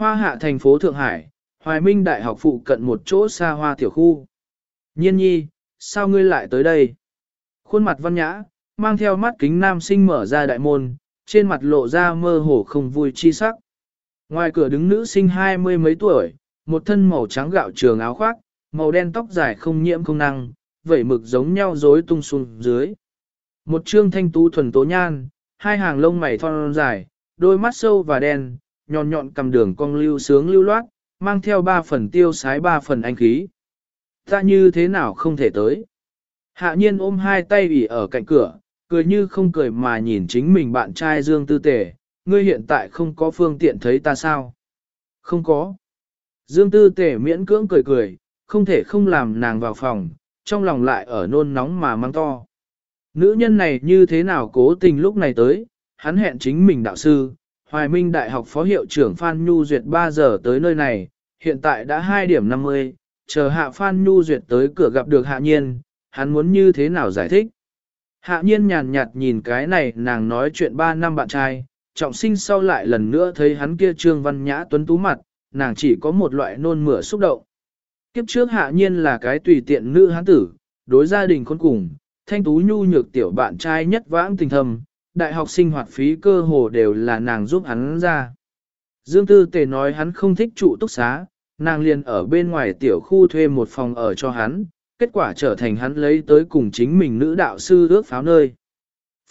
Hoa hạ thành phố Thượng Hải, Hoài Minh Đại học phụ cận một chỗ xa hoa tiểu khu. Nhiên nhi, sao ngươi lại tới đây? Khuôn mặt văn nhã, mang theo mắt kính nam sinh mở ra đại môn, trên mặt lộ ra mơ hồ không vui chi sắc. Ngoài cửa đứng nữ sinh hai mươi mấy tuổi, một thân màu trắng gạo trường áo khoác, màu đen tóc dài không nhiễm không năng, vẩy mực giống nhau rối tung xuống dưới. Một trương thanh tú thuần tố nhan, hai hàng lông mày thon dài, đôi mắt sâu và đen, nhọn nhọn cầm đường cong lưu sướng lưu loát, mang theo ba phần tiêu sái ba phần anh khí. Ta như thế nào không thể tới? Hạ nhiên ôm hai tay ủy ở cạnh cửa, cười như không cười mà nhìn chính mình bạn trai Dương Tư Tề, ngươi hiện tại không có phương tiện thấy ta sao? Không có. Dương Tư Tề miễn cưỡng cười cười, không thể không làm nàng vào phòng, trong lòng lại ở nôn nóng mà mang to. Nữ nhân này như thế nào cố tình lúc này tới, hắn hẹn chính mình đạo sư, Hoài Minh Đại học Phó Hiệu trưởng Phan Nhu Duyệt 3 giờ tới nơi này, hiện tại đã 2 điểm 50, chờ hạ Phan Nhu Duyệt tới cửa gặp được hạ nhiên, hắn muốn như thế nào giải thích. Hạ nhiên nhàn nhạt nhìn cái này nàng nói chuyện 3 năm bạn trai, trọng sinh sau lại lần nữa thấy hắn kia trương văn nhã tuấn tú mặt, nàng chỉ có một loại nôn mửa xúc động. Kiếp trước hạ nhiên là cái tùy tiện nữ hán tử, đối gia đình con cùng, thanh tú nhu nhược tiểu bạn trai nhất vãng tình thầm, đại học sinh hoạt phí cơ hồ đều là nàng giúp hắn ra. Dương Tư Tề nói hắn không thích trụ túc xá, nàng liền ở bên ngoài tiểu khu thuê một phòng ở cho hắn, kết quả trở thành hắn lấy tới cùng chính mình nữ đạo sư ước pháo nơi.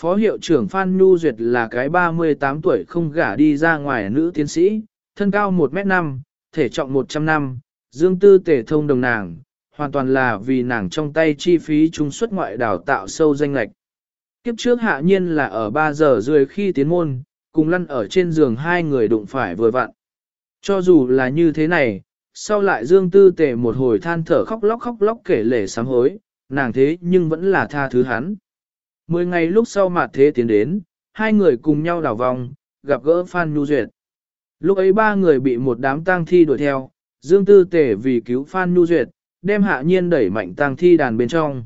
Phó hiệu trưởng Phan Nhu Duyệt là cái 38 tuổi không gả đi ra ngoài nữ tiến sĩ, thân cao 1m5, thể trọng 100 năm, dương tư tể thông đồng nàng, hoàn toàn là vì nàng trong tay chi phí trung suất ngoại đào tạo sâu danh lệch. Kiếp trước hạ nhiên là ở 3 giờ rưỡi khi tiến môn, cùng lăn ở trên giường hai người đụng phải vừa vặn. Cho dù là như thế này, sau lại dương tư tề một hồi than thở khóc lóc khóc lóc kể lể sám hối, nàng thế nhưng vẫn là tha thứ hắn. Mười ngày lúc sau mặt thế tiến đến, hai người cùng nhau đảo vòng, gặp gỡ Phan Nhu Duyệt. Lúc ấy ba người bị một đám tang thi đuổi theo, Dương Tư Tể vì cứu Phan Nhu Duyệt, đem hạ nhiên đẩy mạnh tang thi đàn bên trong.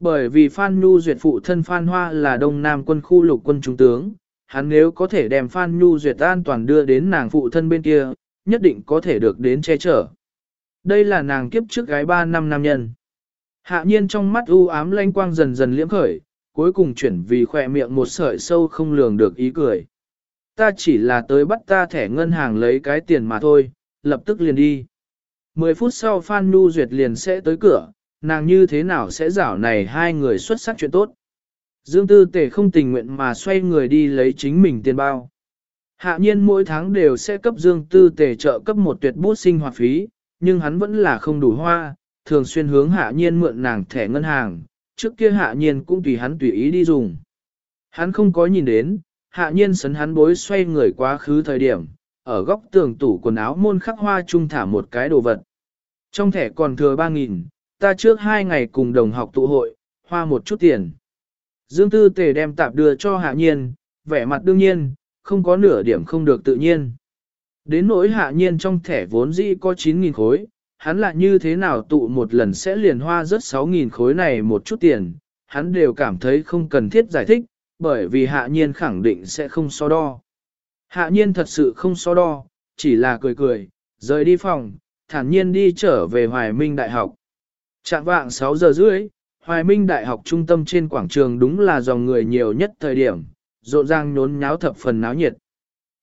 Bởi vì Phan Nhu Duyệt phụ thân Phan Hoa là Đông Nam quân khu lục quân trung tướng, hắn nếu có thể đem Phan Nhu Duyệt an toàn đưa đến nàng phụ thân bên kia, nhất định có thể được đến che chở. Đây là nàng kiếp trước gái ba năm nam nhân. Hạ nhiên trong mắt u ám lanh quang dần dần liễm khởi, cuối cùng chuyển vì khỏe miệng một sợi sâu không lường được ý cười. Ta chỉ là tới bắt ta thẻ ngân hàng lấy cái tiền mà thôi, lập tức liền đi. Mười phút sau Phan Nhu Duyệt liền sẽ tới cửa, nàng như thế nào sẽ rảo này hai người xuất sắc chuyện tốt. Dương Tư Tề không tình nguyện mà xoay người đi lấy chính mình tiền bao. Hạ nhiên mỗi tháng đều sẽ cấp Dương Tư Tề trợ cấp một tuyệt bút sinh hoạt phí, nhưng hắn vẫn là không đủ hoa, thường xuyên hướng hạ nhiên mượn nàng thẻ ngân hàng, trước kia hạ nhiên cũng tùy hắn tùy ý đi dùng. Hắn không có nhìn đến, hạ nhiên sấn hắn bối xoay người quá khứ thời điểm, ở góc tường tủ quần áo môn khắc hoa trung thả một cái đồ vật. Trong thẻ còn thừa 3.000, ta trước hai ngày cùng đồng học tụ hội, hoa một chút tiền. Dương Tư Tề đem tạp đưa cho hạ nhiên, vẻ mặt đương nhiên, không có nửa điểm không được tự nhiên. Đến nỗi hạ nhiên trong thẻ vốn dĩ có 9.000 khối, hắn lại như thế nào tụ một lần sẽ liền hoa rất 6.000 khối này một chút tiền, hắn đều cảm thấy không cần thiết giải thích, bởi vì hạ nhiên khẳng định sẽ không so đo. Hạ nhiên thật sự không so đo, chỉ là cười cười, rời đi phòng, thản nhiên đi trở về Hoài Minh Đại học. Trạng vạng 6 giờ rưỡi, Hoài Minh Đại học trung tâm trên quảng trường đúng là dòng người nhiều nhất thời điểm, rộn ràng nhốn nháo thập phần náo nhiệt.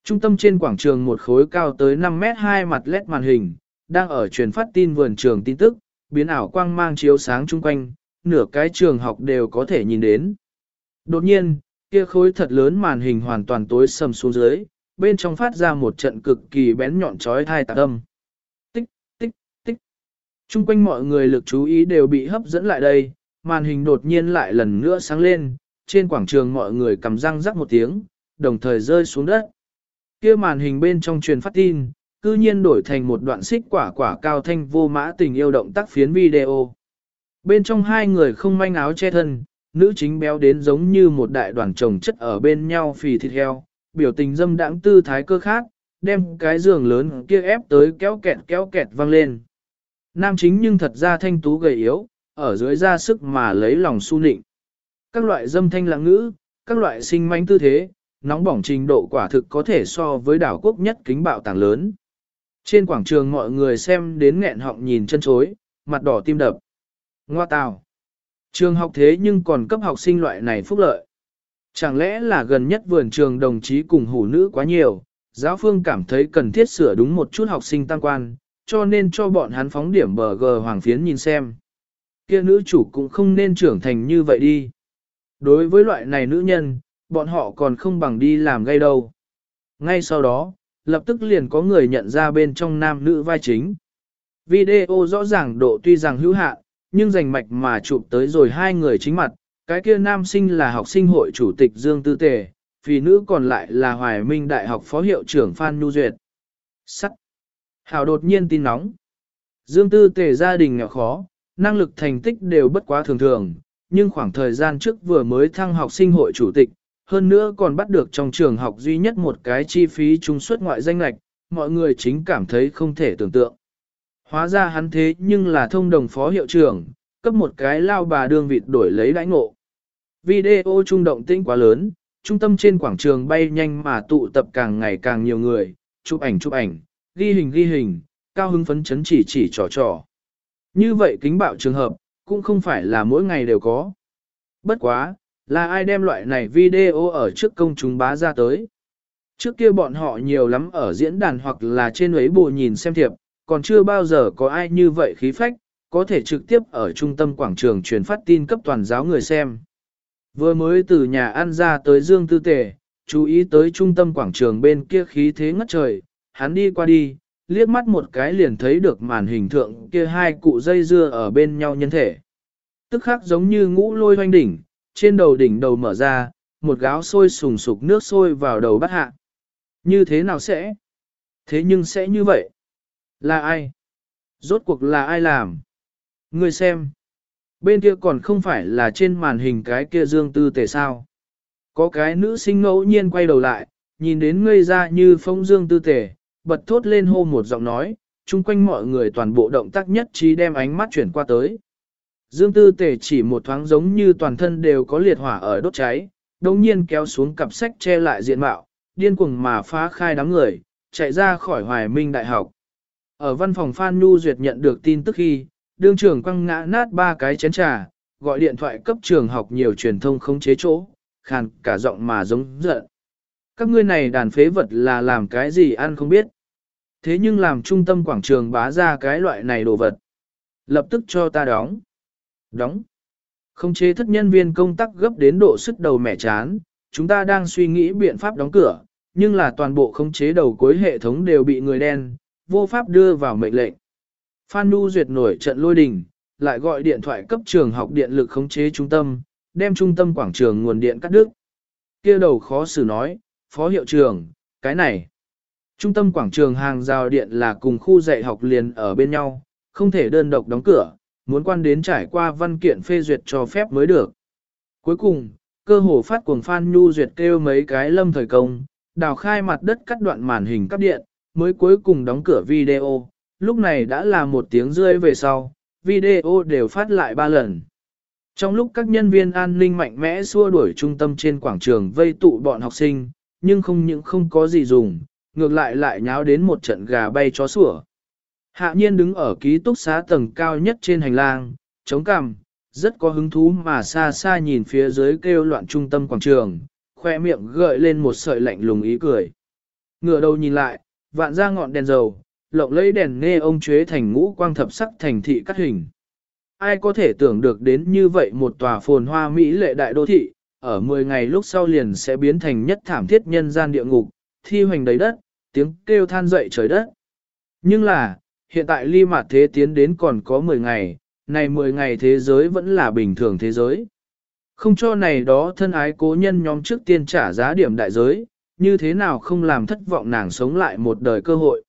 Trung tâm trên quảng trường một khối cao tới 5 mét 2 mặt led màn hình, đang ở truyền phát tin vườn trường tin tức, biến ảo quang mang chiếu sáng chung quanh, nửa cái trường học đều có thể nhìn đến. Đột nhiên, kia khối thật lớn màn hình hoàn toàn tối sầm xuống dưới, bên trong phát ra một trận cực kỳ bén nhọn chói thai tạc âm. Trung quanh mọi người lực chú ý đều bị hấp dẫn lại đây, màn hình đột nhiên lại lần nữa sáng lên, trên quảng trường mọi người cầm răng rắc một tiếng, đồng thời rơi xuống đất. kia màn hình bên trong truyền phát tin, cư nhiên đổi thành một đoạn xích quả quả cao thanh vô mã tình yêu động tác phiến video. Bên trong hai người không manh áo che thân, nữ chính béo đến giống như một đại đoàn chồng chất ở bên nhau phì thịt heo, biểu tình dâm đãng tư thái cơ khác, đem cái giường lớn kia ép tới kéo kẹt kéo kẹt văng lên. Nam chính nhưng thật ra thanh tú gầy yếu, ở dưới ra sức mà lấy lòng su nịnh. Các loại dâm thanh lãng ngữ, các loại sinh manh tư thế, nóng bỏng trình độ quả thực có thể so với đảo quốc nhất kính bạo tàng lớn. Trên quảng trường mọi người xem đến nghẹn họng nhìn chân chối, mặt đỏ tim đập. Ngoa tào. Trường học thế nhưng còn cấp học sinh loại này phúc lợi. Chẳng lẽ là gần nhất vườn trường đồng chí cùng hủ nữ quá nhiều, giáo phương cảm thấy cần thiết sửa đúng một chút học sinh tăng quan, cho nên cho bọn hắn phóng điểm bờ gờ hoàng phiến nhìn xem. Kia nữ chủ cũng không nên trưởng thành như vậy đi. Đối với loại này nữ nhân, bọn họ còn không bằng đi làm gây đâu. Ngay sau đó, lập tức liền có người nhận ra bên trong nam nữ vai chính. Video rõ ràng độ tuy rằng hữu hạn, nhưng rành mạch mà chụp tới rồi hai người chính mặt, cái kia nam sinh là học sinh hội chủ tịch Dương Tư Tề, vì nữ còn lại là Hoài Minh Đại học Phó Hiệu trưởng Phan Nhu Duyệt. Sắt. Hảo đột nhiên tin nóng. Dương Tư Tề gia đình nghèo khó, năng lực thành tích đều bất quá thường thường, nhưng khoảng thời gian trước vừa mới thăng học sinh hội chủ tịch, hơn nữa còn bắt được trong trường học duy nhất một cái chi phí trung suất ngoại danh lạch, mọi người chính cảm thấy không thể tưởng tượng. Hóa ra hắn thế nhưng là thông đồng phó hiệu trưởng, cấp một cái lao bà đương vịt đổi lấy đãi ngộ. Video trung động tĩnh quá lớn, trung tâm trên quảng trường bay nhanh mà tụ tập càng ngày càng nhiều người, chụp ảnh chụp ảnh, ghi hình ghi hình, cao hứng phấn chấn chỉ chỉ trò trò. Như vậy kính bạo trường hợp, cũng không phải là mỗi ngày đều có. Bất quá, là ai đem loại này video ở trước công chúng bá ra tới. Trước kia bọn họ nhiều lắm ở diễn đàn hoặc là trên ấy bù nhìn xem thiệp, còn chưa bao giờ có ai như vậy khí phách, có thể trực tiếp ở trung tâm quảng trường truyền phát tin cấp toàn giáo người xem. Vừa mới từ nhà ăn ra tới Dương Tư Tề, chú ý tới trung tâm quảng trường bên kia khí thế ngất trời, hắn đi qua đi, liếc mắt một cái liền thấy được màn hình thượng kia hai cụ dây dưa ở bên nhau nhân thể. Tức khắc giống như ngũ lôi hoanh đỉnh, trên đầu đỉnh đầu mở ra, một gáo sôi sùng sục nước sôi vào đầu bắt hạ. Như thế nào sẽ? Thế nhưng sẽ như vậy. Là ai? Rốt cuộc là ai làm? Người xem. Bên kia còn không phải là trên màn hình cái kia dương tư tề sao. Có cái nữ sinh ngẫu nhiên quay đầu lại, nhìn đến ngây ra như phong dương tư tề, bật thốt lên hô một giọng nói, chung quanh mọi người toàn bộ động tác nhất trí đem ánh mắt chuyển qua tới. Dương tư tề chỉ một thoáng giống như toàn thân đều có liệt hỏa ở đốt cháy, đồng nhiên kéo xuống cặp sách che lại diện mạo, điên cuồng mà phá khai đám người, chạy ra khỏi hoài minh đại học. Ở văn phòng Phan Nhu Duyệt nhận được tin tức khi, đương trưởng quăng ngã nát ba cái chén trà, gọi điện thoại cấp trường học nhiều truyền thông không chế chỗ, khàn cả giọng mà giống giận. Các ngươi này đàn phế vật là làm cái gì ăn không biết. Thế nhưng làm trung tâm quảng trường bá ra cái loại này đồ vật. Lập tức cho ta đóng. Đóng. Không chế thất nhân viên công tác gấp đến độ sức đầu mẻ chán, chúng ta đang suy nghĩ biện pháp đóng cửa, nhưng là toàn bộ không chế đầu cuối hệ thống đều bị người đen, vô pháp đưa vào mệnh lệnh. Phan Nu duyệt nổi trận lôi đình, lại gọi điện thoại cấp trường học điện lực khống chế trung tâm, đem trung tâm quảng trường nguồn điện cắt đứt. Kia đầu khó xử nói, phó hiệu trường, cái này. Trung tâm quảng trường hàng rào điện là cùng khu dạy học liền ở bên nhau, không thể đơn độc đóng cửa, muốn quan đến trải qua văn kiện phê duyệt cho phép mới được. Cuối cùng, cơ hồ phát cuồng Phan Nhu duyệt kêu mấy cái lâm thời công, đào khai mặt đất cắt đoạn màn hình cắp điện, mới cuối cùng đóng cửa video, lúc này đã là một tiếng rưỡi về sau, video đều phát lại ba lần. Trong lúc các nhân viên an ninh mạnh mẽ xua đuổi trung tâm trên quảng trường vây tụ bọn học sinh, nhưng không những không có gì dùng, ngược lại lại nháo đến một trận gà bay chó sủa. Hạ nhiên đứng ở ký túc xá tầng cao nhất trên hành lang, chống cằm, rất có hứng thú mà xa xa nhìn phía dưới kêu loạn trung tâm quảng trường, khoe miệng gợi lên một sợi lạnh lùng ý cười. Ngựa đầu nhìn lại, vạn ra ngọn đèn dầu, lộng lấy đèn nghe ông chế thành ngũ quang thập sắc thành thị cắt hình. Ai có thể tưởng được đến như vậy một tòa phồn hoa Mỹ lệ đại đô thị, ở 10 ngày lúc sau liền sẽ biến thành nhất thảm thiết nhân gian địa ngục, thi hoành đầy đất, tiếng kêu than dậy trời đất. Nhưng là, hiện tại ly mặt thế tiến đến còn có 10 ngày, này 10 ngày thế giới vẫn là bình thường thế giới. Không cho này đó thân ái cố nhân nhóm trước tiên trả giá điểm đại giới, như thế nào không làm thất vọng nàng sống lại một đời cơ hội.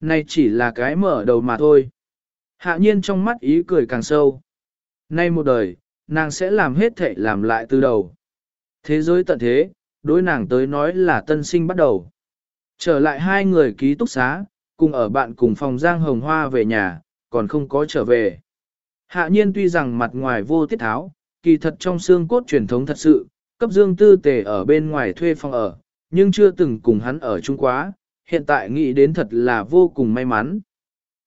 Này chỉ là cái mở đầu mà thôi. Hạ nhiên trong mắt ý cười càng sâu. Nay một đời, nàng sẽ làm hết thể làm lại từ đầu. Thế giới tận thế, đối nàng tới nói là tân sinh bắt đầu. Trở lại hai người ký túc xá, cùng ở bạn cùng phòng Giang Hồng Hoa về nhà, còn không có trở về. Hạ nhiên tuy rằng mặt ngoài vô tiết tháo, kỳ thật trong xương cốt truyền thống thật sự, cấp dương tư tề ở bên ngoài thuê phòng ở, nhưng chưa từng cùng hắn ở chung quá, hiện tại nghĩ đến thật là vô cùng may mắn.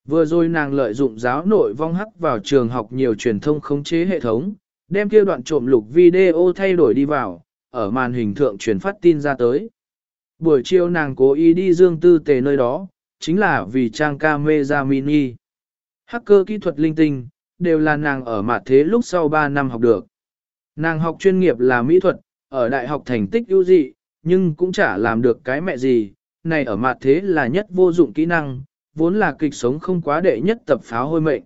Vừa rồi nàng lợi dụng giáo nội vong hắc vào trường học nhiều truyền thông khống chế hệ thống, đem kia đoạn trộm lục video thay đổi đi vào, ở màn hình thượng truyền phát tin ra tới. Buổi chiều nàng cố ý đi dương tư tề nơi đó, chính là vì trang camera mini. Hacker kỹ thuật linh tinh, đều là nàng ở mặt thế lúc sau 3 năm học được. Nàng học chuyên nghiệp là mỹ thuật, ở đại học thành tích ưu dị, nhưng cũng chả làm được cái mẹ gì, này ở mặt thế là nhất vô dụng kỹ năng, vốn là kịch sống không quá đệ nhất tập pháo hôi mệnh.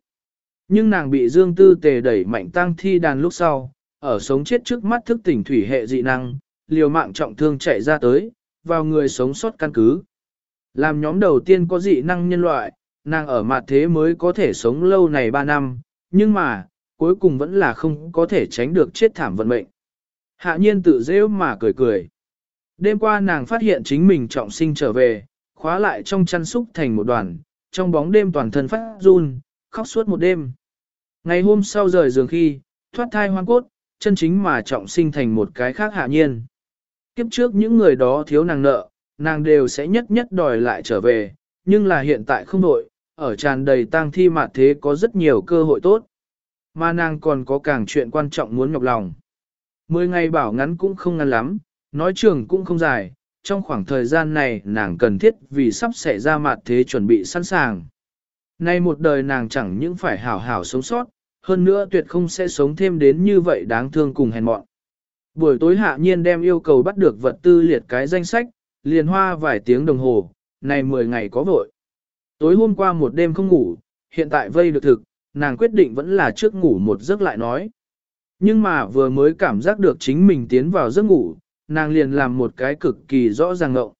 Nhưng nàng bị Dương Tư Tề đẩy mạnh tăng thi đàn lúc sau, ở sống chết trước mắt thức tỉnh thủy hệ dị năng, liều mạng trọng thương chạy ra tới, vào người sống sót căn cứ. Làm nhóm đầu tiên có dị năng nhân loại, nàng ở mặt thế mới có thể sống lâu này 3 năm, nhưng mà, cuối cùng vẫn là không có thể tránh được chết thảm vận mệnh. Hạ nhiên tự dễ mà cười cười. Đêm qua nàng phát hiện chính mình trọng sinh trở về, khóa lại trong chăn súc thành một đoàn, trong bóng đêm toàn thân phát run, khóc suốt một đêm. Ngày hôm sau rời giường khi, thoát thai hoang cốt, chân chính mà trọng sinh thành một cái khác hạ nhiên. Kiếp trước những người đó thiếu nàng nợ, nàng đều sẽ nhất nhất đòi lại trở về, nhưng là hiện tại không đổi, ở tràn đầy tang thi mạt thế có rất nhiều cơ hội tốt. Mà nàng còn có càng chuyện quan trọng muốn nhọc lòng. Mười ngày bảo ngắn cũng không ngắn lắm, nói trường cũng không dài, trong khoảng thời gian này nàng cần thiết vì sắp xảy ra mạt thế chuẩn bị sẵn sàng. Nay một đời nàng chẳng những phải hảo hảo sống sót, hơn nữa tuyệt không sẽ sống thêm đến như vậy đáng thương cùng hèn mọn. Buổi tối hạ nhiên đem yêu cầu bắt được vật tư liệt cái danh sách, liền hoa vài tiếng đồng hồ, này 10 ngày có vội. Tối hôm qua một đêm không ngủ, hiện tại vây được thực, nàng quyết định vẫn là trước ngủ một giấc lại nói. Nhưng mà vừa mới cảm giác được chính mình tiến vào giấc ngủ, nàng liền làm một cái cực kỳ rõ ràng ngộng.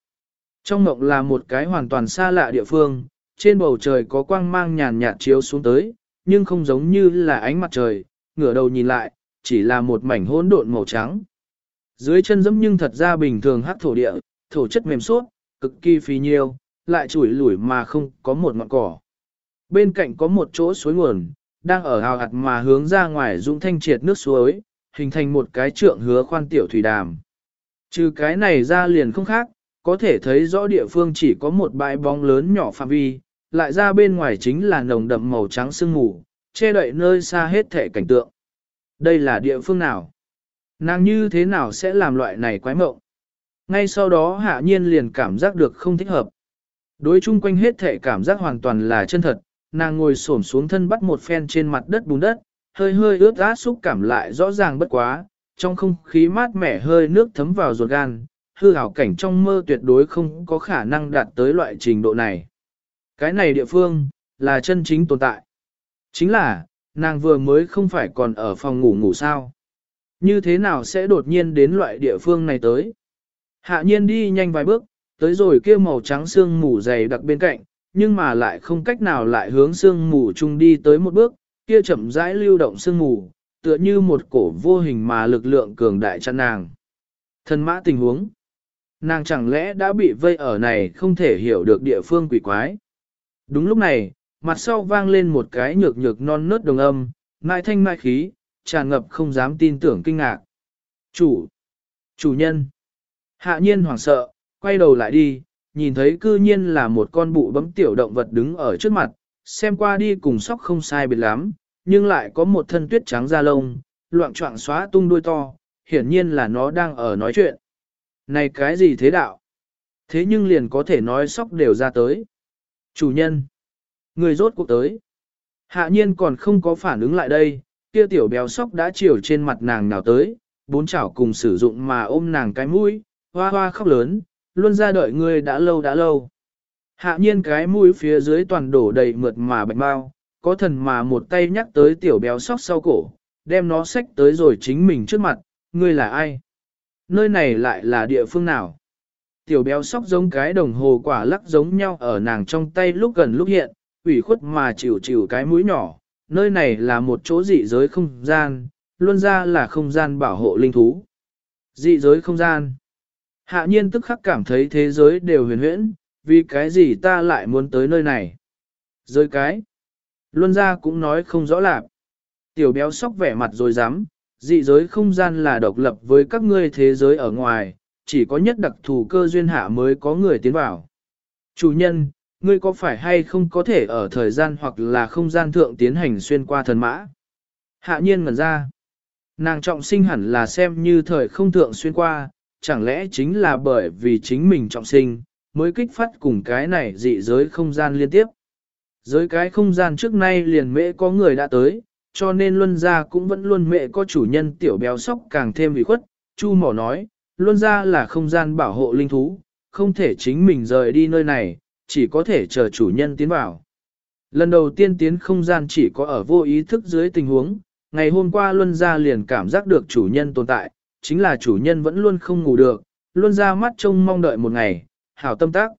Trong ngộng là một cái hoàn toàn xa lạ địa phương, trên bầu trời có quang mang nhàn nhạt chiếu xuống tới, nhưng không giống như là ánh mặt trời, ngửa đầu nhìn lại, chỉ là một mảnh hỗn độn màu trắng. Dưới chân dẫm nhưng thật ra bình thường hắc thổ địa, thổ chất mềm suốt, cực kỳ phì nhiêu, lại chủi lủi mà không có một ngọn cỏ. Bên cạnh có một chỗ suối nguồn, đang ở hào hạt mà hướng ra ngoài dũng thanh triệt nước suối, hình thành một cái trượng hứa khoan tiểu thủy đàm. Trừ cái này ra liền không khác, có thể thấy rõ địa phương chỉ có một bãi bóng lớn nhỏ phạm vi, lại ra bên ngoài chính là nồng đậm màu trắng sương mù, che đậy nơi xa hết thể cảnh tượng. Đây là địa phương nào? Nàng như thế nào sẽ làm loại này quái mộng? Ngay sau đó hạ nhiên liền cảm giác được không thích hợp. Đối chung quanh hết thể cảm giác hoàn toàn là chân thật, nàng ngồi xổm xuống thân bắt một phen trên mặt đất bùn đất, hơi hơi ướt át xúc cảm lại rõ ràng bất quá, trong không khí mát mẻ hơi nước thấm vào ruột gan, hư ảo cảnh trong mơ tuyệt đối không có khả năng đạt tới loại trình độ này. Cái này địa phương, là chân chính tồn tại. Chính là, nàng vừa mới không phải còn ở phòng ngủ ngủ sao. Như thế nào sẽ đột nhiên đến loại địa phương này tới? Hạ nhiên đi nhanh vài bước, tới rồi kia màu trắng xương mù dày đặc bên cạnh, nhưng mà lại không cách nào lại hướng xương mù chung đi tới một bước, kia chậm rãi lưu động xương mù, tựa như một cổ vô hình mà lực lượng cường đại chăn nàng. Thân mã tình huống. Nàng chẳng lẽ đã bị vây ở này không thể hiểu được địa phương quỷ quái. Đúng lúc này, mặt sau vang lên một cái nhược nhược non nớt đồng âm, mai thanh mai khí, tràn ngập không dám tin tưởng kinh ngạc. Chủ! Chủ nhân! Hạ nhiên hoảng sợ, quay đầu lại đi, nhìn thấy cư nhiên là một con bụ bấm tiểu động vật đứng ở trước mặt, xem qua đi cùng sóc không sai biệt lắm, nhưng lại có một thân tuyết trắng da lông, loạn trọng xóa tung đuôi to, hiển nhiên là nó đang ở nói chuyện. Này cái gì thế đạo? Thế nhưng liền có thể nói sóc đều ra tới. Chủ nhân! Người rốt cuộc tới. Hạ nhiên còn không có phản ứng lại đây, kia tiểu béo sóc đã chiều trên mặt nàng nào tới, bốn chảo cùng sử dụng mà ôm nàng cái mũi, hoa hoa khóc lớn, luôn ra đợi ngươi đã lâu đã lâu. Hạ nhiên cái mũi phía dưới toàn đổ đầy mượt mà bạch bao, có thần mà một tay nhắc tới tiểu béo sóc sau cổ, đem nó xách tới rồi chính mình trước mặt, ngươi là ai? Nơi này lại là địa phương nào? Tiểu béo sóc giống cái đồng hồ quả lắc giống nhau ở nàng trong tay lúc gần lúc hiện, ủy khuất mà chịu chịu cái mũi nhỏ, nơi này là một chỗ dị giới không gian, luôn ra là không gian bảo hộ linh thú. Dị giới không gian. Hạ nhiên tức khắc cảm thấy thế giới đều huyền huyễn, vì cái gì ta lại muốn tới nơi này. Giới cái. Luân ra cũng nói không rõ lạc. Tiểu béo sóc vẻ mặt rồi dám, dị giới không gian là độc lập với các ngươi thế giới ở ngoài, chỉ có nhất đặc thù cơ duyên hạ mới có người tiến vào. Chủ nhân, ngươi có phải hay không có thể ở thời gian hoặc là không gian thượng tiến hành xuyên qua thần mã? Hạ nhiên ngẩn ra. Nàng trọng sinh hẳn là xem như thời không thượng xuyên qua, chẳng lẽ chính là bởi vì chính mình trọng sinh, mới kích phát cùng cái này dị giới không gian liên tiếp. Giới cái không gian trước nay liền mễ có người đã tới, cho nên luân gia cũng vẫn luôn mẹ có chủ nhân tiểu béo sóc càng thêm ủy khuất. Chu mỏ nói, luân gia là không gian bảo hộ linh thú, không thể chính mình rời đi nơi này, chỉ có thể chờ chủ nhân tiến vào. Lần đầu tiên tiến không gian chỉ có ở vô ý thức dưới tình huống, ngày hôm qua Luân gia liền cảm giác được chủ nhân tồn tại, chính là chủ nhân vẫn luôn không ngủ được, Luân ra mắt trông mong đợi một ngày, hảo tâm tác.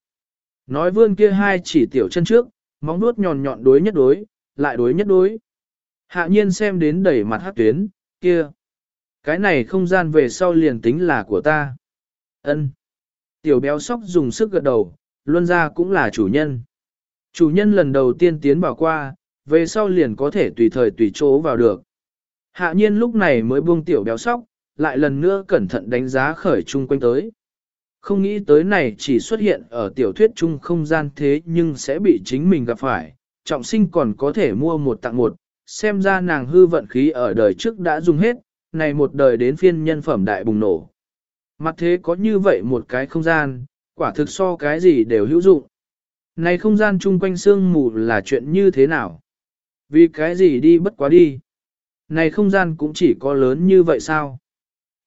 Nói vươn kia hai chỉ tiểu chân trước, móng nuốt nhọn nhọn đối nhất đối, lại đối nhất đối. Hạ nhiên xem đến đẩy mặt hát tuyến, kia. Cái này không gian về sau liền tính là của ta. ân Tiểu béo sóc dùng sức gật đầu, luân gia cũng là chủ nhân. Chủ nhân lần đầu tiên tiến vào qua, về sau liền có thể tùy thời tùy chỗ vào được. Hạ nhiên lúc này mới buông tiểu béo sóc, lại lần nữa cẩn thận đánh giá khởi chung quanh tới. Không nghĩ tới này chỉ xuất hiện ở tiểu thuyết chung không gian thế nhưng sẽ bị chính mình gặp phải, trọng sinh còn có thể mua một tặng một, xem ra nàng hư vận khí ở đời trước đã dùng hết, này một đời đến phiên nhân phẩm đại bùng nổ. Mặt thế có như vậy một cái không gian, quả thực so cái gì đều hữu dụng. Này không gian chung quanh sương mù là chuyện như thế nào? Vì cái gì đi bất quá đi? Này không gian cũng chỉ có lớn như vậy sao?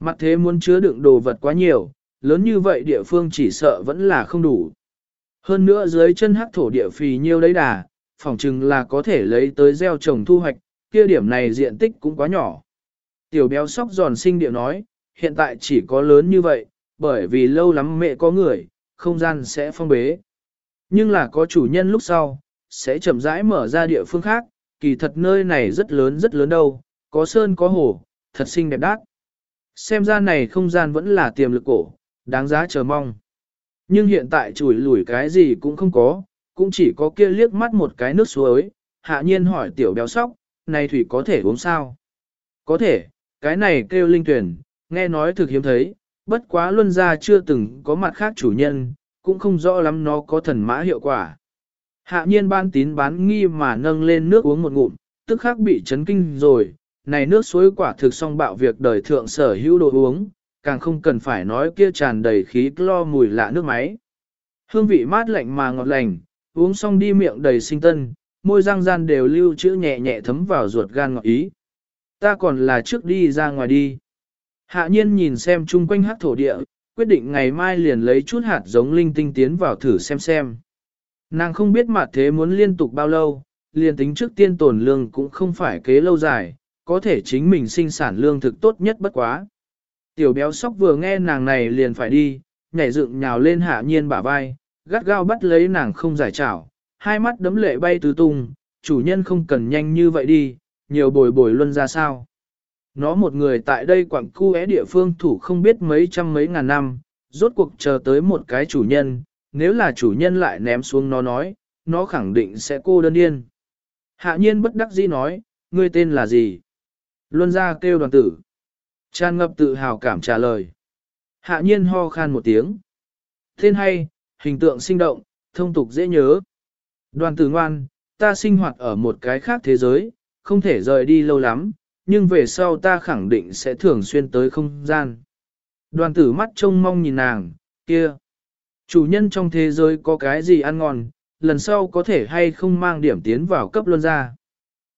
Mặt thế muốn chứa đựng đồ vật quá nhiều, lớn như vậy địa phương chỉ sợ vẫn là không đủ. Hơn nữa dưới chân hắc thổ địa phì nhiêu đấy đà, phỏng chừng là có thể lấy tới gieo trồng thu hoạch, kia điểm này diện tích cũng quá nhỏ. Tiểu béo sóc giòn sinh điệu nói, hiện tại chỉ có lớn như vậy, bởi vì lâu lắm mẹ có người, không gian sẽ phong bế. Nhưng là có chủ nhân lúc sau, sẽ chậm rãi mở ra địa phương khác, kỳ thật nơi này rất lớn rất lớn đâu, có sơn có hồ, thật xinh đẹp đắt. Xem ra này không gian vẫn là tiềm lực cổ, đáng giá chờ mong. Nhưng hiện tại chủi lủi cái gì cũng không có, cũng chỉ có kia liếc mắt một cái nước suối, hạ nhiên hỏi tiểu béo sóc, này thủy có thể uống sao? Có thể, cái này kêu linh tuyển, nghe nói thực hiếm thấy, bất quá luân ra chưa từng có mặt khác chủ nhân, cũng không rõ lắm nó có thần mã hiệu quả. Hạ nhiên ban tín bán nghi mà nâng lên nước uống một ngụm, tức khắc bị chấn kinh rồi, này nước suối quả thực song bạo việc đời thượng sở hữu đồ uống, càng không cần phải nói kia tràn đầy khí clo mùi lạ nước máy. Hương vị mát lạnh mà ngọt lành, uống xong đi miệng đầy sinh tân, môi răng gian đều lưu chữ nhẹ nhẹ thấm vào ruột gan ngọt ý. Ta còn là trước đi ra ngoài đi. Hạ nhiên nhìn xem chung quanh hát thổ địa, quyết định ngày mai liền lấy chút hạt giống linh tinh tiến vào thử xem xem. Nàng không biết mặt thế muốn liên tục bao lâu, liền tính trước tiên tổn lương cũng không phải kế lâu dài, có thể chính mình sinh sản lương thực tốt nhất bất quá. Tiểu béo sóc vừa nghe nàng này liền phải đi, nhảy dựng nhào lên hạ nhiên bả vai, gắt gao bắt lấy nàng không giải trảo, hai mắt đấm lệ bay tứ tung, chủ nhân không cần nhanh như vậy đi, nhiều bồi bồi luân ra sao. Nó một người tại đây quảng cu é địa phương thủ không biết mấy trăm mấy ngàn năm, rốt cuộc chờ tới một cái chủ nhân, nếu là chủ nhân lại ném xuống nó nói, nó khẳng định sẽ cô đơn điên. Hạ nhiên bất đắc dĩ nói, ngươi tên là gì? Luân ra kêu đoàn tử. Tràn ngập tự hào cảm trả lời. Hạ nhiên ho khan một tiếng. Tên hay, hình tượng sinh động, thông tục dễ nhớ. Đoàn tử ngoan, ta sinh hoạt ở một cái khác thế giới, không thể rời đi lâu lắm, nhưng về sau ta khẳng định sẽ thường xuyên tới không gian. Đoàn tử mắt trông mong nhìn nàng, kia. Chủ nhân trong thế giới có cái gì ăn ngon, lần sau có thể hay không mang điểm tiến vào cấp luân ra.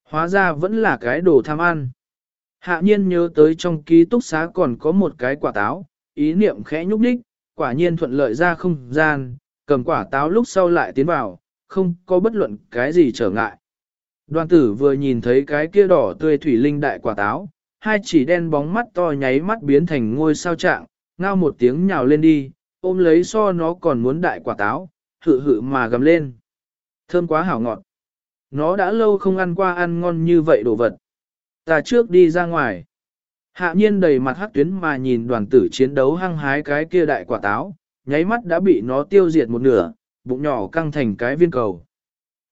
Hóa ra vẫn là cái đồ tham ăn. Hạ nhiên nhớ tới trong ký túc xá còn có một cái quả táo, ý niệm khẽ nhúc đích, quả nhiên thuận lợi ra không gian, cầm quả táo lúc sau lại tiến vào, không có bất luận cái gì trở ngại. Đoàn tử vừa nhìn thấy cái kia đỏ tươi thủy linh đại quả táo, hai chỉ đen bóng mắt to nháy mắt biến thành ngôi sao trạng, ngao một tiếng nhào lên đi, ôm lấy so nó còn muốn đại quả táo, hự hự mà gầm lên. Thơm quá hảo ngọt. Nó đã lâu không ăn qua ăn ngon như vậy đồ vật. Ta trước đi ra ngoài. Hạ nhiên đầy mặt hắc tuyến mà nhìn đoàn tử chiến đấu hăng hái cái kia đại quả táo, nháy mắt đã bị nó tiêu diệt một nửa, bụng nhỏ căng thành cái viên cầu.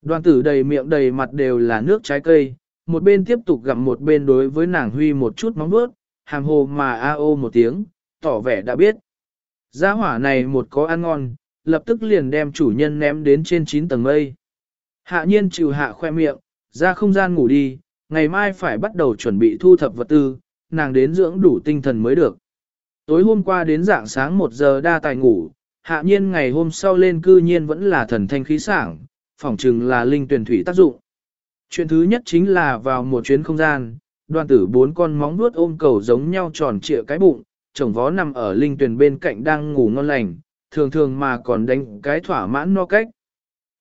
Đoàn tử đầy miệng đầy mặt đều là nước trái cây, một bên tiếp tục gặm một bên đối với nàng huy một chút móng bước, hàm hồ mà a ô một tiếng, tỏ vẻ đã biết. Gia hỏa này một có ăn ngon, lập tức liền đem chủ nhân ném đến trên 9 tầng mây. Hạ nhiên chịu hạ khoe miệng, ra không gian ngủ đi, ngày mai phải bắt đầu chuẩn bị thu thập vật tư, nàng đến dưỡng đủ tinh thần mới được. Tối hôm qua đến dạng sáng 1 giờ đa tài ngủ, hạ nhiên ngày hôm sau lên cư nhiên vẫn là thần thanh khí sảng, phỏng chừng là linh tuyển thủy tác dụng. Chuyện thứ nhất chính là vào một chuyến không gian, đoàn tử bốn con móng vuốt ôm cầu giống nhau tròn trịa cái bụng, chồng vó nằm ở linh tuyển bên cạnh đang ngủ ngon lành, thường thường mà còn đánh cái thỏa mãn no cách.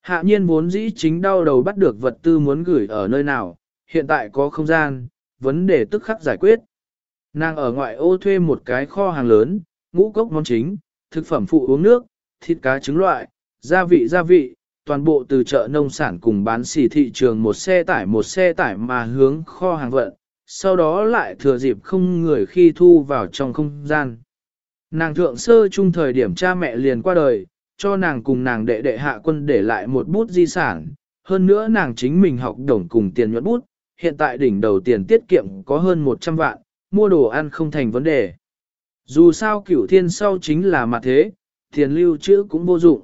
Hạ nhiên vốn dĩ chính đau đầu bắt được vật tư muốn gửi ở nơi nào, hiện tại có không gian, vấn đề tức khắc giải quyết. Nàng ở ngoại ô thuê một cái kho hàng lớn, ngũ cốc món chính, thực phẩm phụ uống nước, thịt cá trứng loại, gia vị gia vị, toàn bộ từ chợ nông sản cùng bán xỉ thị trường một xe tải một xe tải mà hướng kho hàng vận, sau đó lại thừa dịp không người khi thu vào trong không gian. Nàng thượng sơ chung thời điểm cha mẹ liền qua đời, cho nàng cùng nàng đệ đệ hạ quân để lại một bút di sản, hơn nữa nàng chính mình học đồng cùng tiền nhuận bút, hiện tại đỉnh đầu tiền tiết kiệm có hơn 100 vạn, mua đồ ăn không thành vấn đề. Dù sao cửu thiên sau chính là mặt thế, tiền lưu trữ cũng vô dụng.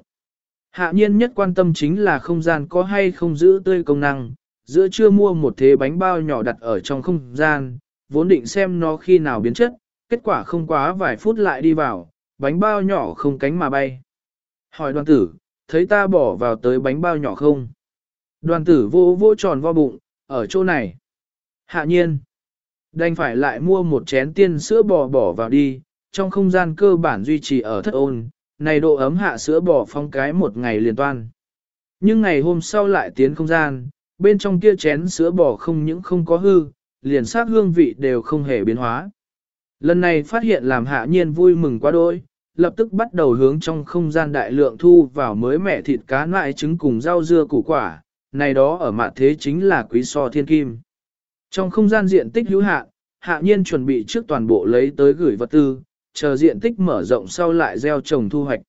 Hạ nhiên nhất quan tâm chính là không gian có hay không giữ tươi công năng, giữa chưa mua một thế bánh bao nhỏ đặt ở trong không gian, vốn định xem nó khi nào biến chất, kết quả không quá vài phút lại đi vào, bánh bao nhỏ không cánh mà bay. Hỏi đoàn tử, thấy ta bỏ vào tới bánh bao nhỏ không? Đoàn tử vô vô tròn vo bụng, ở chỗ này. Hạ nhiên, đành phải lại mua một chén tiên sữa bò bỏ vào đi, trong không gian cơ bản duy trì ở thất ôn, này độ ấm hạ sữa bò phong cái một ngày liền toan. Nhưng ngày hôm sau lại tiến không gian, bên trong kia chén sữa bò không những không có hư, liền sát hương vị đều không hề biến hóa. Lần này phát hiện làm hạ nhiên vui mừng quá đôi, lập tức bắt đầu hướng trong không gian đại lượng thu vào mới mẻ thịt cá nại trứng cùng rau dưa củ quả, này đó ở mặt thế chính là quý so thiên kim. Trong không gian diện tích hữu hạn, hạ nhiên chuẩn bị trước toàn bộ lấy tới gửi vật tư, chờ diện tích mở rộng sau lại gieo trồng thu hoạch.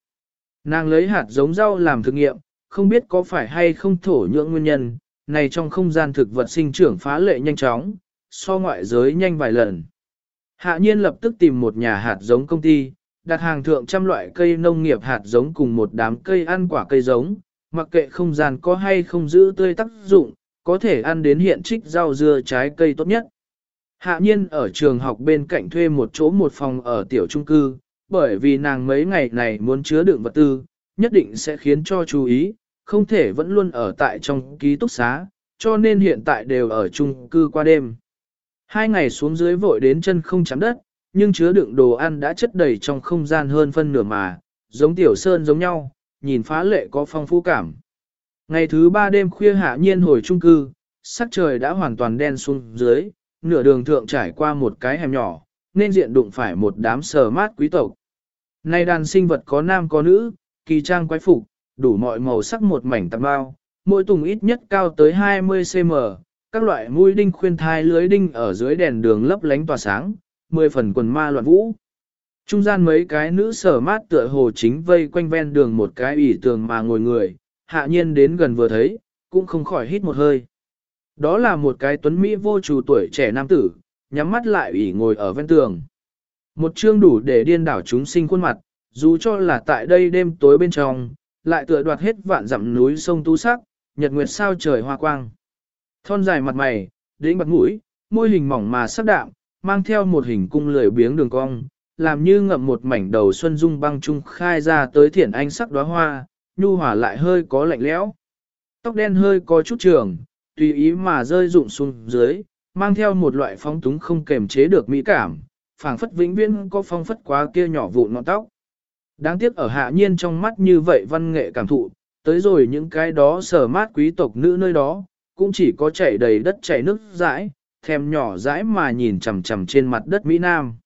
Nàng lấy hạt giống rau làm thực nghiệm, không biết có phải hay không thổ nhưỡng nguyên nhân, này trong không gian thực vật sinh trưởng phá lệ nhanh chóng, so ngoại giới nhanh vài lần. Hạ nhiên lập tức tìm một nhà hạt giống công ty, đặt hàng thượng trăm loại cây nông nghiệp hạt giống cùng một đám cây ăn quả cây giống, mặc kệ không gian có hay không giữ tươi tác dụng, có thể ăn đến hiện trích rau dưa trái cây tốt nhất. Hạ nhiên ở trường học bên cạnh thuê một chỗ một phòng ở tiểu trung cư, bởi vì nàng mấy ngày này muốn chứa đựng vật tư, nhất định sẽ khiến cho chú ý, không thể vẫn luôn ở tại trong ký túc xá, cho nên hiện tại đều ở trung cư qua đêm. Hai ngày xuống dưới vội đến chân không chạm đất, nhưng chứa đựng đồ ăn đã chất đầy trong không gian hơn phân nửa mà, giống tiểu sơn giống nhau, nhìn phá lệ có phong phú cảm. Ngày thứ ba đêm khuya hạ nhiên hồi trung cư, sắc trời đã hoàn toàn đen xuống dưới, nửa đường thượng trải qua một cái hẻm nhỏ, nên diện đụng phải một đám sờ mát quý tộc. Nay đàn sinh vật có nam có nữ, kỳ trang quái phục, đủ mọi màu sắc một mảnh tạp bao, mỗi tùng ít nhất cao tới 20cm, các loại mũi đinh khuyên thai lưới đinh ở dưới đèn đường lấp lánh tỏa sáng, mười phần quần ma loạn vũ. Trung gian mấy cái nữ sở mát tựa hồ chính vây quanh ven đường một cái ủy tường mà ngồi người, hạ nhiên đến gần vừa thấy, cũng không khỏi hít một hơi. Đó là một cái tuấn Mỹ vô chủ tuổi trẻ nam tử, nhắm mắt lại ủy ngồi ở ven tường. Một chương đủ để điên đảo chúng sinh khuôn mặt, dù cho là tại đây đêm tối bên trong, lại tựa đoạt hết vạn dặm núi sông tu sắc, nhật nguyệt sao trời hoa quang. Thon dài mặt mày, đĩnh bật mũi, môi hình mỏng mà sắc đạm, mang theo một hình cung lười biếng đường cong, làm như ngậm một mảnh đầu xuân dung băng trung khai ra tới thiển anh sắc đóa hoa, nhu hỏa lại hơi có lạnh lẽo. Tóc đen hơi có chút trường, tùy ý mà rơi rụng xuống dưới, mang theo một loại phong túng không kềm chế được mỹ cảm, phảng phất vĩnh viễn có phong phất quá kia nhỏ vụn ngọn tóc. Đáng tiếc ở hạ nhiên trong mắt như vậy văn nghệ cảm thụ, tới rồi những cái đó sở mát quý tộc nữ nơi đó, cũng chỉ có chảy đầy đất chảy nước dãi, thèm nhỏ dãi mà nhìn chằm chằm trên mặt đất Mỹ Nam.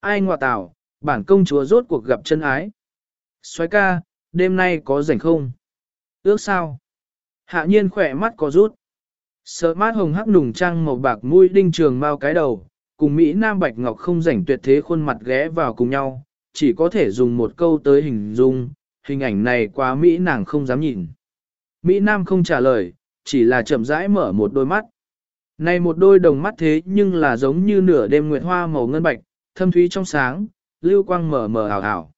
Ai ngoại tảo, bản công chúa rốt cuộc gặp chân ái. Xoái ca, đêm nay có rảnh không? Ước sao? Hạ nhiên khỏe mắt có rút. Sợ mát hồng hắc nùng trang màu bạc mũi đinh trường mau cái đầu, cùng Mỹ Nam Bạch Ngọc không rảnh tuyệt thế khuôn mặt ghé vào cùng nhau, chỉ có thể dùng một câu tới hình dung, hình ảnh này quá Mỹ nàng không dám nhìn. Mỹ Nam không trả lời, chỉ là chậm rãi mở một đôi mắt. Này một đôi đồng mắt thế nhưng là giống như nửa đêm nguyệt hoa màu ngân bạch, thâm thúy trong sáng, lưu quang mở mở ảo ảo.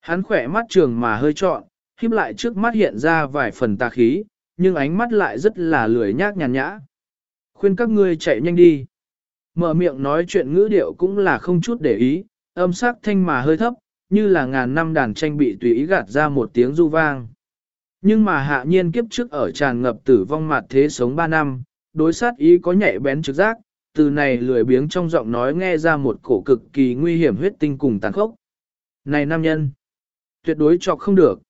Hắn khỏe mắt trường mà hơi trọn, híp lại trước mắt hiện ra vài phần tà khí, nhưng ánh mắt lại rất là lười nhác nhàn nhã. Khuyên các ngươi chạy nhanh đi. Mở miệng nói chuyện ngữ điệu cũng là không chút để ý, âm sắc thanh mà hơi thấp, như là ngàn năm đàn tranh bị tùy ý gạt ra một tiếng du vang. Nhưng mà hạ nhiên kiếp trước ở tràn ngập tử vong mặt thế sống 3 năm, đối sát ý có nhạy bén trực giác, từ này lười biếng trong giọng nói nghe ra một cổ cực kỳ nguy hiểm huyết tinh cùng tàn khốc. Này nam nhân, tuyệt đối chọc không được.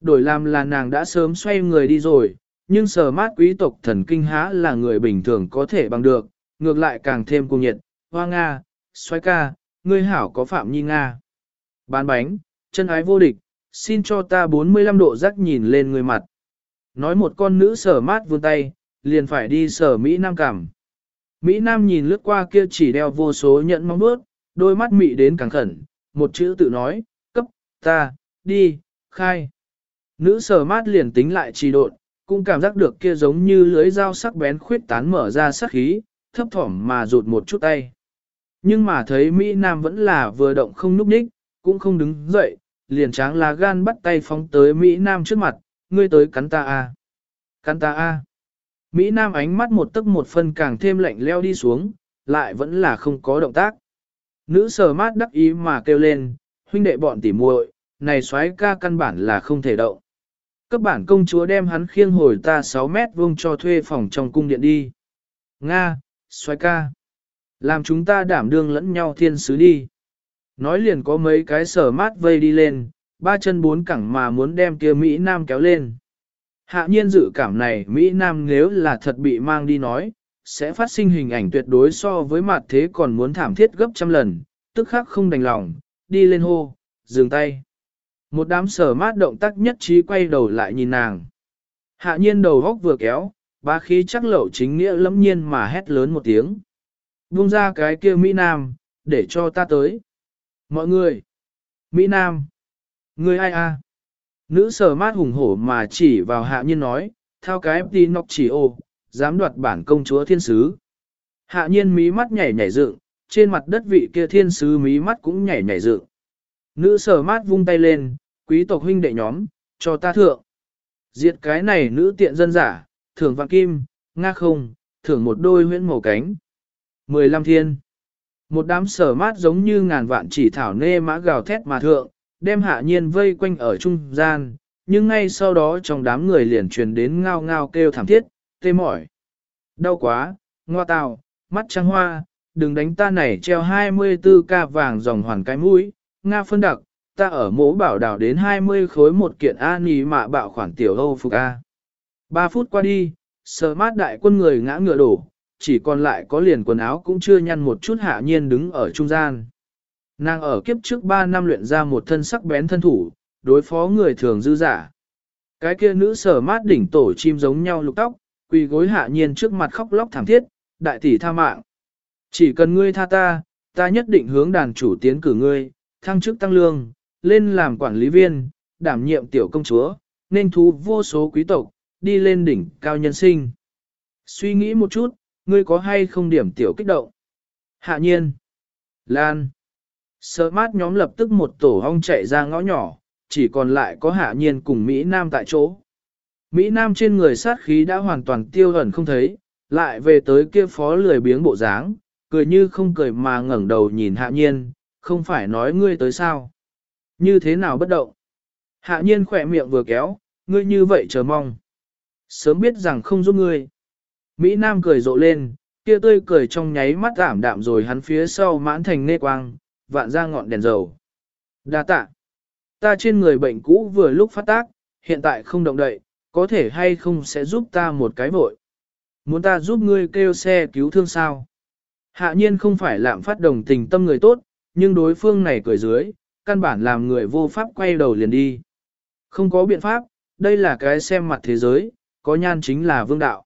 Đổi làm là nàng đã sớm xoay người đi rồi, nhưng sờ mát quý tộc thần kinh há là người bình thường có thể bằng được, ngược lại càng thêm cung nhiệt, hoa Nga, xoay ca, ngươi hảo có phạm nhi Nga. Bán bánh, chân ái vô địch, xin cho ta 45 độ rắc nhìn lên người mặt. Nói một con nữ sờ mát vươn tay, liền phải đi sờ Mỹ Nam cảm. Mỹ Nam nhìn lướt qua kia chỉ đeo vô số nhẫn mong bước, đôi mắt mị đến càng khẩn, một chữ tự nói, cấp, ta, đi, khai. Nữ sờ mát liền tính lại trì độn, cũng cảm giác được kia giống như lưới dao sắc bén khuyết tán mở ra sắc khí, thấp thỏm mà rụt một chút tay. Nhưng mà thấy Mỹ Nam vẫn là vừa động không núp ních, cũng không đứng dậy, liền tráng lá gan bắt tay phóng tới Mỹ Nam trước mặt, ngươi tới cắn ta a, Cắn ta a. Mỹ Nam ánh mắt một tức một phân càng thêm lạnh leo đi xuống, lại vẫn là không có động tác. Nữ sờ mát đắc ý mà kêu lên, huynh đệ bọn tỉ muội, này xoáy ca căn bản là không thể động. Cấp bản công chúa đem hắn khiêng hồi ta 6 mét vuông cho thuê phòng trong cung điện đi. Nga, xoay ca. Làm chúng ta đảm đương lẫn nhau thiên sứ đi. Nói liền có mấy cái sở mát vây đi lên, ba chân bốn cẳng mà muốn đem kia Mỹ Nam kéo lên. Hạ nhiên dự cảm này Mỹ Nam nếu là thật bị mang đi nói, sẽ phát sinh hình ảnh tuyệt đối so với mặt thế còn muốn thảm thiết gấp trăm lần, tức khắc không đành lòng, đi lên hô, dừng tay. Một đám sở mát động tác nhất trí quay đầu lại nhìn nàng. Hạ nhiên đầu góc vừa kéo, ba khí chắc lậu chính nghĩa lẫm nhiên mà hét lớn một tiếng. Buông ra cái kia Mỹ Nam, để cho ta tới. Mọi người! Mỹ Nam! Người ai a? Nữ sở mát hùng hổ mà chỉ vào hạ nhiên nói, theo cái tí nọc chỉ ô, dám đoạt bản công chúa thiên sứ. Hạ nhiên mí mắt nhảy nhảy dựng, trên mặt đất vị kia thiên sứ mí mắt cũng nhảy nhảy dựng. Nữ sở mát vung tay lên, quý tộc huynh đệ nhóm, cho ta thượng. Diệt cái này nữ tiện dân giả, thưởng vạn kim, nga không, thưởng một đôi huyễn màu cánh. Mười lăm thiên. Một đám sở mát giống như ngàn vạn chỉ thảo nê mã gào thét mà thượng, đem hạ nhiên vây quanh ở trung gian, nhưng ngay sau đó trong đám người liền truyền đến ngao ngao kêu thảm thiết, tê mỏi. Đau quá, ngoa tào, mắt trắng hoa, đừng đánh ta này treo 24 ca vàng dòng hoàn cái mũi, Nga phân đặc, ta ở mố bảo đảo đến 20 khối một kiện A nì mạ bạo khoản tiểu Âu phục A. 3 phút qua đi, sờ mát đại quân người ngã ngựa đổ, chỉ còn lại có liền quần áo cũng chưa nhăn một chút hạ nhiên đứng ở trung gian. Nàng ở kiếp trước 3 năm luyện ra một thân sắc bén thân thủ, đối phó người thường dư giả. Cái kia nữ sở mát đỉnh tổ chim giống nhau lục tóc, quỳ gối hạ nhiên trước mặt khóc lóc thảm thiết, đại tỷ tha mạng. Chỉ cần ngươi tha ta, ta nhất định hướng đàn chủ tiến cử ngươi, thăng chức tăng lương, lên làm quản lý viên, đảm nhiệm tiểu công chúa, nên thu vô số quý tộc, đi lên đỉnh cao nhân sinh. Suy nghĩ một chút, ngươi có hay không điểm tiểu kích động? Hạ nhiên. Lan. Sơ mát nhóm lập tức một tổ hong chạy ra ngõ nhỏ, chỉ còn lại có hạ nhiên cùng Mỹ Nam tại chỗ. Mỹ Nam trên người sát khí đã hoàn toàn tiêu hẩn không thấy, lại về tới kia phó lười biếng bộ dáng, cười như không cười mà ngẩng đầu nhìn hạ nhiên, không phải nói ngươi tới sao. Như thế nào bất động? Hạ nhiên khỏe miệng vừa kéo, ngươi như vậy chờ mong. Sớm biết rằng không giúp ngươi. Mỹ Nam cười rộ lên, kia tươi cười trong nháy mắt giảm đạm rồi hắn phía sau mãn thành nê quang, vạn ra ngọn đèn dầu. Đa tạ. Ta trên người bệnh cũ vừa lúc phát tác, hiện tại không động đậy, có thể hay không sẽ giúp ta một cái vội. Muốn ta giúp ngươi kêu xe cứu thương sao? Hạ nhiên không phải lạm phát đồng tình tâm người tốt, nhưng đối phương này cười dưới, căn bản làm người vô pháp quay đầu liền đi. Không có biện pháp, đây là cái xem mặt thế giới, có nhan chính là vương đạo.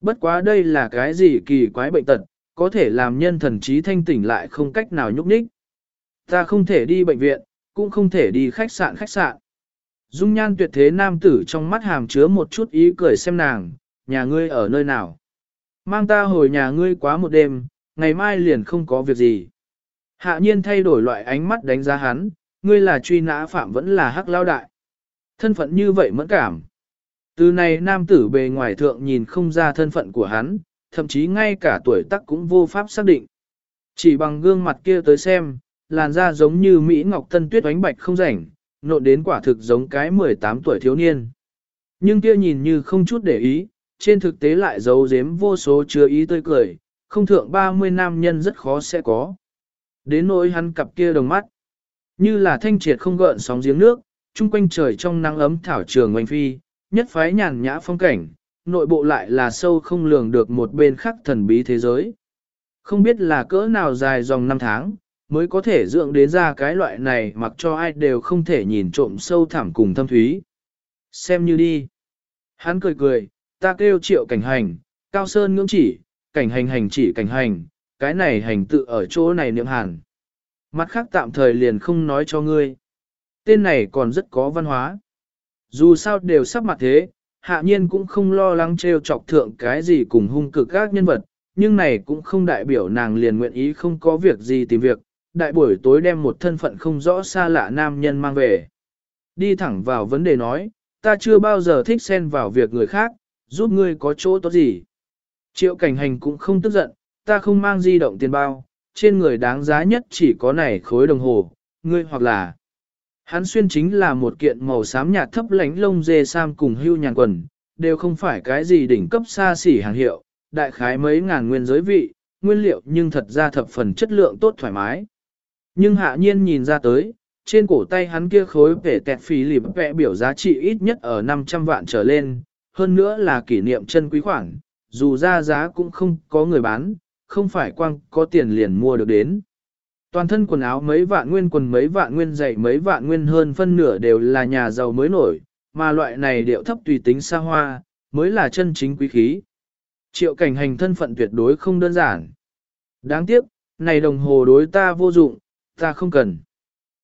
Bất quá đây là cái gì kỳ quái bệnh tật, có thể làm nhân thần trí thanh tỉnh lại không cách nào nhúc nhích. Ta không thể đi bệnh viện, cũng không thể đi khách sạn khách sạn. Dung nhan tuyệt thế nam tử trong mắt hàm chứa một chút ý cười xem nàng, nhà ngươi ở nơi nào. Mang ta hồi nhà ngươi quá một đêm, ngày mai liền không có việc gì. Hạ nhiên thay đổi loại ánh mắt đánh giá hắn, ngươi là truy nã phạm vẫn là hắc lao đại. Thân phận như vậy mẫn cảm. Từ này nam tử bề ngoài thượng nhìn không ra thân phận của hắn, thậm chí ngay cả tuổi tác cũng vô pháp xác định. Chỉ bằng gương mặt kia tới xem, làn da giống như Mỹ Ngọc Tân Tuyết oánh bạch không rảnh, nộn đến quả thực giống cái 18 tuổi thiếu niên. Nhưng kia nhìn như không chút để ý, trên thực tế lại giấu giếm vô số chứa ý tươi cười, không thượng 30 nam nhân rất khó sẽ có. Đến nỗi hắn cặp kia đồng mắt, như là thanh triệt không gợn sóng giếng nước, chung quanh trời trong nắng ấm thảo trường oanh phi, nhất phái nhàn nhã phong cảnh, nội bộ lại là sâu không lường được một bên khác thần bí thế giới. Không biết là cỡ nào dài dòng năm tháng, mới có thể dưỡng đến ra cái loại này mặc cho ai đều không thể nhìn trộm sâu thẳm cùng thâm thúy. Xem như đi. Hắn cười cười, ta kêu triệu cảnh hành, cao sơn ngưỡng chỉ, cảnh hành hành chỉ cảnh hành, cái này hành tự ở chỗ này niệm hàn. Mặt khác tạm thời liền không nói cho ngươi. Tên này còn rất có văn hóa. Dù sao đều sắp mặt thế, hạ nhiên cũng không lo lắng trêu chọc thượng cái gì cùng hung cực các nhân vật, nhưng này cũng không đại biểu nàng liền nguyện ý không có việc gì tìm việc, đại buổi tối đem một thân phận không rõ xa lạ nam nhân mang về. Đi thẳng vào vấn đề nói, ta chưa bao giờ thích xen vào việc người khác, giúp ngươi có chỗ tốt gì. Triệu cảnh hành cũng không tức giận, ta không mang di động tiền bao, trên người đáng giá nhất chỉ có này khối đồng hồ, ngươi hoặc là. Hắn xuyên chính là một kiện màu xám nhạt thấp lánh lông dê sam cùng hưu nhàn quần, đều không phải cái gì đỉnh cấp xa xỉ hàng hiệu, đại khái mấy ngàn nguyên giới vị, nguyên liệu nhưng thật ra thập phần chất lượng tốt thoải mái. Nhưng hạ nhiên nhìn ra tới, trên cổ tay hắn kia khối vẻ tẹt phí lịp vẽ biểu giá trị ít nhất ở 500 vạn trở lên, hơn nữa là kỷ niệm chân quý khoản, dù ra giá cũng không có người bán, không phải quang có tiền liền mua được đến. Toàn thân quần áo mấy vạn nguyên quần mấy vạn nguyên giày mấy vạn nguyên hơn phân nửa đều là nhà giàu mới nổi, mà loại này điệu thấp tùy tính xa hoa, mới là chân chính quý khí. Triệu cảnh hành thân phận tuyệt đối không đơn giản. Đáng tiếc, này đồng hồ đối ta vô dụng, ta không cần.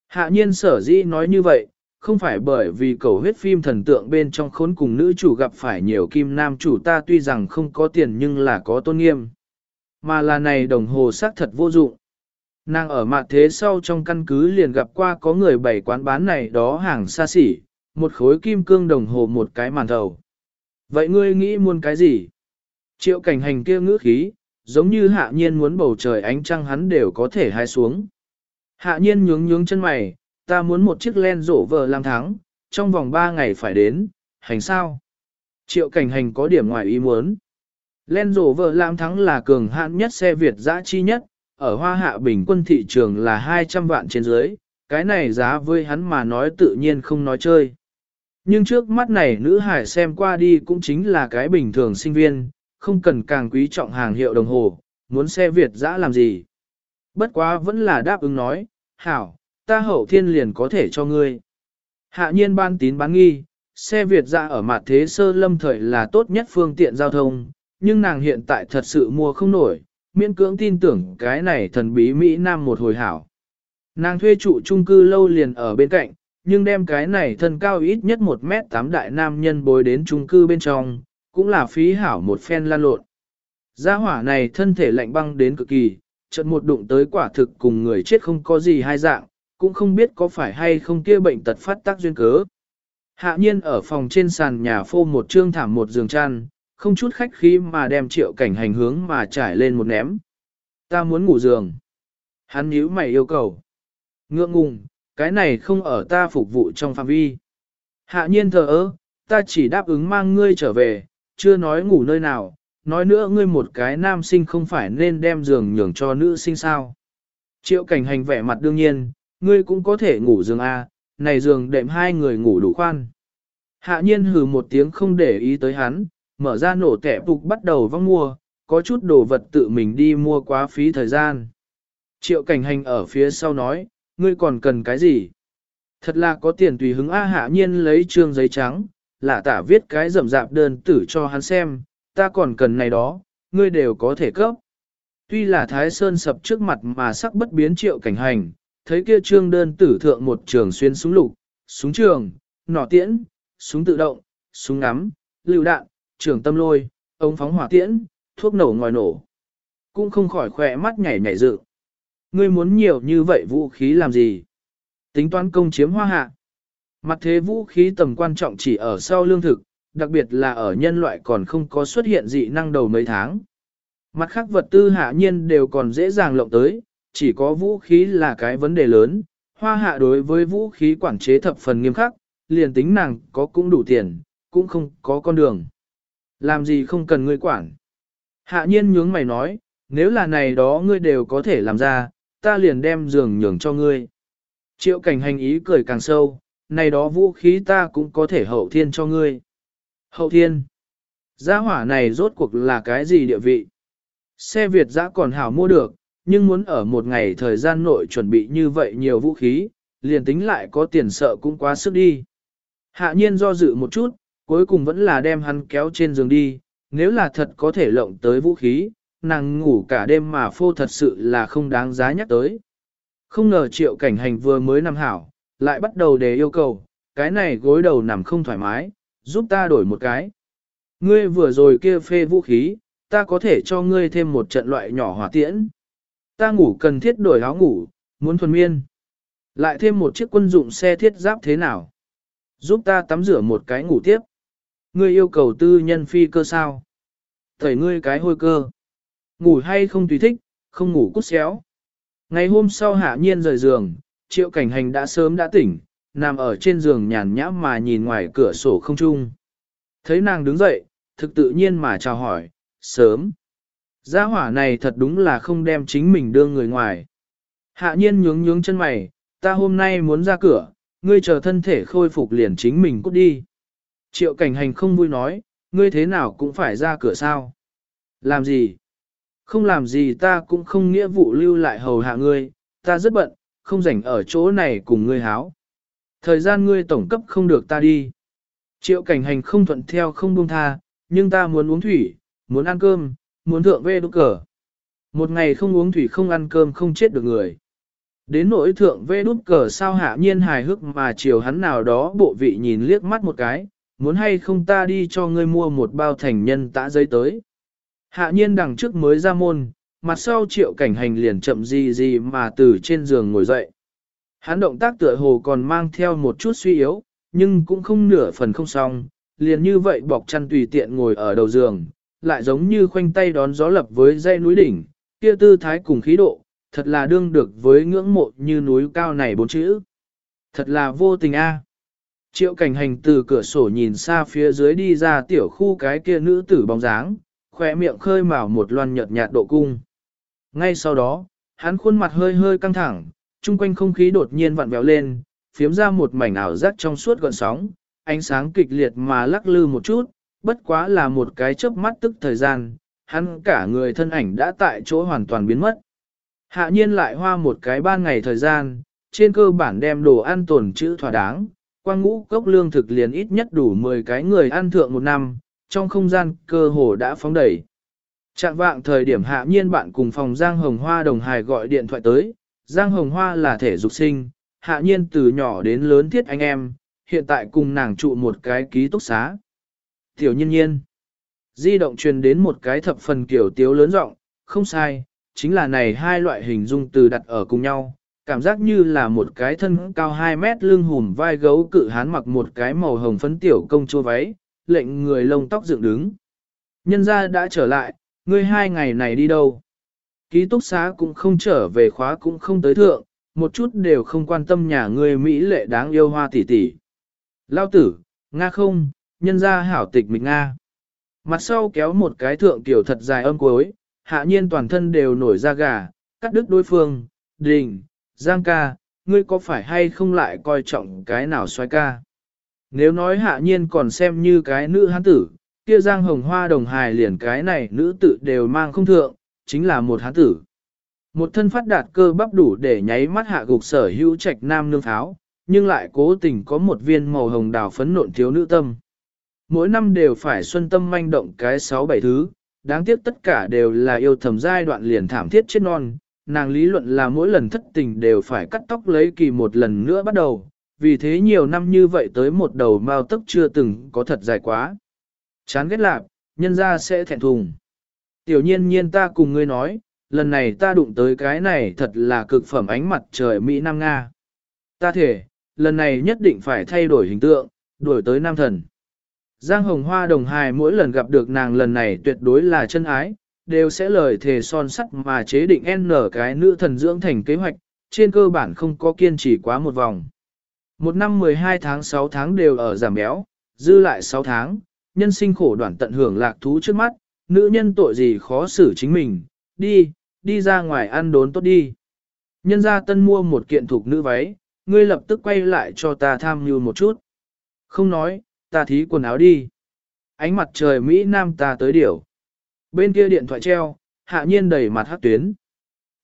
Hạ nhiên sở dĩ nói như vậy, không phải bởi vì cầu huyết phim thần tượng bên trong khốn cùng nữ chủ gặp phải nhiều kim nam chủ ta tuy rằng không có tiền nhưng là có tôn nghiêm. Mà là này đồng hồ xác thật vô dụng. Nàng ở mặt thế sau trong căn cứ liền gặp qua có người bày quán bán này đó hàng xa xỉ, một khối kim cương đồng hồ một cái màn thầu. Vậy ngươi nghĩ muốn cái gì? Triệu cảnh hành kia ngữ khí, giống như hạ nhiên muốn bầu trời ánh trăng hắn đều có thể hai xuống. Hạ nhiên nhướng nhướng chân mày, ta muốn một chiếc len rổ vờ làm thắng, trong vòng 3 ngày phải đến, hành sao? Triệu cảnh hành có điểm ngoài ý muốn. Len rổ vợ làm thắng là cường hạn nhất xe Việt giã chi nhất, ở hoa hạ bình quân thị trường là 200 vạn trên dưới, cái này giá với hắn mà nói tự nhiên không nói chơi. Nhưng trước mắt này nữ hải xem qua đi cũng chính là cái bình thường sinh viên, không cần càng quý trọng hàng hiệu đồng hồ, muốn xe Việt giã làm gì. Bất quá vẫn là đáp ứng nói, hảo, ta hậu thiên liền có thể cho ngươi. Hạ nhiên ban tín bán nghi, xe Việt giã ở mặt thế sơ lâm thời là tốt nhất phương tiện giao thông, nhưng nàng hiện tại thật sự mua không nổi, miễn cưỡng tin tưởng cái này thần bí Mỹ Nam một hồi hảo. Nàng thuê trụ chung cư lâu liền ở bên cạnh, nhưng đem cái này thân cao ít nhất 1 mét 8 đại nam nhân bồi đến chung cư bên trong, cũng là phí hảo một phen lan lộn. Gia hỏa này thân thể lạnh băng đến cực kỳ, chợt một đụng tới quả thực cùng người chết không có gì hai dạng, cũng không biết có phải hay không kia bệnh tật phát tác duyên cớ. Hạ nhiên ở phòng trên sàn nhà phô một trương thảm một giường chăn, không chút khách khí mà đem triệu cảnh hành hướng mà trải lên một ném. Ta muốn ngủ giường. Hắn nhíu mày yêu cầu. Ngượng ngùng, cái này không ở ta phục vụ trong phạm vi. Hạ nhiên thờ ơ, ta chỉ đáp ứng mang ngươi trở về, chưa nói ngủ nơi nào, nói nữa ngươi một cái nam sinh không phải nên đem giường nhường cho nữ sinh sao. Triệu cảnh hành vẻ mặt đương nhiên, ngươi cũng có thể ngủ giường A, này giường đệm hai người ngủ đủ khoan. Hạ nhiên hừ một tiếng không để ý tới hắn, mở ra nổ tẻ phục bắt đầu vong mua, có chút đồ vật tự mình đi mua quá phí thời gian. Triệu cảnh hành ở phía sau nói, ngươi còn cần cái gì? Thật là có tiền tùy hứng A hạ nhiên lấy trương giấy trắng, lạ tả viết cái rậm rạp đơn tử cho hắn xem, ta còn cần này đó, ngươi đều có thể cấp. Tuy là Thái Sơn sập trước mặt mà sắc bất biến triệu cảnh hành, thấy kia trương đơn tử thượng một trường xuyên súng lục, súng trường, nỏ tiễn, súng tự động, súng ngắm, lưu đạn, trường tâm lôi, ống phóng hỏa tiễn, thuốc nổ ngòi nổ. Cũng không khỏi khỏe mắt nhảy nhảy dự. Ngươi muốn nhiều như vậy vũ khí làm gì? Tính toán công chiếm hoa hạ. Mặt thế vũ khí tầm quan trọng chỉ ở sau lương thực, đặc biệt là ở nhân loại còn không có xuất hiện dị năng đầu mấy tháng. Mặt khác vật tư hạ nhiên đều còn dễ dàng lộng tới, chỉ có vũ khí là cái vấn đề lớn. Hoa hạ đối với vũ khí quản chế thập phần nghiêm khắc, liền tính nàng có cũng đủ tiền, cũng không có con đường. Làm gì không cần ngươi quản. Hạ nhiên nhướng mày nói, nếu là này đó ngươi đều có thể làm ra, ta liền đem giường nhường cho ngươi. Triệu cảnh hành ý cười càng sâu, này đó vũ khí ta cũng có thể hậu thiên cho ngươi. Hậu thiên. Gia hỏa này rốt cuộc là cái gì địa vị? Xe Việt giã còn hảo mua được, nhưng muốn ở một ngày thời gian nội chuẩn bị như vậy nhiều vũ khí, liền tính lại có tiền sợ cũng quá sức đi. Hạ nhiên do dự một chút, cuối cùng vẫn là đem hắn kéo trên giường đi, nếu là thật có thể lộng tới vũ khí, nàng ngủ cả đêm mà phô thật sự là không đáng giá nhắc tới. Không ngờ triệu cảnh hành vừa mới nằm hảo, lại bắt đầu đề yêu cầu, cái này gối đầu nằm không thoải mái, giúp ta đổi một cái. Ngươi vừa rồi kia phê vũ khí, ta có thể cho ngươi thêm một trận loại nhỏ hỏa tiễn. Ta ngủ cần thiết đổi áo ngủ, muốn thuần miên. Lại thêm một chiếc quân dụng xe thiết giáp thế nào? Giúp ta tắm rửa một cái ngủ tiếp. Ngươi yêu cầu tư nhân phi cơ sao? Thầy ngươi cái hôi cơ. Ngủ hay không tùy thích, không ngủ cút xéo. Ngày hôm sau hạ nhiên rời giường, triệu cảnh hành đã sớm đã tỉnh, nằm ở trên giường nhàn nhã mà nhìn ngoài cửa sổ không trung. Thấy nàng đứng dậy, thực tự nhiên mà chào hỏi, sớm. Gia hỏa này thật đúng là không đem chính mình đưa người ngoài. Hạ nhiên nhướng nhướng chân mày, ta hôm nay muốn ra cửa, ngươi chờ thân thể khôi phục liền chính mình cút đi. Triệu cảnh hành không vui nói, ngươi thế nào cũng phải ra cửa sao. Làm gì? Không làm gì ta cũng không nghĩa vụ lưu lại hầu hạ ngươi, ta rất bận, không rảnh ở chỗ này cùng ngươi háo. Thời gian ngươi tổng cấp không được ta đi. Triệu cảnh hành không thuận theo không buông tha, nhưng ta muốn uống thủy, muốn ăn cơm, muốn thượng về đốt cờ. Một ngày không uống thủy không ăn cơm không chết được người. Đến nỗi thượng vê đút cờ sao hạ nhiên hài hước mà chiều hắn nào đó bộ vị nhìn liếc mắt một cái, muốn hay không ta đi cho ngươi mua một bao thành nhân tã giấy tới. Hạ nhiên đằng trước mới ra môn, mặt sau triệu cảnh hành liền chậm gì gì mà từ trên giường ngồi dậy. Hắn động tác tựa hồ còn mang theo một chút suy yếu, nhưng cũng không nửa phần không xong, liền như vậy bọc chăn tùy tiện ngồi ở đầu giường, lại giống như khoanh tay đón gió lập với dãy núi đỉnh, kia tư thái cùng khí độ, thật là đương được với ngưỡng mộ như núi cao này bốn chữ. Thật là vô tình a. Triệu cảnh hành từ cửa sổ nhìn xa phía dưới đi ra tiểu khu cái kia nữ tử bóng dáng, khỏe miệng khơi mào một loan nhợt nhạt độ cung. Ngay sau đó, hắn khuôn mặt hơi hơi căng thẳng, chung quanh không khí đột nhiên vặn vẹo lên, phiếm ra một mảnh ảo giác trong suốt gọn sóng, ánh sáng kịch liệt mà lắc lư một chút, bất quá là một cái chớp mắt tức thời gian, hắn cả người thân ảnh đã tại chỗ hoàn toàn biến mất. Hạ nhiên lại hoa một cái ban ngày thời gian, trên cơ bản đem đồ ăn tồn chữ thỏa đáng, quang ngũ cốc lương thực liền ít nhất đủ 10 cái người ăn thượng một năm, trong không gian cơ hồ đã phóng đẩy. Trạng vạng thời điểm hạ nhiên bạn cùng phòng Giang Hồng Hoa đồng hài gọi điện thoại tới, Giang Hồng Hoa là thể dục sinh, hạ nhiên từ nhỏ đến lớn thiết anh em, hiện tại cùng nàng trụ một cái ký túc xá. Tiểu nhiên nhiên, di động truyền đến một cái thập phần kiểu tiếu lớn rộng, không sai, chính là này hai loại hình dung từ đặt ở cùng nhau, cảm giác như là một cái thân cao 2 mét lưng hùm vai gấu cự hán mặc một cái màu hồng phấn tiểu công chua váy, lệnh người lông tóc dựng đứng. Nhân gia đã trở lại, ngươi hai ngày này đi đâu? Ký túc xá cũng không trở về khóa cũng không tới thượng, một chút đều không quan tâm nhà ngươi Mỹ lệ đáng yêu hoa tỷ tỷ. Lao tử, Nga không, nhân gia hảo tịch mình Nga. Mặt sau kéo một cái thượng tiểu thật dài âm cuối, hạ nhiên toàn thân đều nổi da gà, cắt đứt đối phương, đình, giang ca, ngươi có phải hay không lại coi trọng cái nào xoay ca. Nếu nói hạ nhiên còn xem như cái nữ hán tử, kia giang hồng hoa đồng hài liền cái này nữ tử đều mang không thượng, chính là một hán tử. Một thân phát đạt cơ bắp đủ để nháy mắt hạ gục sở hữu trạch nam nương tháo, nhưng lại cố tình có một viên màu hồng đào phấn nộn thiếu nữ tâm. Mỗi năm đều phải xuân tâm manh động cái sáu bảy thứ, đáng tiếc tất cả đều là yêu thầm giai đoạn liền thảm thiết chết non. Nàng lý luận là mỗi lần thất tình đều phải cắt tóc lấy kỳ một lần nữa bắt đầu, vì thế nhiều năm như vậy tới một đầu mao tức chưa từng có thật dài quá. Chán ghét lạc, nhân ra sẽ thẹn thùng. Tiểu nhiên nhiên ta cùng ngươi nói, lần này ta đụng tới cái này thật là cực phẩm ánh mặt trời Mỹ Nam Nga. Ta thể, lần này nhất định phải thay đổi hình tượng, đổi tới nam thần. Giang Hồng Hoa đồng hài mỗi lần gặp được nàng lần này tuyệt đối là chân ái, đều sẽ lời thề son sắt mà chế định N cái nữ thần dưỡng thành kế hoạch, trên cơ bản không có kiên trì quá một vòng. Một năm 12 tháng 6 tháng đều ở giảm béo, dư lại 6 tháng, nhân sinh khổ đoạn tận hưởng lạc thú trước mắt, nữ nhân tội gì khó xử chính mình, đi, đi ra ngoài ăn đốn tốt đi. Nhân gia tân mua một kiện thuộc nữ váy, ngươi lập tức quay lại cho ta tham như một chút. Không nói, ta thí quần áo đi. Ánh mặt trời Mỹ Nam ta tới điểu. Bên kia điện thoại treo, hạ nhiên đầy mặt hát tuyến.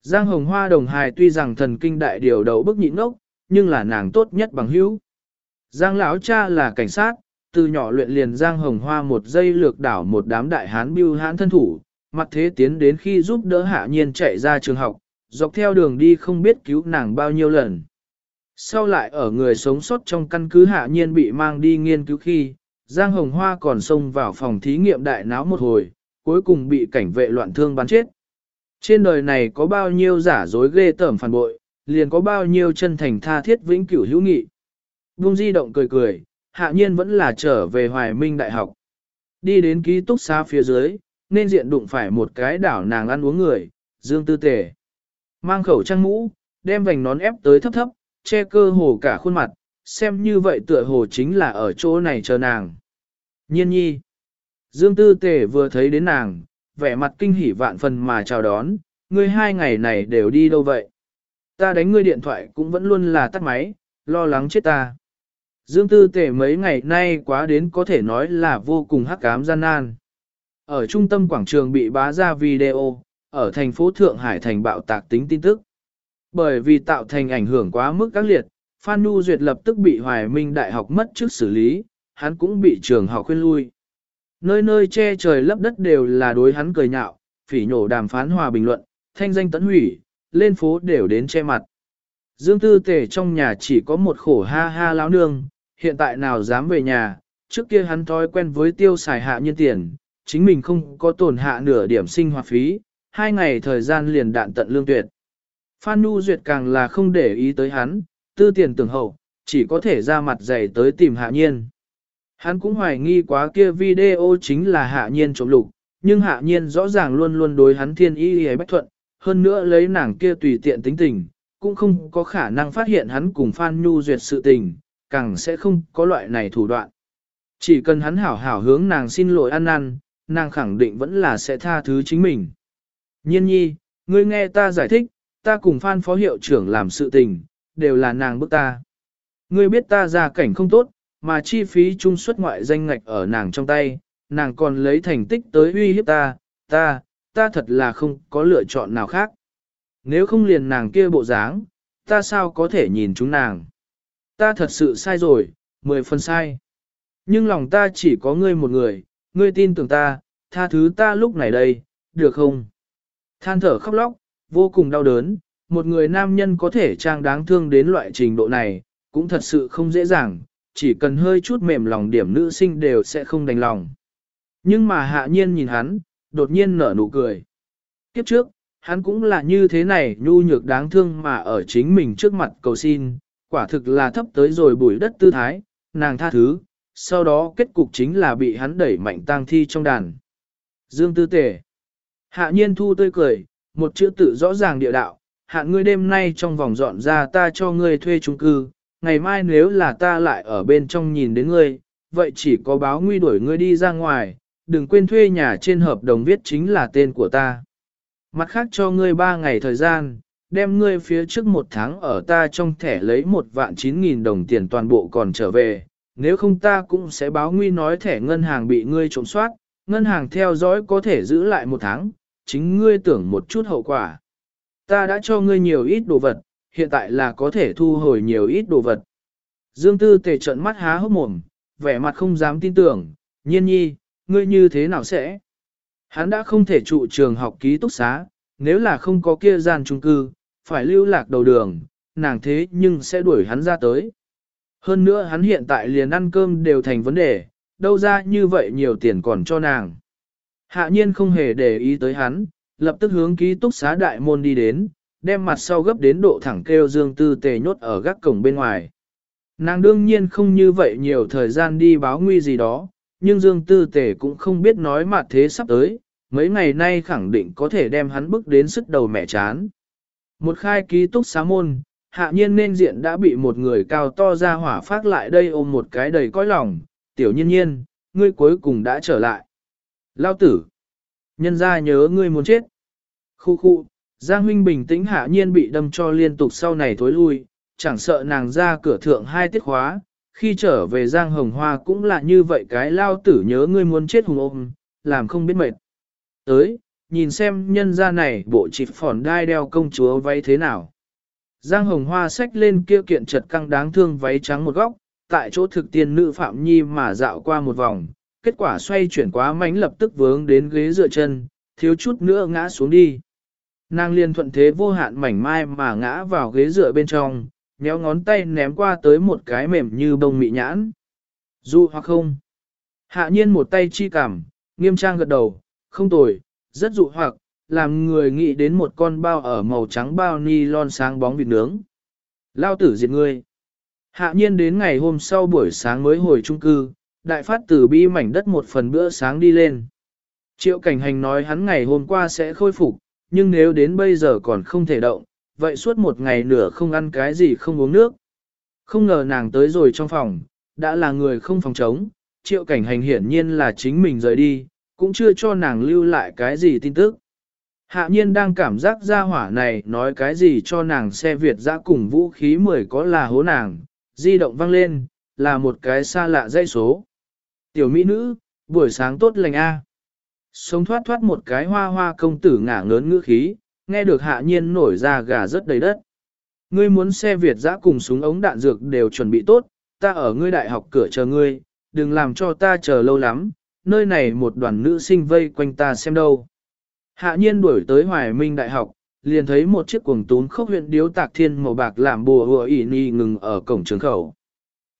Giang Hồng Hoa đồng hài tuy rằng thần kinh đại điều đầu bức nhịn ngốc, nhưng là nàng tốt nhất bằng hữu. Giang lão cha là cảnh sát, từ nhỏ luyện liền Giang Hồng Hoa một giây lược đảo một đám đại hán bưu hán thân thủ, mặt thế tiến đến khi giúp đỡ hạ nhiên chạy ra trường học, dọc theo đường đi không biết cứu nàng bao nhiêu lần. Sau lại ở người sống sót trong căn cứ hạ nhiên bị mang đi nghiên cứu khi, Giang Hồng Hoa còn xông vào phòng thí nghiệm đại náo một hồi, cuối cùng bị cảnh vệ loạn thương bắn chết. Trên đời này có bao nhiêu giả dối ghê tởm phản bội, liền có bao nhiêu chân thành tha thiết vĩnh cửu hữu nghị. Bung di động cười cười, hạ nhiên vẫn là trở về Hoài Minh Đại học. Đi đến ký túc xá phía dưới, nên diện đụng phải một cái đảo nàng ăn uống người, dương tư tề. Mang khẩu trang mũ, đem vành nón ép tới thấp thấp, che cơ hồ cả khuôn mặt, xem như vậy tựa hồ chính là ở chỗ này chờ nàng. Nhiên nhi. Dương tư tề vừa thấy đến nàng, vẻ mặt kinh hỉ vạn phần mà chào đón, ngươi hai ngày này đều đi đâu vậy? Ta đánh ngươi điện thoại cũng vẫn luôn là tắt máy, lo lắng chết ta. Dương tư tề mấy ngày nay quá đến có thể nói là vô cùng hắc cám gian nan. Ở trung tâm quảng trường bị bá ra video, ở thành phố Thượng Hải thành bạo tạc tính tin tức. Bởi vì tạo thành ảnh hưởng quá mức các liệt, Phan Nhu Duyệt lập tức bị Hoài Minh Đại học mất trước xử lý, hắn cũng bị trường học khuyên lui. Nơi nơi che trời lấp đất đều là đối hắn cười nhạo, phỉ nhổ đàm phán hòa bình luận, thanh danh tấn hủy, lên phố đều đến che mặt. Dương Tư Tề trong nhà chỉ có một khổ ha ha lão nương, hiện tại nào dám về nhà, trước kia hắn thói quen với tiêu xài hạ nhân tiền, chính mình không có tổn hạ nửa điểm sinh hoạt phí, hai ngày thời gian liền đạn tận lương tuyệt. Phan Nhu Duyệt càng là không để ý tới hắn, tư tiền tưởng hậu, chỉ có thể ra mặt dày tới tìm hạ nhiên. Hắn cũng hoài nghi quá kia video chính là hạ nhiên trộm lục, nhưng hạ nhiên rõ ràng luôn luôn đối hắn thiên y hề bách thuận, hơn nữa lấy nàng kia tùy tiện tính tình, cũng không có khả năng phát hiện hắn cùng Phan Nhu duyệt sự tình, càng sẽ không có loại này thủ đoạn. Chỉ cần hắn hảo hảo hướng nàng xin lỗi ăn năn, nàng khẳng định vẫn là sẽ tha thứ chính mình. Nhiên nhi, ngươi nghe ta giải thích, ta cùng Phan phó hiệu trưởng làm sự tình, đều là nàng bức ta. Ngươi biết ta ra cảnh không tốt, mà chi phí trung suất ngoại danh ngạch ở nàng trong tay, nàng còn lấy thành tích tới uy hiếp ta, ta, ta thật là không có lựa chọn nào khác. Nếu không liền nàng kia bộ dáng, ta sao có thể nhìn chúng nàng. Ta thật sự sai rồi, mười phần sai. Nhưng lòng ta chỉ có ngươi một người, ngươi tin tưởng ta, tha thứ ta lúc này đây, được không? Than thở khóc lóc, vô cùng đau đớn, một người nam nhân có thể trang đáng thương đến loại trình độ này, cũng thật sự không dễ dàng, chỉ cần hơi chút mềm lòng điểm nữ sinh đều sẽ không đành lòng. Nhưng mà hạ nhiên nhìn hắn, đột nhiên nở nụ cười. Kiếp trước, hắn cũng là như thế này nhu nhược đáng thương mà ở chính mình trước mặt cầu xin, quả thực là thấp tới rồi bùi đất tư thái, nàng tha thứ, sau đó kết cục chính là bị hắn đẩy mạnh tang thi trong đàn. Dương tư tể. Hạ nhiên thu tươi cười, một chữ tự rõ ràng địa đạo, hạ ngươi đêm nay trong vòng dọn ra ta cho ngươi thuê chung cư, ngày mai nếu là ta lại ở bên trong nhìn đến ngươi, vậy chỉ có báo nguy đuổi ngươi đi ra ngoài, đừng quên thuê nhà trên hợp đồng viết chính là tên của ta. Mặt khác cho ngươi ba ngày thời gian, đem ngươi phía trước một tháng ở ta trong thẻ lấy một vạn chín nghìn đồng tiền toàn bộ còn trở về, nếu không ta cũng sẽ báo nguy nói thẻ ngân hàng bị ngươi trộm soát, ngân hàng theo dõi có thể giữ lại một tháng, chính ngươi tưởng một chút hậu quả. Ta đã cho ngươi nhiều ít đồ vật, hiện tại là có thể thu hồi nhiều ít đồ vật. Dương Tư tề trận mắt há hốc mồm, vẻ mặt không dám tin tưởng, nhiên nhi, ngươi như thế nào sẽ? Hắn đã không thể trụ trường học ký túc xá, nếu là không có kia gian trung cư, phải lưu lạc đầu đường, nàng thế nhưng sẽ đuổi hắn ra tới. Hơn nữa hắn hiện tại liền ăn cơm đều thành vấn đề, đâu ra như vậy nhiều tiền còn cho nàng. Hạ nhiên không hề để ý tới hắn, lập tức hướng ký túc xá đại môn đi đến, đem mặt sau gấp đến độ thẳng kêu Dương Tư Tề nhốt ở gác cổng bên ngoài. Nàng đương nhiên không như vậy nhiều thời gian đi báo nguy gì đó, nhưng Dương Tư Tề cũng không biết nói mặt thế sắp tới, mấy ngày nay khẳng định có thể đem hắn bức đến sức đầu mẹ chán. Một khai ký túc xá môn, hạ nhiên nên diện đã bị một người cao to ra hỏa phát lại đây ôm một cái đầy cõi lòng, tiểu nhiên nhiên, ngươi cuối cùng đã trở lại. Lao tử, nhân ra nhớ ngươi muốn chết. Khu khu, Giang huynh bình tĩnh hạ nhiên bị đâm cho liên tục sau này thối lui, chẳng sợ nàng ra cửa thượng hai tiết khóa, khi trở về Giang Hồng Hoa cũng là như vậy cái lao tử nhớ ngươi muốn chết hùng ôm, làm không biết mệt. Tới, nhìn xem nhân gia này bộ chịp phỏn đai đeo công chúa váy thế nào. Giang Hồng Hoa xách lên kia kiện trật căng đáng thương váy trắng một góc, tại chỗ thực tiên nữ Phạm Nhi mà dạo qua một vòng, kết quả xoay chuyển quá mánh lập tức vướng đến ghế dựa chân, thiếu chút nữa ngã xuống đi. Nàng liên thuận thế vô hạn mảnh mai mà ngã vào ghế dựa bên trong, méo ngón tay ném qua tới một cái mềm như bông mị nhãn. Dù hoặc không. Hạ nhiên một tay chi cảm, nghiêm trang gật đầu, không tồi, rất dụ hoặc, làm người nghĩ đến một con bao ở màu trắng bao ni lon sáng bóng vịt nướng. Lao tử diệt ngươi. Hạ nhiên đến ngày hôm sau buổi sáng mới hồi trung cư, đại phát tử bi mảnh đất một phần bữa sáng đi lên. Triệu cảnh hành nói hắn ngày hôm qua sẽ khôi phục, nhưng nếu đến bây giờ còn không thể động, vậy suốt một ngày nửa không ăn cái gì không uống nước. Không ngờ nàng tới rồi trong phòng, đã là người không phòng chống, triệu cảnh hành hiển nhiên là chính mình rời đi, cũng chưa cho nàng lưu lại cái gì tin tức. Hạ nhiên đang cảm giác ra hỏa này nói cái gì cho nàng xe Việt ra cùng vũ khí mười có là hố nàng, di động vang lên, là một cái xa lạ dây số. Tiểu mỹ nữ, buổi sáng tốt lành A. Sống thoát thoát một cái hoa hoa công tử ngả ngớn ngữ khí, nghe được hạ nhiên nổi ra gà rất đầy đất. Ngươi muốn xe Việt giã cùng súng ống đạn dược đều chuẩn bị tốt, ta ở ngươi đại học cửa chờ ngươi, đừng làm cho ta chờ lâu lắm, nơi này một đoàn nữ sinh vây quanh ta xem đâu. Hạ nhiên đuổi tới Hoài Minh Đại học, liền thấy một chiếc cuồng tún khốc huyện điếu tạc thiên màu bạc làm bùa hùa ỉ ni ngừng ở cổng trường khẩu.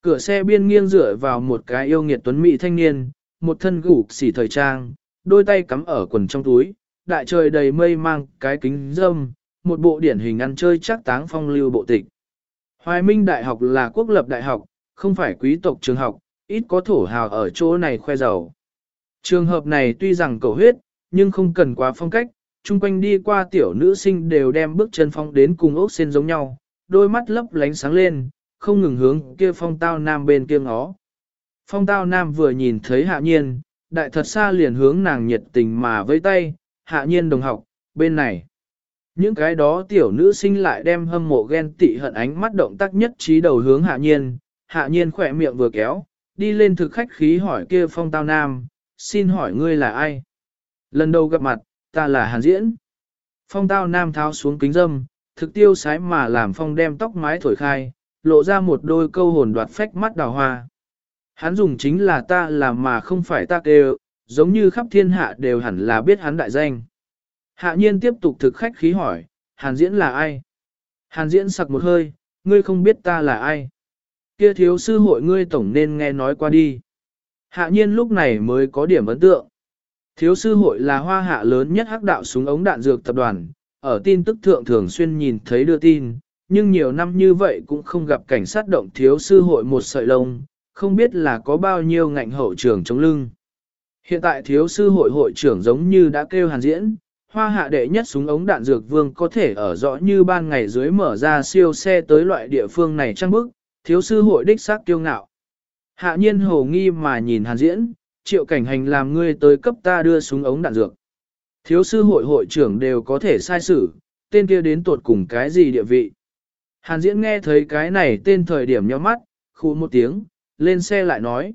Cửa xe biên nghiêng dựa vào một cái yêu nghiệt tuấn mỹ thanh niên, một thân gục xỉ thời trang, đôi tay cắm ở quần trong túi, đại trời đầy mây mang cái kính dâm, một bộ điển hình ăn chơi chắc táng phong lưu bộ tịch. Hoài Minh Đại học là quốc lập đại học, không phải quý tộc trường học, ít có thổ hào ở chỗ này khoe giàu. Trường hợp này tuy rằng cầu huyết, nhưng không cần quá phong cách, chung quanh đi qua tiểu nữ sinh đều đem bước chân phong đến cùng ốc sen giống nhau, đôi mắt lấp lánh sáng lên, không ngừng hướng kia phong tao nam bên kia ngó. Phong tao nam vừa nhìn thấy hạ nhiên, đại thật xa liền hướng nàng nhiệt tình mà vây tay, hạ nhiên đồng học, bên này. Những cái đó tiểu nữ sinh lại đem hâm mộ ghen tị hận ánh mắt động tác nhất trí đầu hướng hạ nhiên, hạ nhiên khỏe miệng vừa kéo, đi lên thực khách khí hỏi kia phong tao nam, xin hỏi ngươi là ai? Lần đầu gặp mặt, ta là Hàn Diễn. Phong tao nam tháo xuống kính dâm, thực tiêu sái mà làm phong đem tóc mái thổi khai, lộ ra một đôi câu hồn đoạt phách mắt đào hoa. Hắn dùng chính là ta làm mà không phải ta kêu, giống như khắp thiên hạ đều hẳn là biết hắn đại danh. Hạ nhiên tiếp tục thực khách khí hỏi, Hàn Diễn là ai? Hàn Diễn sặc một hơi, ngươi không biết ta là ai. Kia thiếu sư hội ngươi tổng nên nghe nói qua đi. Hạ nhiên lúc này mới có điểm ấn tượng. Thiếu sư hội là hoa hạ lớn nhất hắc đạo súng ống đạn dược tập đoàn, ở tin tức thượng thường xuyên nhìn thấy đưa tin, nhưng nhiều năm như vậy cũng không gặp cảnh sát động thiếu sư hội một sợi lông, không biết là có bao nhiêu ngạnh hậu trưởng chống lưng. Hiện tại thiếu sư hội hội trưởng giống như đã kêu hàn diễn, hoa hạ đệ nhất súng ống đạn dược vương có thể ở rõ như ban ngày dưới mở ra siêu xe tới loại địa phương này trăng bức, thiếu sư hội đích xác kiêu ngạo. Hạ nhiên hồ nghi mà nhìn hàn diễn, triệu cảnh hành làm ngươi tới cấp ta đưa súng ống đạn dược. Thiếu sư hội hội trưởng đều có thể sai xử, tên kia đến tuột cùng cái gì địa vị. Hàn diễn nghe thấy cái này tên thời điểm nhó mắt, khu một tiếng, lên xe lại nói.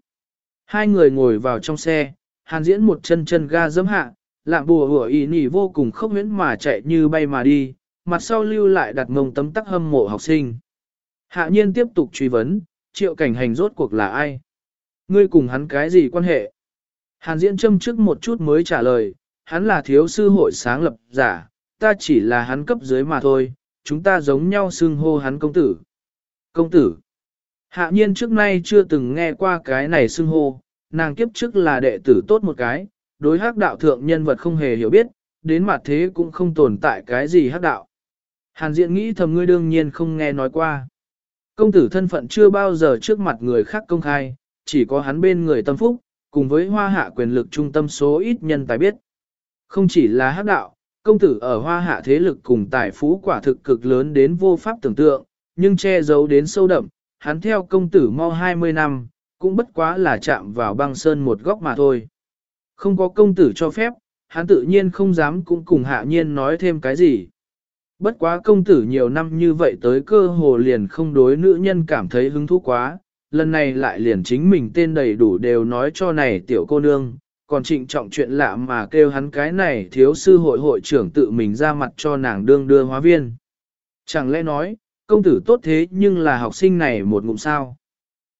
Hai người ngồi vào trong xe, hàn diễn một chân chân ga dẫm hạ, lạm bùa hủa ý nhỉ vô cùng khốc huyễn mà chạy như bay mà đi, mặt sau lưu lại đặt ngông tấm tắc hâm mộ học sinh. Hạ nhiên tiếp tục truy vấn, triệu cảnh hành rốt cuộc là ai? Ngươi cùng hắn cái gì quan hệ? Hàn diễn châm trước một chút mới trả lời, hắn là thiếu sư hội sáng lập giả, ta chỉ là hắn cấp dưới mà thôi, chúng ta giống nhau xưng hô hắn công tử. Công tử. Hạ nhiên trước nay chưa từng nghe qua cái này xưng hô, nàng kiếp trước là đệ tử tốt một cái, đối hắc đạo thượng nhân vật không hề hiểu biết, đến mặt thế cũng không tồn tại cái gì hắc đạo. Hàn diện nghĩ thầm ngươi đương nhiên không nghe nói qua. Công tử thân phận chưa bao giờ trước mặt người khác công khai, chỉ có hắn bên người tâm phúc, cùng với hoa hạ quyền lực trung tâm số ít nhân tài biết. Không chỉ là hắc đạo, công tử ở hoa hạ thế lực cùng tài phú quả thực cực lớn đến vô pháp tưởng tượng, nhưng che giấu đến sâu đậm, hắn theo công tử mau 20 năm, cũng bất quá là chạm vào băng sơn một góc mà thôi. Không có công tử cho phép, hắn tự nhiên không dám cũng cùng hạ nhiên nói thêm cái gì. Bất quá công tử nhiều năm như vậy tới cơ hồ liền không đối nữ nhân cảm thấy hứng thú quá, lần này lại liền chính mình tên đầy đủ đều nói cho này tiểu cô nương, còn trịnh trọng chuyện lạ mà kêu hắn cái này thiếu sư hội hội trưởng tự mình ra mặt cho nàng đương đưa hóa viên. Chẳng lẽ nói, công tử tốt thế nhưng là học sinh này một ngụm sao.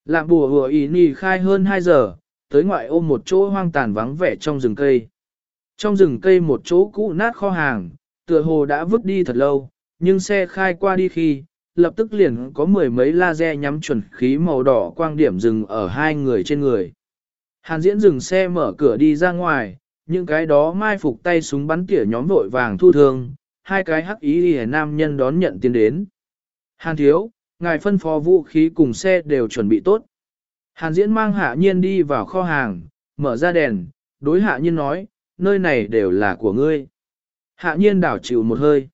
Lạm bùa hùa ý nì khai hơn 2 giờ, tới ngoại ôm một chỗ hoang tàn vắng vẻ trong rừng cây. Trong rừng cây một chỗ cũ nát kho hàng, tựa hồ đã vứt đi thật lâu, nhưng xe khai qua đi khi, lập tức liền có mười mấy laser nhắm chuẩn khí màu đỏ quang điểm dừng ở hai người trên người. Hàn diễn dừng xe mở cửa đi ra ngoài, những cái đó mai phục tay súng bắn tỉa nhóm vội vàng thu thương, hai cái hắc ý hề nam nhân đón nhận tiền đến. Hàn thiếu, ngài phân phó vũ khí cùng xe đều chuẩn bị tốt. Hàn diễn mang hạ nhiên đi vào kho hàng, mở ra đèn, đối hạ nhiên nói, nơi này đều là của ngươi. Hạ nhiên đảo chịu một hơi.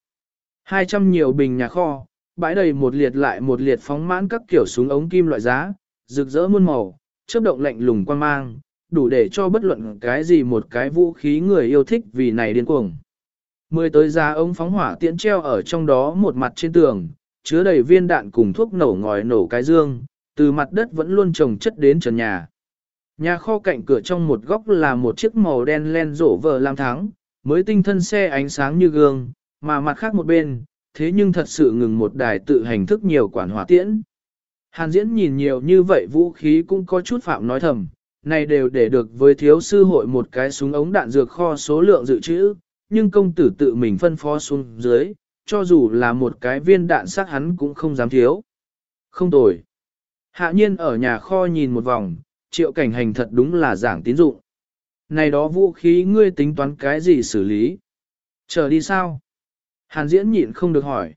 Hai trăm nhiều bình nhà kho, bãi đầy một liệt lại một liệt phóng mãn các kiểu súng ống kim loại giá, rực rỡ muôn màu, chớp động lạnh lùng quan mang, đủ để cho bất luận cái gì một cái vũ khí người yêu thích vì này điên cuồng. Mười tới giá ống phóng hỏa tiễn treo ở trong đó một mặt trên tường, chứa đầy viên đạn cùng thuốc nổ ngòi nổ cái dương, từ mặt đất vẫn luôn trồng chất đến trần nhà. Nhà kho cạnh cửa trong một góc là một chiếc màu đen len rổ vờ lam thắng, mới tinh thân xe ánh sáng như gương, mà mặt khác một bên, thế nhưng thật sự ngừng một đài tự hành thức nhiều quản hỏa tiễn. Hàn diễn nhìn nhiều như vậy vũ khí cũng có chút phạm nói thầm, này đều để được với thiếu sư hội một cái súng ống đạn dược kho số lượng dự trữ, nhưng công tử tự mình phân phó xuống dưới, cho dù là một cái viên đạn sắc hắn cũng không dám thiếu. Không tồi. Hạ nhiên ở nhà kho nhìn một vòng, triệu cảnh hành thật đúng là giảng tín dụng. Này đó vũ khí ngươi tính toán cái gì xử lý? Chờ đi sao? Hàn diễn nhịn không được hỏi.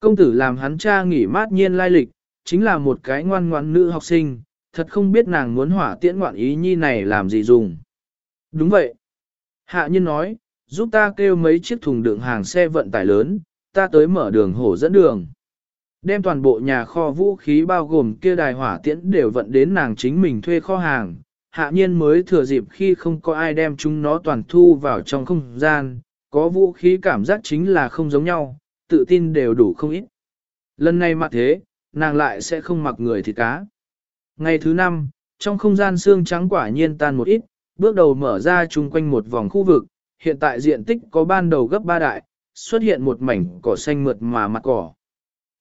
Công tử làm hắn cha nghỉ mát nhiên lai lịch, chính là một cái ngoan ngoãn nữ học sinh, thật không biết nàng muốn hỏa tiễn ngoạn ý nhi này làm gì dùng. Đúng vậy. Hạ nhân nói, giúp ta kêu mấy chiếc thùng đựng hàng xe vận tải lớn, ta tới mở đường hổ dẫn đường. Đem toàn bộ nhà kho vũ khí bao gồm kia đài hỏa tiễn đều vận đến nàng chính mình thuê kho hàng. Hạ nhiên mới thừa dịp khi không có ai đem chúng nó toàn thu vào trong không gian, có vũ khí cảm giác chính là không giống nhau, tự tin đều đủ không ít. Lần này mặc thế, nàng lại sẽ không mặc người thịt cá. Ngày thứ năm, trong không gian xương trắng quả nhiên tan một ít, bước đầu mở ra chung quanh một vòng khu vực, hiện tại diện tích có ban đầu gấp ba đại, xuất hiện một mảnh cỏ xanh mượt mà mặt cỏ.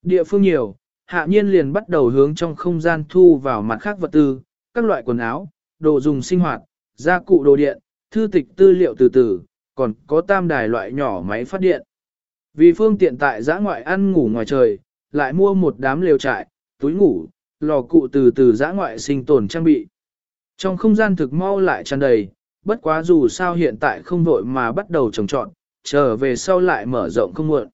Địa phương nhiều, hạ nhiên liền bắt đầu hướng trong không gian thu vào mặt khác vật tư, các loại quần áo, đồ dùng sinh hoạt, gia cụ đồ điện, thư tịch tư liệu từ từ, còn có tam đài loại nhỏ máy phát điện. Vì phương tiện tại giã ngoại ăn ngủ ngoài trời, lại mua một đám lều trại, túi ngủ, lò cụ từ từ giã ngoại sinh tồn trang bị. Trong không gian thực mau lại tràn đầy, bất quá dù sao hiện tại không vội mà bắt đầu trồng trọn, trở về sau lại mở rộng không muộn.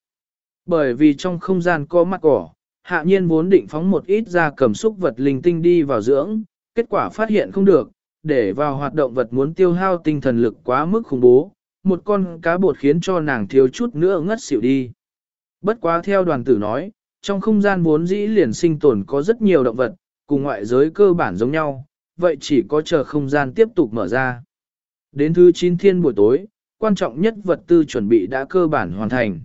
Bởi vì trong không gian có mặt cỏ, hạ nhiên vốn định phóng một ít ra cầm xúc vật linh tinh đi vào dưỡng, kết quả phát hiện không được, để vào hoạt động vật muốn tiêu hao tinh thần lực quá mức khủng bố, một con cá bột khiến cho nàng thiếu chút nữa ngất xỉu đi. Bất quá theo đoàn tử nói, trong không gian vốn dĩ liền sinh tồn có rất nhiều động vật, cùng ngoại giới cơ bản giống nhau, vậy chỉ có chờ không gian tiếp tục mở ra. Đến thứ 9 thiên buổi tối, quan trọng nhất vật tư chuẩn bị đã cơ bản hoàn thành.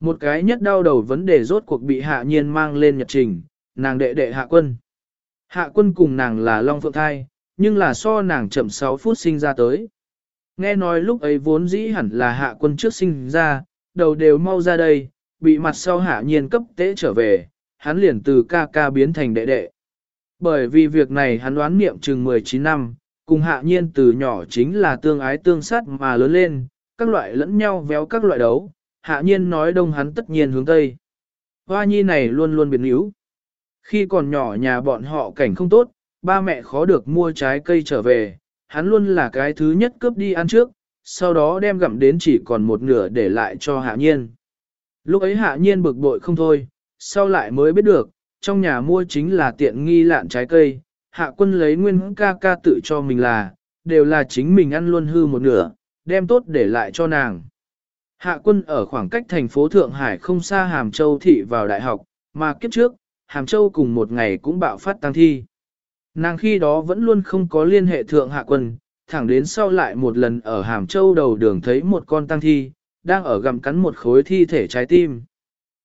Một cái nhất đau đầu vấn đề rốt cuộc bị hạ nhiên mang lên nhật trình, nàng đệ đệ hạ quân. Hạ quân cùng nàng là Long Phượng Thai, nhưng là so nàng chậm 6 phút sinh ra tới. Nghe nói lúc ấy vốn dĩ hẳn là hạ quân trước sinh ra, đầu đều mau ra đây, bị mặt sau hạ nhiên cấp tế trở về, hắn liền từ ca ca biến thành đệ đệ. Bởi vì việc này hắn đoán niệm chừng 19 năm, cùng hạ nhiên từ nhỏ chính là tương ái tương sát mà lớn lên, các loại lẫn nhau véo các loại đấu, hạ nhiên nói đông hắn tất nhiên hướng tây. Hoa nhi này luôn luôn biến yếu. Khi còn nhỏ nhà bọn họ cảnh không tốt, ba mẹ khó được mua trái cây trở về, hắn luôn là cái thứ nhất cướp đi ăn trước, sau đó đem gặm đến chỉ còn một nửa để lại cho hạ nhiên. Lúc ấy hạ nhiên bực bội không thôi, sau lại mới biết được, trong nhà mua chính là tiện nghi lạn trái cây, hạ quân lấy nguyên ca ca tự cho mình là, đều là chính mình ăn luôn hư một nửa, đem tốt để lại cho nàng. Hạ quân ở khoảng cách thành phố Thượng Hải không xa Hàm Châu thị vào đại học, mà kiếp trước, Hàm Châu cùng một ngày cũng bạo phát tăng thi. Nàng khi đó vẫn luôn không có liên hệ thượng hạ quân, thẳng đến sau lại một lần ở Hàm Châu đầu đường thấy một con tăng thi, đang ở gặm cắn một khối thi thể trái tim.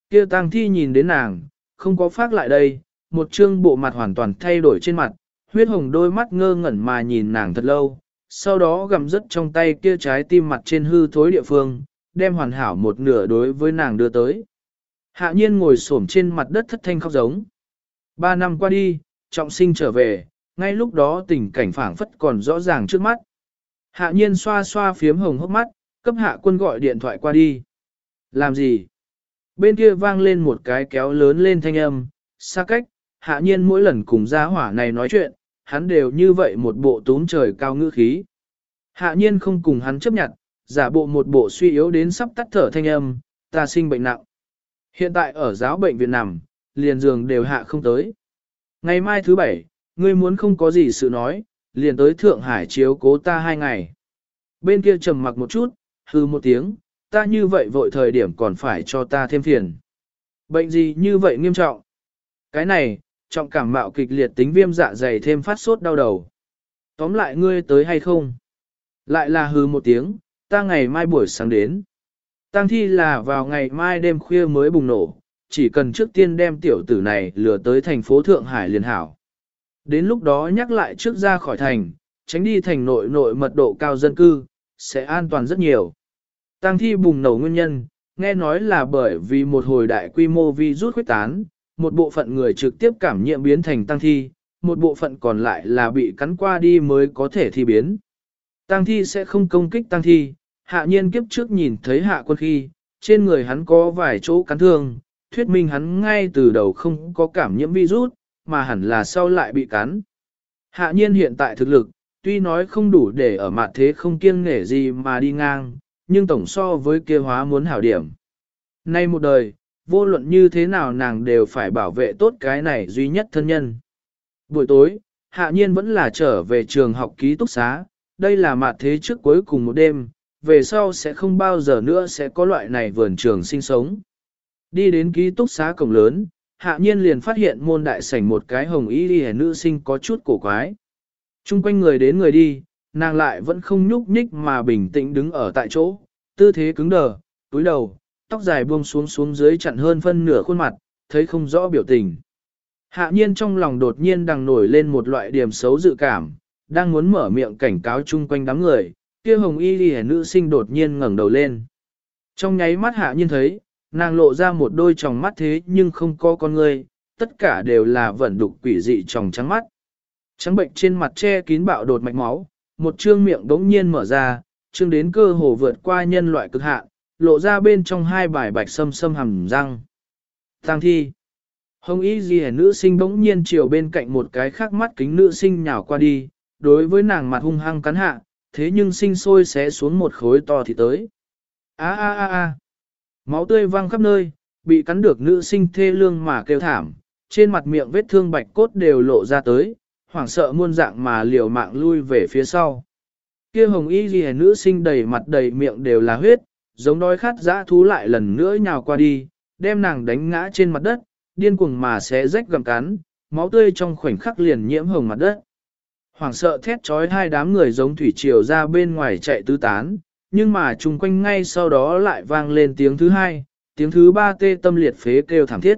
Kia tăng thi nhìn đến nàng, không có phát lại đây, một trương bộ mặt hoàn toàn thay đổi trên mặt, huyết hồng đôi mắt ngơ ngẩn mà nhìn nàng thật lâu, sau đó gầm rất trong tay kia trái tim mặt trên hư thối địa phương, đem hoàn hảo một nửa đối với nàng đưa tới. Hạ nhiên ngồi xổm trên mặt đất thất thanh khóc giống. Ba năm qua đi, trọng sinh trở về, ngay lúc đó tình cảnh phảng phất còn rõ ràng trước mắt. Hạ nhiên xoa xoa phiếm hồng hốc mắt, cấp hạ quân gọi điện thoại qua đi. Làm gì? Bên kia vang lên một cái kéo lớn lên thanh âm, xa cách, hạ nhiên mỗi lần cùng gia hỏa này nói chuyện, hắn đều như vậy một bộ tốn trời cao ngữ khí. Hạ nhiên không cùng hắn chấp nhận, giả bộ một bộ suy yếu đến sắp tắt thở thanh âm, ta sinh bệnh nặng. Hiện tại ở giáo bệnh viện nằm, liền giường đều hạ không tới. Ngày mai thứ bảy, ngươi muốn không có gì sự nói, liền tới Thượng Hải chiếu cố ta hai ngày. Bên kia trầm mặc một chút, hư một tiếng, ta như vậy vội thời điểm còn phải cho ta thêm phiền. Bệnh gì như vậy nghiêm trọng? Cái này, trọng cảm mạo kịch liệt tính viêm dạ dày thêm phát sốt đau đầu. Tóm lại ngươi tới hay không? Lại là hừ một tiếng, ta ngày mai buổi sáng đến. Tăng thi là vào ngày mai đêm khuya mới bùng nổ, chỉ cần trước tiên đem tiểu tử này lừa tới thành phố Thượng Hải liền hảo. Đến lúc đó nhắc lại trước ra khỏi thành, tránh đi thành nội nội mật độ cao dân cư, sẽ an toàn rất nhiều. Tăng thi bùng nổ nguyên nhân, nghe nói là bởi vì một hồi đại quy mô virus khuếch tán, một bộ phận người trực tiếp cảm nhiễm biến thành tăng thi, một bộ phận còn lại là bị cắn qua đi mới có thể thi biến. Tăng thi sẽ không công kích tăng thi, hạ nhiên kiếp trước nhìn thấy hạ quân khi, trên người hắn có vài chỗ cắn thương, thuyết minh hắn ngay từ đầu không có cảm nhiễm virus, mà hẳn là sau lại bị cắn. Hạ nhiên hiện tại thực lực, tuy nói không đủ để ở mặt thế không kiêng nể gì mà đi ngang, nhưng tổng so với kia hóa muốn hảo điểm. Nay một đời, vô luận như thế nào nàng đều phải bảo vệ tốt cái này duy nhất thân nhân. Buổi tối, hạ nhiên vẫn là trở về trường học ký túc xá, đây là mặt thế trước cuối cùng một đêm, về sau sẽ không bao giờ nữa sẽ có loại này vườn trường sinh sống. Đi đến ký túc xá cổng lớn, hạ nhiên liền phát hiện môn đại sảnh một cái hồng y đi nữ sinh có chút cổ quái. Trung quanh người đến người đi, nàng lại vẫn không nhúc nhích mà bình tĩnh đứng ở tại chỗ, tư thế cứng đờ, túi đầu, tóc dài buông xuống xuống dưới chặn hơn phân nửa khuôn mặt, thấy không rõ biểu tình. Hạ nhiên trong lòng đột nhiên đang nổi lên một loại điểm xấu dự cảm, đang muốn mở miệng cảnh cáo chung quanh đám người, kia hồng y đi nữ sinh đột nhiên ngẩng đầu lên. Trong nháy mắt hạ nhiên thấy, nàng lộ ra một đôi tròng mắt thế nhưng không có con người, tất cả đều là vẩn đục quỷ dị tròng trắng mắt. Trắng bệnh trên mặt che kín bạo đột mạch máu, một trương miệng đống nhiên mở ra, trương đến cơ hồ vượt qua nhân loại cực hạn, lộ ra bên trong hai bài bạch sâm sâm hầm răng. Tăng thi. Hồng y gì nữ sinh bỗng nhiên chiều bên cạnh một cái khác mắt kính nữ sinh nhào qua đi, đối với nàng mặt hung hăng cắn hạ, thế nhưng sinh sôi xé xuống một khối to thì tới. A a a a. Máu tươi văng khắp nơi, bị cắn được nữ sinh thê lương mà kêu thảm, trên mặt miệng vết thương bạch cốt đều lộ ra tới, hoảng sợ muôn dạng mà liều mạng lui về phía sau. Kia hồng y ghi nữ sinh đầy mặt đầy miệng đều là huyết, giống đói khát dã thú lại lần nữa nhào qua đi, đem nàng đánh ngã trên mặt đất, điên cuồng mà xé rách gầm cắn, máu tươi trong khoảnh khắc liền nhiễm hồng mặt đất. Hoảng sợ thét trói hai đám người giống thủy triều ra bên ngoài chạy tứ tán, nhưng mà chung quanh ngay sau đó lại vang lên tiếng thứ hai, tiếng thứ ba tê tâm liệt phế kêu thảm thiết.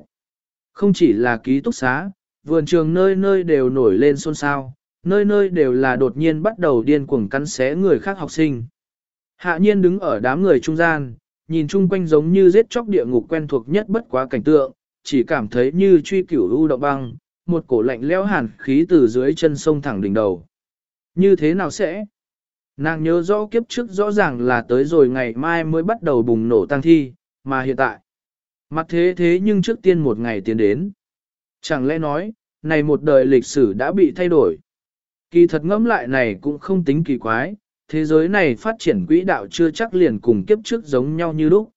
Không chỉ là ký túc xá, vườn trường nơi nơi đều nổi lên xôn xao, nơi nơi đều là đột nhiên bắt đầu điên cuồng cắn xé người khác học sinh. Hạ nhiên đứng ở đám người trung gian, nhìn chung quanh giống như giết chóc địa ngục quen thuộc nhất bất quá cảnh tượng, chỉ cảm thấy như truy cửu u động băng, một cổ lạnh lẽo hàn khí từ dưới chân sông thẳng đỉnh đầu. Như thế nào sẽ? Nàng nhớ rõ kiếp trước rõ ràng là tới rồi ngày mai mới bắt đầu bùng nổ tăng thi, mà hiện tại. Mặt thế thế nhưng trước tiên một ngày tiến đến. Chẳng lẽ nói, này một đời lịch sử đã bị thay đổi. Kỳ thật ngẫm lại này cũng không tính kỳ quái, thế giới này phát triển quỹ đạo chưa chắc liền cùng kiếp trước giống nhau như lúc.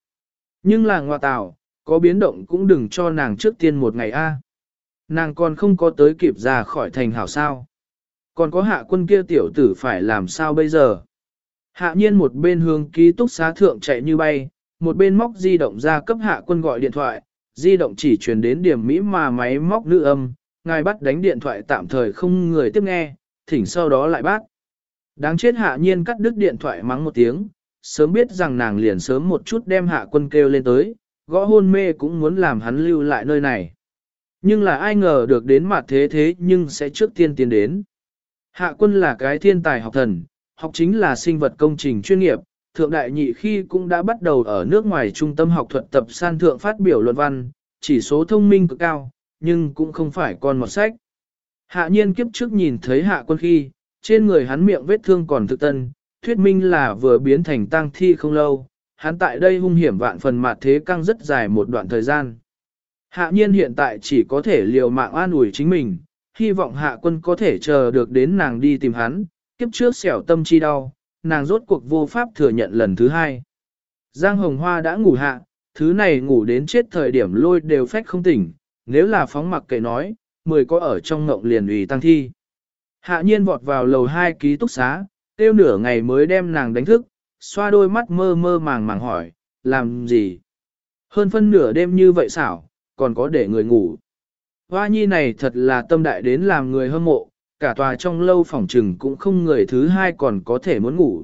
Nhưng là ngoa tạo, có biến động cũng đừng cho nàng trước tiên một ngày a. Nàng còn không có tới kịp ra khỏi thành hảo sao. Còn có hạ quân kia tiểu tử phải làm sao bây giờ? Hạ nhiên một bên hướng ký túc xá thượng chạy như bay, một bên móc di động ra cấp hạ quân gọi điện thoại, di động chỉ truyền đến điểm Mỹ mà máy móc nữ âm, ngài bắt đánh điện thoại tạm thời không người tiếp nghe, thỉnh sau đó lại bắt. Đáng chết hạ nhiên cắt đứt điện thoại mắng một tiếng, sớm biết rằng nàng liền sớm một chút đem hạ quân kêu lên tới, gõ hôn mê cũng muốn làm hắn lưu lại nơi này. Nhưng là ai ngờ được đến mặt thế thế nhưng sẽ trước tiên tiến đến. Hạ quân là cái thiên tài học thần, học chính là sinh vật công trình chuyên nghiệp, thượng đại nhị khi cũng đã bắt đầu ở nước ngoài trung tâm học thuật tập san thượng phát biểu luận văn, chỉ số thông minh cực cao, nhưng cũng không phải con một sách. Hạ nhiên kiếp trước nhìn thấy hạ quân khi, trên người hắn miệng vết thương còn thực tân, thuyết minh là vừa biến thành tang thi không lâu, hắn tại đây hung hiểm vạn phần mặt thế căng rất dài một đoạn thời gian. Hạ nhiên hiện tại chỉ có thể liều mạng an ủi chính mình, hy vọng hạ quân có thể chờ được đến nàng đi tìm hắn, kiếp trước xẻo tâm chi đau, nàng rốt cuộc vô pháp thừa nhận lần thứ hai. Giang Hồng Hoa đã ngủ hạ, thứ này ngủ đến chết thời điểm lôi đều phách không tỉnh, nếu là phóng mặc kệ nói, mười có ở trong ngộng liền ủy tăng thi. Hạ nhiên vọt vào lầu hai ký túc xá, tiêu nửa ngày mới đem nàng đánh thức, xoa đôi mắt mơ mơ màng màng hỏi, làm gì? Hơn phân nửa đêm như vậy xảo, còn có để người ngủ. Hoa nhi này thật là tâm đại đến làm người hâm mộ, cả tòa trong lâu phòng trừng cũng không người thứ hai còn có thể muốn ngủ.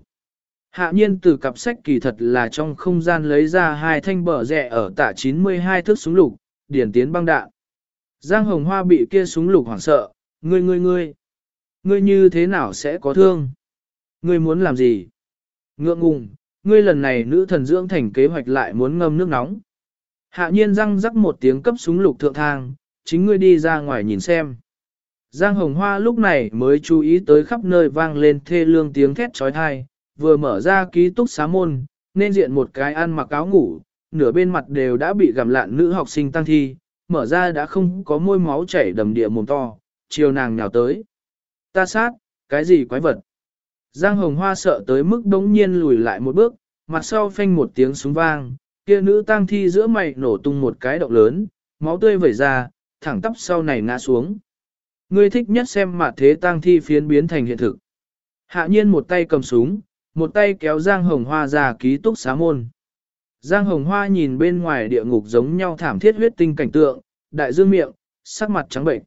Hạ nhiên từ cặp sách kỳ thật là trong không gian lấy ra hai thanh bờ rẹ ở tạ 92 thước súng lục, điển tiến băng đạn. Giang hồng hoa bị kia súng lục hoảng sợ, ngươi ngươi ngươi, ngươi như thế nào sẽ có thương? Ngươi muốn làm gì? Ngượng ngùng, ngươi lần này nữ thần dưỡng thành kế hoạch lại muốn ngâm nước nóng. Hạ nhiên răng rắc một tiếng cấp súng lục thượng thang, chính ngươi đi ra ngoài nhìn xem. Giang Hồng Hoa lúc này mới chú ý tới khắp nơi vang lên thê lương tiếng thét trói thai, vừa mở ra ký túc xá môn, nên diện một cái ăn mặc áo ngủ, nửa bên mặt đều đã bị gặm lạn nữ học sinh tăng thi, mở ra đã không có môi máu chảy đầm địa mồm to, chiều nàng nhào tới. Ta sát, cái gì quái vật? Giang Hồng Hoa sợ tới mức đống nhiên lùi lại một bước, mặt sau phanh một tiếng súng vang, kia nữ tang thi giữa mày nổ tung một cái động lớn, máu tươi vẩy ra, thẳng tắp sau này ngã xuống. Ngươi thích nhất xem mặt thế tang thi phiến biến thành hiện thực. Hạ nhiên một tay cầm súng, một tay kéo Giang Hồng Hoa ra ký túc xá môn. Giang Hồng Hoa nhìn bên ngoài địa ngục giống nhau thảm thiết huyết tinh cảnh tượng, đại dương miệng, sắc mặt trắng bệnh.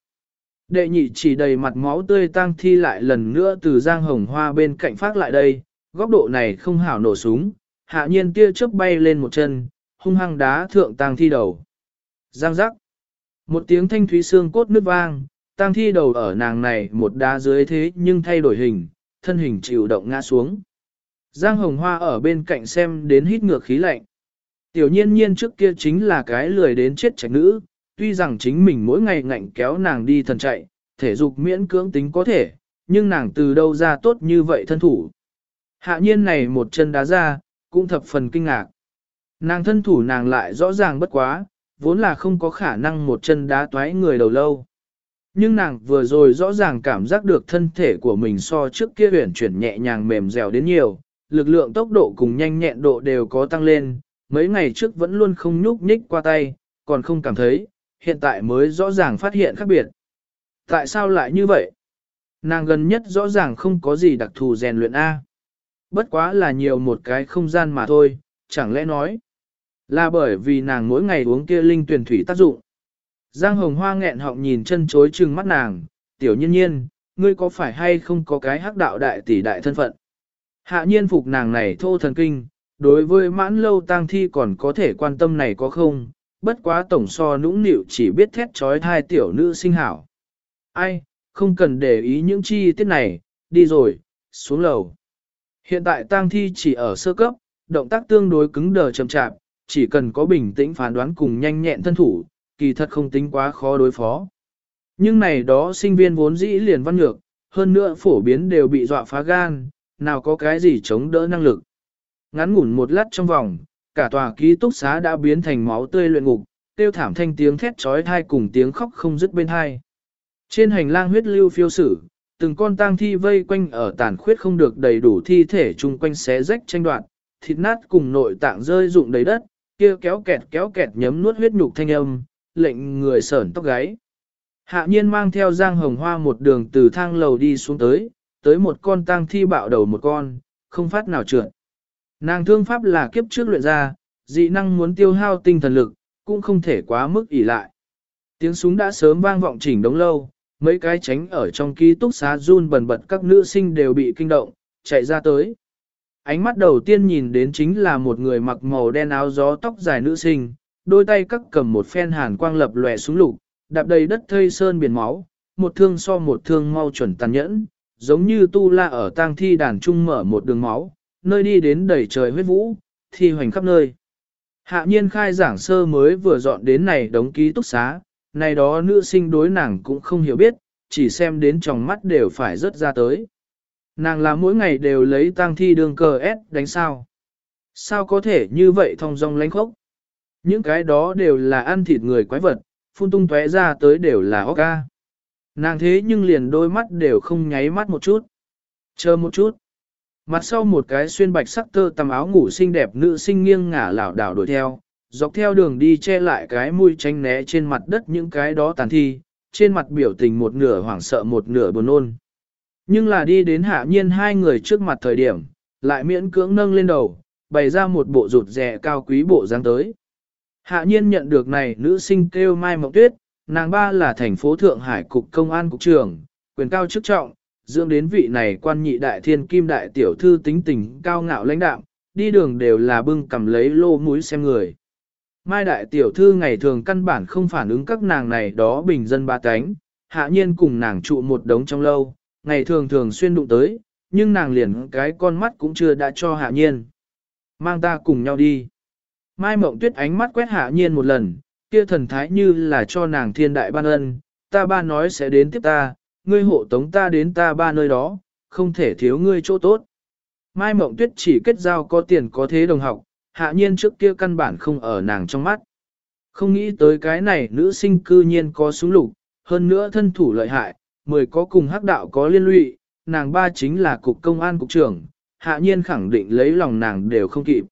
Đệ nhị chỉ đầy mặt máu tươi tang thi lại lần nữa từ Giang Hồng Hoa bên cạnh phát lại đây, góc độ này không hảo nổ súng, hạ nhiên tia chớp bay lên một chân, hung hăng đá thượng tang thi đầu. Giang giác. Một tiếng thanh thúy xương cốt nứt vang, tang thi đầu ở nàng này một đá dưới thế nhưng thay đổi hình, thân hình chịu động ngã xuống. Giang Hồng Hoa ở bên cạnh xem đến hít ngược khí lạnh. Tiểu nhiên nhiên trước kia chính là cái lười đến chết trạch nữ, tuy rằng chính mình mỗi ngày ngạnh kéo nàng đi thần chạy, thể dục miễn cưỡng tính có thể, nhưng nàng từ đâu ra tốt như vậy thân thủ. Hạ nhiên này một chân đá ra, cũng thập phần kinh ngạc. Nàng thân thủ nàng lại rõ ràng bất quá, vốn là không có khả năng một chân đá toái người đầu lâu. Nhưng nàng vừa rồi rõ ràng cảm giác được thân thể của mình so trước kia huyển chuyển nhẹ nhàng mềm dẻo đến nhiều, lực lượng tốc độ cùng nhanh nhẹn độ đều có tăng lên, mấy ngày trước vẫn luôn không nhúc nhích qua tay, còn không cảm thấy, hiện tại mới rõ ràng phát hiện khác biệt. Tại sao lại như vậy? Nàng gần nhất rõ ràng không có gì đặc thù rèn luyện A. Bất quá là nhiều một cái không gian mà thôi, chẳng lẽ nói là bởi vì nàng mỗi ngày uống kia linh tuyển thủy tác dụng. Giang hồng hoa nghẹn họng nhìn chân chối trừng mắt nàng, tiểu nhiên nhiên, ngươi có phải hay không có cái hắc đạo đại tỷ đại thân phận. Hạ nhiên phục nàng này thô thần kinh, đối với mãn lâu tang thi còn có thể quan tâm này có không, bất quá tổng so nũng nịu chỉ biết thét trói thai tiểu nữ sinh hảo. Ai, không cần để ý những chi tiết này, đi rồi, xuống lầu. Hiện tại tang thi chỉ ở sơ cấp, động tác tương đối cứng đờ chậm chạp, chỉ cần có bình tĩnh phán đoán cùng nhanh nhẹn thân thủ, kỳ thật không tính quá khó đối phó. Nhưng này đó sinh viên vốn dĩ liền văn nhược, hơn nữa phổ biến đều bị dọa phá gan, nào có cái gì chống đỡ năng lực. Ngắn ngủn một lát trong vòng, cả tòa ký túc xá đã biến thành máu tươi luyện ngục, tiêu thảm thanh tiếng thét trói thai cùng tiếng khóc không dứt bên hai. Trên hành lang huyết lưu phiêu sử, từng con tang thi vây quanh ở tàn khuyết không được đầy đủ thi thể chung quanh xé rách tranh đoạn, thịt nát cùng nội tạng rơi rụng đầy đất, kia kéo kẹt kéo kẹt nhấm nuốt huyết nhục thanh âm, lệnh người sởn tóc gáy. Hạ nhiên mang theo Giang Hồng Hoa một đường từ thang lầu đi xuống tới, tới một con tang thi bạo đầu một con, không phát nào trượt. Nàng thương pháp là kiếp trước luyện ra, dị năng muốn tiêu hao tinh thần lực, cũng không thể quá mức ỉ lại. Tiếng súng đã sớm vang vọng chỉnh đống lâu, mấy cái tránh ở trong ký túc xá run bần bật các nữ sinh đều bị kinh động, chạy ra tới. Ánh mắt đầu tiên nhìn đến chính là một người mặc màu đen áo gió tóc dài nữ sinh, đôi tay cắt cầm một phen hàn quang lập lòe súng lục, đạp đầy đất thây sơn biển máu, một thương so một thương mau chuẩn tàn nhẫn, giống như tu la ở tang thi đàn trung mở một đường máu, nơi đi đến đầy trời huyết vũ, thi hoành khắp nơi. Hạ nhiên khai giảng sơ mới vừa dọn đến này đóng ký túc xá, này đó nữ sinh đối nàng cũng không hiểu biết, chỉ xem đến trong mắt đều phải rớt ra tới. Nàng là mỗi ngày đều lấy tang thi đường cờ S đánh sao. Sao có thể như vậy thong dong lánh khốc? Những cái đó đều là ăn thịt người quái vật, phun tung tóe ra tới đều là óc ca. Nàng thế nhưng liền đôi mắt đều không nháy mắt một chút. Chờ một chút. Mặt sau một cái xuyên bạch sắc tơ tầm áo ngủ xinh đẹp nữ sinh nghiêng ngả lảo đảo đuổi theo, dọc theo đường đi che lại cái mũi tránh né trên mặt đất những cái đó tàn thi, trên mặt biểu tình một nửa hoảng sợ một nửa buồn nôn. Nhưng là đi đến hạ nhiên hai người trước mặt thời điểm, lại miễn cưỡng nâng lên đầu, bày ra một bộ rụt rẻ cao quý bộ dáng tới. Hạ nhiên nhận được này nữ sinh kêu Mai Mộng Tuyết, nàng ba là thành phố Thượng Hải Cục Công an Cục trưởng, quyền cao chức trọng, dưỡng đến vị này quan nhị đại thiên kim đại tiểu thư tính tình cao ngạo lãnh đạm, đi đường đều là bưng cầm lấy lô mũi xem người. Mai đại tiểu thư ngày thường căn bản không phản ứng các nàng này đó bình dân ba cánh, hạ nhiên cùng nàng trụ một đống trong lâu, ngày thường thường xuyên đụng tới, nhưng nàng liền cái con mắt cũng chưa đã cho hạ nhiên. Mang ta cùng nhau đi. Mai mộng tuyết ánh mắt quét hạ nhiên một lần, kia thần thái như là cho nàng thiên đại ban ân, ta ba nói sẽ đến tiếp ta, ngươi hộ tống ta đến ta ba nơi đó, không thể thiếu ngươi chỗ tốt. Mai mộng tuyết chỉ kết giao có tiền có thế đồng học, hạ nhiên trước kia căn bản không ở nàng trong mắt. Không nghĩ tới cái này nữ sinh cư nhiên có súng lục, hơn nữa thân thủ lợi hại, mười có cùng hắc đạo có liên lụy, nàng ba chính là cục công an cục trưởng, hạ nhiên khẳng định lấy lòng nàng đều không kịp.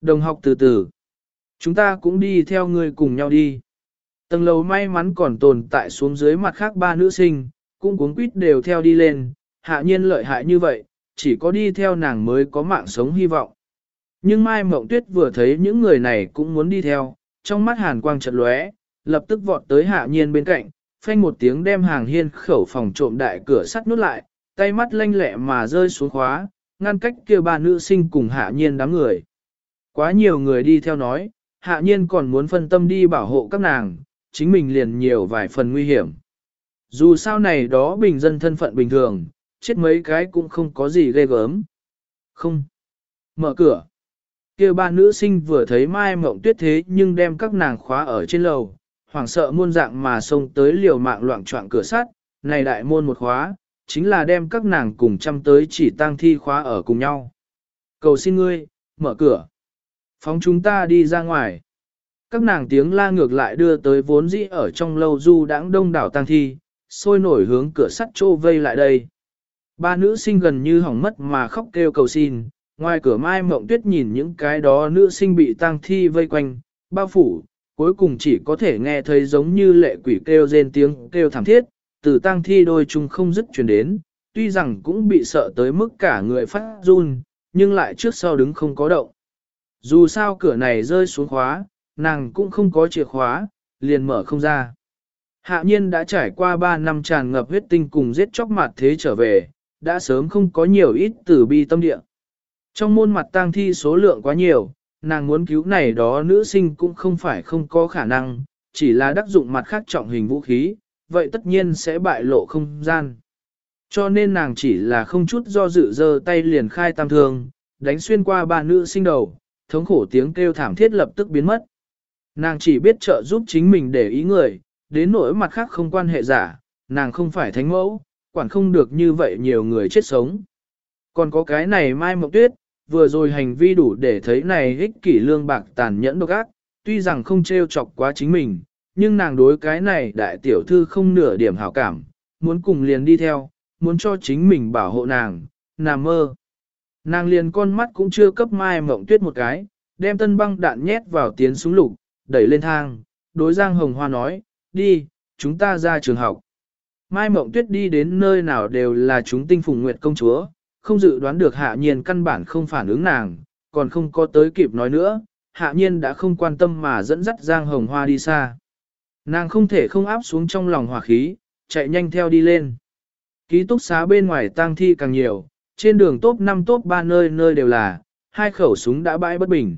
Đồng học từ từ, chúng ta cũng đi theo người cùng nhau đi. Tầng lầu may mắn còn tồn tại xuống dưới mặt khác ba nữ sinh, cũng cuốn quýt đều theo đi lên, hạ nhiên lợi hại như vậy, chỉ có đi theo nàng mới có mạng sống hy vọng. Nhưng Mai Mộng Tuyết vừa thấy những người này cũng muốn đi theo, trong mắt hàn quang chợt lóe, lập tức vọt tới hạ nhiên bên cạnh, phanh một tiếng đem hàng hiên khẩu phòng trộm đại cửa sắt nút lại, tay mắt lanh lẹ mà rơi xuống khóa, ngăn cách kia ba nữ sinh cùng hạ nhiên đám người. Quá nhiều người đi theo nói, hạ nhiên còn muốn phân tâm đi bảo hộ các nàng, chính mình liền nhiều vài phần nguy hiểm. Dù sao này đó bình dân thân phận bình thường, chết mấy cái cũng không có gì ghê gớm. Không. Mở cửa. kia ba nữ sinh vừa thấy Mai Mộng Tuyết thế nhưng đem các nàng khóa ở trên lầu, hoảng sợ muôn dạng mà xông tới liều mạng loạn trọng cửa sắt, này đại môn một khóa, chính là đem các nàng cùng chăm tới chỉ tang thi khóa ở cùng nhau. Cầu xin ngươi, mở cửa. Phóng chúng ta đi ra ngoài. Các nàng tiếng la ngược lại đưa tới vốn dĩ ở trong lâu du đãng đông đảo tang thi, sôi nổi hướng cửa sắt trô vây lại đây. Ba nữ sinh gần như hỏng mất mà khóc kêu cầu xin, ngoài cửa mai mộng tuyết nhìn những cái đó nữ sinh bị tang thi vây quanh, bao phủ, cuối cùng chỉ có thể nghe thấy giống như lệ quỷ kêu rên tiếng kêu thảm thiết, từ tang thi đôi chung không dứt truyền đến, tuy rằng cũng bị sợ tới mức cả người phát run, nhưng lại trước sau đứng không có động. Dù sao cửa này rơi xuống khóa, nàng cũng không có chìa khóa, liền mở không ra. Hạ nhiên đã trải qua 3 năm tràn ngập huyết tinh cùng giết chóc mặt thế trở về, đã sớm không có nhiều ít tử bi tâm địa. Trong môn mặt tang thi số lượng quá nhiều, nàng muốn cứu này đó nữ sinh cũng không phải không có khả năng, chỉ là đắc dụng mặt khác trọng hình vũ khí, vậy tất nhiên sẽ bại lộ không gian. Cho nên nàng chỉ là không chút do dự dơ tay liền khai tam thương, đánh xuyên qua ba nữ sinh đầu, thống khổ tiếng kêu thảm thiết lập tức biến mất. Nàng chỉ biết trợ giúp chính mình để ý người, đến nỗi mặt khác không quan hệ giả, nàng không phải thánh mẫu, quản không được như vậy nhiều người chết sống. Còn có cái này Mai Mộng Tuyết, vừa rồi hành vi đủ để thấy này ích kỷ lương bạc tàn nhẫn độc ác, tuy rằng không trêu chọc quá chính mình, nhưng nàng đối cái này đại tiểu thư không nửa điểm hảo cảm, muốn cùng liền đi theo, muốn cho chính mình bảo hộ nàng, nằm mơ. Nàng liền con mắt cũng chưa cấp Mai Mộng Tuyết một cái, đem tân băng đạn nhét vào tiến súng lục, đẩy lên thang, đối Giang Hồng Hoa nói, đi, chúng ta ra trường học. Mai Mộng Tuyết đi đến nơi nào đều là chúng tinh phùng nguyệt công chúa, không dự đoán được hạ nhiên căn bản không phản ứng nàng, còn không có tới kịp nói nữa, hạ nhiên đã không quan tâm mà dẫn dắt Giang Hồng Hoa đi xa. Nàng không thể không áp xuống trong lòng hỏa khí, chạy nhanh theo đi lên. Ký túc xá bên ngoài tang thi càng nhiều, trên đường top 5 top 3 nơi nơi đều là, hai khẩu súng đã bãi bất bình.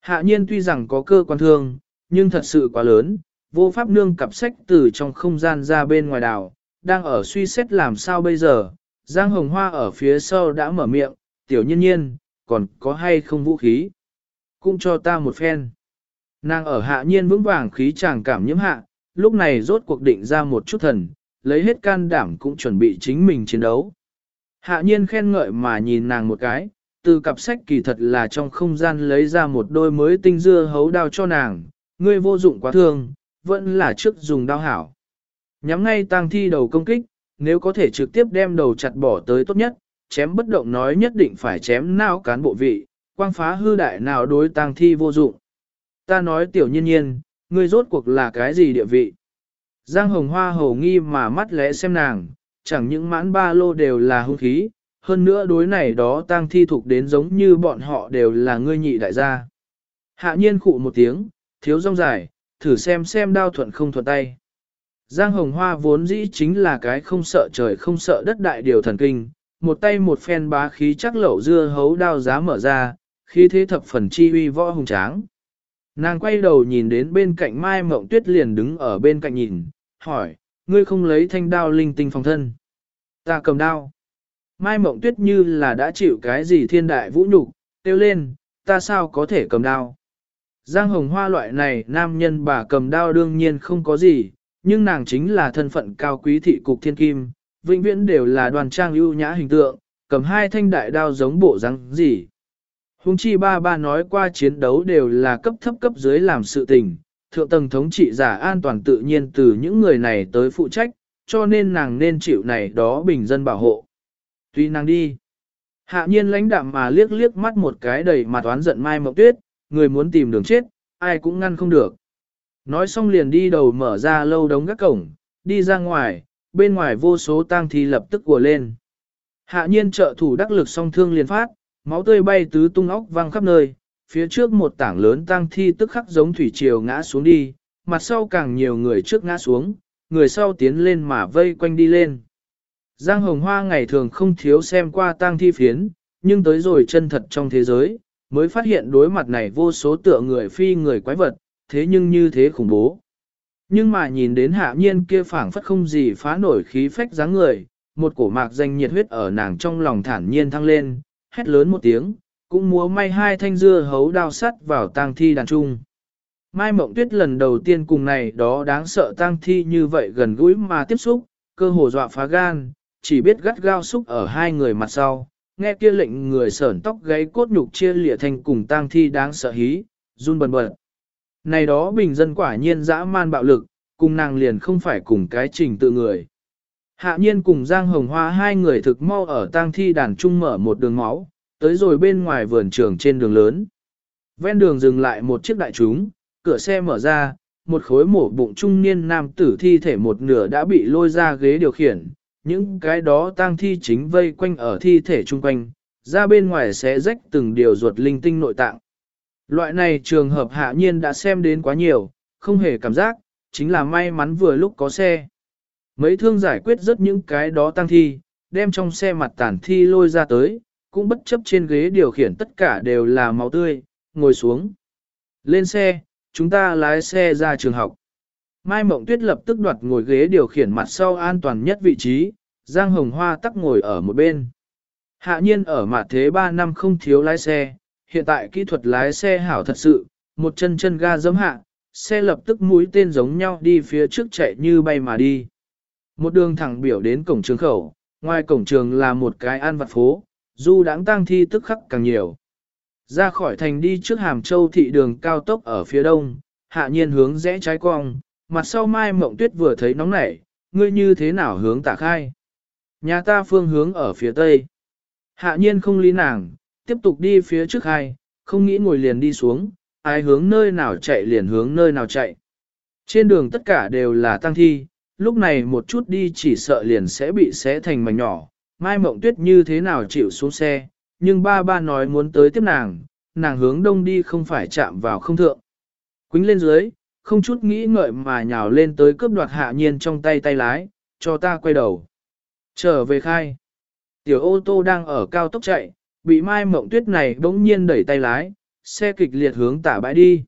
Hạ nhiên tuy rằng có cơ quan thương, nhưng thật sự quá lớn, vô pháp nương cặp sách từ trong không gian ra bên ngoài đảo, đang ở suy xét làm sao bây giờ, Giang Hồng Hoa ở phía sau đã mở miệng, tiểu nhiên nhiên, còn có hay không vũ khí? Cũng cho ta một phen. Nàng ở hạ nhiên vững vàng khí chàng cảm nhiễm hạ, lúc này rốt cuộc định ra một chút thần, lấy hết can đảm cũng chuẩn bị chính mình chiến đấu. Hạ nhiên khen ngợi mà nhìn nàng một cái, từ cặp sách kỳ thật là trong không gian lấy ra một đôi mới tinh dưa hấu đao cho nàng, ngươi vô dụng quá thương, vẫn là trước dùng đao hảo. Nhắm ngay tang thi đầu công kích, nếu có thể trực tiếp đem đầu chặt bỏ tới tốt nhất, chém bất động nói nhất định phải chém não cán bộ vị, quang phá hư đại nào đối tang thi vô dụng. Ta nói tiểu nhiên nhiên, ngươi rốt cuộc là cái gì địa vị? Giang hồng hoa hầu nghi mà mắt lẽ xem nàng, chẳng những mãn ba lô đều là hung khí, hơn nữa đối này đó tang thi thuộc đến giống như bọn họ đều là ngươi nhị đại gia. Hạ nhiên khụ một tiếng, thiếu rong dài, thử xem xem đao thuận không thuận tay. Giang hồng hoa vốn dĩ chính là cái không sợ trời không sợ đất đại điều thần kinh, một tay một phen bá khí chắc lẩu dưa hấu đao giá mở ra, khí thế thập phần chi uy võ hùng tráng. Nàng quay đầu nhìn đến bên cạnh Mai Mộng Tuyết liền đứng ở bên cạnh nhìn, hỏi, ngươi không lấy thanh đao linh tinh phòng thân. Ta cầm đao. Mai Mộng Tuyết như là đã chịu cái gì thiên đại vũ nhục, tiêu lên, ta sao có thể cầm đao. Giang Hồng Hoa loại này nam nhân bà cầm đao đương nhiên không có gì, nhưng nàng chính là thân phận cao quý thị cục thiên kim, vĩnh viễn đều là đoàn trang ưu nhã hình tượng, cầm hai thanh đại đao giống bộ răng gì. Hùng chi ba ba nói qua chiến đấu đều là cấp thấp cấp dưới làm sự tình, thượng tầng thống trị giả an toàn tự nhiên từ những người này tới phụ trách, cho nên nàng nên chịu này đó bình dân bảo hộ. Tuy nàng đi, hạ nhiên lãnh đạm mà liếc liếc mắt một cái đầy mặt oán giận Mai Mộng Tuyết, người muốn tìm đường chết, ai cũng ngăn không được. Nói xong liền đi đầu mở ra lâu đống các cổng, đi ra ngoài, bên ngoài vô số tang thi lập tức của lên. Hạ nhiên trợ thủ đắc lực song thương liền phát, máu tươi bay tứ tung óc văng khắp nơi, phía trước một tảng lớn tang thi tức khắc giống thủy triều ngã xuống đi, mặt sau càng nhiều người trước ngã xuống, người sau tiến lên mà vây quanh đi lên. Giang Hồng Hoa ngày thường không thiếu xem qua tang thi phiến, nhưng tới rồi chân thật trong thế giới, mới phát hiện đối mặt này vô số tựa người phi người quái vật, thế nhưng như thế khủng bố. Nhưng mà nhìn đến hạ nhiên kia phảng phất không gì phá nổi khí phách dáng người, một cổ mạc danh nhiệt huyết ở nàng trong lòng thản nhiên thăng lên, hét lớn một tiếng, cũng múa may hai thanh dưa hấu đao sắt vào tang thi đàn trung. Mai Mộng Tuyết lần đầu tiên cùng này đó đáng sợ tang thi như vậy gần gũi mà tiếp xúc, cơ hồ dọa phá gan, chỉ biết gắt gao xúc ở hai người mặt sau, nghe kia lệnh người sởn tóc gáy cốt nhục chia lịa thành cùng tang thi đáng sợ hí, run bần bật. Này đó bình dân quả nhiên dã man bạo lực, cùng nàng liền không phải cùng cái trình tự người. Hạ nhiên cùng Giang Hồng Hoa hai người thực mau ở tang thi đàn trung mở một đường máu, tới rồi bên ngoài vườn trường trên đường lớn. Ven đường dừng lại một chiếc đại chúng, cửa xe mở ra, một khối mổ bụng trung niên nam tử thi thể một nửa đã bị lôi ra ghế điều khiển, những cái đó tang thi chính vây quanh ở thi thể chung quanh, ra bên ngoài sẽ rách từng điều ruột linh tinh nội tạng. Loại này trường hợp hạ nhiên đã xem đến quá nhiều, không hề cảm giác, chính là may mắn vừa lúc có xe. Mấy thương giải quyết rất những cái đó tăng thi, đem trong xe mặt tàn thi lôi ra tới, cũng bất chấp trên ghế điều khiển tất cả đều là máu tươi, ngồi xuống. Lên xe, chúng ta lái xe ra trường học. Mai Mộng Tuyết lập tức đoạt ngồi ghế điều khiển mặt sau an toàn nhất vị trí, Giang Hồng Hoa tắc ngồi ở một bên. Hạ nhiên ở mặt thế 3 năm không thiếu lái xe, hiện tại kỹ thuật lái xe hảo thật sự, một chân chân ga giấm hạ, xe lập tức mũi tên giống nhau đi phía trước chạy như bay mà đi. Một đường thẳng biểu đến cổng trường khẩu, ngoài cổng trường là một cái an vặt phố, du đáng tang thi tức khắc càng nhiều. Ra khỏi thành đi trước Hàm Châu thị đường cao tốc ở phía đông, hạ nhiên hướng rẽ trái cong, mặt sau mai mộng tuyết vừa thấy nóng nảy, ngươi như thế nào hướng tả khai. Nhà ta phương hướng ở phía tây. Hạ nhiên không lý nàng, tiếp tục đi phía trước hai, không nghĩ ngồi liền đi xuống, ai hướng nơi nào chạy liền hướng nơi nào chạy. Trên đường tất cả đều là tăng thi, lúc này một chút đi chỉ sợ liền sẽ bị xé thành mảnh nhỏ. Mai Mộng Tuyết như thế nào chịu xuống xe, nhưng ba ba nói muốn tới tiếp nàng, nàng hướng đông đi không phải chạm vào không thượng. Quýnh lên dưới, không chút nghĩ ngợi mà nhào lên tới cướp đoạt hạ nhiên trong tay tay lái, cho ta quay đầu. Trở về khai. Tiểu ô tô đang ở cao tốc chạy, bị mai mộng tuyết này bỗng nhiên đẩy tay lái, xe kịch liệt hướng tả bãi đi.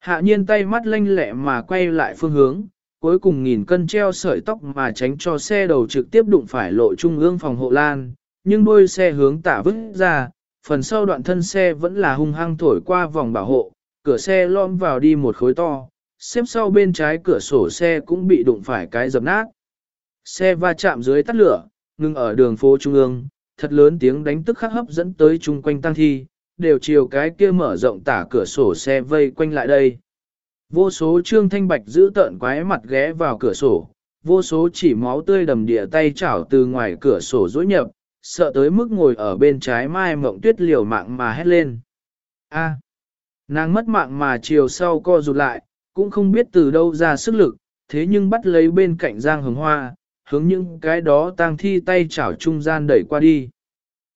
Hạ nhiên tay mắt lanh lẹ mà quay lại phương hướng, cuối cùng nghìn cân treo sợi tóc mà tránh cho xe đầu trực tiếp đụng phải lộ trung ương phòng hộ lan, nhưng đuôi xe hướng tả vứt ra, phần sau đoạn thân xe vẫn là hung hăng thổi qua vòng bảo hộ, cửa xe lom vào đi một khối to, xếp sau bên trái cửa sổ xe cũng bị đụng phải cái dập nát. Xe va chạm dưới tắt lửa, ngừng ở đường phố trung ương, thật lớn tiếng đánh tức khắc hấp dẫn tới chung quanh tăng thi, đều chiều cái kia mở rộng tả cửa sổ xe vây quanh lại đây. Vô số trương thanh bạch giữ tợn quái mặt ghé vào cửa sổ, vô số chỉ máu tươi đầm địa tay chảo từ ngoài cửa sổ dối nhập, sợ tới mức ngồi ở bên trái mai mộng tuyết liều mạng mà hét lên. A. nàng mất mạng mà chiều sau co rụt lại, cũng không biết từ đâu ra sức lực, thế nhưng bắt lấy bên cạnh Giang Hồng Hoa, hướng những cái đó tang thi tay chảo trung gian đẩy qua đi.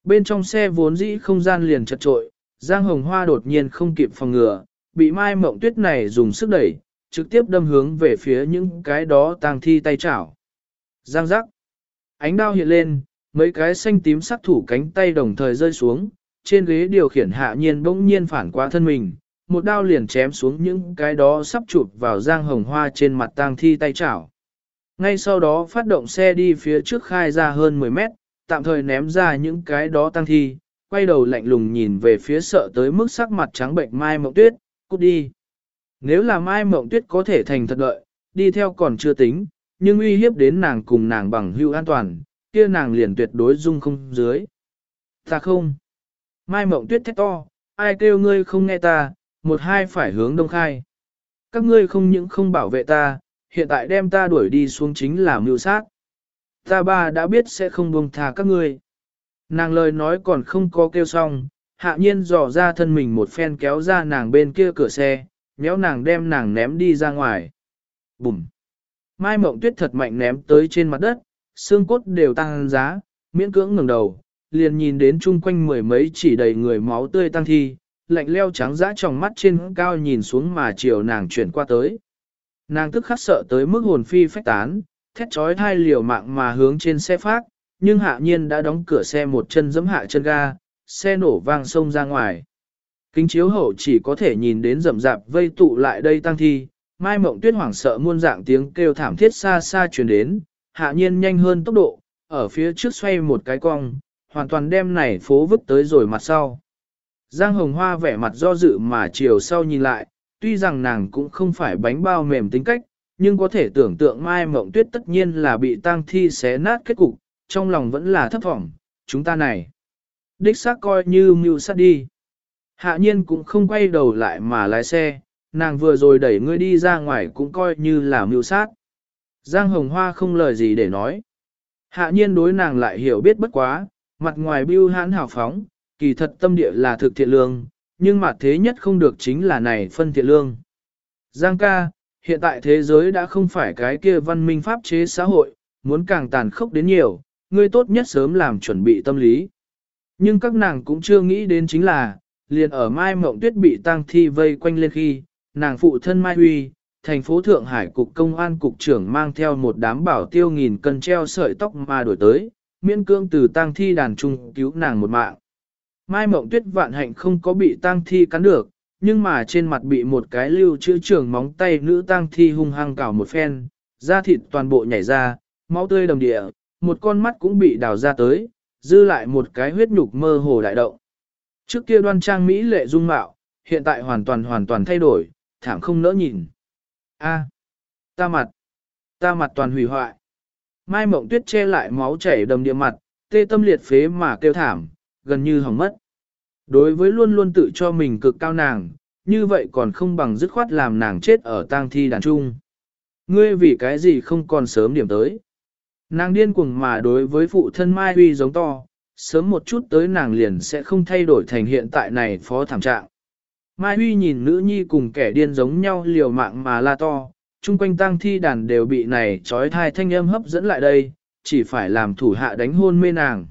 Bên trong xe vốn dĩ không gian liền chật trội, Giang Hồng Hoa đột nhiên không kịp phòng ngừa, bị Mai Mộng Tuyết này dùng sức đẩy, trực tiếp đâm hướng về phía những cái đó tang thi tay chảo. Giang giác. Ánh đao hiện lên, mấy cái xanh tím sắc thủ cánh tay đồng thời rơi xuống, trên ghế điều khiển hạ nhiên bỗng nhiên phản qua thân mình, một đao liền chém xuống những cái đó sắp chụp vào Giang Hồng Hoa trên mặt tang thi tay chảo. Ngay sau đó phát động xe đi phía trước khai ra hơn 10 mét, tạm thời ném ra những cái đó tăng thi, quay đầu lạnh lùng nhìn về phía sợ tới mức sắc mặt trắng bệnh Mai Mộng Tuyết, cút đi. Nếu là Mai Mộng Tuyết có thể thành thật đợi, đi theo còn chưa tính, nhưng uy hiếp đến nàng cùng nàng bằng hưu an toàn, kia nàng liền tuyệt đối dung không dưới. Ta không. Mai Mộng Tuyết thét to, ai kêu ngươi không nghe ta, một hai phải hướng đông khai. Các ngươi không những không bảo vệ ta, hiện tại đem ta đuổi đi xuống chính là mưu sát. Ta ba đã biết sẽ không buông tha các ngươi. Nàng lời nói còn không có kêu xong, hạ nhiên dò ra thân mình một phen kéo ra nàng bên kia cửa xe, méo nàng đem nàng ném đi ra ngoài. Bùm! Mai mộng tuyết thật mạnh ném tới trên mặt đất, xương cốt đều tăng giá, miễn cưỡng ngẩng đầu, liền nhìn đến chung quanh mười mấy chỉ đầy người máu tươi tăng thi, lạnh leo trắng dã trong mắt trên cao nhìn xuống mà chiều nàng chuyển qua tới. Nàng tức khắc sợ tới mức hồn phi phách tán, thét trói thai liều mạng mà hướng trên xe phát, nhưng hạ nhiên đã đóng cửa xe một chân giẫm hạ chân ga, xe nổ vang sông ra ngoài. Kính chiếu hậu chỉ có thể nhìn đến rầm rạp vây tụ lại đây tăng thi, mai mộng tuyết hoảng sợ muôn dạng tiếng kêu thảm thiết xa xa truyền đến, hạ nhiên nhanh hơn tốc độ, ở phía trước xoay một cái cong, hoàn toàn đem này phố vứt tới rồi mặt sau. Giang hồng hoa vẻ mặt do dự mà chiều sau nhìn lại, tuy rằng nàng cũng không phải bánh bao mềm tính cách, nhưng có thể tưởng tượng Mai Mộng Tuyết tất nhiên là bị tang thi xé nát kết cục, trong lòng vẫn là thấp thỏm, chúng ta này. Đích xác coi như mưu sát đi. Hạ nhiên cũng không quay đầu lại mà lái xe, nàng vừa rồi đẩy ngươi đi ra ngoài cũng coi như là mưu sát. Giang Hồng Hoa không lời gì để nói. Hạ nhiên đối nàng lại hiểu biết bất quá, mặt ngoài bưu hãn hào phóng, kỳ thật tâm địa là thực thiện lương, nhưng mà thế nhất không được chính là này phân thiện lương. Giang ca, hiện tại thế giới đã không phải cái kia văn minh pháp chế xã hội, muốn càng tàn khốc đến nhiều, ngươi tốt nhất sớm làm chuẩn bị tâm lý. Nhưng các nàng cũng chưa nghĩ đến chính là, liền ở Mai Mộng Tuyết bị tang thi vây quanh lên khi, nàng phụ thân Mai Huy, thành phố Thượng Hải Cục Công an Cục trưởng mang theo một đám bảo tiêu nghìn cân treo sợi tóc mà đổi tới, miễn cương từ tang thi đàn trung cứu nàng một mạng. Mai Mộng Tuyết vạn hạnh không có bị tang thi cắn được, nhưng mà trên mặt bị một cái lưu chữ trưởng móng tay nữ tang thi hung hăng cào một phen, da thịt toàn bộ nhảy ra, máu tươi đồng địa, một con mắt cũng bị đào ra tới, dư lại một cái huyết nhục mơ hồ đại động. Trước kia đoan trang Mỹ lệ dung mạo, hiện tại hoàn toàn hoàn toàn thay đổi, thảm không nỡ nhìn. A, ta mặt, ta mặt toàn hủy hoại. Mai mộng tuyết che lại máu chảy đầm địa mặt, tê tâm liệt phế mà kêu thảm, gần như hỏng mất. Đối với luôn luôn tự cho mình cực cao nàng, như vậy còn không bằng dứt khoát làm nàng chết ở tang thi đàn trung. Ngươi vì cái gì không còn sớm điểm tới. Nàng điên cuồng mà đối với phụ thân Mai Huy giống to, sớm một chút tới nàng liền sẽ không thay đổi thành hiện tại này phó thảm trạng. Mai Huy nhìn nữ nhi cùng kẻ điên giống nhau liều mạng mà la to, chung quanh tang thi đàn đều bị này trói thai thanh âm hấp dẫn lại đây, chỉ phải làm thủ hạ đánh hôn mê nàng.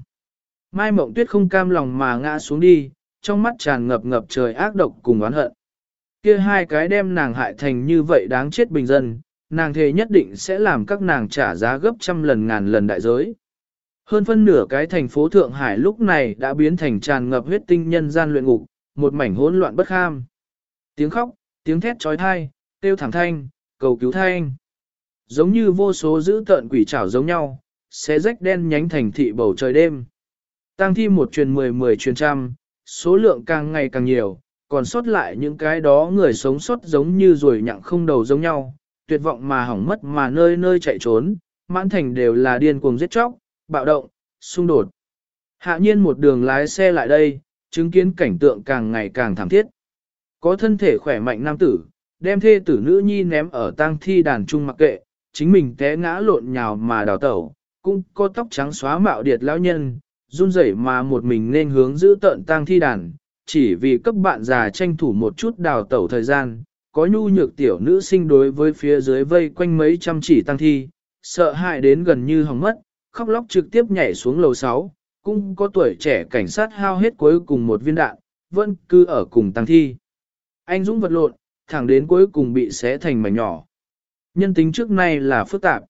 Mai mộng tuyết không cam lòng mà ngã xuống đi, trong mắt tràn ngập ngập trời ác độc cùng oán hận. Kia hai cái đem nàng hại thành như vậy đáng chết bình dân, nàng thề nhất định sẽ làm các nàng trả giá gấp trăm lần ngàn lần đại giới. Hơn phân nửa cái thành phố Thượng Hải lúc này đã biến thành tràn ngập huyết tinh nhân gian luyện ngục, một mảnh hỗn loạn bất kham. Tiếng khóc, tiếng thét trói thai, kêu thảm thanh, cầu cứu thanh. Giống như vô số giữ tợn quỷ trảo giống nhau, sẽ rách đen nhánh thành thị bầu trời đêm. Tăng thi một truyền mười mười truyền trăm, số lượng càng ngày càng nhiều, còn sót lại những cái đó người sống sót giống như ruồi nhặng không đầu giống nhau, tuyệt vọng mà hỏng mất mà nơi nơi chạy trốn, mãn thành đều là điên cuồng giết chóc, bạo động, xung đột. Hạ nhiên một đường lái xe lại đây, chứng kiến cảnh tượng càng ngày càng thảm thiết. Có thân thể khỏe mạnh nam tử, đem thê tử nữ nhi ném ở tang thi đàn trung mặc kệ, chính mình té ngã lộn nhào mà đào tẩu, cũng có tóc trắng xóa mạo điệt lão nhân, run rẩy mà một mình nên hướng giữ tận tang thi đàn, chỉ vì cấp bạn già tranh thủ một chút đào tẩu thời gian, có nhu nhược tiểu nữ sinh đối với phía dưới vây quanh mấy trăm chỉ tang thi, sợ hãi đến gần như hỏng mất, khóc lóc trực tiếp nhảy xuống lầu 6, cũng có tuổi trẻ cảnh sát hao hết cuối cùng một viên đạn, vẫn cứ ở cùng tang thi. Anh Dũng vật lộn, thẳng đến cuối cùng bị xé thành mảnh nhỏ. Nhân tính trước nay là phức tạp.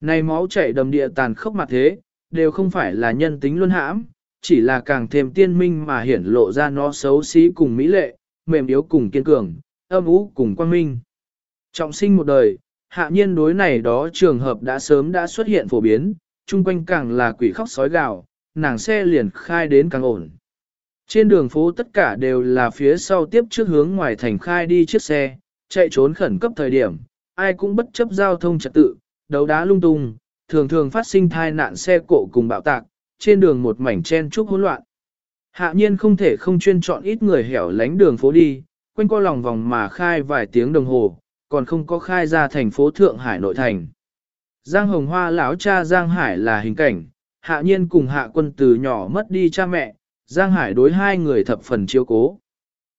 Này máu chảy đầm địa tàn khốc mặt thế, đều không phải là nhân tính luân hãm, chỉ là càng thêm tiên minh mà hiển lộ ra nó xấu xí cùng mỹ lệ, mềm yếu cùng kiên cường, âm ú cùng quang minh. Trọng sinh một đời, hạ nhiên đối này đó trường hợp đã sớm đã xuất hiện phổ biến, chung quanh càng là quỷ khóc sói gào, nàng xe liền khai đến càng ổn. Trên đường phố tất cả đều là phía sau tiếp trước hướng ngoài thành khai đi chiếc xe, chạy trốn khẩn cấp thời điểm, ai cũng bất chấp giao thông trật tự, đấu đá lung tung, thường thường phát sinh thai nạn xe cộ cùng bạo tạc, trên đường một mảnh chen trúc hỗn loạn. Hạ nhiên không thể không chuyên chọn ít người hẻo lánh đường phố đi, quanh co lòng vòng mà khai vài tiếng đồng hồ, còn không có khai ra thành phố Thượng Hải nội thành. Giang Hồng Hoa lão cha Giang Hải là hình cảnh, hạ nhiên cùng hạ quân từ nhỏ mất đi cha mẹ, Giang Hải đối hai người thập phần chiếu cố.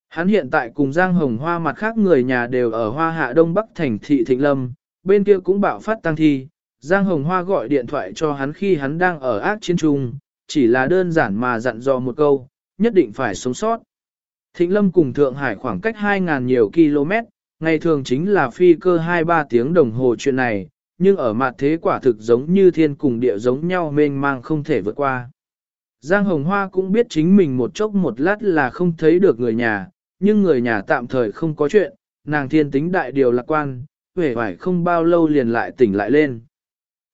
Hắn hiện tại cùng Giang Hồng Hoa mặt khác người nhà đều ở Hoa Hạ Đông Bắc thành thị Thịnh Lâm, bên kia cũng bạo phát tăng thi. Giang Hồng Hoa gọi điện thoại cho hắn khi hắn đang ở ác chiến trung, chỉ là đơn giản mà dặn dò một câu, nhất định phải sống sót. Thịnh Lâm cùng Thượng Hải khoảng cách 2.000 nhiều km, ngày thường chính là phi cơ 2-3 tiếng đồng hồ chuyện này, nhưng ở mặt thế quả thực giống như thiên cùng địa giống nhau mênh mang không thể vượt qua. Giang Hồng Hoa cũng biết chính mình một chốc một lát là không thấy được người nhà, nhưng người nhà tạm thời không có chuyện, nàng thiên tính đại điều lạc quan, vẻ vải không bao lâu liền lại tỉnh lại lên.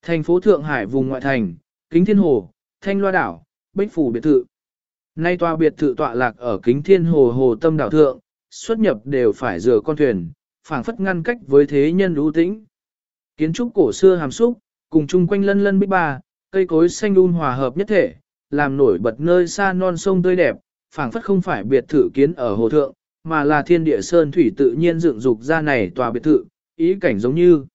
Thành phố Thượng Hải vùng ngoại thành, Kính Thiên Hồ, Thanh Loa Đảo, Bích Phủ Biệt Thự. Nay tòa biệt thự tọa lạc ở Kính Thiên Hồ Hồ Tâm Đảo Thượng, xuất nhập đều phải rửa con thuyền, phảng phất ngăn cách với thế nhân ưu tĩnh. Kiến trúc cổ xưa hàm xúc, cùng chung quanh lân lân bích ba, cây cối xanh un hòa hợp nhất thể, làm nổi bật nơi xa non sông tươi đẹp, phảng phất không phải biệt thự kiến ở hồ thượng, mà là thiên địa sơn thủy tự nhiên dựng dục ra này tòa biệt thự, ý cảnh giống như.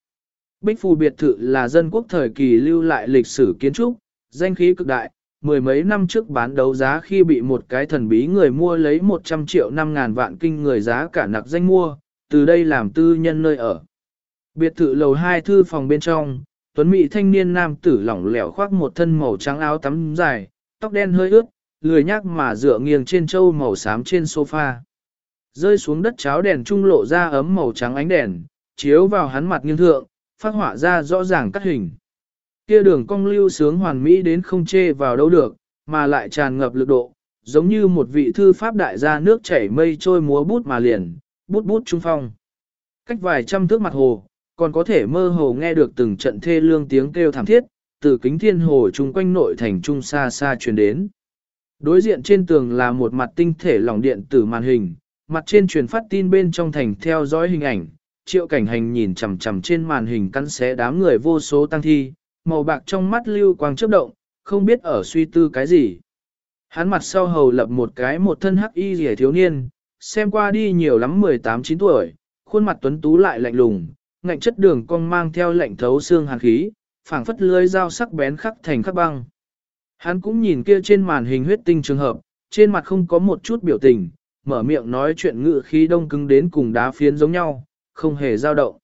Bích phù biệt thự là dân quốc thời kỳ lưu lại lịch sử kiến trúc, danh khí cực đại, mười mấy năm trước bán đấu giá khi bị một cái thần bí người mua lấy 100 triệu 5 ngàn vạn kinh người giá cả nặc danh mua, từ đây làm tư nhân nơi ở. Biệt thự lầu hai thư phòng bên trong, tuấn mỹ thanh niên nam tử lỏng lẻo khoác một thân màu trắng áo tắm dài, tóc đen hơi ướt, lười nhác mà dựa nghiêng trên châu màu xám trên sofa. Rơi xuống đất cháo đèn trung lộ ra ấm màu trắng ánh đèn, chiếu vào hắn mặt nghiêng thượng, phát họa ra rõ ràng cắt hình. Kia đường cong lưu sướng hoàn mỹ đến không chê vào đâu được, mà lại tràn ngập lực độ, giống như một vị thư pháp đại gia nước chảy mây trôi múa bút mà liền, bút bút trung phong. Cách vài trăm thước mặt hồ, còn có thể mơ hồ nghe được từng trận thê lương tiếng kêu thảm thiết, từ kính thiên hồ chung quanh nội thành trung xa xa truyền đến. Đối diện trên tường là một mặt tinh thể lỏng điện tử màn hình, mặt trên truyền phát tin bên trong thành theo dõi hình ảnh, triệu cảnh hành nhìn chằm chằm trên màn hình cắn xé đám người vô số tăng thi, màu bạc trong mắt lưu quang chớp động, không biết ở suy tư cái gì. Hắn mặt sau hầu lập một cái một thân hắc y rẻ thiếu niên, xem qua đi nhiều lắm 18-9 tuổi, khuôn mặt tuấn tú lại lạnh lùng, ngạnh chất đường cong mang theo lạnh thấu xương hàn khí, phảng phất lưới dao sắc bén khắc thành khắc băng. Hắn cũng nhìn kia trên màn hình huyết tinh trường hợp, trên mặt không có một chút biểu tình, mở miệng nói chuyện ngự khí đông cứng đến cùng đá phiến giống nhau, không hề dao động.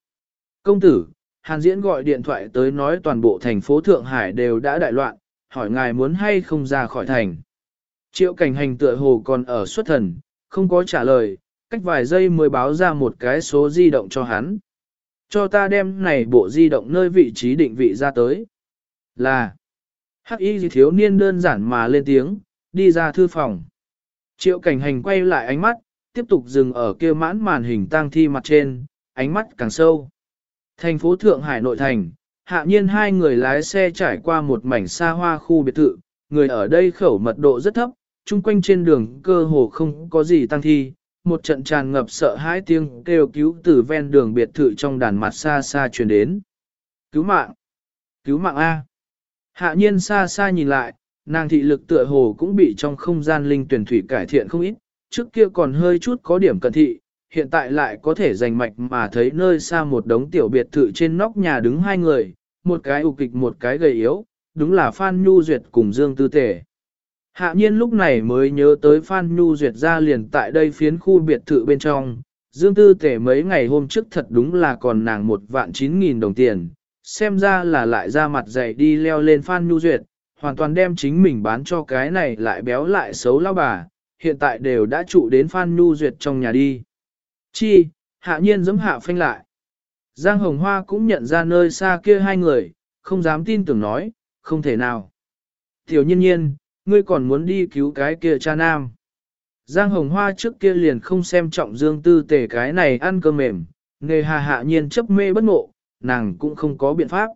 Công tử, Hàn Diễn gọi điện thoại tới nói toàn bộ thành phố Thượng Hải đều đã đại loạn, hỏi ngài muốn hay không ra khỏi thành. Triệu cảnh hành tựa hồ còn ở xuất thần, không có trả lời, cách vài giây mới báo ra một cái số di động cho hắn. Cho ta đem này bộ di động nơi vị trí định vị ra tới. Là, hắc y thiếu niên đơn giản mà lên tiếng, đi ra thư phòng. Triệu cảnh hành quay lại ánh mắt, tiếp tục dừng ở kia mãn màn hình tang thi mặt trên, ánh mắt càng sâu. Thành phố Thượng Hải nội thành, hạ nhiên hai người lái xe trải qua một mảnh xa hoa khu biệt thự, người ở đây khẩu mật độ rất thấp, chung quanh trên đường cơ hồ không có gì tăng thi, một trận tràn ngập sợ hãi tiếng kêu cứu từ ven đường biệt thự trong đàn mặt xa xa truyền đến. Cứu mạng! Cứu mạng A! Hạ nhiên xa xa nhìn lại, nàng thị lực tựa hồ cũng bị trong không gian linh tuyển thủy cải thiện không ít, trước kia còn hơi chút có điểm cận thị, hiện tại lại có thể giành mạch mà thấy nơi xa một đống tiểu biệt thự trên nóc nhà đứng hai người, một cái ục kịch một cái gầy yếu, đúng là Phan Nhu Duyệt cùng Dương Tư Tể. Hạ nhiên lúc này mới nhớ tới Phan Nhu Duyệt ra liền tại đây phiến khu biệt thự bên trong, Dương Tư Tể mấy ngày hôm trước thật đúng là còn nàng một vạn chín nghìn đồng tiền, xem ra là lại ra mặt dày đi leo lên Phan Nhu Duyệt, hoàn toàn đem chính mình bán cho cái này lại béo lại xấu lao bà, hiện tại đều đã trụ đến Phan Nhu Duyệt trong nhà đi. Chi, hạ nhiên giấm hạ phanh lại. Giang Hồng Hoa cũng nhận ra nơi xa kia hai người, không dám tin tưởng nói, không thể nào. Tiểu nhiên nhiên, ngươi còn muốn đi cứu cái kia cha nam. Giang Hồng Hoa trước kia liền không xem trọng Dương Tư tể cái này ăn cơm mềm, nghề hà hạ nhiên chấp mê bất ngộ, nàng cũng không có biện pháp.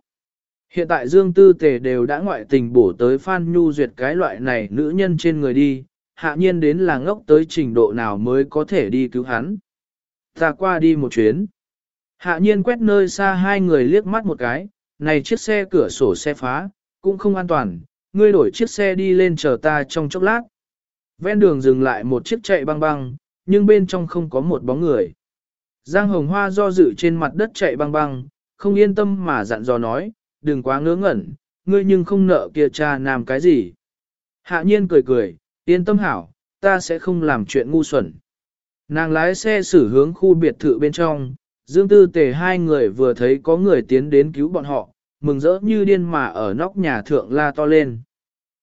Hiện tại Dương Tư tể đều đã ngoại tình bổ tới Phan Nhu duyệt cái loại này nữ nhân trên người đi, hạ nhiên đến là ngốc tới trình độ nào mới có thể đi cứu hắn. Ta qua đi một chuyến. Hạ nhiên quét nơi xa hai người liếc mắt một cái, này chiếc xe cửa sổ xe phá, cũng không an toàn, ngươi đổi chiếc xe đi lên chờ ta trong chốc lát. Ven đường dừng lại một chiếc chạy băng băng, nhưng bên trong không có một bóng người. Giang Hồng Hoa do dự trên mặt đất chạy băng băng, không yên tâm mà dặn dò nói, đừng quá ngớ ngẩn, ngươi nhưng không nợ kia cha làm cái gì. Hạ nhiên cười cười, yên tâm hảo, ta sẽ không làm chuyện ngu xuẩn. Nàng lái xe xử hướng khu biệt thự bên trong, Dương Tư Tề hai người vừa thấy có người tiến đến cứu bọn họ, mừng rỡ như điên mà ở nóc nhà thượng la to lên.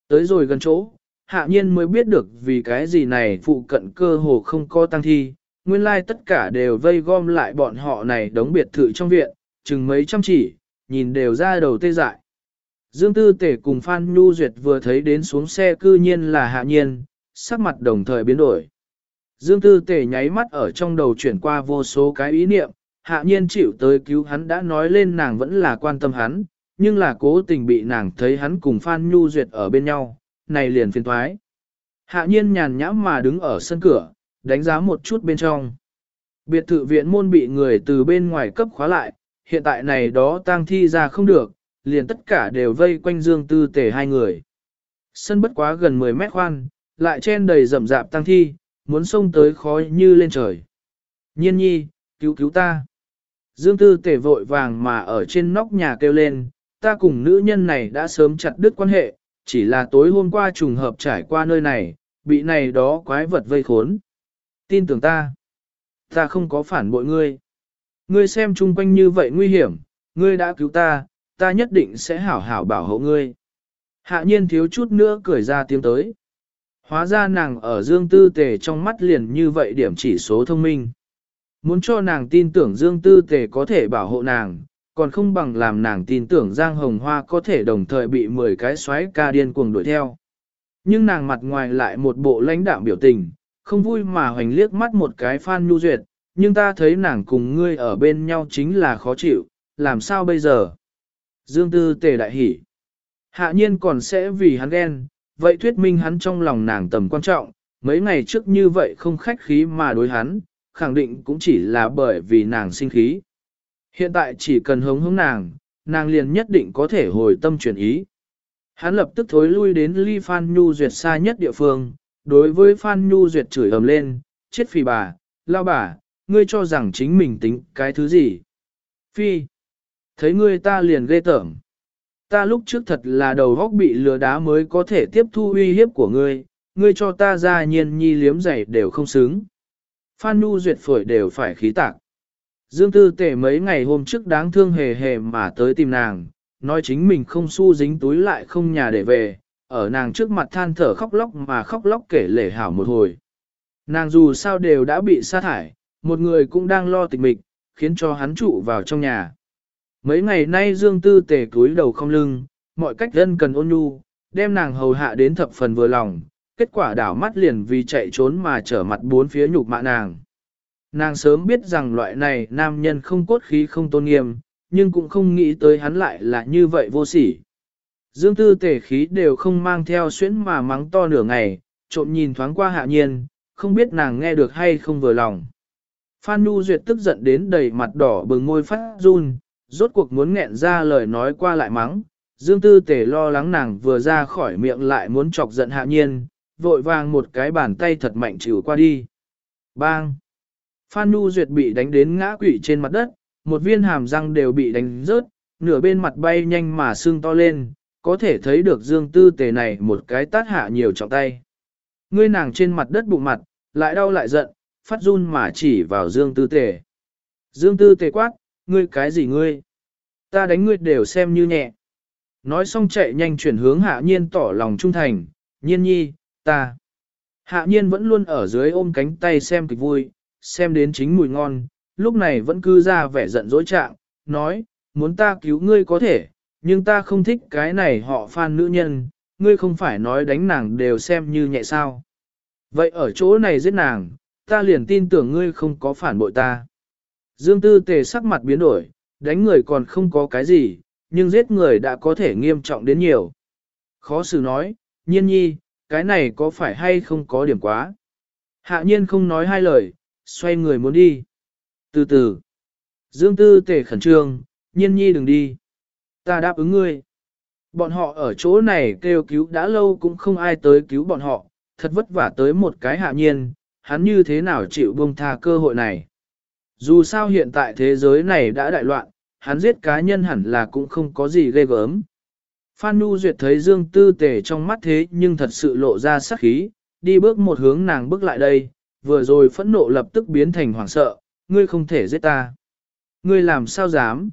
Tới rồi gần chỗ, hạ nhiên mới biết được vì cái gì này phụ cận cơ hồ không có tăng thi, nguyên lai tất cả đều vây gom lại bọn họ này đóng biệt thự trong viện, chừng mấy trăm chỉ, nhìn đều ra đầu tê dại. Dương Tư Tể cùng Phan Nhu Duyệt vừa thấy đến xuống xe cư nhiên là hạ nhiên, sắc mặt đồng thời biến đổi. Dương Tư Tề nháy mắt ở trong đầu chuyển qua vô số cái ý niệm, hạ nhiên chịu tới cứu hắn đã nói lên nàng vẫn là quan tâm hắn, nhưng là cố tình bị nàng thấy hắn cùng Phan Nhu Duyệt ở bên nhau, này liền phiền thoái. Hạ nhiên nhàn nhãm mà đứng ở sân cửa, đánh giá một chút bên trong. Biệt thự viện môn bị người từ bên ngoài cấp khóa lại, hiện tại này đó tang thi ra không được, liền tất cả đều vây quanh Dương Tư Tề hai người. Sân bất quá gần 10 mét khoan, lại chen đầy rậm rạp tang thi, muốn xông tới khói như lên trời. Nhiên nhi, cứu cứu ta. Dương Tư Tề vội vàng mà ở trên nóc nhà kêu lên, ta cùng nữ nhân này đã sớm chặt đứt quan hệ, chỉ là tối hôm qua trùng hợp trải qua nơi này, bị này đó quái vật vây khốn. Tin tưởng ta, ta không có phản bội ngươi. Ngươi xem chung quanh như vậy nguy hiểm, ngươi đã cứu ta, ta nhất định sẽ hảo hảo bảo hộ ngươi. Hạ nhiên thiếu chút nữa cười ra tiếng tới. Hóa ra nàng ở dương tư tề trong mắt liền như vậy điểm chỉ số thông minh. Muốn cho nàng tin tưởng dương tư tề có thể bảo hộ nàng, còn không bằng làm nàng tin tưởng Giang Hồng Hoa có thể đồng thời bị 10 cái xoáy ca điên cuồng đuổi theo. Nhưng nàng mặt ngoài lại một bộ lãnh đạm biểu tình, không vui mà hoành liếc mắt một cái Phan Nhu Duyệt, nhưng ta thấy nàng cùng ngươi ở bên nhau chính là khó chịu, làm sao bây giờ? Dương Tư tề đại hỉ. Hạ nhiên còn sẽ vì hắn ghen, vậy thuyết minh hắn trong lòng nàng tầm quan trọng, mấy ngày trước như vậy không khách khí mà đối hắn, khẳng định cũng chỉ là bởi vì nàng sinh khí. Hiện tại chỉ cần hống hống nàng, nàng liền nhất định có thể hồi tâm chuyển ý. Hắn lập tức thối lui đến ly Phan Nhu Duyệt xa nhất địa phương, đối với Phan Nhu Duyệt chửi ầm lên, chết phì bà, lao bà, ngươi cho rằng chính mình tính cái thứ gì. Phi, thấy ngươi ta liền ghê tởm. Ta lúc trước thật là đầu góc bị lừa đá mới có thể tiếp thu uy hiếp của ngươi, ngươi cho ta ra nhiên nhi liếm giày đều không xứng. Phan Nhu Duyệt phổi đều phải khí tạc. Dương Tư Tề mấy ngày hôm trước đáng thương hề hề mà tới tìm nàng, nói chính mình không xu dính túi lại không nhà để về, ở nàng trước mặt than thở khóc lóc mà khóc lóc kể lể hảo một hồi. Nàng dù sao đều đã bị sa thải, một người cũng đang lo tịch mịch, khiến cho hắn trụ vào trong nhà. Mấy ngày nay Dương Tư Tề cúi đầu không lưng, mọi cách dân cần ôn nhu, đem nàng hầu hạ đến thập phần vừa lòng, kết quả đảo mắt liền vì chạy trốn mà trở mặt bốn phía nhục mạ nàng. Nàng sớm biết rằng loại này nam nhân không cốt khí không tôn nghiêm, nhưng cũng không nghĩ tới hắn lại là như vậy vô sỉ. Dương tư tể khí đều không mang theo xuyến mà mắng to nửa ngày, trộm nhìn thoáng qua hạ nhiên, không biết nàng nghe được hay không vừa lòng. Phan Nhu Duyệt tức giận đến đầy mặt đỏ bừng môi phát run, rốt cuộc muốn nghẹn ra lời nói qua lại mắng. Dương Tư Tề lo lắng nàng vừa ra khỏi miệng lại muốn chọc giận hạ nhiên, vội vàng một cái bàn tay thật mạnh chịu qua đi. Bang! Phan Nhu Duyệt bị đánh đến ngã quỵ trên mặt đất, một viên hàm răng đều bị đánh rớt, nửa bên mặt bay nhanh mà sưng to lên, có thể thấy được Dương Tư Tề này một cái tát hạ nhiều trọng tay. Ngươi nàng trên mặt đất bụng mặt, lại đau lại giận, phát run mà chỉ vào Dương Tư Tề. Dương Tư Tề quát, ngươi cái gì ngươi? Ta đánh ngươi đều xem như nhẹ. Nói xong chạy nhanh chuyển hướng hạ nhiên tỏ lòng trung thành, nhiên nhi, ta. Hạ nhiên vẫn luôn ở dưới ôm cánh tay xem kịch vui, xem đến chính mùi ngon, lúc này vẫn cứ ra vẻ giận dỗi trạng, nói, muốn ta cứu ngươi có thể, nhưng ta không thích cái này họ phan nữ nhân, ngươi không phải nói đánh nàng đều xem như nhẹ sao. Vậy ở chỗ này giết nàng, ta liền tin tưởng ngươi không có phản bội ta. Dương Tư Tề sắc mặt biến đổi, đánh người còn không có cái gì, nhưng giết người đã có thể nghiêm trọng đến nhiều. Khó xử nói, nhiên nhi, cái này có phải hay không có điểm quá. Hạ nhiên không nói hai lời, xoay người muốn đi. Từ từ, Dương Tư Tề khẩn trương, nhiên nhi đừng đi. Ta đáp ứng ngươi. Bọn họ ở chỗ này kêu cứu đã lâu cũng không ai tới cứu bọn họ, thật vất vả tới một cái hạ nhiên, hắn như thế nào chịu buông tha cơ hội này. Dù sao hiện tại thế giới này đã đại loạn, hắn giết cá nhân hẳn là cũng không có gì ghê gớm. Phan Nhu Duyệt thấy Dương Tư Tề trong mắt thế nhưng thật sự lộ ra sắc khí, đi bước một hướng nàng bước lại đây, vừa rồi phẫn nộ lập tức biến thành hoảng sợ, ngươi không thể giết ta. Ngươi làm sao dám?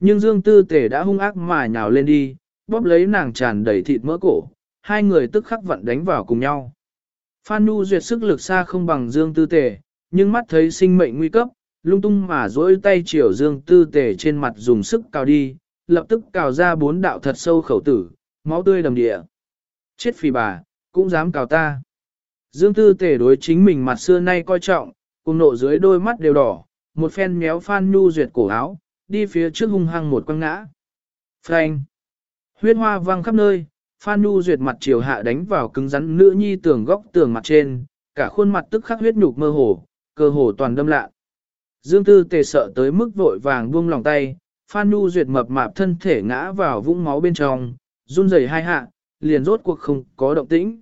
Nhưng Dương Tư Tề đã hung ác mà nhào lên đi, bóp lấy nàng tràn đầy thịt mỡ cổ, hai người tức khắc vận đánh vào cùng nhau. Phan Nhu duyệt sức lực xa không bằng Dương Tư Tề, nhưng mắt thấy sinh mệnh nguy cấp, lung tung mà dỗi tay chiều Dương Tư Tề trên mặt dùng sức cào đi, lập tức cào ra bốn đạo thật sâu khẩu tử, máu tươi đầm địa. Chết phì bà, cũng dám cào ta. Dương Tư Tề đối chính mình mặt xưa nay coi trọng, cùng nộ dưới đôi mắt đều đỏ, một phen méo Phan Nhu duyệt cổ áo, đi phía trước hung hăng một quăng ngã. Phanh! Huyết hoa văng khắp nơi, Phan Nhu duyệt mặt chiều hạ đánh vào cứng rắn nữ nhi tường góc tường mặt trên, cả khuôn mặt tức khắc huyết nhục mơ hồ, cơ hồ toàn đâm lạ. Dương Tư tề sợ tới mức vội vàng buông lòng tay, Phan Nhu duyệt mập mạp thân thể ngã vào vũng máu bên trong, run rẩy hai hạ, liền rốt cuộc không có động tĩnh.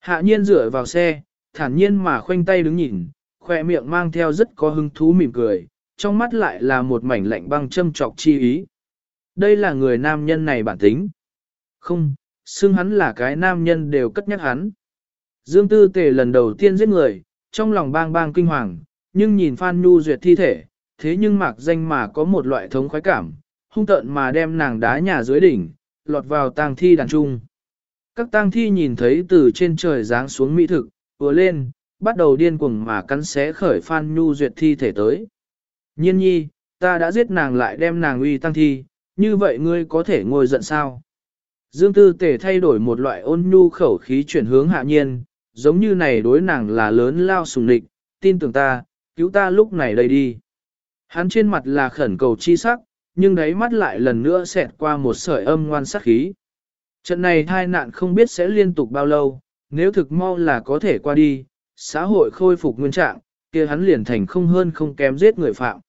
Hạ nhiên rửa vào xe, thản nhiên mà khoanh tay đứng nhìn, khoe miệng mang theo rất có hứng thú mỉm cười, trong mắt lại là một mảnh lạnh băng châm trọc chi ý. Đây là người nam nhân này bản tính. Không, xưng hắn là cái nam nhân đều cất nhắc hắn. Dương Tư Tề lần đầu tiên giết người, trong lòng bang bang kinh hoàng, nhưng nhìn Phan Nhu duyệt thi thể, thế nhưng mạc danh mà có một loại thống khoái cảm, hung tợn mà đem nàng đá nhà dưới đỉnh, lọt vào tang thi đàn trung. Các tang thi nhìn thấy từ trên trời giáng xuống mỹ thực, vừa lên, bắt đầu điên cuồng mà cắn xé khởi Phan Nhu duyệt thi thể tới. Nhiên nhi, ta đã giết nàng lại đem nàng uy tăng thi, như vậy ngươi có thể ngồi giận sao? Dương Tư Tề thay đổi một loại ôn nhu khẩu khí chuyển hướng hạ nhiên, giống như này đối nàng là lớn lao sùng địch, tin tưởng ta, cứu ta lúc này đây đi. Hắn trên mặt là khẩn cầu chi sắc, nhưng đáy mắt lại lần nữa xẹt qua một sợi âm ngoan sắc khí. Trận này thai nạn không biết sẽ liên tục bao lâu, nếu thực mau là có thể qua đi, xã hội khôi phục nguyên trạng, kia hắn liền thành không hơn không kém giết người phạm.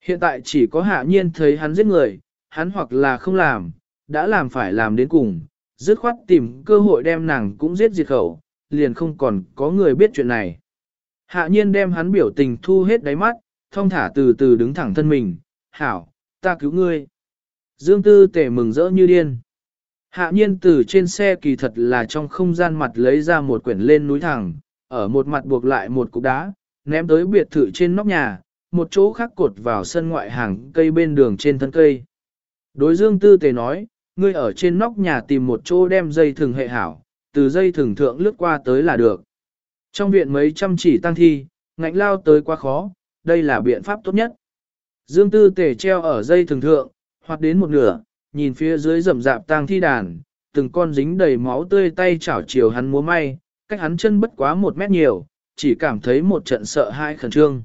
Hiện tại chỉ có hạ nhiên thấy hắn giết người, hắn hoặc là không làm, đã làm phải làm đến cùng, dứt khoát tìm cơ hội đem nàng cũng giết diệt khẩu, liền không còn có người biết chuyện này. Hạ nhiên đem hắn biểu tình thu hết đáy mắt, thông thả từ từ đứng thẳng thân mình, hảo, ta cứu ngươi. Dương Tư tể mừng rỡ như điên. Hạ nhiên từ trên xe kỳ thật là trong không gian mặt lấy ra một quyển lên núi thẳng, ở một mặt buộc lại một cục đá, ném tới biệt thự trên nóc nhà, một chỗ khác cột vào sân ngoại hàng cây bên đường trên thân cây. Đối dương tư tề nói, ngươi ở trên nóc nhà tìm một chỗ đem dây thừng hệ hảo, từ dây thừng thượng lướt qua tới là được. Trong viện mấy trăm chỉ tăng thi, ngạnh lao tới quá khó, đây là biện pháp tốt nhất. Dương tư tề treo ở dây thường thượng, hoặc đến một nửa, nhìn phía dưới rầm rạp tang thi đàn, từng con dính đầy máu tươi tay chảo chiều hắn múa may, cách hắn chân bất quá một mét nhiều, chỉ cảm thấy một trận sợ hãi khẩn trương.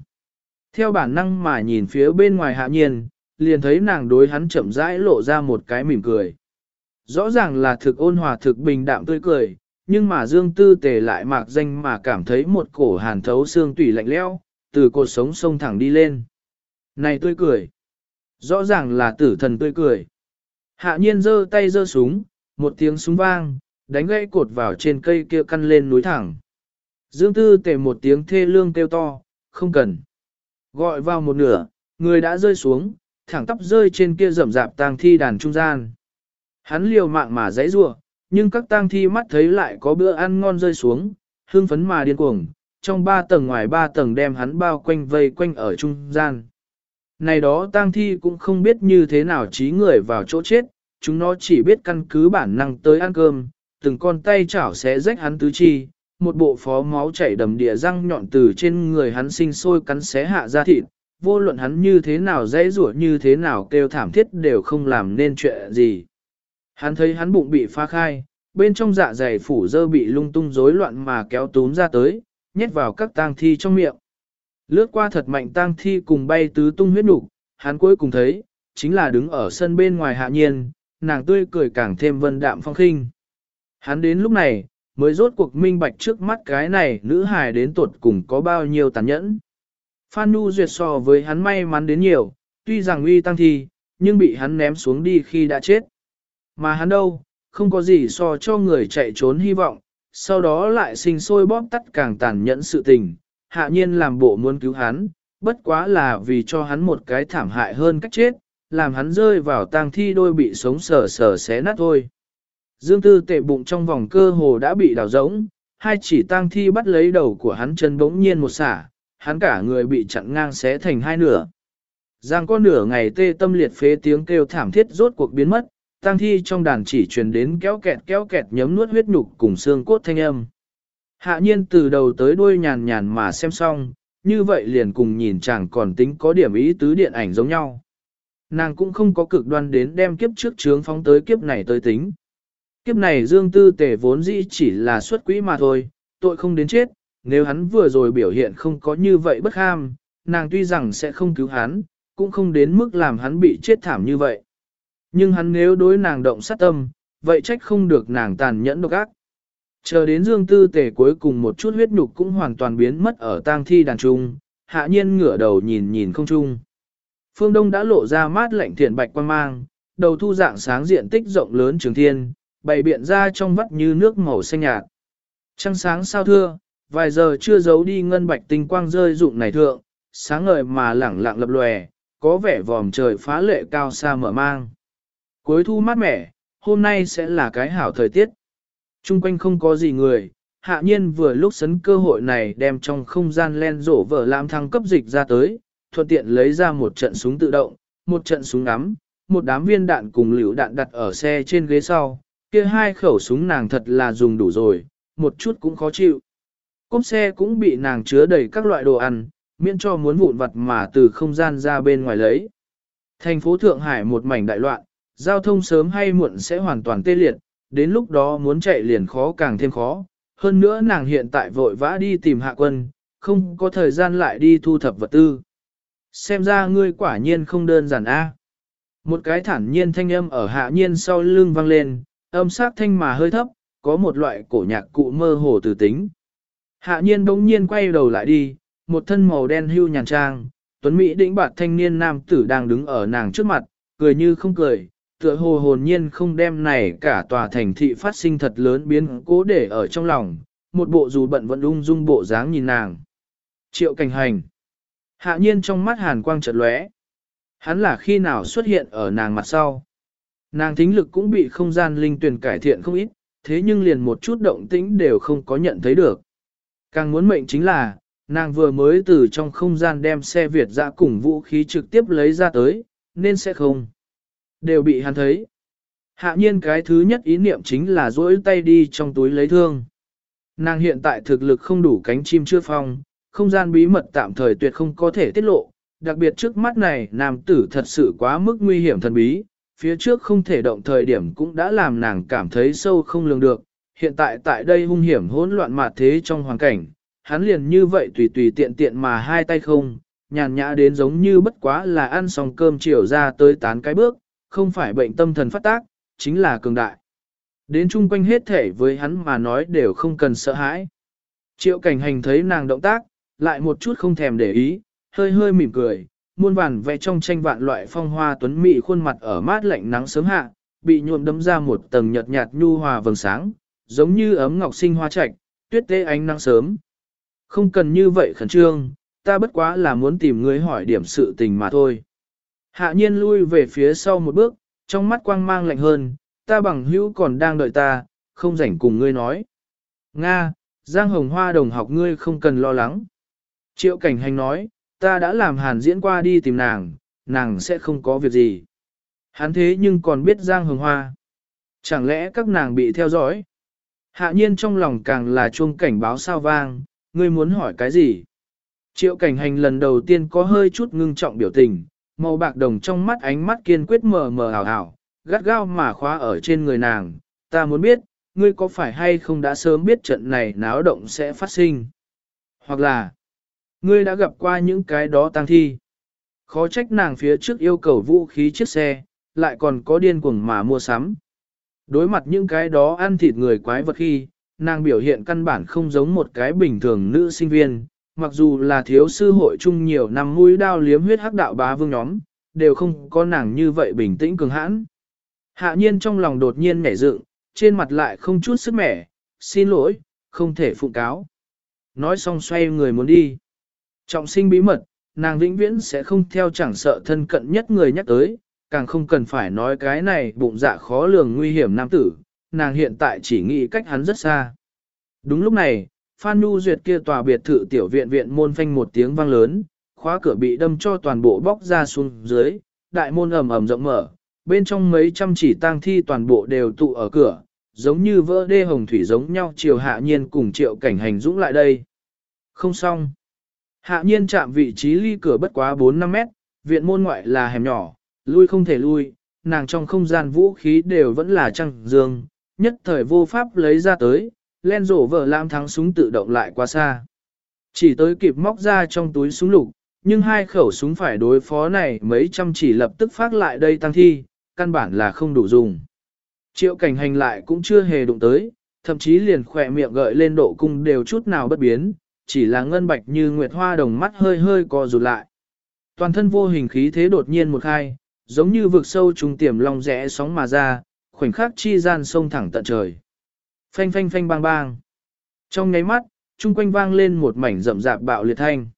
Theo bản năng mà nhìn phía bên ngoài hạ nhiên, liền thấy nàng đối hắn chậm rãi lộ ra một cái mỉm cười. Rõ ràng là thực ôn hòa thực bình đạm tươi cười, nhưng mà Dương Tư Tề lại mạc danh mà cảm thấy một cổ hàn thấu xương tủy lạnh lẽo từ cột sống sông thẳng đi lên. Này tươi cười! Rõ ràng là tử thần tươi cười. Hạ nhiên giơ tay giơ súng, một tiếng súng vang, đánh gãy cột vào trên cây kia căn lên núi thẳng. Dương Tư Tề một tiếng thê lương kêu to, không cần. Gọi vào một nửa, người đã rơi xuống, thẳng tắp rơi trên kia rậm rạp tang thi đàn trung gian. Hắn liều mạng mà dãy rủa, nhưng các tang thi mắt thấy lại có bữa ăn ngon rơi xuống, hương phấn mà điên cuồng, trong ba tầng ngoài ba tầng đem hắn bao quanh vây quanh ở trung gian. Này đó tang thi cũng không biết như thế nào trí người vào chỗ chết, chúng nó chỉ biết căn cứ bản năng tới ăn cơm, từng con tay chảo sẽ rách hắn tứ chi, một bộ phó máu chảy đầm địa răng nhọn từ trên người hắn sinh sôi cắn xé hạ ra thịt, vô luận hắn như thế nào dễ rủa như thế nào kêu thảm thiết đều không làm nên chuyện gì. Hắn thấy hắn bụng bị phá khai, bên trong dạ dày phủ dơ bị lung tung rối loạn mà kéo túm ra tới, nhét vào các tang thi trong miệng. Lướt qua thật mạnh tang thi cùng bay tứ tung huyết nục, hắn cuối cùng thấy, chính là đứng ở sân bên ngoài hạ nhiên, nàng tươi cười càng thêm vân đạm phong khinh. Hắn đến lúc này, mới rốt cuộc minh bạch trước mắt cái này nữ hài đến tuột cùng có bao nhiêu tàn nhẫn. Phan Nhu duyệt so với hắn may mắn đến nhiều, tuy rằng uy tăng thi, nhưng bị hắn ném xuống đi khi đã chết. Mà hắn đâu, không có gì so cho người chạy trốn hy vọng, sau đó lại sinh sôi bóp tắt càng tàn nhẫn sự tình, hạ nhiên làm bộ muốn cứu hắn, bất quá là vì cho hắn một cái thảm hại hơn cách chết, làm hắn rơi vào tang thi đôi bị sống sờ sờ xé nát thôi. Dương tư tệ bụng trong vòng cơ hồ đã bị đào rỗng, hai chỉ tang thi bắt lấy đầu của hắn chân bỗng nhiên một xả, hắn cả người bị chặn ngang xé thành hai nửa. Giang có nửa ngày tê tâm liệt phế tiếng kêu thảm thiết rốt cuộc biến mất, tang thi trong đàn chỉ truyền đến kéo kẹt kéo kẹt nhấm nuốt huyết nhục cùng xương cốt thanh âm. Hạ nhiên từ đầu tới đuôi nhàn nhàn mà xem xong, như vậy liền cùng nhìn chàng còn tính có điểm ý tứ điện ảnh giống nhau. Nàng cũng không có cực đoan đến đem kiếp trước trướng phóng tới kiếp này tới tính. Kiếp này Dương Tư Tề vốn dĩ chỉ là xuất quỹ mà thôi, tội không đến chết, nếu hắn vừa rồi biểu hiện không có như vậy bất ham, nàng tuy rằng sẽ không cứu hắn, cũng không đến mức làm hắn bị chết thảm như vậy. Nhưng hắn nếu đối nàng động sát tâm, vậy trách không được nàng tàn nhẫn độc ác. Chờ đến Dương Tư Tề cuối cùng một chút huyết nhục cũng hoàn toàn biến mất ở tang thi đàn trung, hạ nhiên ngửa đầu nhìn nhìn không trung. Phương Đông đã lộ ra mát lạnh thiện bạch quang mang, đầu thu dạng sáng diện tích rộng lớn trường thiên, bày biện ra trong vắt như nước màu xanh nhạt. Trăng sáng sao thưa, vài giờ chưa giấu đi ngân bạch tinh quang rơi rụng này thượng, sáng ngời mà lẳng lặng lập lòe, có vẻ vòm trời phá lệ cao xa mở mang. Cuối thu mát mẻ, hôm nay sẽ là cái hảo thời tiết. Trung quanh không có gì người, hạ nhiên vừa lúc sấn cơ hội này đem trong không gian len rổ vở làm thăng cấp dịch ra tới, thuận tiện lấy ra một trận súng tự động, một trận súng ngắm, một đám viên đạn cùng liều đạn đặt ở xe trên ghế sau, kia hai khẩu súng nàng thật là dùng đủ rồi, một chút cũng khó chịu. Cốp xe cũng bị nàng chứa đầy các loại đồ ăn, miễn cho muốn vụn vặt mà từ không gian ra bên ngoài lấy. Thành phố Thượng Hải một mảnh đại loạn, giao thông sớm hay muộn sẽ hoàn toàn tê liệt, đến lúc đó muốn chạy liền khó càng thêm khó. Hơn nữa nàng hiện tại vội vã đi tìm hạ quân, không có thời gian lại đi thu thập vật tư. Xem ra ngươi quả nhiên không đơn giản a. Một cái thản nhiên thanh âm ở hạ nhiên sau lưng vang lên, âm sắc thanh mà hơi thấp, có một loại cổ nhạc cụ mơ hồ từ tính. Hạ nhiên bỗng nhiên quay đầu lại đi, một thân màu đen hưu nhàn trang, tuấn Mỹ đĩnh bạt thanh niên nam tử đang đứng ở nàng trước mặt, cười như không cười, tựa hồ hồn nhiên không đem này cả tòa thành thị phát sinh thật lớn biến cố để ở trong lòng, một bộ dù bận vẫn ung dung bộ dáng nhìn nàng. Triệu cảnh hành. Hạ nhiên trong mắt hàn quang chợt lóe. Hắn là khi nào xuất hiện ở nàng mặt sau. Nàng thính lực cũng bị không gian linh tuyển cải thiện không ít, thế nhưng liền một chút động tĩnh đều không có nhận thấy được. Càng muốn mệnh chính là, Nàng vừa mới từ trong không gian đem xe Việt ra cùng vũ khí trực tiếp lấy ra tới, nên sẽ không. Đều bị hắn thấy. Hạ nhiên cái thứ nhất ý niệm chính là duỗi tay đi trong túi lấy thương. Nàng hiện tại thực lực không đủ cánh chim chưa phong, không gian bí mật tạm thời tuyệt không có thể tiết lộ, đặc biệt trước mắt này nam tử thật sự quá mức nguy hiểm thần bí, phía trước không thể động thời điểm cũng đã làm nàng cảm thấy sâu không lường được, hiện tại tại đây hung hiểm hỗn loạn mà thế trong hoàn cảnh, hắn liền như vậy tùy tùy tiện tiện mà hai tay không, nhàn nhã đến giống như bất quá là ăn xong cơm chiều ra tới tán cái bước, không phải bệnh tâm thần phát tác, chính là cường đại. Đến chung quanh hết thể với hắn mà nói đều không cần sợ hãi. Triệu cảnh hành thấy nàng động tác, lại một chút không thèm để ý, hơi hơi mỉm cười, muôn vàn vẽ trong tranh vạn loại phong hoa tuấn mỹ khuôn mặt ở mát lạnh nắng sớm hạ, bị nhuộm đấm ra một tầng nhợt nhạt nhu hòa vầng sáng, giống như ấm ngọc sinh hoa trạch, tuyết tê ánh nắng sớm. Không cần như vậy khẩn trương, ta bất quá là muốn tìm ngươi hỏi điểm sự tình mà thôi. Hạ nhiên lui về phía sau một bước, trong mắt quang mang lạnh hơn, ta bằng hữu còn đang đợi ta, không rảnh cùng ngươi nói. Nga, Giang Hồng Hoa đồng học ngươi không cần lo lắng. Triệu cảnh hành nói, ta đã làm hàn diễn qua đi tìm nàng, nàng sẽ không có việc gì. Hắn thế nhưng còn biết Giang Hồng Hoa. Chẳng lẽ các nàng bị theo dõi? Hạ nhiên trong lòng càng là chuông cảnh báo sao vang, ngươi muốn hỏi cái gì? Triệu cảnh hành lần đầu tiên có hơi chút ngưng trọng biểu tình, màu bạc đồng trong mắt ánh mắt kiên quyết mờ mờ ảo ảo, gắt gao mà khóa ở trên người nàng. Ta muốn biết, ngươi có phải hay không đã sớm biết trận này náo động sẽ phát sinh? Hoặc là, ngươi đã gặp qua những cái đó tăng thi? Khó trách nàng phía trước yêu cầu vũ khí chiếc xe, lại còn có điên cuồng mà mua sắm. Đối mặt những cái đó ăn thịt người quái vật khi, nàng biểu hiện căn bản không giống một cái bình thường nữ sinh viên, mặc dù là thiếu sư hội chung nhiều năm mũi đao liếm huyết hắc đạo bá vương nhóm, đều không có nàng như vậy bình tĩnh cường hãn. Hạ nhiên trong lòng đột nhiên nhảy dựng, trên mặt lại không chút sức mẻ, xin lỗi, không thể phụ cáo. Nói xong xoay người muốn đi. Trọng sinh bí mật, nàng vĩnh viễn sẽ không theo chẳng sợ thân cận nhất người nhắc tới, càng không cần phải nói cái này bụng dạ khó lường nguy hiểm nam tử, nàng hiện tại chỉ nghĩ cách hắn rất xa. Đúng lúc này, Phan Nhu Duyệt kia tòa biệt thự tiểu viện viện môn phanh một tiếng vang lớn, khóa cửa bị đâm cho toàn bộ bóc ra xuống dưới, đại môn ầm ầm rộng mở, bên trong mấy trăm chỉ tang thi toàn bộ đều tụ ở cửa, giống như vỡ đê hồng thủy giống nhau chiều hạ nhiên cùng triệu cảnh hành dũng lại đây. Không xong. Hạ nhiên chạm vị trí ly cửa bất quá 4-5 mét, viện môn ngoại là hẻm nhỏ, lui không thể lui, nàng trong không gian vũ khí đều vẫn là trăng dương, nhất thời vô pháp lấy ra tới, len rổ vợ lam thắng súng tự động lại qua xa. Chỉ tới kịp móc ra trong túi súng lục, nhưng hai khẩu súng phải đối phó này mấy trăm chỉ lập tức phát lại đây tăng thi, căn bản là không đủ dùng. Triệu cảnh hành lại cũng chưa hề đụng tới, thậm chí liền khỏe miệng gợi lên độ cung đều chút nào bất biến, chỉ là ngân bạch như nguyệt hoa đồng mắt hơi hơi co rụt lại. Toàn thân vô hình khí thế đột nhiên một khai, giống như vực sâu trùng tiềm long rẽ sóng mà ra, khoảnh khắc chi gian sông thẳng tận trời. Phanh phanh phanh bang bang. Trong nháy mắt, chung quanh vang lên một mảnh rậm rạp bạo liệt thanh.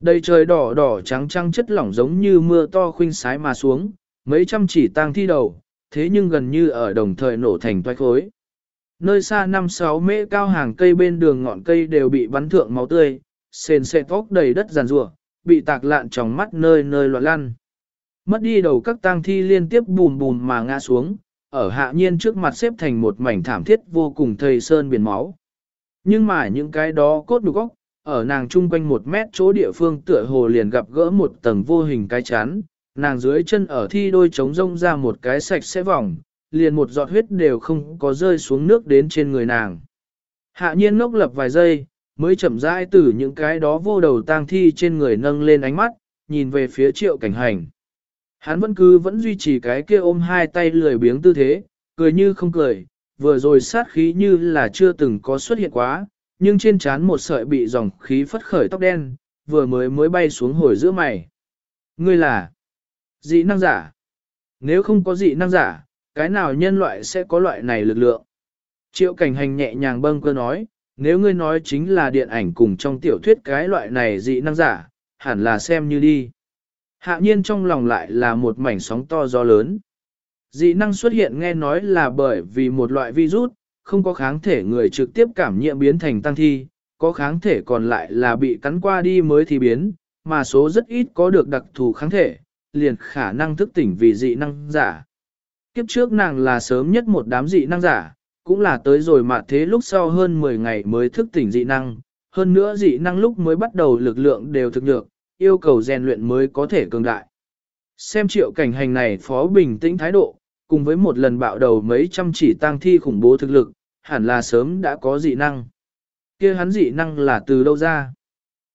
Đầy trời đỏ đỏ trắng trắng chất lỏng giống như mưa to khuynh sái mà xuống, mấy trăm chỉ tang thi đầu, thế nhưng gần như ở đồng thời nổ thành toái khối. Nơi xa năm sáu mễ cao hàng cây bên đường ngọn cây đều bị bắn thượng máu tươi, sền sệt tóc đầy đất giàn rủa, bị tạc lạn trong mắt nơi nơi loạn lăn. Mất đi đầu các tang thi liên tiếp bùm bùm mà ngã xuống, ở hạ nhiên trước mặt xếp thành một mảnh thảm thiết vô cùng thầy sơn biển máu. Nhưng mà những cái đó cốt nhục góc, ở nàng chung quanh một mét chỗ địa phương tựa hồ liền gặp gỡ một tầng vô hình cái chán, nàng dưới chân ở thi đôi trống rông ra một cái sạch sẽ vòng, liền một giọt huyết đều không có rơi xuống nước đến trên người nàng. Hạ nhiên ngốc lập vài giây, mới chậm rãi từ những cái đó vô đầu tang thi trên người nâng lên ánh mắt, nhìn về phía triệu cảnh hành. Hắn vẫn cứ vẫn duy trì cái kia ôm hai tay lười biếng tư thế, cười như không cười, vừa rồi sát khí như là chưa từng có xuất hiện quá, nhưng trên trán một sợi bị dòng khí phất khởi tóc đen, vừa mới mới bay xuống hồi giữa mày. Ngươi là dị năng giả. Nếu không có dị năng giả, cái nào nhân loại sẽ có loại này lực lượng? Triệu cảnh hành nhẹ nhàng bâng cơ nói, nếu ngươi nói chính là điện ảnh cùng trong tiểu thuyết cái loại này dị năng giả, hẳn là xem như đi. Hạ nhiên trong lòng lại là một mảnh sóng to gió lớn. Dị năng xuất hiện nghe nói là bởi vì một loại virus, không có kháng thể người trực tiếp cảm nhiễm biến thành tăng thi, có kháng thể còn lại là bị cắn qua đi mới thì biến, mà số rất ít có được đặc thù kháng thể, liền khả năng thức tỉnh vì dị năng giả. Kiếp trước nàng là sớm nhất một đám dị năng giả, cũng là tới rồi mà thế lúc sau hơn 10 ngày mới thức tỉnh dị năng, hơn nữa dị năng lúc mới bắt đầu lực lượng đều thực nhược, yêu cầu rèn luyện mới có thể cường đại. Xem triệu cảnh hành này phó bình tĩnh thái độ, cùng với một lần bạo đầu mấy trăm chỉ tăng thi khủng bố thực lực, hẳn là sớm đã có dị năng. kia hắn dị năng là từ đâu ra?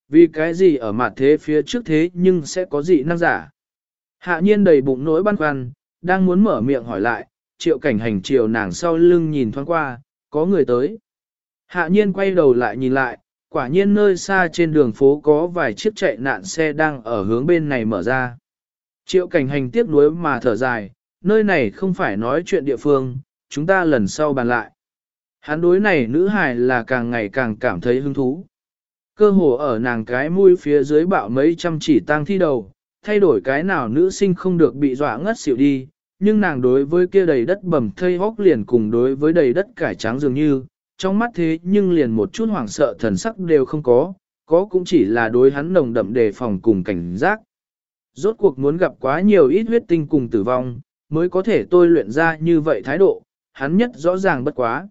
Vì cái gì ở mặt thế phía trước thế nhưng sẽ có dị năng giả? Hạ nhiên đầy bụng nỗi băn khoăn, đang muốn mở miệng hỏi lại, triệu cảnh hành chiều nàng sau lưng nhìn thoáng qua, có người tới. Hạ nhiên quay đầu lại nhìn lại, quả nhiên nơi xa trên đường phố có vài chiếc chạy nạn xe đang ở hướng bên này mở ra. Triệu cảnh hành tiếc nuối mà thở dài, nơi này không phải nói chuyện địa phương, chúng ta lần sau bàn lại. Hắn đối này nữ hài là càng ngày càng cảm thấy hứng thú. Cơ hồ ở nàng cái mũi phía dưới bạo mấy trăm chỉ tăng thi đầu, thay đổi cái nào nữ sinh không được bị dọa ngất xỉu đi, nhưng nàng đối với kia đầy đất bầm thây hóc liền cùng đối với đầy đất cải trắng dường như, trong mắt thế nhưng liền một chút hoảng sợ thần sắc đều không có, có cũng chỉ là đối hắn nồng đậm đề phòng cùng cảnh giác. Rốt cuộc muốn gặp quá nhiều ít huyết tinh cùng tử vong, mới có thể tôi luyện ra như vậy thái độ, hắn nhất rõ ràng bất quá.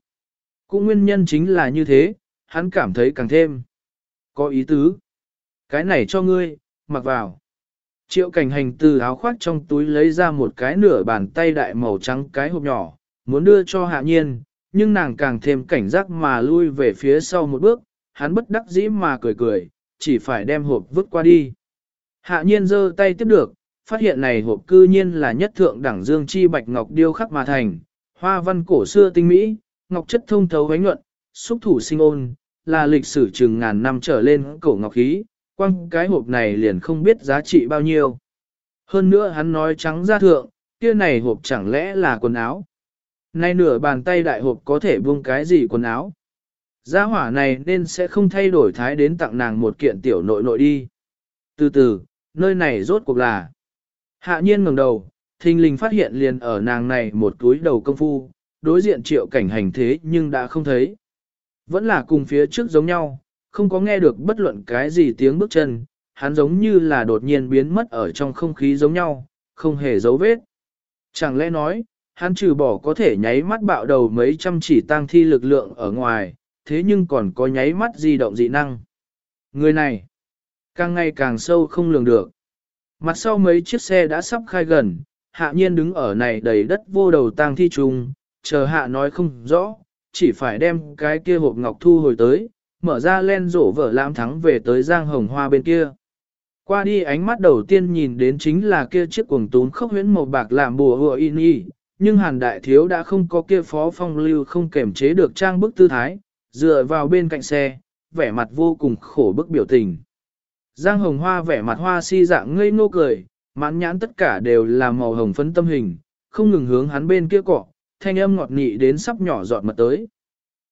Cũng nguyên nhân chính là như thế, hắn cảm thấy càng thêm. Có ý tứ. Cái này cho ngươi, mặc vào. Triệu cảnh hành từ áo khoác trong túi lấy ra một cái nửa bàn tay đại màu trắng cái hộp nhỏ, muốn đưa cho hạ nhiên, nhưng nàng càng thêm cảnh giác mà lui về phía sau một bước, hắn bất đắc dĩ mà cười cười, chỉ phải đem hộp vứt qua đi. Hạ nhiên giơ tay tiếp được, phát hiện này hộp cư nhiên là nhất thượng đẳng dương chi bạch ngọc điêu khắc mà thành, hoa văn cổ xưa tinh mỹ, ngọc chất thông thấu ánh nhuận, xúc thủ sinh ôn, là lịch sử chừng ngàn năm trở lên cổ ngọc khí, quăng cái hộp này liền không biết giá trị bao nhiêu. Hơn nữa hắn nói trắng ra thượng, kia này hộp chẳng lẽ là quần áo. Nay nửa bàn tay đại hộp có thể buông cái gì quần áo. Gia hỏa này nên sẽ không thay đổi thái đến tặng nàng một kiện tiểu nội nội đi. Từ từ, nơi này rốt cuộc là. Hạ nhiên ngẩng đầu, thình lình phát hiện liền ở nàng này một túi đầu công phu, đối diện triệu cảnh hành thế nhưng đã không thấy. Vẫn là cùng phía trước giống nhau, không có nghe được bất luận cái gì tiếng bước chân, hắn giống như là đột nhiên biến mất ở trong không khí giống nhau, không hề dấu vết. Chẳng lẽ nói, hắn trừ bỏ có thể nháy mắt bạo đầu mấy trăm chỉ tăng thi lực lượng ở ngoài, thế nhưng còn có nháy mắt di động dị năng. Người này, càng ngày càng sâu không lường được. Mặt sau mấy chiếc xe đã sắp khai gần, hạ nhiên đứng ở này đầy đất vô đầu tang thi trùng, chờ hạ nói không rõ, chỉ phải đem cái kia hộp ngọc thu hồi tới, mở ra len rổ vở lãm thắng về tới giang hồng hoa bên kia. Qua đi ánh mắt đầu tiên nhìn đến chính là kia chiếc cuồng tún khốc huyễn màu bạc làm bùa hùa in y, nhưng hàn đại thiếu đã không có kia phó phong lưu không kềm chế được trang bức tư thái, dựa vào bên cạnh xe, vẻ mặt vô cùng khổ bức biểu tình. Giang hồng hoa vẻ mặt hoa si dạng ngây ngô cười, mãn nhãn tất cả đều là màu hồng phấn tâm hình, không ngừng hướng hắn bên kia cọ, thanh âm ngọt nị đến sắp nhỏ giọt mật tới.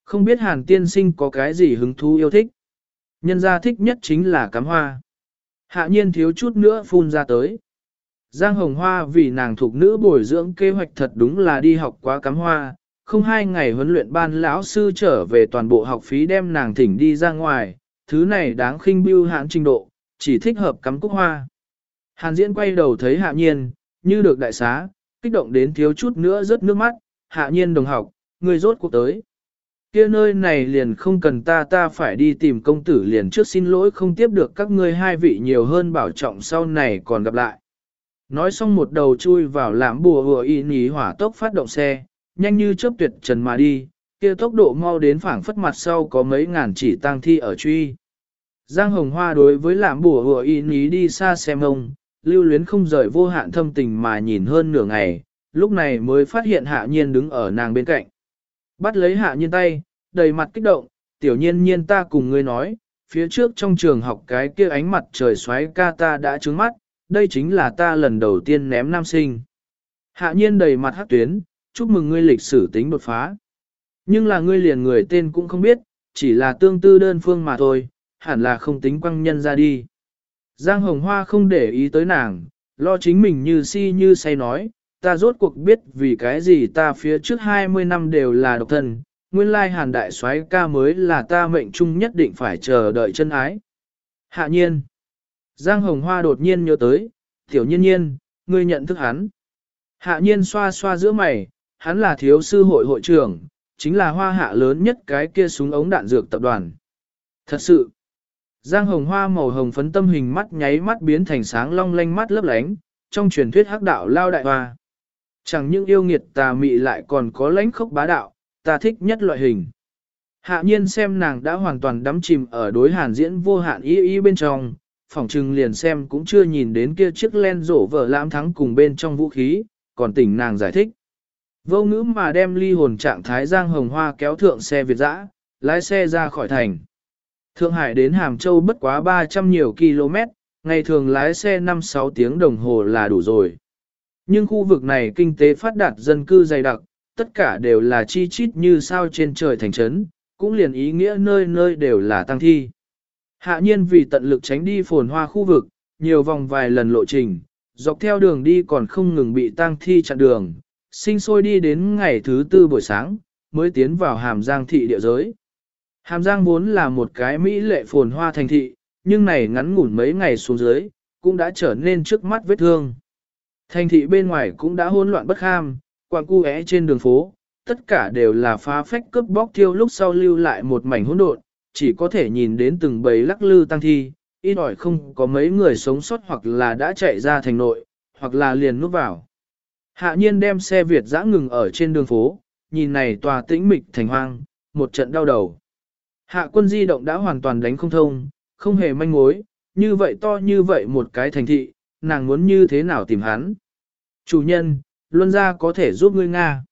Không biết hàn tiên sinh có cái gì hứng thú yêu thích. Nhân gia thích nhất chính là cắm hoa. Hạ nhiên thiếu chút nữa phun ra tới. Giang hồng hoa vì nàng thuộc nữ bồi dưỡng kế hoạch thật đúng là đi học quá cắm hoa. Không hai ngày huấn luyện ban lão sư trở về toàn bộ học phí đem nàng thỉnh đi ra ngoài. Thứ này đáng khinh bưu hãn trình độ, chỉ thích hợp cắm cúc hoa. Hàn diễn quay đầu thấy hạ nhiên, như được đại xá, kích động đến thiếu chút nữa rớt nước mắt, hạ nhiên đồng học, người rốt cuộc tới. kia nơi này liền không cần ta ta phải đi tìm công tử liền trước xin lỗi không tiếp được các ngươi hai vị nhiều hơn bảo trọng sau này còn gặp lại. Nói xong một đầu chui vào lãm bùa vừa y ní hỏa tốc phát động xe, nhanh như chớp tuyệt trần mà đi, kia tốc độ mau đến phảng phất mặt sau có mấy ngàn chỉ tang thi ở truy. Giang Hồng Hoa đối với lãm bùa vừa y ní đi xa xem ông, lưu luyến không rời vô hạn thâm tình mà nhìn hơn nửa ngày, lúc này mới phát hiện hạ nhiên đứng ở nàng bên cạnh. Bắt lấy hạ nhiên tay, đầy mặt kích động, tiểu nhiên nhiên ta cùng ngươi nói, phía trước trong trường học cái kia ánh mặt trời xoáy ca ta đã trứng mắt, đây chính là ta lần đầu tiên ném nam sinh. Hạ nhiên đầy mặt hát tuyến, chúc mừng ngươi lịch sử tính đột phá. Nhưng là ngươi liền người tên cũng không biết, chỉ là tương tư đơn phương mà thôi, hẳn là không tính quăng nhân ra đi. Giang Hồng Hoa không để ý tới nàng, lo chính mình như si như say nói, ta rốt cuộc biết vì cái gì ta phía trước 20 năm đều là độc thân, nguyên lai hàn đại soái ca mới là ta mệnh chung nhất định phải chờ đợi chân ái. Hạ nhiên. Giang Hồng Hoa đột nhiên nhớ tới, tiểu nhiên nhiên, ngươi nhận thức hắn. Hạ nhiên xoa xoa giữa mày, hắn là thiếu sư hội hội trưởng, chính là hoa hạ lớn nhất cái kia súng ống đạn dược tập đoàn. Thật sự, Giang Hồng Hoa màu hồng phấn tâm hình mắt nháy mắt biến thành sáng long lanh mắt lấp lánh, trong truyền thuyết hắc đạo lao đại hoa. Chẳng những yêu nghiệt tà mị lại còn có lãnh khốc bá đạo, ta thích nhất loại hình. Hạ nhiên xem nàng đã hoàn toàn đắm chìm ở đối hàn diễn vô hạn ý ý bên trong, phỏng trừng liền xem cũng chưa nhìn đến kia chiếc len rổ vở lãm thắng cùng bên trong vũ khí, còn tỉnh nàng giải thích. Vô ngữ mà đem ly hồn trạng thái Giang Hồng Hoa kéo thượng xe Việt dã, lái xe ra khỏi thành. Thượng Hải đến Hàm Châu bất quá 300 nhiều km, ngày thường lái xe 5-6 tiếng đồng hồ là đủ rồi. Nhưng khu vực này kinh tế phát đạt dân cư dày đặc, tất cả đều là chi chít như sao trên trời thành trấn, cũng liền ý nghĩa nơi nơi đều là tăng thi. Hạ nhiên vì tận lực tránh đi phồn hoa khu vực, nhiều vòng vài lần lộ trình, dọc theo đường đi còn không ngừng bị tang thi chặn đường, sinh sôi đi đến ngày thứ tư buổi sáng, mới tiến vào hàm giang thị địa giới. Hàm giang vốn là một cái mỹ lệ phồn hoa thành thị, nhưng này ngắn ngủn mấy ngày xuống dưới, cũng đã trở nên trước mắt vết thương. Thành thị bên ngoài cũng đã hỗn loạn bất kham, quạng cu é trên đường phố, tất cả đều là phá phách cướp bóc thiêu lúc sau lưu lại một mảnh hỗn độn, chỉ có thể nhìn đến từng bầy lắc lư tăng thi, ít ỏi không có mấy người sống sót hoặc là đã chạy ra thành nội, hoặc là liền núp vào. Hạ nhiên đem xe Việt dã ngừng ở trên đường phố, nhìn này tòa tĩnh mịch thành hoang, một trận đau đầu. Hạ quân di động đã hoàn toàn đánh không thông, không hề manh mối, như vậy to như vậy một cái thành thị, nàng muốn như thế nào tìm hắn. Chủ nhân, luân ra có thể giúp ngươi Nga.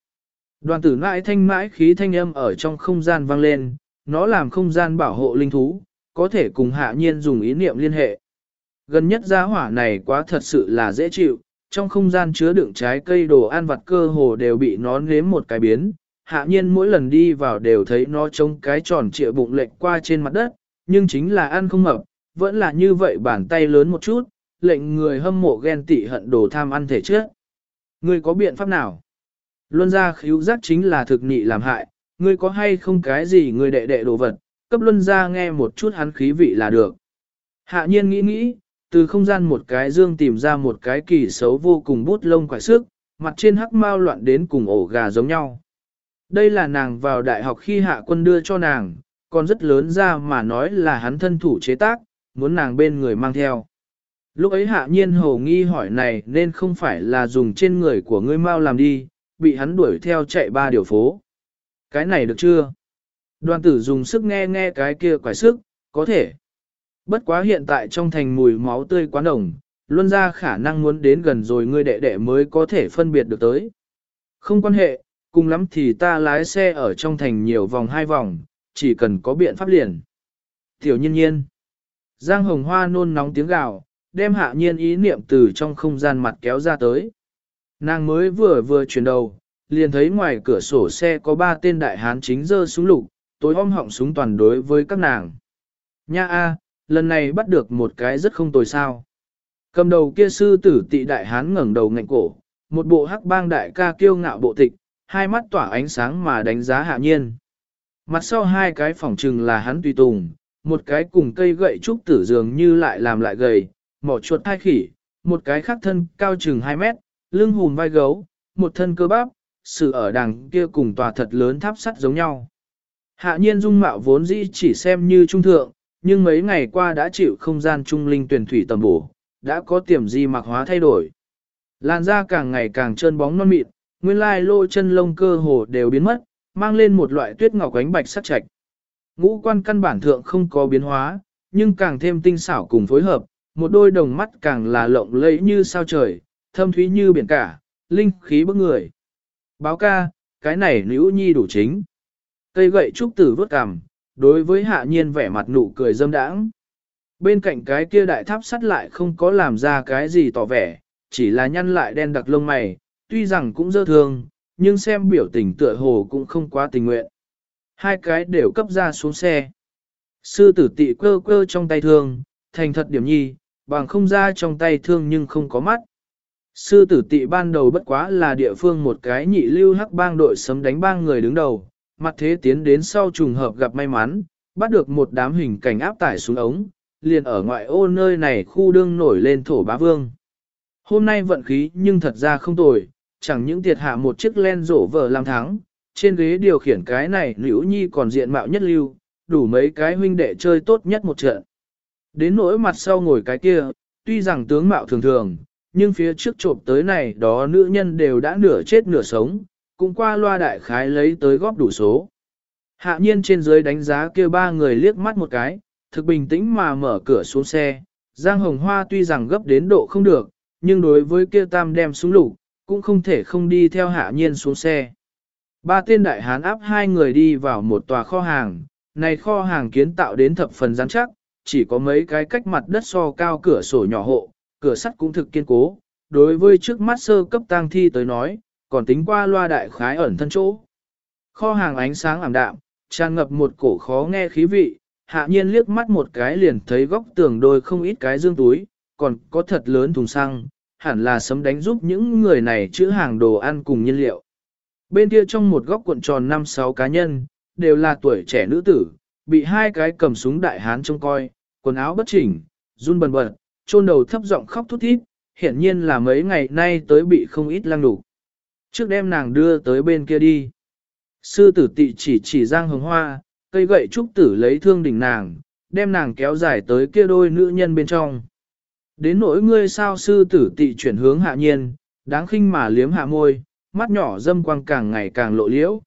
Đoàn tử mãi thanh mãi khí thanh âm ở trong không gian vang lên, nó làm không gian bảo hộ linh thú, có thể cùng hạ nhiên dùng ý niệm liên hệ. Gần nhất giá hỏa này quá thật sự là dễ chịu, trong không gian chứa đựng trái cây đồ ăn vặt cơ hồ đều bị nó nếm một cái biến. Hạ nhiên mỗi lần đi vào đều thấy nó trông cái tròn trịa bụng lệch qua trên mặt đất, nhưng chính là ăn không mập, vẫn là như vậy bàn tay lớn một chút, lệnh người hâm mộ ghen tị hận đồ tham ăn thể trước. người có biện pháp nào? Luân ra khíu giác chính là thực nị làm hại, ngươi có hay không cái gì ngươi đệ đệ đồ vật, cấp luân ra nghe một chút hắn khí vị là được. Hạ nhiên nghĩ nghĩ, từ không gian một cái dương tìm ra một cái kỳ xấu vô cùng bút lông quải sức, mặt trên hắc mau loạn đến cùng ổ gà giống nhau. Đây là nàng vào đại học khi hạ quân đưa cho nàng, còn rất lớn ra mà nói là hắn thân thủ chế tác, muốn nàng bên người mang theo. Lúc ấy hạ nhiên hồ nghi hỏi này nên không phải là dùng trên người của ngươi mau làm đi, bị hắn đuổi theo chạy ba điều phố. Cái này được chưa? Đoàn tử dùng sức nghe nghe cái kia quải sức, có thể. Bất quá hiện tại trong thành mùi máu tươi quá nồng, luôn ra khả năng muốn đến gần rồi ngươi đệ đệ mới có thể phân biệt được tới. Không quan hệ, cùng lắm thì ta lái xe ở trong thành nhiều vòng hai vòng, chỉ cần có biện pháp liền. Tiểu nhiên nhiên. Giang hồng hoa nôn nóng tiếng gào, đem hạ nhiên ý niệm từ trong không gian mặt kéo ra tới. Nàng mới vừa vừa chuyển đầu, liền thấy ngoài cửa sổ xe có ba tên đại hán chính dơ súng lục, tối om họng súng toàn đối với các nàng. Nha a, lần này bắt được một cái rất không tồi sao. Cầm đầu kia sư tử tị đại hán ngẩng đầu ngạnh cổ, một bộ hắc bang đại ca kiêu ngạo bộ tịch, hai mắt tỏa ánh sáng mà đánh giá hạ nhiên. Mặt sau hai cái phỏng trừng là hắn tùy tùng, một cái cùng cây gậy trúc tử dường như lại làm lại gầy, mỏ chuột thai khỉ, một cái khác thân cao chừng 2 mét, lưng hùm vai gấu, một thân cơ bắp, sự ở đằng kia cùng tòa thật lớn tháp sắt giống nhau. Hạ nhiên dung mạo vốn dĩ chỉ xem như trung thượng, nhưng mấy ngày qua đã chịu không gian trung linh tuyển thủy tầm bổ, đã có tiềm di mặc hóa thay đổi. Làn da càng ngày càng trơn bóng non mịn, nguyên lai lô chân lông cơ hồ đều biến mất, mang lên một loại tuyết ngọc ánh bạch sắc trạch. Ngũ quan căn bản thượng không có biến hóa, nhưng càng thêm tinh xảo cùng phối hợp, một đôi đồng mắt càng là lộng lẫy như sao trời, thâm thúy như biển cả, linh khí bức người. Báo ca, cái này nữ nhi đủ chính. Cây gậy trúc tử vớt cằm, đối với hạ nhiên vẻ mặt nụ cười dâm đãng. Bên cạnh cái kia đại tháp sắt lại không có làm ra cái gì tỏ vẻ, chỉ là nhăn lại đen đặc lông mày, tuy rằng cũng dơ thương, nhưng xem biểu tình tựa hồ cũng không quá tình nguyện. Hai cái đều cấp ra xuống xe. Sư tử tị quơ quơ trong tay thương, thành thật điểm nhi, bằng không ra trong tay thương nhưng không có mắt. Sư tử tị ban đầu bất quá là địa phương một cái nhị lưu hắc bang đội sấm đánh bang người đứng đầu, mặt thế tiến đến sau trùng hợp gặp may mắn, bắt được một đám hình cảnh áp tải xuống ống, liền ở ngoại ô nơi này khu đương nổi lên thổ bá vương. Hôm nay vận khí nhưng thật ra không tồi, chẳng những tiệt hạ một chiếc len rổ vờ làm thắng, trên ghế điều khiển cái này nữ nhi còn diện mạo nhất lưu, đủ mấy cái huynh đệ chơi tốt nhất một trận. Đến nỗi mặt sau ngồi cái kia, tuy rằng tướng mạo thường thường, nhưng phía trước trộm tới này đó nữ nhân đều đã nửa chết nửa sống, cũng qua loa đại khái lấy tới góp đủ số. Hạ nhiên trên dưới đánh giá kia ba người liếc mắt một cái, thực bình tĩnh mà mở cửa xuống xe. Giang Hồng Hoa tuy rằng gấp đến độ không được, nhưng đối với kia tam đem xuống lục, cũng không thể không đi theo hạ nhiên xuống xe. Ba tên đại hán áp hai người đi vào một tòa kho hàng, này kho hàng kiến tạo đến thập phần rắn chắc, chỉ có mấy cái cách mặt đất so cao cửa sổ nhỏ hộ, cửa sắt cũng thực kiên cố. Đối với trước mắt sơ cấp tang thi tới nói, còn tính qua loa đại khái ẩn thân chỗ. Kho hàng ánh sáng ảm đạm, tràn ngập một cổ khó nghe khí vị, hạ nhiên liếc mắt một cái liền thấy góc tường đôi không ít cái dương túi, còn có thật lớn thùng xăng, hẳn là sấm đánh giúp những người này chữ hàng đồ ăn cùng nhiên liệu. Bên kia trong một góc cuộn tròn 5-6 cá nhân, đều là tuổi trẻ nữ tử, bị hai cái cầm súng đại hán trông coi, quần áo bất chỉnh, run bần bật, chôn đầu thấp giọng khóc thút thít, hiển nhiên là mấy ngày nay tới bị không ít lăng đủ. Trước đem nàng đưa tới bên kia đi. Sư tử tị chỉ chỉ giang hồng hoa, cây gậy trúc tử lấy thương đỉnh nàng, đem nàng kéo dài tới kia đôi nữ nhân bên trong. Đến nỗi ngươi sao sư tử tị chuyển hướng hạ nhiên, đáng khinh mà liếm hạ môi, mắt nhỏ dâm quang càng ngày càng lộ liễu.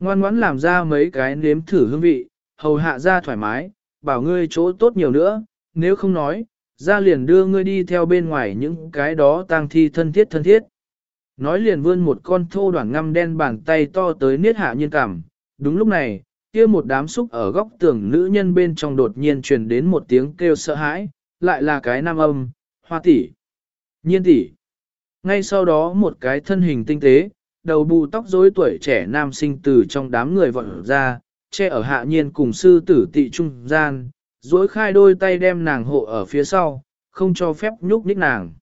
Ngoan ngoãn làm ra mấy cái nếm thử hương vị, hầu hạ ra thoải mái, bảo ngươi chỗ tốt nhiều nữa, nếu không nói, ra liền đưa ngươi đi theo bên ngoài những cái đó tang thi thân thiết thân thiết. Nói liền vươn một con thô đoạn ngăm đen bàn tay to tới niết hạ nhân cảm. Đúng lúc này, kia một đám xúc ở góc tường nữ nhân bên trong đột nhiên truyền đến một tiếng kêu sợ hãi, lại là cái nam âm, hoa tỷ, nhiên tỷ. Ngay sau đó một cái thân hình tinh tế, đầu bù tóc rối tuổi trẻ nam sinh từ trong đám người vọt ra, che ở hạ nhiên cùng sư tử tị trung gian, dối khai đôi tay đem nàng hộ ở phía sau, không cho phép nhúc nhích nàng.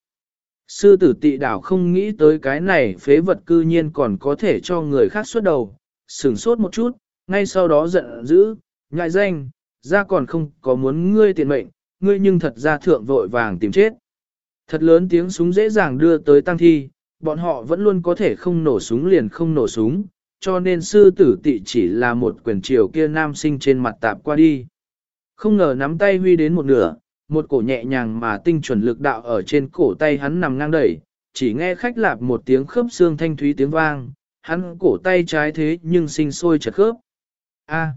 Sư tử tị đảo không nghĩ tới cái này phế vật cư nhiên còn có thể cho người khác xuất đầu, sửng sốt một chút, ngay sau đó giận dữ, ngại danh, ra còn không có muốn ngươi tiền mệnh, ngươi nhưng thật ra thượng vội vàng tìm chết. Thật lớn tiếng súng dễ dàng đưa tới tăng thi, bọn họ vẫn luôn có thể không nổ súng liền không nổ súng, cho nên sư tử tị chỉ là một quyền chiều kia nam sinh trên mặt tạp qua đi. Không ngờ nắm tay huy đến một nửa, một cổ nhẹ nhàng mà tinh chuẩn lực đạo ở trên cổ tay hắn nằm ngang đẩy, chỉ nghe khách lạp một tiếng khớp xương thanh thúy tiếng vang, hắn cổ tay trái thế nhưng sinh sôi chật khớp. A.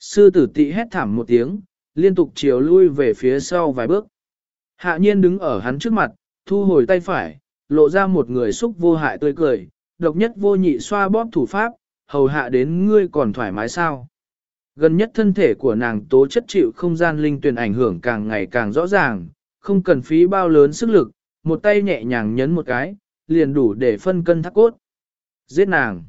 Sư tử tị hét thảm một tiếng, liên tục chiều lui về phía sau vài bước. Hạ nhiên đứng ở hắn trước mặt, thu hồi tay phải, lộ ra một người xúc vô hại tươi cười, độc nhất vô nhị xoa bóp thủ pháp, hầu hạ đến ngươi còn thoải mái sao. Gần nhất thân thể của nàng tố chất chịu không gian linh tuyển ảnh hưởng càng ngày càng rõ ràng, không cần phí bao lớn sức lực, một tay nhẹ nhàng nhấn một cái, liền đủ để phân cân thác cốt. Giết nàng.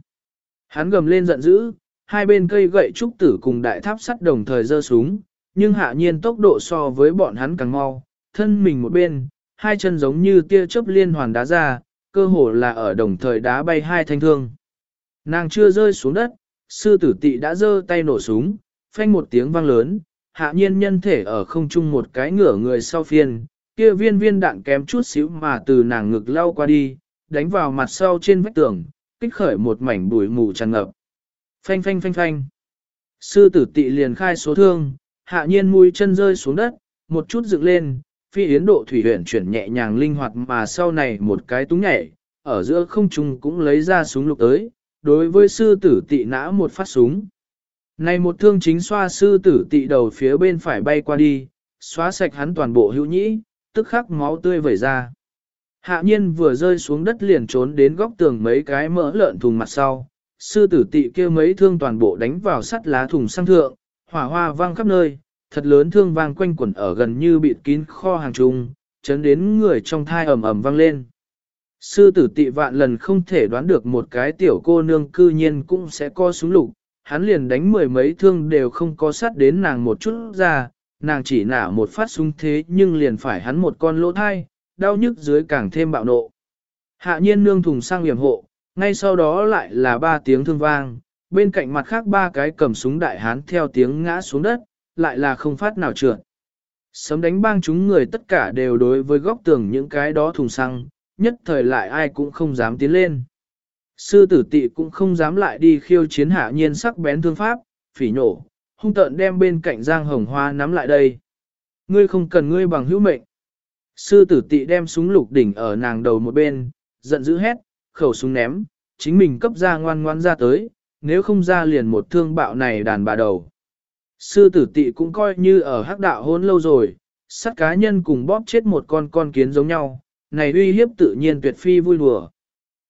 Hắn gầm lên giận dữ, hai bên cây gậy trúc tử cùng đại tháp sắt đồng thời giơ súng, nhưng hạ nhiên tốc độ so với bọn hắn càng mau, thân mình một bên, hai chân giống như tia chớp liên hoàn đá ra, cơ hồ là ở đồng thời đá bay hai thanh thương. Nàng chưa rơi xuống đất, sư tử tị đã giơ tay nổ súng, phanh một tiếng vang lớn, hạ nhiên nhân thể ở không trung một cái ngửa người sau phiên, kia viên viên đạn kém chút xíu mà từ nàng ngực lao qua đi, đánh vào mặt sau trên vách tường, kích khởi một mảnh bụi mù tràn ngập. Phanh phanh phanh phanh. Sư tử tị liền khai số thương, hạ nhiên mũi chân rơi xuống đất, một chút dựng lên, phi yến độ thủy huyền chuyển nhẹ nhàng linh hoạt mà sau này một cái túng nhảy, ở giữa không trung cũng lấy ra súng lục tới, đối với sư tử tị nã một phát súng. Này một thương chính xoa sư tử tị đầu phía bên phải bay qua đi, xóa sạch hắn toàn bộ hữu nhĩ, tức khắc máu tươi vẩy ra. Hạ nhiên vừa rơi xuống đất liền trốn đến góc tường mấy cái mỡ lợn thùng mặt sau, sư tử tị kia mấy thương toàn bộ đánh vào sắt lá thùng sang thượng, hỏa hoa vang khắp nơi, thật lớn thương vang quanh quẩn ở gần như bịt kín kho hàng trùng, chấn đến người trong thai ầm ầm vang lên. Sư tử tị vạn lần không thể đoán được một cái tiểu cô nương cư nhiên cũng sẽ co súng lục, hắn liền đánh mười mấy thương đều không có sát đến nàng một chút ra, nàng chỉ nả một phát súng thế nhưng liền phải hắn một con lỗ thai, đau nhức dưới càng thêm bạo nộ. Hạ nhiên nương thùng sang hiểm hộ, ngay sau đó lại là ba tiếng thương vang, bên cạnh mặt khác ba cái cầm súng đại hán theo tiếng ngã xuống đất, lại là không phát nào trượt. Sấm đánh bang chúng người tất cả đều đối với góc tường những cái đó thùng xăng, nhất thời lại ai cũng không dám tiến lên. Sư tử tị cũng không dám lại đi khiêu chiến hạ nhiên sắc bén thương pháp, phỉ nhổ, hung tợn đem bên cạnh giang hồng hoa nắm lại đây. Ngươi không cần ngươi bằng hữu mệnh. Sư tử tị đem súng lục đỉnh ở nàng đầu một bên, giận dữ hét, khẩu súng ném, chính mình cấp ra ngoan ngoan ra tới, nếu không ra liền một thương bạo này đàn bà đầu. Sư tử tị cũng coi như ở hắc đạo hôn lâu rồi, sát cá nhân cùng bóp chết một con con kiến giống nhau, này uy hiếp tự nhiên tuyệt phi vui đùa.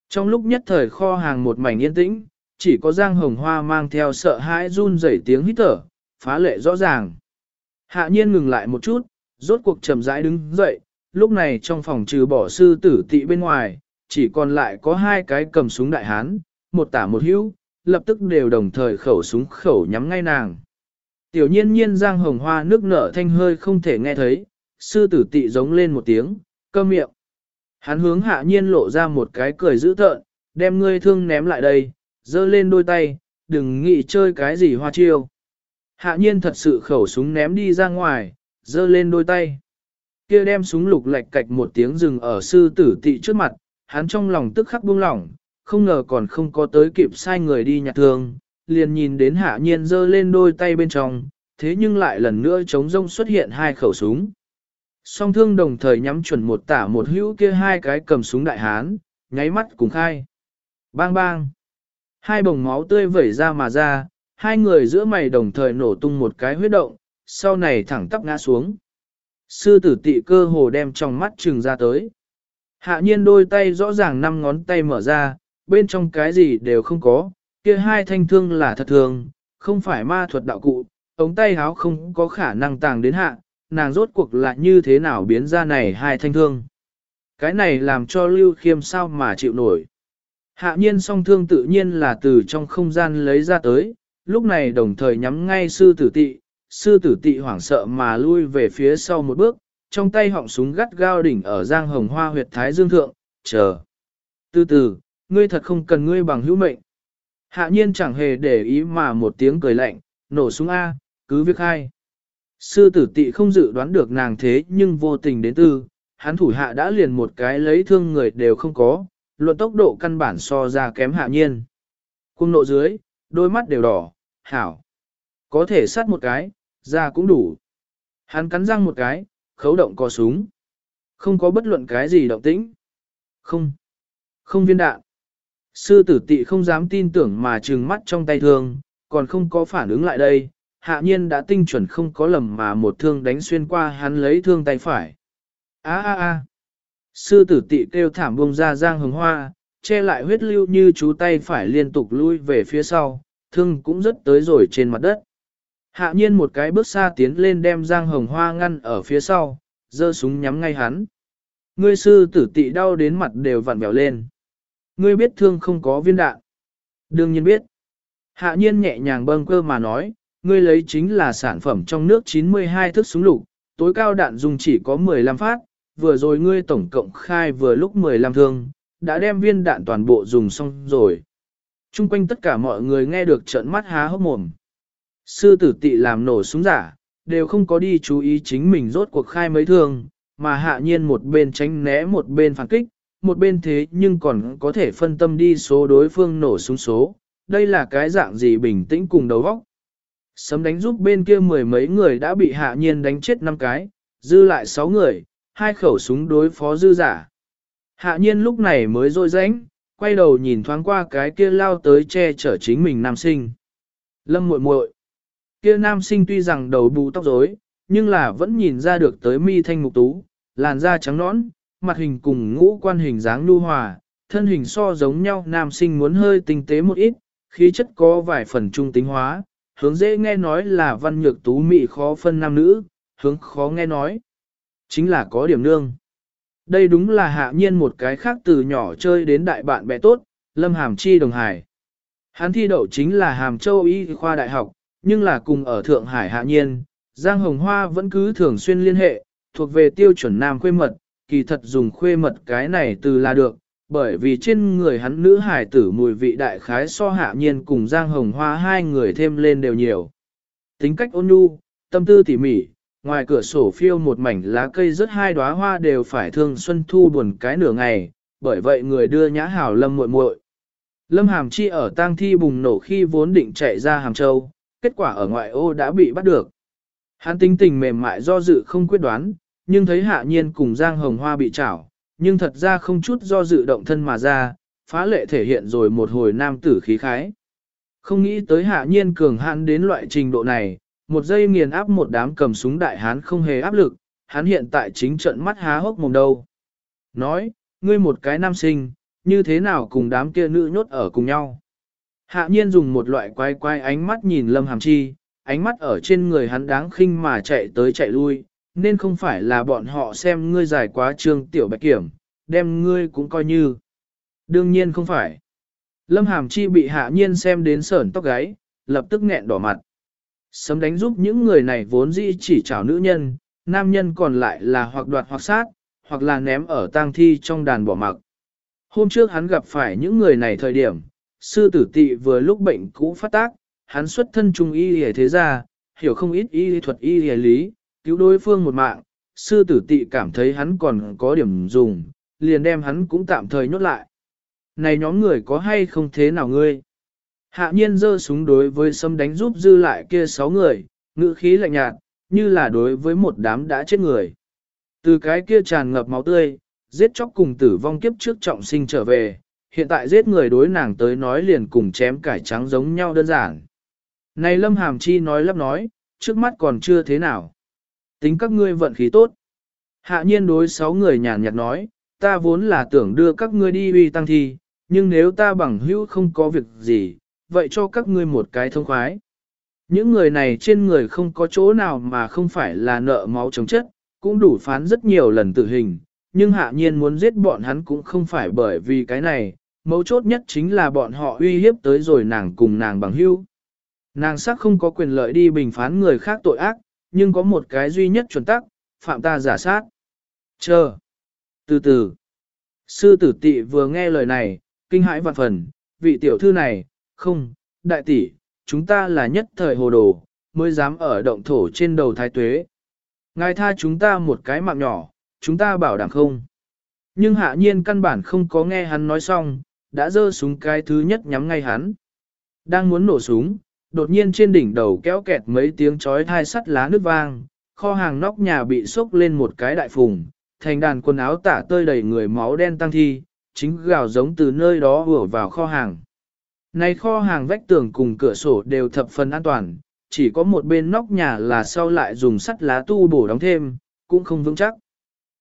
Trong lúc nhất thời kho hàng một mảnh yên tĩnh, chỉ có Giang Hồng Hoa mang theo sợ hãi run rẩy tiếng hít thở, phá lệ rõ ràng. Hạ nhiên ngừng lại một chút, rốt cuộc chậm rãi đứng dậy, lúc này trong phòng trừ bỏ sư tử tị bên ngoài, chỉ còn lại có hai cái cầm súng đại hán, một tả một hữu, lập tức đều đồng thời khẩu súng khẩu nhắm ngay nàng. Tiểu nhiên nhiên Giang Hồng Hoa nước nở thanh hơi không thể nghe thấy, sư tử tị giống lên một tiếng, cơm miệng. Hắn hướng hạ nhiên lộ ra một cái cười dữ tợn, đem ngươi thương ném lại đây, giơ lên đôi tay, đừng nghĩ chơi cái gì hoa chiêu. Hạ nhiên thật sự khẩu súng ném đi ra ngoài, giơ lên đôi tay. Kia đem súng lục lạch cạch một tiếng rừng ở sư tử tị trước mặt, hắn trong lòng tức khắc buông lỏng, không ngờ còn không có tới kịp sai người đi nhặt thương, liền nhìn đến hạ nhiên giơ lên đôi tay bên trong, thế nhưng lại lần nữa chống rông xuất hiện hai khẩu súng. Song thương đồng thời nhắm chuẩn một tả một hữu kia hai cái cầm súng đại hán, nháy mắt cùng khai. Bang bang. Hai bồng máu tươi vẩy ra mà ra, hai người giữa mày đồng thời nổ tung một cái huyết động, sau này thẳng tắp ngã xuống. Sư tử tị cơ hồ đem trong mắt trừng ra tới. Hạ nhiên đôi tay rõ ràng năm ngón tay mở ra, bên trong cái gì đều không có, kia hai thanh thương là thật thường, không phải ma thuật đạo cụ, ống tay háo không có khả năng tàng đến hạ, nàng rốt cuộc là như thế nào biến ra này hai thanh thương. Cái này làm cho Lưu Khiêm sao mà chịu nổi. Hạ nhiên song thương tự nhiên là từ trong không gian lấy ra tới, lúc này đồng thời nhắm ngay sư tử tị, sư tử tị hoảng sợ mà lui về phía sau một bước, trong tay họng súng gắt gao đỉnh ở giang hồng hoa huyệt thái dương thượng, chờ. Từ từ, ngươi thật không cần ngươi bằng hữu mệnh. Hạ nhiên chẳng hề để ý mà một tiếng cười lạnh, nổ súng A, cứ việc hai. Sư tử tị không dự đoán được nàng thế nhưng vô tình đến tư, hắn thủ hạ đã liền một cái lấy thương người đều không có, luận tốc độ căn bản so ra kém hạ nhiên. Cung nộ dưới, đôi mắt đều đỏ, hảo. Có thể sát một cái, ra cũng đủ. Hắn cắn răng một cái, khấu động có súng. Không có bất luận cái gì động tĩnh. Không. Không viên đạn. Sư tử tị không dám tin tưởng mà trừng mắt trong tay thương, còn không có phản ứng lại đây, hạ nhiên đã tinh chuẩn không có lầm mà một thương đánh xuyên qua hắn lấy thương tay phải. Á á á! Sư tử tị kêu thảm bông ra giang hồng hoa, che lại huyết lưu như chú tay phải liên tục lui về phía sau, thương cũng rất tới rồi trên mặt đất. Hạ nhiên một cái bước xa tiến lên đem giang hồng hoa ngăn ở phía sau, giơ súng nhắm ngay hắn. Ngươi sư tử tị đau đến mặt đều vặn bèo lên. Ngươi biết thương không có viên đạn. Đương nhiên biết. Hạ nhiên nhẹ nhàng bâng cơ mà nói, ngươi lấy chính là sản phẩm trong nước 92 thước súng lục, tối cao đạn dùng chỉ có 15 phát, vừa rồi ngươi tổng cộng khai vừa lúc 15 thương, đã đem viên đạn toàn bộ dùng xong rồi. Trung quanh tất cả mọi người nghe được trợn mắt há hốc mồm. Sư tử tị làm nổ súng giả, đều không có đi chú ý chính mình rốt cuộc khai mấy thương, mà hạ nhiên một bên tránh né một bên phản kích, một bên thế nhưng còn có thể phân tâm đi số đối phương nổ súng số. Đây là cái dạng gì bình tĩnh cùng đầu vóc. Sấm đánh giúp bên kia mười mấy người đã bị hạ nhiên đánh chết năm cái, dư lại sáu người, hai khẩu súng đối phó dư giả. Hạ nhiên lúc này mới rôi rãnh, quay đầu nhìn thoáng qua cái kia lao tới che chở chính mình nam sinh. Lâm muội muội, kia nam sinh tuy rằng đầu bù tóc rối, nhưng là vẫn nhìn ra được tới mi thanh mục tú, làn da trắng nõn, mặt hình cùng ngũ quan hình dáng nhu hòa, thân hình so giống nhau nam sinh muốn hơi tinh tế một ít, khí chất có vài phần trung tính hóa, hướng dễ nghe nói là văn nhược tú mị khó phân nam nữ, hướng khó nghe nói. Chính là có điểm nương. Đây đúng là hạ nhiên một cái khác từ nhỏ chơi đến đại bạn bè tốt, Lâm Hàm Chi Đồng Hải. Hắn thi đậu chính là Hàm Châu Y khoa đại học, nhưng là cùng ở Thượng Hải hạ nhiên, Giang Hồng Hoa vẫn cứ thường xuyên liên hệ, thuộc về tiêu chuẩn nam khuê mật, kỳ thật dùng khuê mật cái này từ là được, bởi vì trên người hắn nữ hải tử mùi vị đại khái so hạ nhiên cùng Giang Hồng Hoa hai người thêm lên đều nhiều. Tính cách ôn nhu, tâm tư tỉ mỉ, ngoài cửa sổ phiêu một mảnh lá cây rất hai đóa hoa đều phải thương xuân thu buồn cái nửa ngày, bởi vậy người đưa nhã hảo lâm muội muội. Lâm Hàm Chi ở tang thi bùng nổ khi vốn định chạy ra Hàm Châu, kết quả ở ngoại ô đã bị bắt được. Hắn tính tình mềm mại do dự không quyết đoán, nhưng thấy hạ nhiên cùng Giang Hồng Hoa bị chảo, nhưng thật ra không chút do dự động thân mà ra, phá lệ thể hiện rồi một hồi nam tử khí khái. Không nghĩ tới hạ nhiên cường hãn đến loại trình độ này, một giây nghiền áp một đám cầm súng đại hán không hề áp lực, hắn hiện tại chính trận mắt há hốc mồm đâu. Nói, ngươi một cái nam sinh, như thế nào cùng đám kia nữ nhốt ở cùng nhau. Hạ nhiên dùng một loại quay quay ánh mắt nhìn Lâm Hàm Chi, ánh mắt ở trên người hắn đáng khinh mà chạy tới chạy lui, nên không phải là bọn họ xem ngươi dài quá trương tiểu bạch kiểm, đem ngươi cũng coi như. Đương nhiên không phải. Lâm Hàm Chi bị hạ nhiên xem đến sởn tóc gáy, lập tức nghẹn đỏ mặt. Sấm đánh giúp những người này vốn dĩ chỉ chảo nữ nhân, nam nhân còn lại là hoặc đoạt hoặc sát, hoặc là ném ở tang thi trong đàn bỏ mặc. Hôm trước hắn gặp phải những người này thời điểm, sư tử tị vừa lúc bệnh cũ phát tác, hắn xuất thân trung y hề thế gia, hiểu không ít y thuật y hề lý, cứu đối phương một mạng, sư tử tị cảm thấy hắn còn có điểm dùng, liền đem hắn cũng tạm thời nhốt lại. Này nhóm người có hay không thế nào ngươi? Hạ nhiên giơ súng đối với sâm đánh giúp dư lại kia sáu người, ngữ khí lạnh nhạt, như là đối với một đám đã chết người. Từ cái kia tràn ngập máu tươi, giết chóc cùng tử vong kiếp trước trọng sinh trở về, hiện tại giết người đối nàng tới nói liền cùng chém cải trắng giống nhau đơn giản. Này Lâm Hàm Chi nói lắp nói, trước mắt còn chưa thế nào. Tính các ngươi vận khí tốt. Hạ nhiên đối sáu người nhàn nhạt nói, ta vốn là tưởng đưa các ngươi đi uy tăng thi, nhưng nếu ta bằng hữu không có việc gì, vậy cho các ngươi một cái thông khoái. Những người này trên người không có chỗ nào mà không phải là nợ máu chống chất, cũng đủ phán rất nhiều lần tử hình, nhưng hạ nhiên muốn giết bọn hắn cũng không phải bởi vì cái này, mấu chốt nhất chính là bọn họ uy hiếp tới rồi nàng cùng nàng bằng hữu. Nàng sắc không có quyền lợi đi bình phán người khác tội ác, nhưng có một cái duy nhất chuẩn tắc, phạm ta giả sát. Chờ. Từ từ. Sư tử tị vừa nghe lời này, kinh hãi vạn phần, vị tiểu thư này, không, đại tỷ, chúng ta là nhất thời hồ đồ, mới dám ở động thổ trên đầu thái tuế. Ngài tha chúng ta một cái mạng nhỏ, chúng ta bảo đảm không. Nhưng hạ nhiên căn bản không có nghe hắn nói xong, đã giơ súng cái thứ nhất nhắm ngay hắn. Đang muốn nổ súng, đột nhiên trên đỉnh đầu kéo kẹt mấy tiếng chói thai sắt lá nước vang, kho hàng nóc nhà bị sốc lên một cái đại phùng, thành đàn quần áo tả tơi đầy người máu đen tăng thi, chính gào giống từ nơi đó vừa vào kho hàng. Này kho hàng vách tường cùng cửa sổ đều thập phần an toàn, chỉ có một bên nóc nhà là sau lại dùng sắt lá tu bổ đóng thêm, cũng không vững chắc.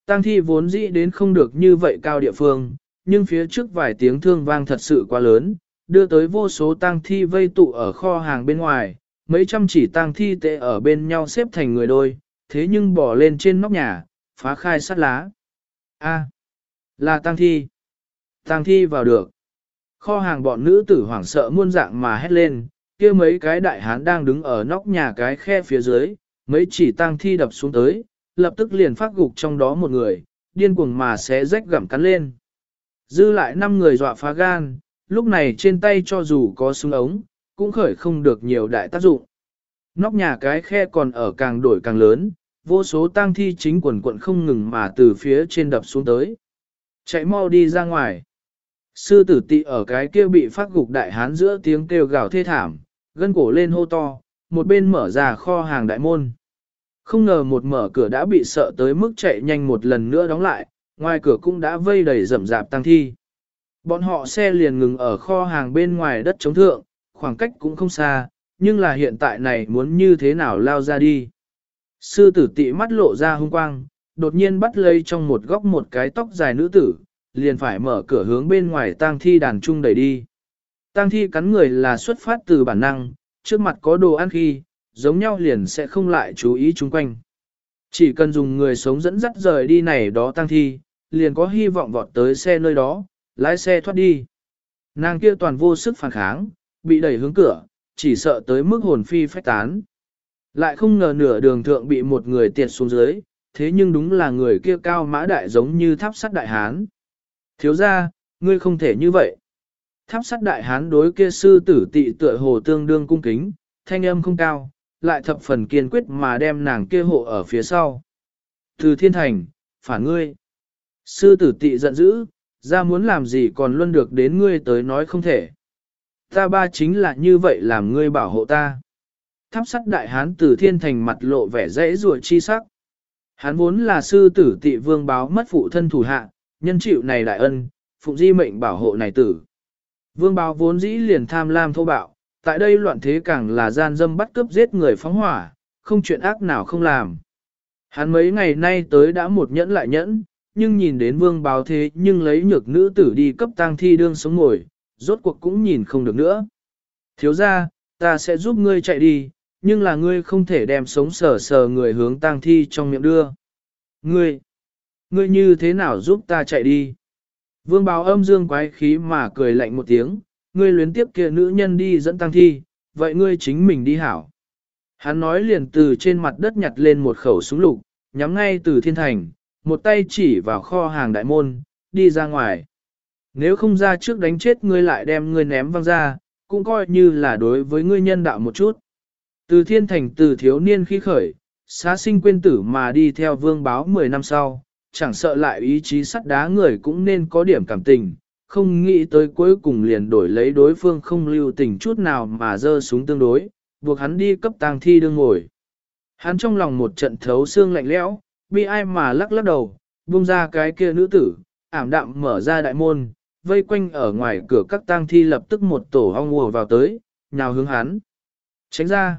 Tăng thi vốn dĩ đến không được như vậy cao địa phương, nhưng phía trước vài tiếng thương vang thật sự quá lớn, đưa tới vô số tang thi vây tụ ở kho hàng bên ngoài, mấy trăm chỉ tang thi tệ ở bên nhau xếp thành người đôi, thế nhưng bỏ lên trên nóc nhà, phá khai sắt lá. A, là tang thi. Tang thi vào được. Kho hàng bọn nữ tử hoảng sợ muôn dạng mà hét lên, kia mấy cái đại hán đang đứng ở nóc nhà cái khe phía dưới, mấy chỉ tang thi đập xuống tới, lập tức liền phát gục trong đó một người, điên cuồng mà xé rách gặm cắn lên. Dư lại năm người dọa phá gan, lúc này trên tay cho dù có súng ống, cũng khởi không được nhiều đại tác dụng. Nóc nhà cái khe còn ở càng đổi càng lớn, vô số tang thi chính quần quận không ngừng mà từ phía trên đập xuống tới. Chạy mau đi ra ngoài. Sư tử tị ở cái kia bị phát gục đại hán giữa tiếng kêu gào thê thảm, gân cổ lên hô to, một bên mở ra kho hàng đại môn. Không ngờ một mở cửa đã bị sợ tới mức chạy nhanh một lần nữa đóng lại, ngoài cửa cũng đã vây đầy rậm rạp tăng thi. Bọn họ xe liền ngừng ở kho hàng bên ngoài đất chống thượng, khoảng cách cũng không xa, nhưng là hiện tại này muốn như thế nào lao ra đi. Sư tử tị mắt lộ ra hung quang, đột nhiên bắt lấy trong một góc một cái tóc dài nữ tử, liền phải mở cửa hướng bên ngoài tang thi đàn trung đẩy đi. Tang thi cắn người là xuất phát từ bản năng, trước mặt có đồ ăn khi, giống nhau liền sẽ không lại chú ý chung quanh. Chỉ cần dùng người sống dẫn dắt rời đi này đó tang thi, liền có hy vọng vọt tới xe nơi đó, lái xe thoát đi. Nàng kia toàn vô sức phản kháng, bị đẩy hướng cửa, chỉ sợ tới mức hồn phi phách tán. Lại không ngờ nửa đường thượng bị một người tiệt xuống dưới, thế nhưng đúng là người kia cao mã đại giống như tháp sắt đại hán. Thiếu ra, Ngươi không thể như vậy. Tháp sắt đại hán đối kia sư tử tị tựa hồ tương đương cung kính, thanh âm không cao, lại thập phần kiên quyết mà đem nàng kia hộ ở phía sau. Từ thiên thành, phản ngươi. Sư tử tị giận dữ, ra muốn làm gì còn luôn được đến ngươi tới nói không thể. Ta ba chính là như vậy làm ngươi bảo hộ ta. Tháp sắt đại hán từ thiên thành mặt lộ vẻ dễ rùa chi sắc. Hắn vốn là sư tử tị vương báo mất phụ thân thủ hạ, nhân chịu này đại ân, phụng di mệnh bảo hộ này tử. Vương báo vốn dĩ liền tham lam thô bạo, tại đây loạn thế càng là gian dâm bắt cướp giết người phóng hỏa, không chuyện ác nào không làm. Hắn mấy ngày nay tới đã một nhẫn lại nhẫn, nhưng nhìn đến vương báo thế nhưng lấy nhược nữ tử đi cấp tang thi đương sống ngồi, rốt cuộc cũng nhìn không được nữa. Thiếu ra, ta sẽ giúp ngươi chạy đi, nhưng là ngươi không thể đem sống sờ sờ người hướng tang thi trong miệng đưa. Ngươi, ngươi như thế nào giúp ta chạy đi? Vương báo âm dương quái khí mà cười lạnh một tiếng, ngươi luyến tiếp kia nữ nhân đi dẫn tang thi, vậy ngươi chính mình đi hảo. Hắn nói liền từ trên mặt đất nhặt lên một khẩu súng lục, nhắm ngay từ thiên thành, một tay chỉ vào kho hàng đại môn, đi ra ngoài. Nếu không ra trước đánh chết ngươi lại đem ngươi ném văng ra, cũng coi như là đối với ngươi nhân đạo một chút. Từ thiên thành từ thiếu niên khi khởi, xá sinh quên tử mà đi theo vương báo 10 năm sau, chẳng sợ lại ý chí sắt đá người cũng nên có điểm cảm tình, không nghĩ tới cuối cùng liền đổi lấy đối phương không lưu tình chút nào mà dơ súng tương đối, buộc hắn đi cấp tang thi đương ngồi. Hắn trong lòng một trận thấu xương lạnh lẽo, bi ai mà lắc lắc đầu, buông ra cái kia nữ tử, ảm đạm mở ra đại môn, vây quanh ở ngoài cửa các tang thi lập tức một tổ ong ùa vào tới, nhào hướng hắn. Tránh ra.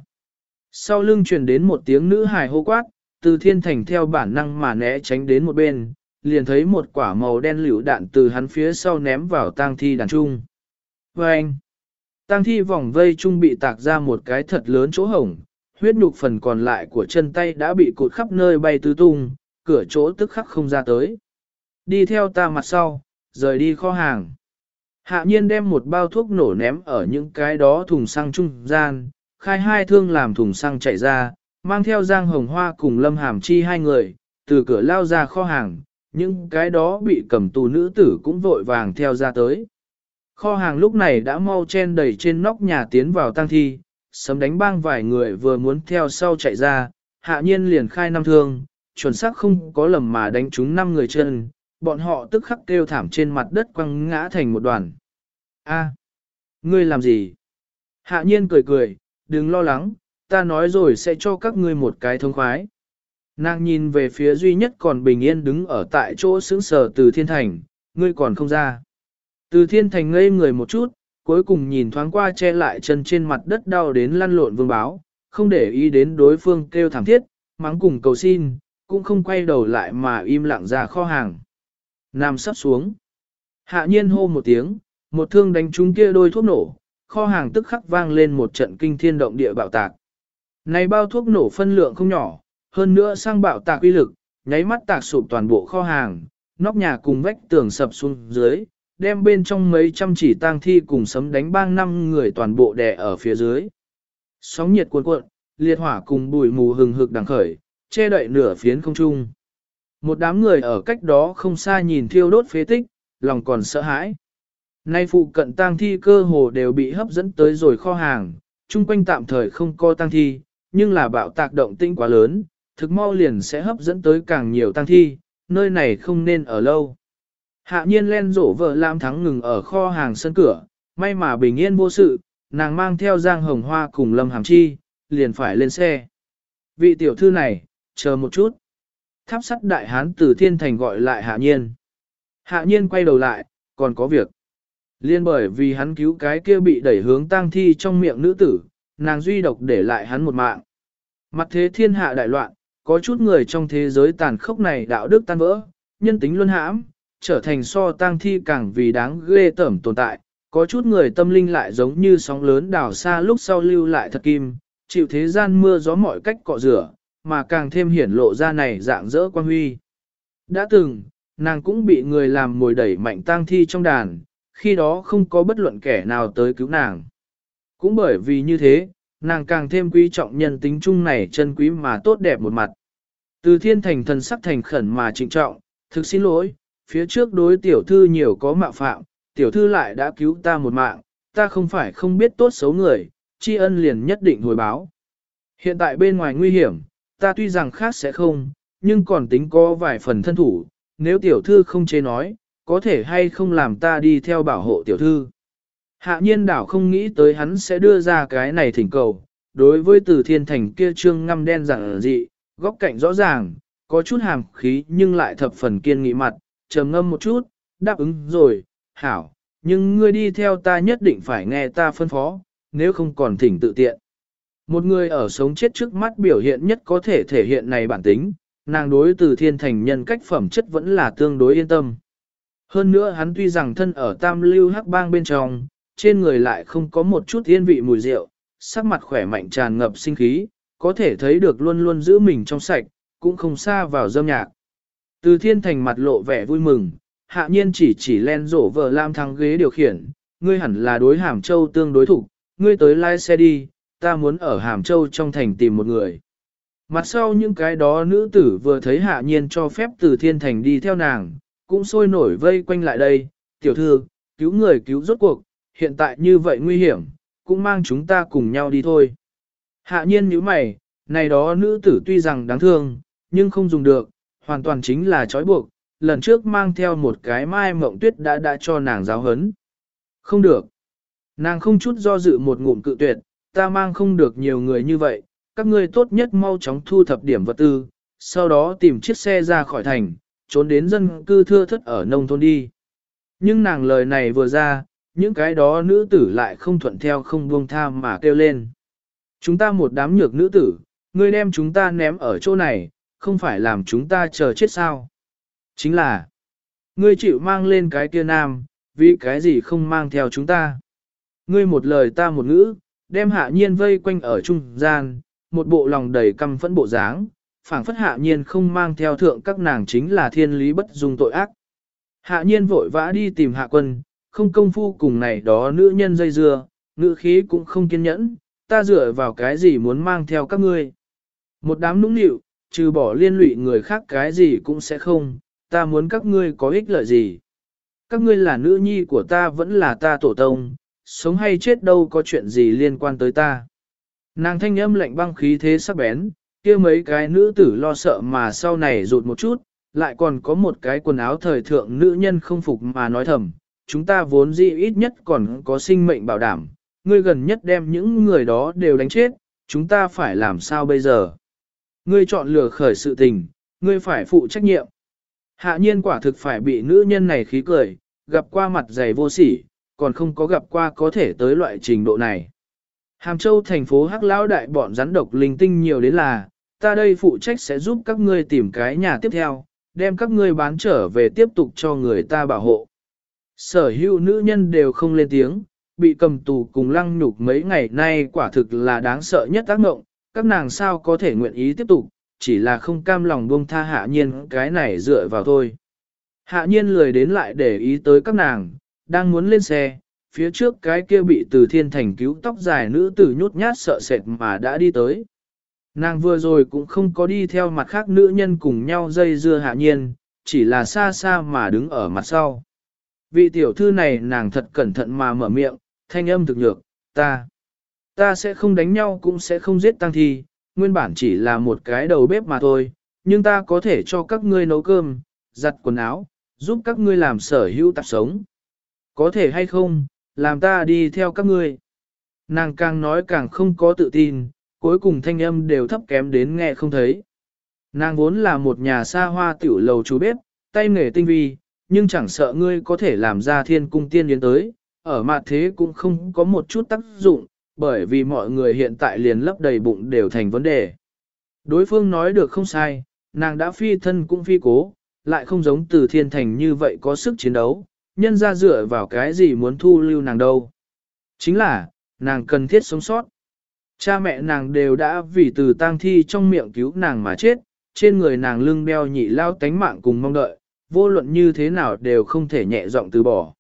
Sau lưng truyền đến một tiếng nữ hài hô quát, từ thiên thành theo bản năng mà né tránh đến một bên, liền thấy một quả màu đen liễu đạn từ hắn phía sau ném vào tang thi đàn trung. Và anh, tang thi vòng vây trung bị tạc ra một cái thật lớn chỗ hổng, huyết nhục phần còn lại của chân tay đã bị cột khắp nơi bay tứ tung, cửa chỗ tức khắc không ra tới. Đi theo ta mặt sau, rời đi kho hàng. Hạ nhiên đem một bao thuốc nổ ném ở những cái đó thùng xăng trung gian, khai hai thương làm thùng xăng chạy ra, mang theo Giang Hồng Hoa cùng Lâm Hàm Chi hai người, từ cửa lao ra kho hàng, những cái đó bị cầm tù nữ tử cũng vội vàng theo ra tới. Kho hàng lúc này đã mau chen đầy trên nóc nhà tiến vào tăng thi, sấm đánh bang vài người vừa muốn theo sau chạy ra, hạ nhiên liền khai năm thương, chuẩn xác không có lầm mà đánh trúng năm người chân, bọn họ tức khắc kêu thảm trên mặt đất quăng ngã thành một đoàn. A, ngươi làm gì? Hạ nhiên cười cười, đừng lo lắng, ta nói rồi sẽ cho các ngươi một cái thông khoái. Nàng nhìn về phía duy nhất còn bình yên đứng ở tại chỗ sững sờ từ thiên thành, ngươi còn không ra. Từ thiên thành ngây người một chút, cuối cùng nhìn thoáng qua che lại chân trên mặt đất đau đến lăn lộn vương báo, không để ý đến đối phương kêu thảm thiết, mắng cùng cầu xin, cũng không quay đầu lại mà im lặng ra kho hàng. Nam sắp xuống. Hạ nhiên hô một tiếng, một thương đánh trúng kia đôi thuốc nổ, kho hàng tức khắc vang lên một trận kinh thiên động địa bạo tạc. Này bao thuốc nổ phân lượng không nhỏ, hơn nữa sang bạo tạc uy lực, nháy mắt tạc sụp toàn bộ kho hàng, nóc nhà cùng vách tường sập xuống dưới, đem bên trong mấy trăm chỉ tang thi cùng sấm đánh bang năm người toàn bộ đè ở phía dưới. Sóng nhiệt cuộn cuộn, liệt hỏa cùng bụi mù hừng hực đằng khởi, che đậy nửa phiến không trung. Một đám người ở cách đó không xa nhìn thiêu đốt phế tích, lòng còn sợ hãi. Nay phụ cận tang thi cơ hồ đều bị hấp dẫn tới rồi kho hàng, chung quanh tạm thời không có tang thi, nhưng là bạo tạc động tinh quá lớn, thực mau liền sẽ hấp dẫn tới càng nhiều tang thi, nơi này không nên ở lâu. Hạ nhiên len rổ vợ làm Thắng ngừng ở kho hàng sân cửa, may mà bình yên vô sự, nàng mang theo Giang Hồng Hoa cùng Lâm Hàm Chi, liền phải lên xe. Vị tiểu thư này, chờ một chút. Tháp sắt đại hán từ thiên thành gọi lại hạ nhiên. Hạ nhiên quay đầu lại, còn có việc. Liên bởi vì hắn cứu cái kia bị đẩy hướng tang thi trong miệng nữ tử, nàng duy độc để lại hắn một mạng. Mặt thế thiên hạ đại loạn, có chút người trong thế giới tàn khốc này đạo đức tan vỡ, nhân tính luân hãm, trở thành so tang thi càng vì đáng ghê tởm tồn tại. Có chút người tâm linh lại giống như sóng lớn đảo xa lúc sau lưu lại thật kim, chịu thế gian mưa gió mọi cách cọ rửa, mà càng thêm hiển lộ ra này dạng dỡ quan huy. Đã từng, nàng cũng bị người làm mồi đẩy mạnh tang thi trong đàn, khi đó không có bất luận kẻ nào tới cứu nàng. Cũng bởi vì như thế, nàng càng thêm quý trọng nhân tính chung này chân quý mà tốt đẹp một mặt. Từ thiên thành thần sắc thành khẩn mà trịnh trọng, thực xin lỗi, phía trước đối tiểu thư nhiều có mạo phạm, tiểu thư lại đã cứu ta một mạng, ta không phải không biết tốt xấu người, tri ân liền nhất định hồi báo. Hiện tại bên ngoài nguy hiểm, ta tuy rằng khác sẽ không, nhưng còn tính có vài phần thân thủ, nếu tiểu thư không chế nói, có thể hay không làm ta đi theo bảo hộ tiểu thư. Hạ nhiên đảo không nghĩ tới hắn sẽ đưa ra cái này thỉnh cầu, đối với từ thiên thành kia trương ngăm đen dạng dị, góc cạnh rõ ràng, có chút hàm khí nhưng lại thập phần kiên nghị mặt, trầm ngâm một chút, đáp ứng rồi, hảo, nhưng ngươi đi theo ta nhất định phải nghe ta phân phó, nếu không còn thỉnh tự tiện. Một người ở sống chết trước mắt biểu hiện nhất có thể thể hiện này bản tính, nàng đối từ thiên thành nhân cách phẩm chất vẫn là tương đối yên tâm. Hơn nữa hắn tuy rằng thân ở tam lưu hắc bang bên trong, trên người lại không có một chút yên vị mùi rượu, sắc mặt khỏe mạnh tràn ngập sinh khí, có thể thấy được luôn luôn giữ mình trong sạch, cũng không xa vào dâm nhạc. Từ thiên thành mặt lộ vẻ vui mừng, hạ nhiên chỉ chỉ len rổ vợ lam thắng ghế điều khiển, ngươi hẳn là đối hàm châu tương đối thủ, ngươi tới lái xe đi, ta muốn ở hàm châu trong thành tìm một người. Mặt sau những cái đó nữ tử vừa thấy hạ nhiên cho phép từ thiên thành đi theo nàng, cũng sôi nổi vây quanh lại đây, tiểu thư, cứu người cứu rốt cuộc, hiện tại như vậy nguy hiểm, cũng mang chúng ta cùng nhau đi thôi. Hạ nhiên như mày, này đó nữ tử tuy rằng đáng thương, nhưng không dùng được, hoàn toàn chính là trói buộc, lần trước mang theo một cái mai mộng tuyết đã đã cho nàng giáo hấn. Không được. Nàng không chút do dự một ngụm cự tuyệt, ta mang không được nhiều người như vậy, các ngươi tốt nhất mau chóng thu thập điểm vật tư, sau đó tìm chiếc xe ra khỏi thành, trốn đến dân cư thưa thất ở nông thôn đi. Nhưng nàng lời này vừa ra, những cái đó nữ tử lại không thuận theo không buông tha mà kêu lên. Chúng ta một đám nhược nữ tử, ngươi đem chúng ta ném ở chỗ này, không phải làm chúng ta chờ chết sao. Chính là, ngươi chịu mang lên cái kia nam, vì cái gì không mang theo chúng ta. Ngươi một lời ta một ngữ, đem hạ nhiên vây quanh ở trung gian, một bộ lòng đầy căm phẫn bộ dáng, phảng phất hạ nhiên không mang theo thượng các nàng chính là thiên lý bất dung tội ác. Hạ nhiên vội vã đi tìm hạ quân, không công phu cùng này đó nữ nhân dây dưa, ngữ khí cũng không kiên nhẫn, ta dựa vào cái gì muốn mang theo các ngươi. Một đám nũng nịu, trừ bỏ liên lụy người khác cái gì cũng sẽ không, ta muốn các ngươi có ích lợi gì. Các ngươi là nữ nhi của ta vẫn là ta tổ tông, sống hay chết đâu có chuyện gì liên quan tới ta. Nàng thanh âm lạnh băng khí thế sắc bén, kia mấy cái nữ tử lo sợ mà sau này rụt một chút, lại còn có một cái quần áo thời thượng nữ nhân không phục mà nói thầm, chúng ta vốn dĩ ít nhất còn có sinh mệnh bảo đảm, ngươi gần nhất đem những người đó đều đánh chết, chúng ta phải làm sao bây giờ? Ngươi chọn lừa khởi sự tình, ngươi phải phụ trách nhiệm. Hạ nhiên quả thực phải bị nữ nhân này khí cười, gặp qua mặt dày vô sỉ, còn không có gặp qua có thể tới loại trình độ này. Hàm Châu thành phố Hắc Lão đại bọn rắn độc linh tinh nhiều đến là, ta đây phụ trách sẽ giúp các ngươi tìm cái nhà tiếp theo, đem các ngươi bán trở về tiếp tục cho người ta bảo hộ. Sở hữu nữ nhân đều không lên tiếng, bị cầm tù cùng lăng nhục mấy ngày nay quả thực là đáng sợ nhất tác ngộng, các nàng sao có thể nguyện ý tiếp tục, chỉ là không cam lòng buông tha hạ nhiên cái này dựa vào thôi. Hạ nhiên lười đến lại để ý tới các nàng, đang muốn lên xe, phía trước cái kia bị từ thiên thành cứu tóc dài nữ tử nhút nhát sợ sệt mà đã đi tới. Nàng vừa rồi cũng không có đi theo mặt khác nữ nhân cùng nhau dây dưa hạ nhiên, chỉ là xa xa mà đứng ở mặt sau. Vị tiểu thư này nàng thật cẩn thận mà mở miệng, thanh âm thực nhược, ta, ta sẽ không đánh nhau cũng sẽ không giết tăng thi, nguyên bản chỉ là một cái đầu bếp mà thôi, nhưng ta có thể cho các ngươi nấu cơm, giặt quần áo, giúp các ngươi làm sở hữu tạp sống. Có thể hay không, làm ta đi theo các ngươi. Nàng càng nói càng không có tự tin, cuối cùng thanh âm đều thấp kém đến nghe không thấy. Nàng vốn là một nhà xa hoa tiểu lầu chú bếp, tay nghề tinh vi, nhưng chẳng sợ ngươi có thể làm ra thiên cung tiên yến tới, ở mặt thế cũng không có một chút tác dụng, bởi vì mọi người hiện tại liền lấp đầy bụng đều thành vấn đề. Đối phương nói được không sai, nàng đã phi thân cũng phi cố, lại không giống từ thiên thành như vậy có sức chiến đấu, nhân ra dựa vào cái gì muốn thu lưu nàng đâu. Chính là, nàng cần thiết sống sót. Cha mẹ nàng đều đã vì từ tang thi trong miệng cứu nàng mà chết, trên người nàng lưng đeo nhị lao tánh mạng cùng mong đợi, vô luận như thế nào đều không thể nhẹ giọng từ bỏ.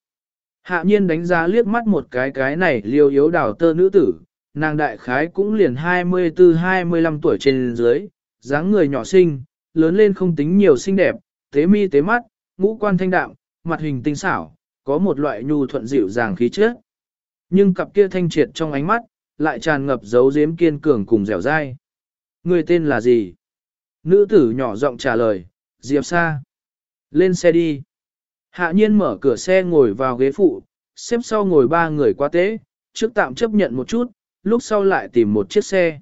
Hạ nhiên đánh giá liếc mắt một cái cái này liêu yếu đảo tơ nữ tử, nàng đại khái cũng liền 24-25 tuổi trên dưới, dáng người nhỏ xinh, lớn lên không tính nhiều xinh đẹp, tế mi tế mắt, ngũ quan thanh đạm, mặt hình tinh xảo, có một loại nhu thuận dịu dàng khí chất. Nhưng cặp kia thanh triệt trong ánh mắt, lại tràn ngập dấu giếm kiên cường cùng dẻo dai. Người tên là gì? Nữ tử nhỏ giọng trả lời, Diệp Sa. Lên xe đi. Hạ nhiên mở cửa xe ngồi vào ghế phụ, xếp sau ngồi ba người qua tế, trước tạm chấp nhận một chút, lúc sau lại tìm một chiếc xe.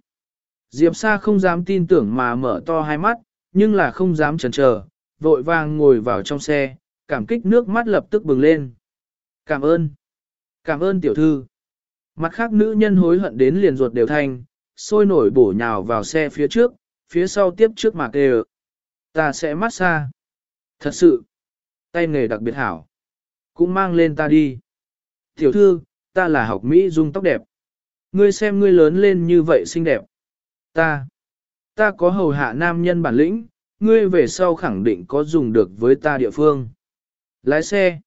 Diệp Sa không dám tin tưởng mà mở to hai mắt, nhưng là không dám chần chờ, vội vàng ngồi vào trong xe, cảm kích nước mắt lập tức bừng lên. Cảm ơn. Cảm ơn tiểu thư. Mặt khác nữ nhân hối hận đến liền ruột đều thành, sôi nổi bổ nhào vào xe phía trước, phía sau tiếp trước mà kề Ta sẽ mát xa. Thật sự. Tay nghề đặc biệt hảo. Cũng mang lên ta đi. Tiểu thư, ta là học Mỹ dung tóc đẹp. Ngươi xem ngươi lớn lên như vậy xinh đẹp. Ta. Ta có hầu hạ nam nhân bản lĩnh, ngươi về sau khẳng định có dùng được với ta địa phương. Lái xe.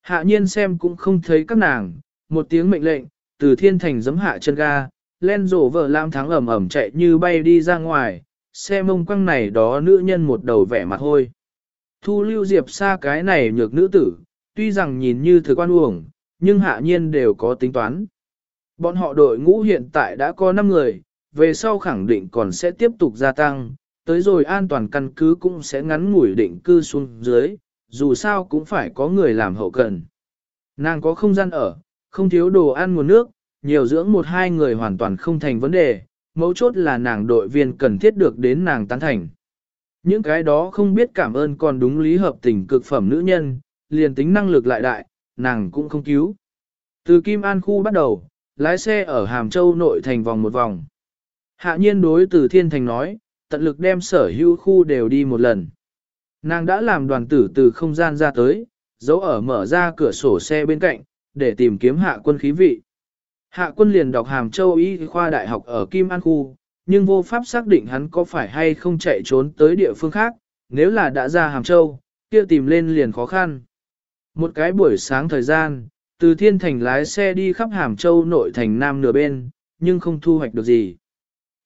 Hạ nhiên xem cũng không thấy các nàng, một tiếng mệnh lệnh, từ thiên thành giấm hạ chân ga, len rổ vợ lam thắng ẩm ẩm chạy như bay đi ra ngoài, xe mông quăng này đó nữ nhân một đầu vẻ mặt hôi. Thu lưu diệp xa cái này nhược nữ tử, tuy rằng nhìn như thực quan uổng, nhưng hạ nhiên đều có tính toán. Bọn họ đội ngũ hiện tại đã có 5 người, về sau khẳng định còn sẽ tiếp tục gia tăng, tới rồi an toàn căn cứ cũng sẽ ngắn ngủi định cư xuống dưới, dù sao cũng phải có người làm hậu cần. Nàng có không gian ở, không thiếu đồ ăn nguồn nước, nhiều dưỡng một hai người hoàn toàn không thành vấn đề, mấu chốt là nàng đội viên cần thiết được đến nàng tán thành. Những cái đó không biết cảm ơn còn đúng lý hợp tình cực phẩm nữ nhân, liền tính năng lực lại đại, nàng cũng không cứu. Từ Kim An khu bắt đầu, lái xe ở Hàm Châu nội thành vòng một vòng. Hạ nhiên đối từ Thiên Thành nói, tận lực đem sở hữu khu đều đi một lần. Nàng đã làm đoàn tử từ không gian ra tới, giấu ở mở ra cửa sổ xe bên cạnh, để tìm kiếm hạ quân khí vị. Hạ quân liền đọc Hàm Châu Y khoa đại học ở Kim An khu, nhưng vô pháp xác định hắn có phải hay không chạy trốn tới địa phương khác, nếu là đã ra Hàm Châu, kia tìm lên liền khó khăn. Một cái buổi sáng thời gian, từ thiên thành lái xe đi khắp Hàm Châu nội thành Nam nửa bên, nhưng không thu hoạch được gì.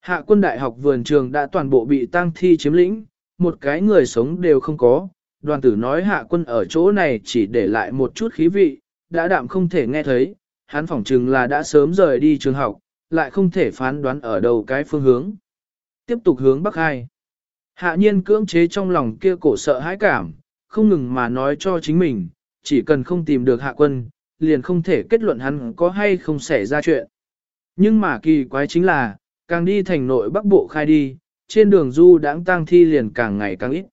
Hạ quân đại học vườn trường đã toàn bộ bị tăng thi chiếm lĩnh, một cái người sống đều không có. Đoàn tử nói hạ quân ở chỗ này chỉ để lại một chút khí vị, đã đạm không thể nghe thấy, hắn phỏng chừng là đã sớm rời đi trường học, lại không thể phán đoán ở đầu cái phương hướng. Tiếp tục hướng Bắc Hai. Hạ nhiên cưỡng chế trong lòng kia cổ sợ hãi cảm, không ngừng mà nói cho chính mình, chỉ cần không tìm được hạ quân, liền không thể kết luận hắn có hay không xảy ra chuyện. Nhưng mà kỳ quái chính là, càng đi thành nội bắc bộ khai đi, trên đường du đãng tang thi liền càng ngày càng ít.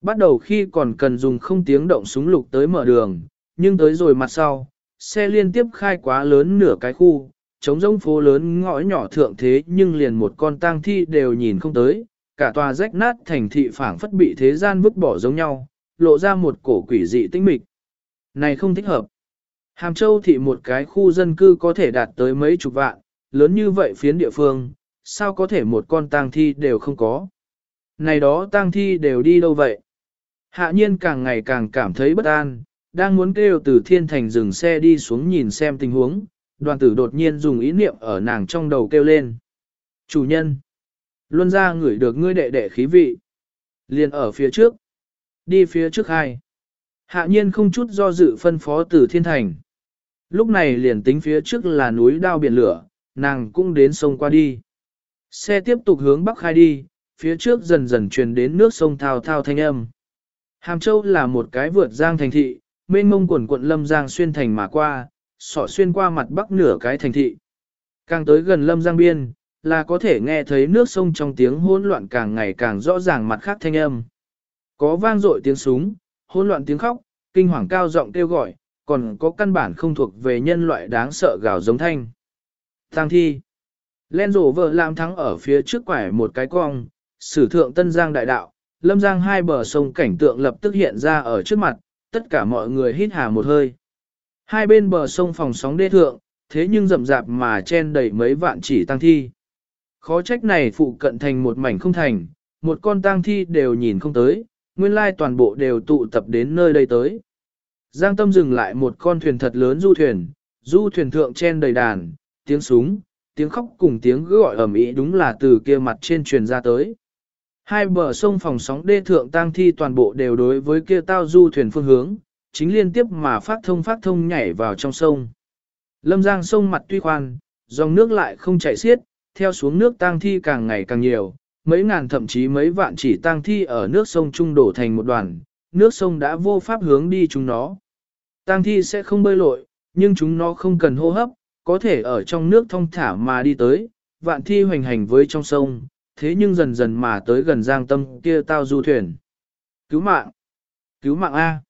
Bắt đầu khi còn cần dùng không tiếng động súng lục tới mở đường, nhưng tới rồi mặt sau, xe liên tiếp khai quá lớn nửa cái khu, chống rông phố lớn ngõ nhỏ thượng thế nhưng liền một con tang thi đều nhìn không tới, cả tòa rách nát thành thị phảng phất bị thế gian vứt bỏ giống nhau, lộ ra một cổ quỷ dị tinh mịch. Này không thích hợp. Hàm Châu thị một cái khu dân cư có thể đạt tới mấy chục vạn, lớn như vậy phiến địa phương, sao có thể một con tang thi đều không có. Này đó tang thi đều đi đâu vậy? Hạ nhiên càng ngày càng cảm thấy bất an, đang muốn kêu từ thiên thành dừng xe đi xuống nhìn xem tình huống, đoàn tử đột nhiên dùng ý niệm ở nàng trong đầu kêu lên. Chủ nhân, luân ra ngửi được ngươi đệ đệ khí vị. Liền ở phía trước, đi phía trước hai. Hạ nhiên không chút do dự phân phó từ thiên thành. Lúc này liền tính phía trước là núi đao biển lửa, nàng cũng đến sông qua đi. Xe tiếp tục hướng bắc khai đi, phía trước dần dần truyền đến nước sông thao thao thanh âm. Hàm Châu là một cái vượt giang thành thị, mênh mông quần quận lâm giang xuyên thành mà qua, sọ xuyên qua mặt bắc nửa cái thành thị. Càng tới gần lâm giang biên, là có thể nghe thấy nước sông trong tiếng hỗn loạn càng ngày càng rõ ràng mặt khác thanh âm. Có vang dội tiếng súng, hỗn loạn tiếng khóc, kinh hoàng cao giọng kêu gọi, còn có căn bản không thuộc về nhân loại đáng sợ gào giống thanh. Tăng thi. Len rổ vợ làm thắng ở phía trước quải một cái cong, sử thượng Tân Giang đại đạo, lâm giang hai bờ sông cảnh tượng lập tức hiện ra ở trước mặt, tất cả mọi người hít hà một hơi. Hai bên bờ sông phòng sóng đê thượng, thế nhưng rậm rạp mà chen đầy mấy vạn chỉ tăng thi. Khó trách này phụ cận thành một mảnh không thành, một con tang thi đều nhìn không tới, nguyên lai toàn bộ đều tụ tập đến nơi đây tới. Giang tâm dừng lại một con thuyền thật lớn du thuyền, du thuyền thượng chen đầy đàn, tiếng súng, tiếng khóc cùng tiếng gọi ầm ĩ đúng là từ kia mặt trên truyền ra tới. Hai bờ sông phòng sóng đê thượng tang thi toàn bộ đều đối với kia tao du thuyền phương hướng, chính liên tiếp mà phát thông phát thông nhảy vào trong sông. Lâm Giang sông mặt tuy khoan, dòng nước lại không chảy xiết, theo xuống nước tang thi càng ngày càng nhiều, mấy ngàn thậm chí mấy vạn chỉ tang thi ở nước sông trung đổ thành một đoàn, nước sông đã vô pháp hướng đi chúng nó. Tang thi sẽ không bơi lội, nhưng chúng nó không cần hô hấp, có thể ở trong nước thông thả mà đi tới, vạn thi hoành hành với trong sông, thế nhưng dần dần mà tới gần giang tâm kia tao du thuyền. Cứu mạng! Cứu mạng A!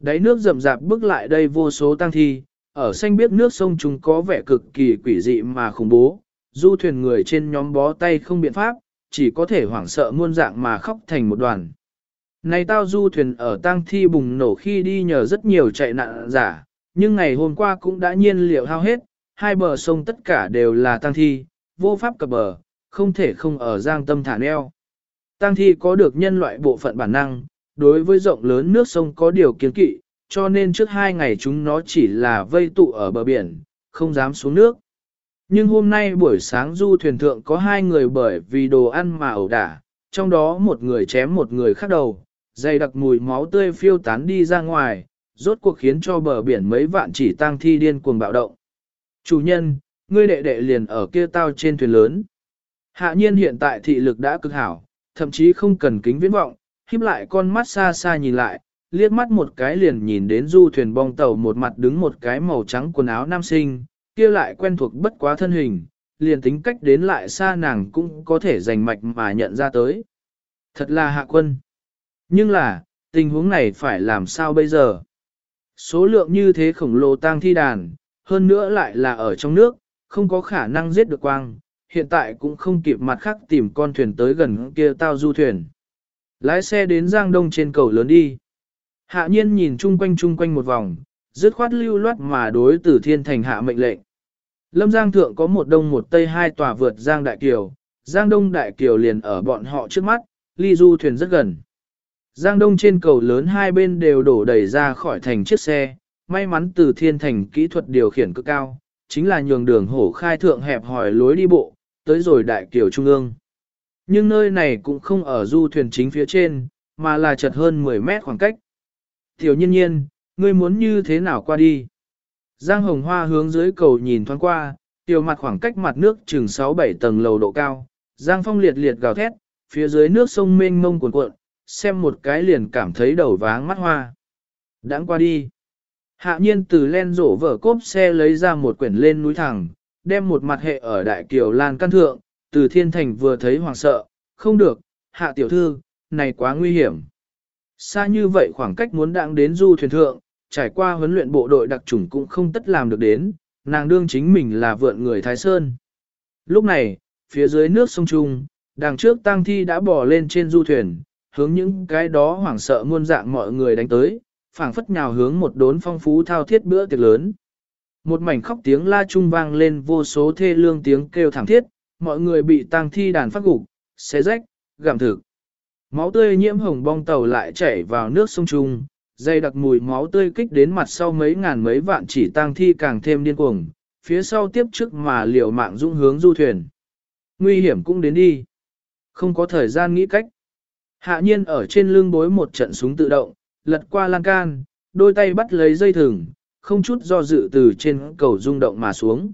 Đáy nước rậm rạp bước lại đây vô số tang thi, ở xanh biết nước sông chúng có vẻ cực kỳ quỷ dị mà khủng bố, du thuyền người trên nhóm bó tay không biện pháp, chỉ có thể hoảng sợ muôn dạng mà khóc thành một đoàn. Này tao du thuyền ở tang thi bùng nổ khi đi nhờ rất nhiều chạy nạn giả, nhưng ngày hôm qua cũng đã nhiên liệu hao hết, hai bờ sông tất cả đều là tang thi, vô pháp cập bờ, không thể không ở giang tâm thả neo. Tang thi có được nhân loại bộ phận bản năng, đối với rộng lớn nước sông có điều kiến kỵ, cho nên trước hai ngày chúng nó chỉ là vây tụ ở bờ biển, không dám xuống nước. Nhưng hôm nay buổi sáng du thuyền thượng có hai người bởi vì đồ ăn mà ẩu đả, trong đó một người chém một người khác đầu, dày đặc mùi máu tươi phiêu tán đi ra ngoài, rốt cuộc khiến cho bờ biển mấy vạn chỉ tang thi điên cuồng bạo động. Chủ nhân, ngươi đệ đệ liền ở kia tao trên thuyền lớn. Hạ nhiên hiện tại thị lực đã cực hảo, thậm chí không cần kính viễn vọng, híp lại con mắt xa xa nhìn lại, liếc mắt một cái liền nhìn đến du thuyền bong tàu một mặt đứng một cái màu trắng quần áo nam sinh, kia lại quen thuộc bất quá thân hình, liền tính cách đến lại xa nàng cũng có thể giành mạch mà nhận ra tới. Thật là hạ quân. Nhưng là, tình huống này phải làm sao bây giờ? Số lượng như thế khổng lồ tang thi đàn, hơn nữa lại là ở trong nước, không có khả năng giết được quang, hiện tại cũng không kịp mặt khác tìm con thuyền tới gần kia tao du thuyền. Lái xe đến Giang Đông trên cầu lớn đi. Hạ nhiên nhìn chung quanh chung quanh một vòng, dứt khoát lưu loát mà đối tử thiên thành hạ mệnh lệnh. Lâm Giang Thượng có một đông một tây hai tòa vượt Giang Đại Kiều, Giang Đông Đại Kiều liền ở bọn họ trước mắt, ly du thuyền rất gần. Giang Đông trên cầu lớn hai bên đều đổ đầy ra khỏi thành chiếc xe, may mắn từ thiên thành kỹ thuật điều khiển cực cao, chính là nhường đường hổ khai thượng hẹp hỏi lối đi bộ, tới rồi Đại Kiều Trung ương. Nhưng nơi này cũng không ở du thuyền chính phía trên, mà là chật hơn 10 mét khoảng cách. Tiểu nhiên nhiên, ngươi muốn như thế nào qua đi? Giang Hồng Hoa hướng dưới cầu nhìn thoáng qua, tiểu mặt khoảng cách mặt nước chừng 6-7 tầng lầu độ cao. Giang Phong liệt liệt gào thét, phía dưới nước sông mênh mông cuồn cuộn, xem một cái liền cảm thấy đầu váng mắt hoa. Đãng qua đi. Hạ nhiên từ len rổ vở cốp xe lấy ra một quyển lên núi thẳng, đem một mặt hệ ở đại kiều lan căn thượng, từ thiên thành vừa thấy hoàng sợ, không được, hạ tiểu thư, này quá nguy hiểm. Xa như vậy khoảng cách muốn đặng đến du thuyền thượng, trải qua huấn luyện bộ đội đặc chủng cũng không tất làm được đến, nàng đương chính mình là vượn người Thái Sơn. Lúc này, phía dưới nước sông Trung, đằng trước tang thi đã bò lên trên du thuyền, hướng những cái đó hoảng sợ muôn dạng mọi người đánh tới, phảng phất nhào hướng một đốn phong phú thao thiết bữa tiệc lớn. Một mảnh khóc tiếng la trung vang lên vô số thê lương tiếng kêu thảm thiết, mọi người bị tang thi đàn phát gục, xé rách, gặm thực. Máu tươi nhiễm hồng bong tàu lại chảy vào nước sông Trung, dây đặc mùi máu tươi kích đến mặt sau mấy ngàn mấy vạn chỉ tang thi càng thêm điên cuồng, phía sau tiếp trước mà liều mạng dũng hướng du thuyền. Nguy hiểm cũng đến đi. Không có thời gian nghĩ cách. Hạ nhiên ở trên lưng bối một trận súng tự động, lật qua lan can, đôi tay bắt lấy dây thừng, không chút do dự từ trên cầu rung động mà xuống.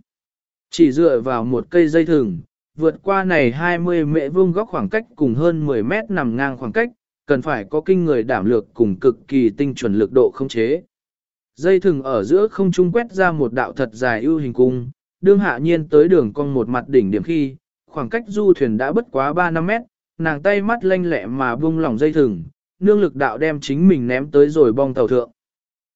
Chỉ dựa vào một cây dây thừng, vượt qua này 20 mễ vuông góc khoảng cách cùng hơn 10 mét nằm ngang khoảng cách, cần phải có kinh người đảm lược cùng cực kỳ tinh chuẩn lực độ không chế. Dây thừng ở giữa không trung quét ra một đạo thật dài ưu hình cung, đương hạ nhiên tới đường cong một mặt đỉnh điểm khi, khoảng cách du thuyền đã bất quá 3-5 mét, nàng tay mắt lanh lẹ mà buông lỏng dây thừng, nương lực đạo đem chính mình ném tới rồi bong tàu thượng.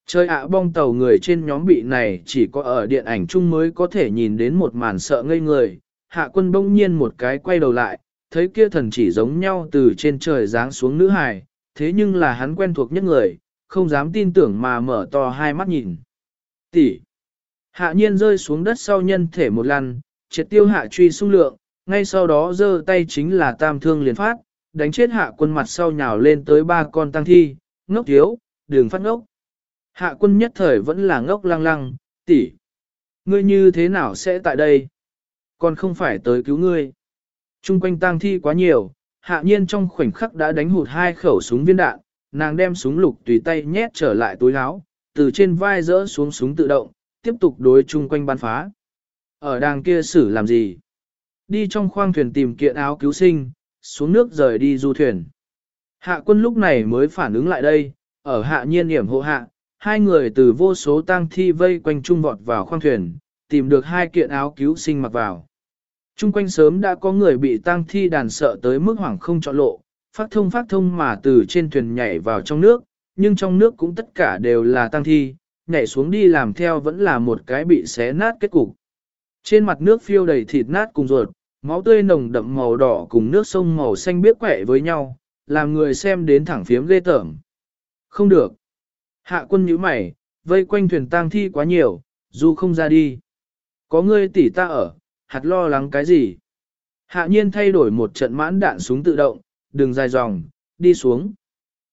Chơi ạ bong tàu người trên nhóm bị này chỉ có ở điện ảnh chung mới có thể nhìn đến một màn sợ ngây người, hạ quân bỗng nhiên một cái quay đầu lại, thấy kia thần chỉ giống nhau từ trên trời giáng xuống nữ hài, thế nhưng là hắn quen thuộc nhất người, không dám tin tưởng mà mở to hai mắt nhìn. Tỷ. Hạ nhiên rơi xuống đất sau nhân thể một lần, triệt tiêu hạ truy sung lượng, ngay sau đó giơ tay chính là tam thương liền phát, đánh chết hạ quân mặt sau nhào lên tới ba con tăng thi, ngốc thiếu, đường phát ngốc. Hạ quân nhất thời vẫn là ngốc lăng lăng, tỷ. Ngươi như thế nào sẽ tại đây? Còn không phải tới cứu ngươi. Trung quanh tang thi quá nhiều, hạ nhiên trong khoảnh khắc đã đánh hụt hai khẩu súng viên đạn, nàng đem súng lục tùy tay nhét trở lại túi áo, từ trên vai rỡ xuống súng tự động, tiếp tục đối chung quanh bắn phá. Ở đàng kia xử làm gì? Đi trong khoang thuyền tìm kiện áo cứu sinh, xuống nước rời đi du thuyền. Hạ quân lúc này mới phản ứng lại đây, ở hạ nhiên hiểm hộ hạ, hai người từ vô số tang thi vây quanh trung vọt vào khoang thuyền, tìm được hai kiện áo cứu sinh mặc vào. Trung quanh sớm đã có người bị tang thi đàn sợ tới mức hoảng không chọn lộ, phát thông phát thông mà từ trên thuyền nhảy vào trong nước, nhưng trong nước cũng tất cả đều là tang thi, nhảy xuống đi làm theo vẫn là một cái bị xé nát kết cục. Trên mặt nước phiêu đầy thịt nát cùng ruột, máu tươi nồng đậm màu đỏ cùng nước sông màu xanh biếc quẻ với nhau, làm người xem đến thẳng phiếm ghê tởm. Không được. Hạ quân nhíu mày, vây quanh thuyền tang thi quá nhiều, dù không ra đi. Có ngươi tỷ ta ở, hạt lo lắng cái gì? Hạ nhiên thay đổi một trận mãn đạn súng tự động, đường dài dòng, đi xuống.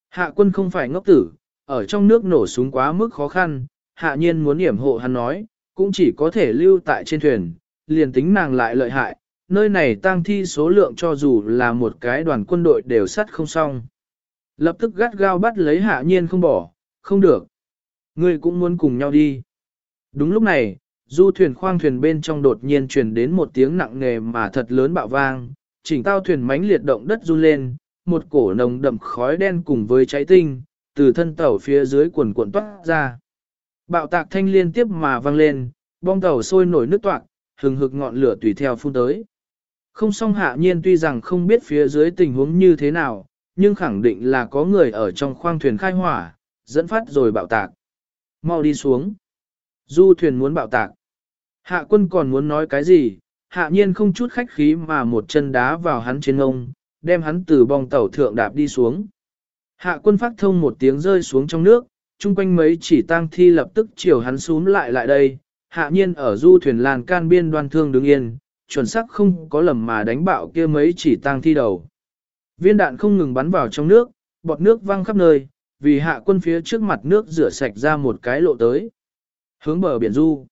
Hạ quân không phải ngốc tử, ở trong nước nổ súng quá mức khó khăn, hạ nhiên muốn hiểm hộ hắn nói, cũng chỉ có thể lưu tại trên thuyền, liền tính nàng lại lợi hại, nơi này tang thi số lượng cho dù là một cái đoàn quân đội đều sắt không xong. Lập tức gắt gao bắt lấy hạ nhiên không bỏ, không được. Ngươi cũng muốn cùng nhau đi. Đúng lúc này, du thuyền khoang thuyền bên trong đột nhiên truyền đến một tiếng nặng nề mà thật lớn bạo vang, chỉnh tao thuyền mánh liệt động đất run lên, một cổ nồng đậm khói đen cùng với cháy tinh, từ thân tàu phía dưới quần cuộn toát ra. Bạo tạc thanh liên tiếp mà vang lên, bong tàu sôi nổi nước toạc, hừng hực ngọn lửa tùy theo phun tới. Không song hạ nhiên tuy rằng không biết phía dưới tình huống như thế nào, nhưng khẳng định là có người ở trong khoang thuyền khai hỏa, dẫn phát rồi bạo tạc. Mau đi xuống. Du thuyền muốn bạo tạc. Hạ quân còn muốn nói cái gì, hạ nhiên không chút khách khí mà một chân đá vào hắn trên ngông, đem hắn từ bong tàu thượng đạp đi xuống. Hạ quân phát thông một tiếng rơi xuống trong nước, chung quanh mấy chỉ tang thi lập tức chiều hắn xuống lại lại đây, hạ nhiên ở du thuyền làn can biên đoan thương đứng yên, chuẩn xác không có lầm mà đánh bạo kia mấy chỉ tang thi đầu. Viên đạn không ngừng bắn vào trong nước, bọt nước văng khắp nơi, vì hạ quân phía trước mặt nước rửa sạch ra một cái lộ tới. Hướng bờ biển du.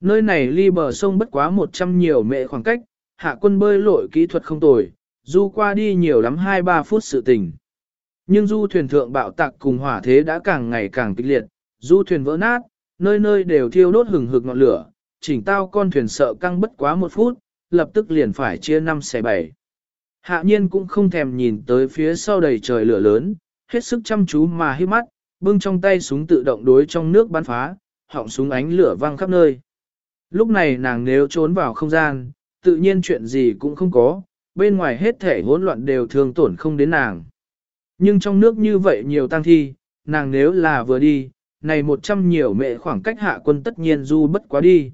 Nơi này ly bờ sông bất quá 100 nhiều mệ khoảng cách, hạ quân bơi lội kỹ thuật không tồi, du qua đi nhiều lắm 2-3 phút sự tình. Nhưng du thuyền thượng bạo tạc cùng hỏa thế đã càng ngày càng kịch liệt, du thuyền vỡ nát, nơi nơi đều thiêu đốt hừng hực ngọn lửa, chỉnh tao con thuyền sợ căng bất quá một phút, lập tức liền phải chia năm xẻ bảy. Hạ nhiên cũng không thèm nhìn tới phía sau đầy trời lửa lớn, hết sức chăm chú mà hít mắt, bưng trong tay súng tự động đối trong nước bắn phá, họng súng ánh lửa văng khắp nơi. Lúc này nàng nếu trốn vào không gian, tự nhiên chuyện gì cũng không có, bên ngoài hết thể hỗn loạn đều thường tổn không đến nàng. Nhưng trong nước như vậy nhiều tăng thi, nàng nếu là vừa đi, này một trăm nhiều mẹ khoảng cách hạ quân tất nhiên du bất quá đi.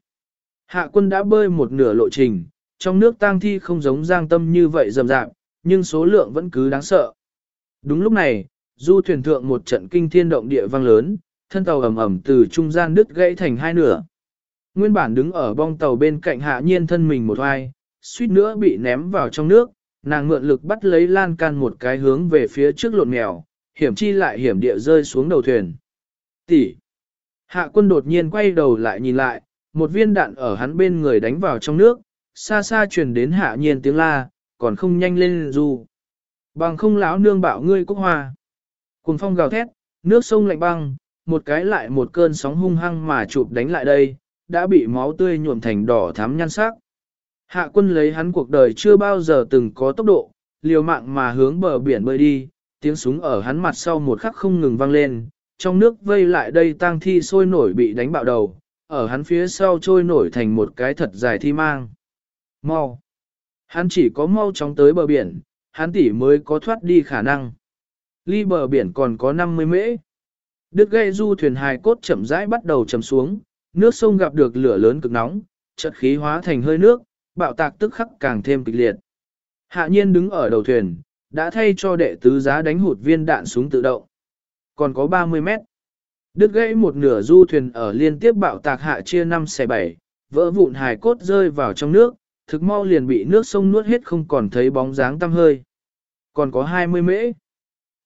Hạ quân đã bơi một nửa lộ trình, trong nước tang thi không giống giang tâm như vậy rầm rạp, nhưng số lượng vẫn cứ đáng sợ. Đúng lúc này, du thuyền thượng một trận kinh thiên động địa vang lớn, thân tàu ầm ầm từ trung gian đứt gãy thành hai nửa. Nguyên bản đứng ở bong tàu bên cạnh hạ nhiên thân mình một hoài, suýt nữa bị ném vào trong nước, nàng mượn lực bắt lấy lan can một cái hướng về phía trước lộn mèo, hiểm chi lại hiểm địa rơi xuống đầu thuyền. Tỷ. Hạ quân đột nhiên quay đầu lại nhìn lại, một viên đạn ở hắn bên người đánh vào trong nước, xa xa truyền đến hạ nhiên tiếng la, còn không nhanh lên dù. Bằng không láo nương bảo ngươi quốc hoa. Cùng phong gào thét, nước sông lạnh băng, một cái lại một cơn sóng hung hăng mà chụp đánh lại đây, đã bị máu tươi nhuộm thành đỏ thắm nhan sắc. Hạ quân lấy hắn cuộc đời chưa bao giờ từng có tốc độ, liều mạng mà hướng bờ biển bơi đi, tiếng súng ở hắn mặt sau một khắc không ngừng vang lên, trong nước vây lại đây tang thi sôi nổi bị đánh bạo đầu, ở hắn phía sau trôi nổi thành một cái thật dài thi mang. Mau! Hắn chỉ có mau chóng tới bờ biển, hắn tỉ mới có thoát đi khả năng. Ly bờ biển còn có 50 mễ. Đức gây du thuyền hài cốt chậm rãi bắt đầu chầm xuống, nước sông gặp được lửa lớn cực nóng, chợt khí hóa thành hơi nước, bạo tạc tức khắc càng thêm kịch liệt. Hạ nhiên đứng ở đầu thuyền, đã thay cho đệ tứ giá đánh hụt viên đạn súng tự động. Còn có 30 mét. Đứt gãy một nửa du thuyền ở liên tiếp bạo tạc hạ chia 5 xe 7, vỡ vụn hài cốt rơi vào trong nước, thực mau liền bị nước sông nuốt hết không còn thấy bóng dáng tăm hơi. Còn có 20 mễ.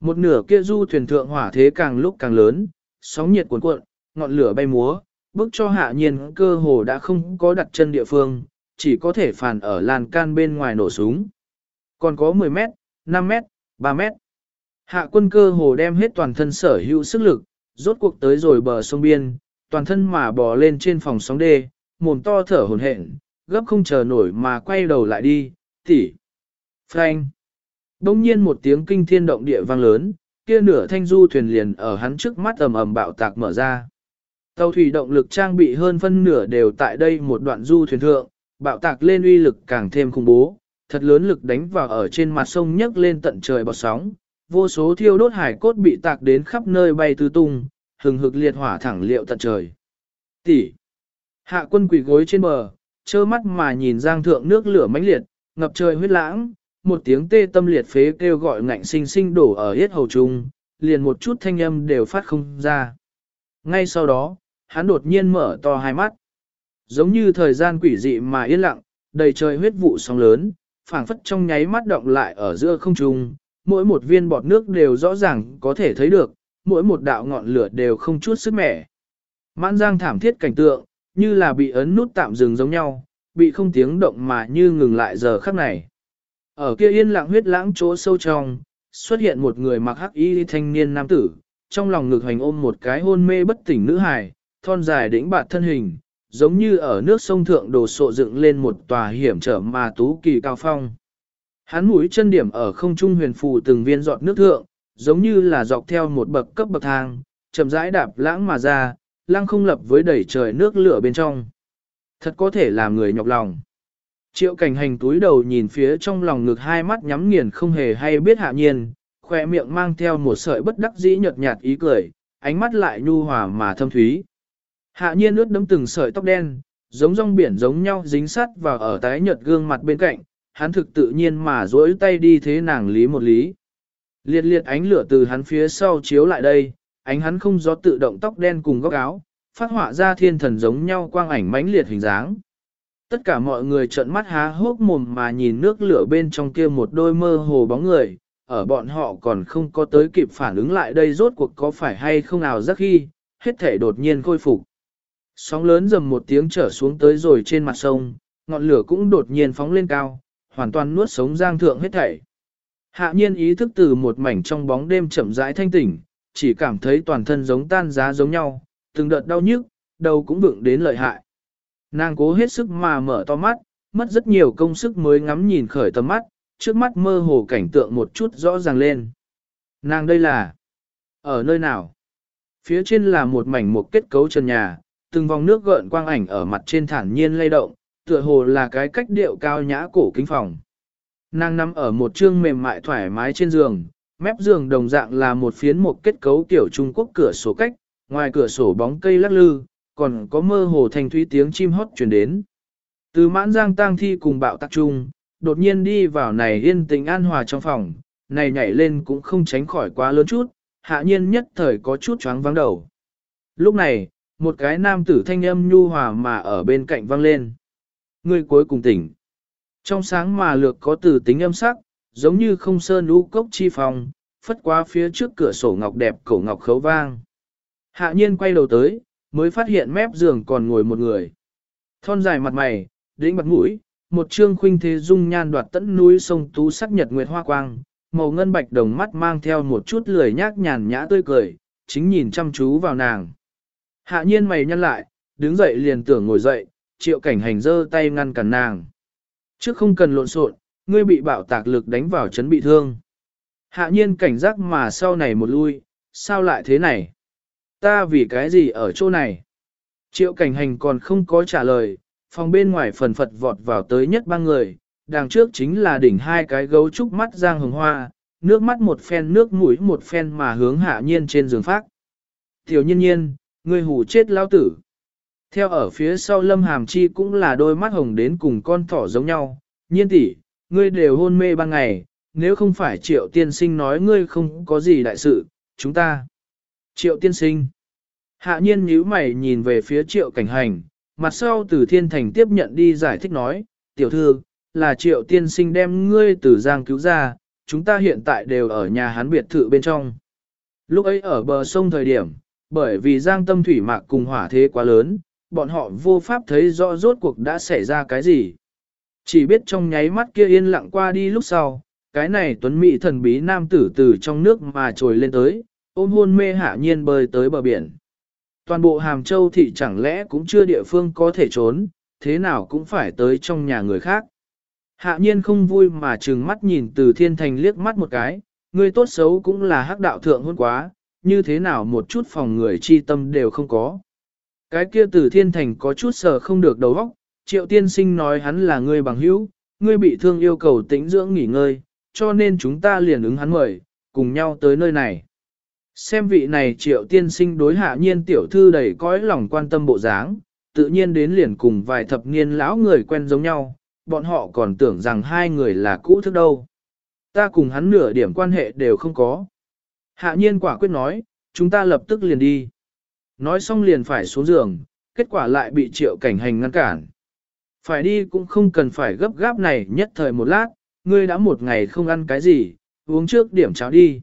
Một nửa kia du thuyền thượng hỏa thế càng lúc càng lớn, sóng nhiệt cuồn cuộn, ngọn lửa bay múa, bước cho hạ nhiên cơ hồ đã không có đặt chân địa phương, chỉ có thể phản ở lan can bên ngoài nổ súng. Còn có 10 mét, 5 mét, 3 mét. Hạ quân cơ hồ đem hết toàn thân sở hữu sức lực, rốt cuộc tới rồi bờ sông biên, toàn thân mà bò lên trên phòng sóng đê, mồm to thở hồn hển, gấp không chờ nổi mà quay đầu lại đi, tỉ. Frank. Đông nhiên một tiếng kinh thiên động địa vang lớn, kia nửa thanh du thuyền liền ở hắn trước mắt ầm ầm bạo tạc mở ra. Tàu thủy động lực trang bị hơn phân nửa đều tại đây một đoạn du thuyền thượng, bạo tạc lên uy lực càng thêm khủng bố, thật lớn lực đánh vào ở trên mặt sông nhấc lên tận trời bọt sóng, vô số thiêu đốt hải cốt bị tạc đến khắp nơi bay tứ tung, hừng hực liệt hỏa thẳng liệu tận trời. Tỷ. Hạ quân quỷ gối trên bờ, trơ mắt mà nhìn giang thượng nước lửa mãnh liệt, ngập trời huyết lãng, một tiếng tê tâm liệt phế kêu gọi ngạnh sinh sinh đổ ở yết hầu trung, liền một chút thanh âm đều phát không ra. Ngay sau đó, hắn đột nhiên mở to hai mắt. Giống như thời gian quỷ dị mà yên lặng, đầy trời huyết vụ sóng lớn, phảng phất trong nháy mắt động lại ở giữa không trung, mỗi một viên bọt nước đều rõ ràng có thể thấy được, mỗi một đạo ngọn lửa đều không chút sức mẻ. Mãn giang thảm thiết cảnh tượng, như là bị ấn nút tạm dừng giống nhau, bị không tiếng động mà như ngừng lại giờ khắc này. Ở kia yên lặng huyết lãng chỗ sâu trong, xuất hiện một người mặc hắc y thanh niên nam tử, trong lòng ngực hành ôm một cái hôn mê bất tỉnh nữ hài, thon dài đĩnh bạt thân hình, giống như ở nước sông thượng đồ sộ dựng lên một tòa hiểm trở mà tú kỳ cao phong. Hắn mũi chân điểm ở không trung huyền phù từng viên giọt nước thượng, giống như là dọc theo một bậc cấp bậc thang, chậm rãi đạp lãng mà ra, lăng không lập với đẩy trời nước lửa bên trong. Thật có thể làm người nhọc lòng. Triệu cảnh hành túi đầu nhìn phía trong lòng ngực hai mắt nhắm nghiền không hề hay biết hạ nhiên, khỏe miệng mang theo một sợi bất đắc dĩ nhợt nhạt ý cười, ánh mắt lại nhu hòa mà thâm thúy. Hạ nhiên ướt đấm từng sợi tóc đen, giống rong biển giống nhau dính sắt vào ở tái nhợt gương mặt bên cạnh, hắn thực tự nhiên mà duỗi tay đi thế nàng lý một lý. Liệt liệt ánh lửa từ hắn phía sau chiếu lại đây, ánh hắn không gió tự động tóc đen cùng góc áo, phát họa ra thiên thần giống nhau quang ảnh mãnh liệt hình dáng. Tất cả mọi người trợn mắt há hốc mồm mà nhìn nước lửa bên trong kia một đôi mơ hồ bóng người, ở bọn họ còn không có tới kịp phản ứng lại đây rốt cuộc có phải hay không nào rất khi, hết thể đột nhiên khôi phục. Sóng lớn dầm một tiếng trở xuống tới rồi trên mặt sông, ngọn lửa cũng đột nhiên phóng lên cao, hoàn toàn nuốt sống giang thượng hết thảy. Hạ nhiên ý thức từ một mảnh trong bóng đêm chậm rãi thanh tỉnh, chỉ cảm thấy toàn thân giống tan giá giống nhau, từng đợt đau nhức, đầu cũng vựng đến lợi hại. Nàng cố hết sức mà mở to mắt, mất rất nhiều công sức mới ngắm nhìn khởi tầm mắt, trước mắt mơ hồ cảnh tượng một chút rõ ràng lên. Nàng đây là... Ở nơi nào? Phía trên là một mảnh một kết cấu trần nhà, từng vòng nước gợn quang ảnh ở mặt trên thản nhiên lay động, tựa hồ là cái cách điệu cao nhã cổ kính phòng. Nàng nằm ở một trương mềm mại thoải mái trên giường, mép giường đồng dạng là một phiến một kết cấu kiểu Trung Quốc cửa sổ cách, ngoài cửa sổ bóng cây lắc lư, còn có mơ hồ thành thúy tiếng chim hót truyền đến. Từ mãn giang tang thi cùng bạo tạc trung, đột nhiên đi vào này yên tĩnh an hòa trong phòng, này nhảy lên cũng không tránh khỏi quá lớn chút, hạ nhiên nhất thời có chút choáng vắng đầu. Lúc này, một cái nam tử thanh âm nhu hòa mà ở bên cạnh vang lên. Người cuối cùng tỉnh. Trong sáng mà lược có từ tính âm sắc, giống như không sơn lũ cốc chi phòng, phất qua phía trước cửa sổ ngọc đẹp cổ ngọc khấu vang. Hạ nhiên quay đầu tới, mới phát hiện mép giường còn ngồi một người. Thon dài mặt mày, đĩnh mặt mũi, một trương khuynh thế dung nhan đoạt tận núi sông tú sắc nhật nguyệt hoa quang, màu ngân bạch đồng mắt mang theo một chút lười nhác nhàn nhã tươi cười, chính nhìn chăm chú vào nàng. Hạ nhiên mày nhăn lại, đứng dậy liền tưởng ngồi dậy, triệu cảnh hành giơ tay ngăn cản nàng. Trước không cần lộn xộn, ngươi bị bạo tạc lực đánh vào chấn bị thương. Hạ nhiên cảnh giác mà sau này một lui, sao lại thế này? Ta vì cái gì ở chỗ này? Triệu cảnh hành còn không có trả lời, phòng bên ngoài phần phật vọt vào tới nhất ba người, đằng trước chính là đỉnh hai cái gấu trúc mắt giang hồng hoa, nước mắt một phen nước mũi một phen mà hướng hạ nhiên trên giường phát. Tiểu nhiên nhiên, ngươi hủ chết lao tử. Theo ở phía sau lâm hàm chi cũng là đôi mắt hồng đến cùng con thỏ giống nhau, nhiên tỷ, ngươi đều hôn mê ban ngày, nếu không phải triệu tiên sinh nói ngươi không có gì đại sự, chúng ta. Triệu tiên sinh. Hạ nhiên nhíu mày nhìn về phía triệu cảnh hành, mặt sau từ thiên thành tiếp nhận đi giải thích nói, tiểu thư, là triệu tiên sinh đem ngươi từ giang cứu ra, chúng ta hiện tại đều ở nhà hắn biệt thự bên trong. Lúc ấy ở bờ sông thời điểm, bởi vì giang tâm thủy mạc cùng hỏa thế quá lớn, bọn họ vô pháp thấy rõ rốt cuộc đã xảy ra cái gì. Chỉ biết trong nháy mắt kia yên lặng qua đi lúc sau, cái này tuấn mỹ thần bí nam tử từ trong nước mà trồi lên tới, ôm hôn mê hạ nhiên bơi tới bờ biển. Toàn bộ Hàm Châu thị chẳng lẽ cũng chưa địa phương có thể trốn, thế nào cũng phải tới trong nhà người khác. Hạ nhiên không vui mà trừng mắt nhìn từ thiên thành liếc mắt một cái, người tốt xấu cũng là hắc đạo thượng hôn quá, như thế nào một chút phòng người chi tâm đều không có. Cái kia từ thiên thành có chút sờ không được đầu óc, triệu tiên sinh nói hắn là người bằng hữu, ngươi bị thương yêu cầu tĩnh dưỡng nghỉ ngơi, cho nên chúng ta liền ứng hắn mời, cùng nhau tới nơi này. Xem vị này triệu tiên sinh đối hạ nhiên tiểu thư đầy cõi lòng quan tâm bộ dáng, tự nhiên đến liền cùng vài thập niên lão người quen giống nhau, bọn họ còn tưởng rằng hai người là cũ thức đâu. Ta cùng hắn nửa điểm quan hệ đều không có. Hạ nhiên quả quyết nói, chúng ta lập tức liền đi. Nói xong liền phải xuống giường, kết quả lại bị triệu cảnh hành ngăn cản. Phải đi cũng không cần phải gấp gáp này nhất thời một lát, ngươi đã một ngày không ăn cái gì, uống trước điểm cháo đi.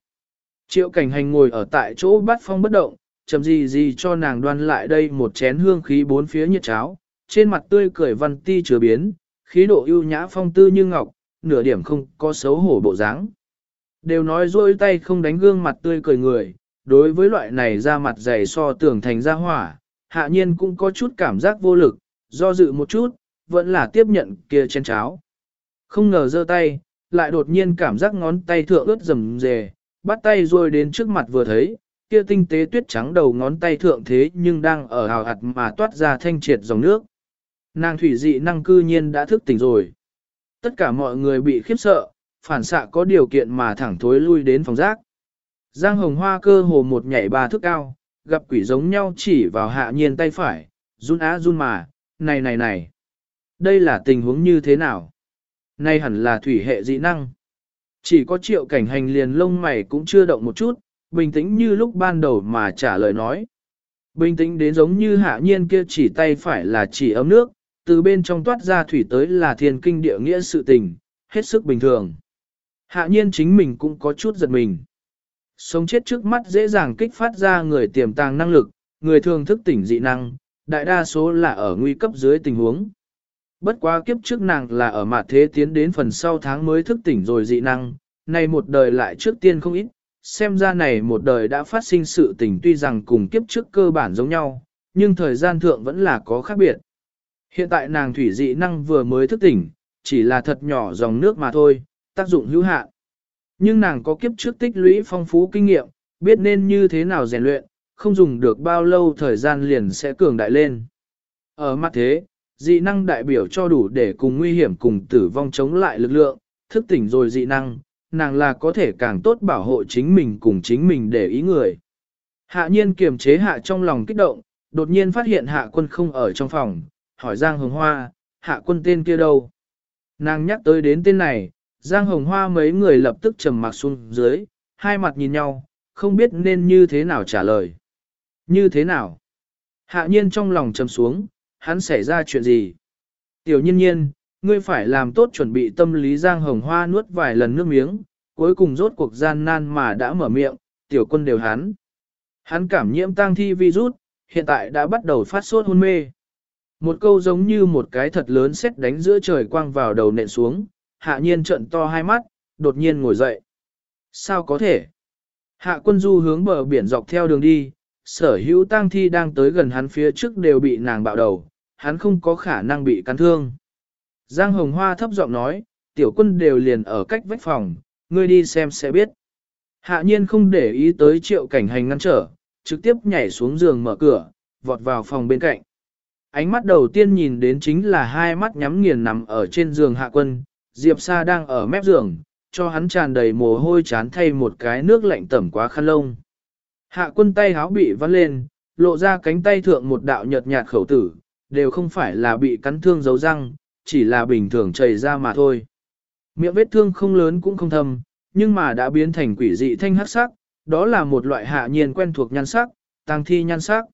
Triệu cảnh hành ngồi ở tại chỗ bắt phong bất động, chậm gì gì cho nàng đoan lại đây một chén hương khí bốn phía nhiệt cháo, trên mặt tươi cười văn ti chứa biến, khí độ ưu nhã phong tư như ngọc, nửa điểm không có xấu hổ bộ dáng. Đều nói rôi tay không đánh gương mặt tươi cười người, đối với loại này ra mặt dày so tưởng thành ra hỏa, hạ nhiên cũng có chút cảm giác vô lực, do dự một chút, vẫn là tiếp nhận kia chén cháo. Không ngờ giơ tay, lại đột nhiên cảm giác ngón tay thượng ướt rầm rề, bắt tay rồi đến trước mặt vừa thấy, kia tinh tế tuyết trắng đầu ngón tay thượng thế nhưng đang ở hào hạt mà toát ra thanh triệt dòng nước. Nàng thủy dị năng cư nhiên đã thức tỉnh rồi. Tất cả mọi người bị khiếp sợ, phản xạ có điều kiện mà thẳng thối lui đến phòng rác. Giang hồng hoa cơ hồ một nhảy ba thước cao, gặp quỷ giống nhau chỉ vào hạ nhiên tay phải, run á run mà, này này này. Đây là tình huống như thế nào? Nay hẳn là thủy hệ dị năng. Chỉ có triệu cảnh hành liền lông mày cũng chưa động một chút, bình tĩnh như lúc ban đầu mà trả lời nói. Bình tĩnh đến giống như hạ nhiên kia chỉ tay phải là chỉ ấm nước, từ bên trong toát ra thủy tới là thiên kinh địa nghĩa sự tình, hết sức bình thường. Hạ nhiên chính mình cũng có chút giật mình. Sống chết trước mắt dễ dàng kích phát ra người tiềm tàng năng lực, người thường thức tỉnh dị năng, đại đa số là ở nguy cấp dưới tình huống. Bất quá kiếp trước nàng là ở mặt thế tiến đến phần sau tháng mới thức tỉnh rồi dị năng, này một đời lại trước tiên không ít, xem ra này một đời đã phát sinh sự tình tuy rằng cùng kiếp trước cơ bản giống nhau, nhưng thời gian thượng vẫn là có khác biệt. Hiện tại nàng thủy dị năng vừa mới thức tỉnh, chỉ là thật nhỏ dòng nước mà thôi, tác dụng hữu hạn. Nhưng nàng có kiếp trước tích lũy phong phú kinh nghiệm, biết nên như thế nào rèn luyện, không dùng được bao lâu thời gian liền sẽ cường đại lên. Ở mặt thế, dị năng đại biểu cho đủ để cùng nguy hiểm cùng tử vong chống lại lực lượng, thức tỉnh rồi dị năng, nàng là có thể càng tốt bảo hộ chính mình cùng chính mình để ý người. Hạ nhiên kiềm chế hạ trong lòng kích động, đột nhiên phát hiện hạ quân không ở trong phòng, hỏi Giang Hồng Hoa, hạ quân tên kia đâu? Nàng nhắc tới đến tên này, Giang Hồng Hoa mấy người lập tức trầm mặc xuống dưới, hai mặt nhìn nhau, không biết nên như thế nào trả lời. Như thế nào? Hạ nhiên trong lòng trầm xuống, hắn xảy ra chuyện gì? Tiểu nhiên nhiên, ngươi phải làm tốt chuẩn bị tâm lý Giang Hồng Hoa nuốt vài lần nước miếng, cuối cùng rốt cuộc gian nan mà đã mở miệng, tiểu quân đều hắn. Hắn cảm nhiễm tang thi virus, hiện tại đã bắt đầu phát sốt hôn mê. Một câu giống như một cái thật lớn xét đánh giữa trời quang vào đầu nện xuống, hạ nhiên trận to hai mắt, đột nhiên ngồi dậy. Sao có thể? Hạ quân du hướng bờ biển dọc theo đường đi, sở hữu tang thi đang tới gần hắn phía trước đều bị nàng bạo đầu, hắn không có khả năng bị cắn thương. Giang Hồng Hoa thấp giọng nói, tiểu quân đều liền ở cách vách phòng, ngươi đi xem sẽ biết. Hạ nhiên không để ý tới triệu cảnh hành ngăn trở, trực tiếp nhảy xuống giường mở cửa, vọt vào phòng bên cạnh. Ánh mắt đầu tiên nhìn đến chính là hai mắt nhắm nghiền nằm ở trên giường hạ quân, Diệp Sa đang ở mép giường, cho hắn tràn đầy mồ hôi chán thay một cái nước lạnh tẩm quá khăn lông. Hạ quân tay háo bị vắt lên, lộ ra cánh tay thượng một đạo nhợt nhạt khẩu tử, đều không phải là bị cắn thương dấu răng, chỉ là bình thường chảy ra mà thôi. Miệng vết thương không lớn cũng không thâm, nhưng mà đã biến thành quỷ dị thanh hắc sắc, đó là một loại hạ nhiên quen thuộc nhan sắc, tang thi nhan sắc.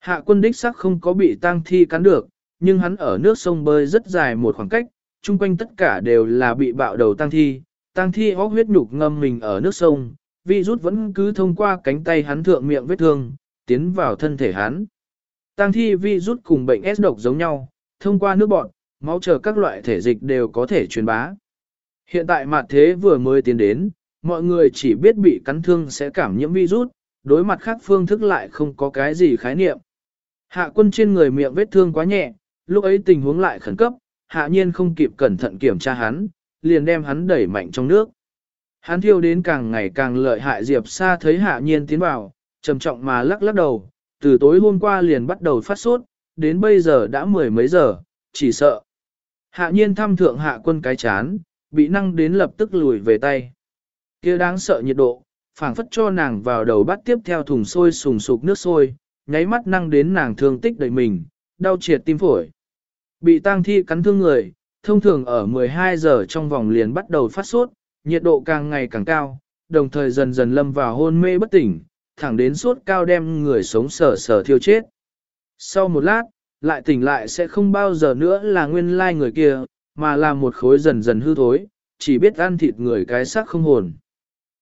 Hạ quân đích sắc không có bị tang thi cắn được, nhưng hắn ở nước sông bơi rất dài một khoảng cách, chung quanh tất cả đều là bị bạo đầu tang thi, tang thi hóc huyết nhục ngâm mình ở nước sông, virus vẫn cứ thông qua cánh tay hắn thượng miệng vết thương, tiến vào thân thể hắn. Tăng thi virus cùng bệnh S độc giống nhau, thông qua nước bọt, máu chờ các loại thể dịch đều có thể truyền bá. Hiện tại mặt thế vừa mới tiến đến, mọi người chỉ biết bị cắn thương sẽ cảm nhiễm virus, đối mặt khác phương thức lại không có cái gì khái niệm. Hạ quân trên người miệng vết thương quá nhẹ, lúc ấy tình huống lại khẩn cấp, hạ nhiên không kịp cẩn thận kiểm tra hắn, liền đem hắn đẩy mạnh trong nước. Hắn thiêu đến càng ngày càng lợi hại Diệp Sa thấy hạ nhiên tiến vào, trầm trọng mà lắc lắc đầu, từ tối hôm qua liền bắt đầu phát sốt, đến bây giờ đã mười mấy giờ, chỉ sợ. Hạ nhiên thăm thượng hạ quân cái chán, bị năng đến lập tức lùi về tay. kia đáng sợ nhiệt độ, phảng phất cho nàng vào đầu bắt tiếp theo thùng sôi sùng sục nước sôi, nháy mắt năng đến nàng thương tích đầy mình, đau triệt tim phổi. Bị tang thi cắn thương người, thông thường ở 12 giờ trong vòng liền bắt đầu phát sốt, nhiệt độ càng ngày càng cao, đồng thời dần dần lâm vào hôn mê bất tỉnh, thẳng đến suốt cao đem người sống sờ sờ thiêu chết. Sau một lát, lại tỉnh lại sẽ không bao giờ nữa là nguyên lai người kia, mà là một khối dần dần hư thối, chỉ biết ăn thịt người cái xác không hồn.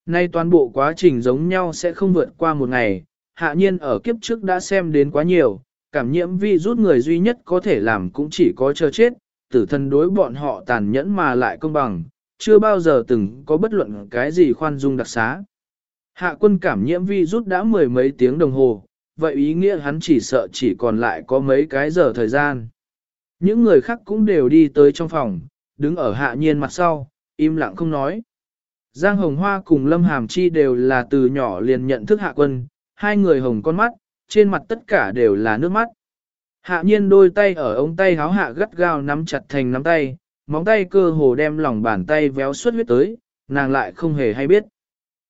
Nay toàn bộ quá trình giống nhau sẽ không vượt qua một ngày, hạ nhiên ở kiếp trước đã xem đến quá nhiều, cảm nhiễm vi rút người duy nhất có thể làm cũng chỉ có chờ chết, tử thân đối bọn họ tàn nhẫn mà lại công bằng, chưa bao giờ từng có bất luận cái gì khoan dung đặc xá. Hạ quân cảm nhiễm vi rút đã mười mấy tiếng đồng hồ, vậy ý nghĩa hắn chỉ sợ chỉ còn lại có mấy cái giờ thời gian. Những người khác cũng đều đi tới trong phòng, đứng ở hạ nhiên mặt sau, im lặng không nói. Giang Hồng Hoa cùng Lâm Hàm Chi đều là từ nhỏ liền nhận thức hạ quân, hai người hồng con mắt, trên mặt tất cả đều là nước mắt. Hạ nhiên đôi tay ở ống tay háo hạ gắt gao nắm chặt thành nắm tay, móng tay cơ hồ đem lòng bàn tay véo suốt huyết tới, nàng lại không hề hay biết.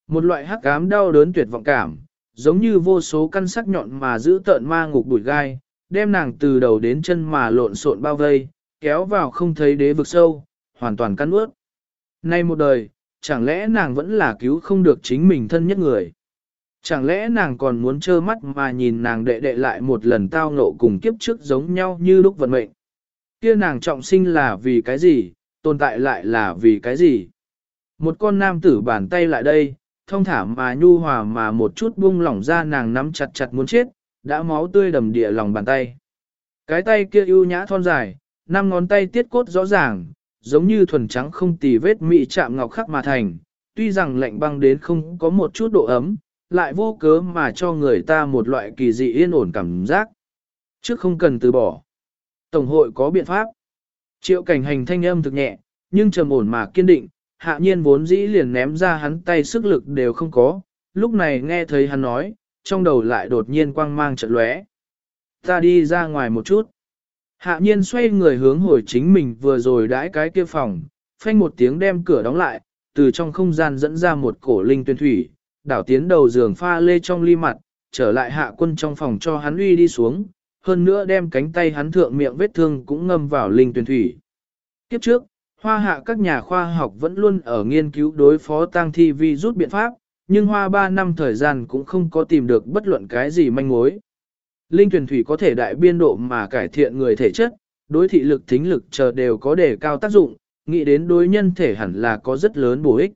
Một loại hắc ám đau đớn tuyệt vọng cảm, giống như vô số căn sắc nhọn mà giữ tợn ma ngục bụi gai, đem nàng từ đầu đến chân mà lộn xộn bao vây, kéo vào không thấy đế vực sâu, hoàn toàn căn ướt. Nay một đời, chẳng lẽ nàng vẫn là cứu không được chính mình thân nhất người? Chẳng lẽ nàng còn muốn trơ mắt mà nhìn nàng đệ đệ lại một lần tao ngộ cùng kiếp trước giống nhau như lúc vận mệnh? Kia nàng trọng sinh là vì cái gì, tồn tại lại là vì cái gì? Một con nam tử bàn tay lại đây, thông thả mà nhu hòa mà một chút buông lỏng ra nàng nắm chặt chặt muốn chết, đã máu tươi đầm địa lòng bàn tay. Cái tay kia ưu nhã thon dài, năm ngón tay tiết cốt rõ ràng, giống như thuần trắng không tì vết mị chạm ngọc khắc mà thành, tuy rằng lạnh băng đến không có một chút độ ấm, lại vô cớ mà cho người ta một loại kỳ dị yên ổn cảm giác. Trước không cần từ bỏ. Tổng hội có biện pháp. Triệu cảnh hành thanh âm thực nhẹ, nhưng trầm ổn mà kiên định, hạ nhiên vốn dĩ liền ném ra hắn tay sức lực đều không có, lúc này nghe thấy hắn nói, trong đầu lại đột nhiên quang mang trận lóe. Ta đi ra ngoài một chút. Hạ nhiên xoay người hướng hồi chính mình vừa rồi đãi cái kia phòng, phanh một tiếng đem cửa đóng lại, từ trong không gian dẫn ra một cổ linh tuyên thủy, đảo tiến đầu giường pha lê trong ly mặt, trở lại hạ quân trong phòng cho hắn uy đi xuống, hơn nữa đem cánh tay hắn thượng miệng vết thương cũng ngâm vào linh tuyên thủy. Kiếp trước, hoa hạ các nhà khoa học vẫn luôn ở nghiên cứu đối phó tăng thi vi rút biện pháp, nhưng hoa 3 năm thời gian cũng không có tìm được bất luận cái gì manh mối. Linh tuyển thủy có thể đại biên độ mà cải thiện người thể chất, đối thị lực thính lực chờ đều có đề cao tác dụng, nghĩ đến đối nhân thể hẳn là có rất lớn bổ ích.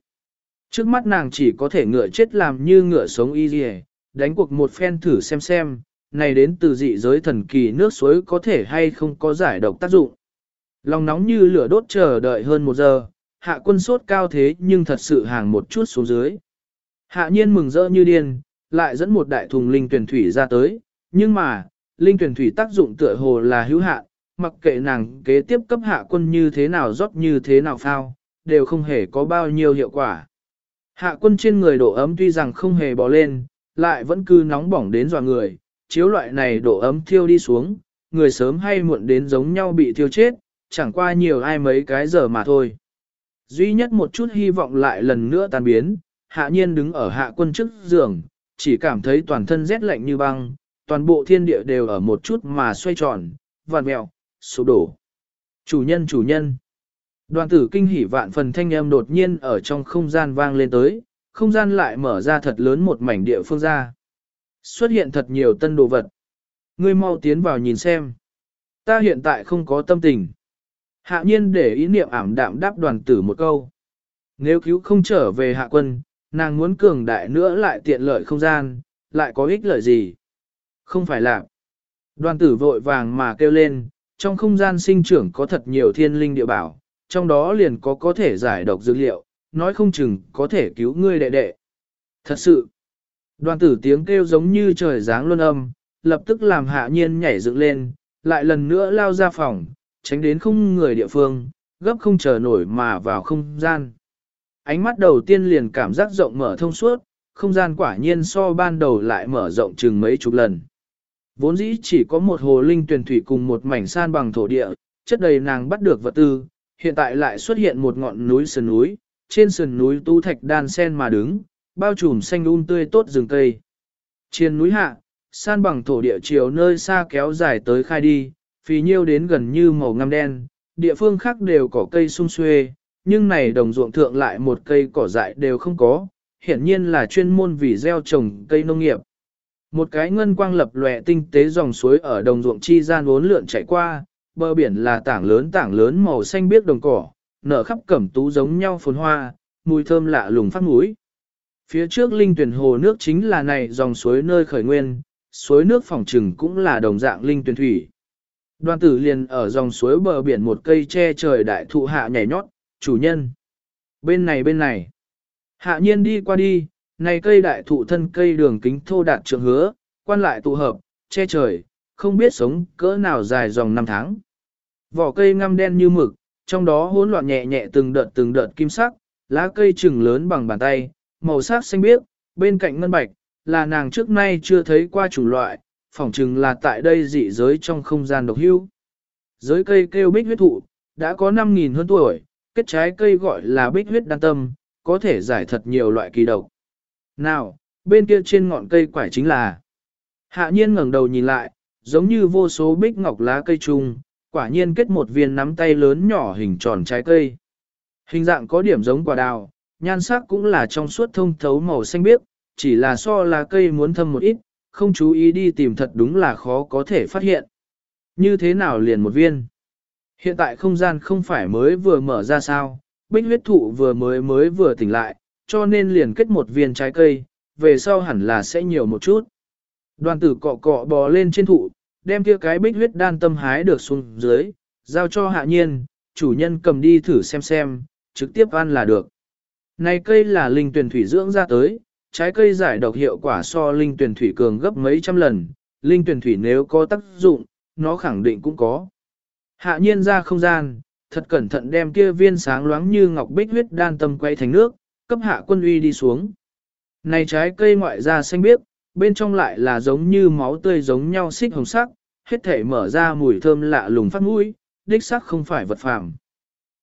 Trước mắt nàng chỉ có thể ngựa chết làm như ngựa sống y dì đánh cuộc một phen thử xem xem, này đến từ dị giới thần kỳ nước suối có thể hay không có giải độc tác dụng. Lòng nóng như lửa đốt chờ đợi hơn một giờ, hạ quân sốt cao thế nhưng thật sự hàng một chút xuống dưới. Hạ nhiên mừng rỡ như điên, lại dẫn một đại thùng linh tuyển thủy ra tới, nhưng mà, linh tuyển thủy tác dụng tựa hồ là hữu hạn, mặc kệ nàng kế tiếp cấp hạ quân như thế nào rót như thế nào phao, đều không hề có bao nhiêu hiệu quả. Hạ quân trên người độ ấm tuy rằng không hề bỏ lên, lại vẫn cứ nóng bỏng đến dọa người, chiếu loại này độ ấm thiêu đi xuống, người sớm hay muộn đến giống nhau bị thiêu chết, chẳng qua nhiều ai mấy cái giờ mà thôi. Duy nhất một chút hy vọng lại lần nữa tan biến, hạ nhiên đứng ở hạ quân trước giường, chỉ cảm thấy toàn thân rét lạnh như băng, toàn bộ thiên địa đều ở một chút mà xoay tròn, vạn mẹo, sụp đổ. Chủ nhân chủ nhân. Đoàn tử kinh hỉ vạn phần thanh âm đột nhiên ở trong không gian vang lên tới, không gian lại mở ra thật lớn một mảnh địa phương ra. Xuất hiện thật nhiều tân đồ vật. Ngươi mau tiến vào nhìn xem. Ta hiện tại không có tâm tình. Hạ nhiên để ý niệm ảm đạm đáp đoàn tử một câu. Nếu cứu không trở về hạ quân, nàng muốn cường đại nữa lại tiện lợi không gian, lại có ích lợi gì? Không phải là. Đoàn tử vội vàng mà kêu lên, trong không gian sinh trưởng có thật nhiều thiên linh địa bảo, trong đó liền có có thể giải độc dữ liệu, nói không chừng có thể cứu ngươi đệ đệ. Thật sự, đoàn tử tiếng kêu giống như trời giáng luân âm, lập tức làm hạ nhiên nhảy dựng lên, lại lần nữa lao ra phòng, tránh đến không người địa phương, gấp không chờ nổi mà vào không gian. Ánh mắt đầu tiên liền cảm giác rộng mở thông suốt, không gian quả nhiên so ban đầu lại mở rộng chừng mấy chục lần. Vốn dĩ chỉ có một hồ linh tuyển thủy cùng một mảnh san bằng thổ địa, chất đầy nàng bắt được vật tư, hiện tại lại xuất hiện một ngọn núi sườn núi, trên sườn núi tu thạch đan sen mà đứng, bao trùm xanh um tươi tốt rừng cây. Trên núi hạ, san bằng thổ địa chiều nơi xa kéo dài tới khai đi, phì nhiêu đến gần như màu ngăm đen, địa phương khác đều có cây sung xuê, nhưng này đồng ruộng thượng lại một cây cỏ dại đều không có, hiển nhiên là chuyên môn vì gieo trồng cây nông nghiệp. Một cái ngân quang lập lòe tinh tế dòng suối ở đồng ruộng chi gian uốn lượn chảy qua, bờ biển là tảng lớn tảng lớn màu xanh biếc đồng cỏ, nở khắp cẩm tú giống nhau phồn hoa, mùi thơm lạ lùng phát mũi. Phía trước linh tuyển hồ nước chính là này dòng suối nơi khởi nguyên, suối nước phòng trừng cũng là đồng dạng linh tuyển thủy. Đoàn tử liền ở dòng suối bờ biển một cây che trời đại thụ hạ nhảy nhót, chủ nhân. Bên này bên này. Hạ nhiên đi qua đi, này cây đại thụ thân cây đường kính thô đạt trường hứa, quan lại tụ hợp, che trời, không biết sống cỡ nào dài dòng năm tháng. Vỏ cây ngăm đen như mực, trong đó hỗn loạn nhẹ nhẹ từng đợt từng đợt kim sắc, lá cây trừng lớn bằng bàn tay, màu sắc xanh biếc, bên cạnh ngân bạch, là nàng trước nay chưa thấy qua chủ loại, phỏng chừng là tại đây dị giới trong không gian độc hưu. Giới cây kêu bích huyết thụ, đã có 5.000 hơn tuổi, kết trái cây gọi là bích huyết đan tâm, có thể giải thật nhiều loại kỳ độc. Nào, bên kia trên ngọn cây quải chính là. Hạ nhiên ngẩng đầu nhìn lại, giống như vô số bích ngọc lá cây trùng, quả nhiên kết một viên nắm tay lớn nhỏ hình tròn trái cây. Hình dạng có điểm giống quả đào, nhan sắc cũng là trong suốt thông thấu màu xanh biếc, chỉ là so lá cây muốn thâm một ít, không chú ý đi tìm thật đúng là khó có thể phát hiện. Như thế nào liền một viên? Hiện tại không gian không phải mới vừa mở ra sao, bích huyết thụ vừa mới mới vừa tỉnh lại, cho nên liền kết một viên trái cây, về sau hẳn là sẽ nhiều một chút. Đoàn tử cọ cọ bò lên trên thụ, đem kia cái bích huyết đan tâm hái được xuống dưới, giao cho hạ nhiên, chủ nhân cầm đi thử xem xem, trực tiếp ăn là được. Này cây là linh tuyển thủy dưỡng ra tới, trái cây giải độc hiệu quả so linh tuyển thủy cường gấp mấy trăm lần, linh tuyển thủy nếu có tác dụng, nó khẳng định cũng có. Hạ nhiên ra không gian, thật cẩn thận đem kia viên sáng loáng như ngọc bích huyết đan tâm quay thành nước, cấp hạ quân uy đi xuống. Này trái cây ngoại ra xanh biếc, bên trong lại là giống như máu tươi giống nhau xích hồng sắc, hết thể mở ra mùi thơm lạ lùng phát mũi, đích sắc không phải vật phàm.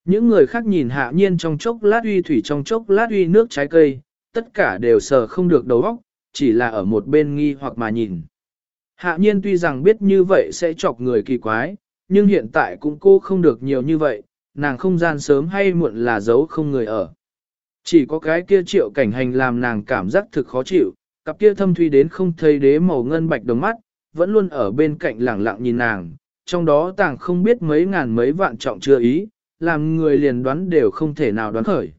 Những người khác nhìn hạ nhiên trong chốc lát uy thủy trong chốc lát uy nước trái cây, tất cả đều sờ không được đầu óc, chỉ là ở một bên nghi hoặc mà nhìn. Hạ nhiên tuy rằng biết như vậy sẽ chọc người kỳ quái, nhưng hiện tại cũng cô không được nhiều như vậy, nàng không gian sớm hay muộn là giấu không người ở. Chỉ có cái kia triệu cảnh hành làm nàng cảm giác thực khó chịu, cặp kia thâm thuy đến không thấy đế màu ngân bạch đồng mắt, vẫn luôn ở bên cạnh lẳng lặng nhìn nàng, trong đó tàng không biết mấy ngàn mấy vạn trọng chưa ý, làm người liền đoán đều không thể nào đoán khởi.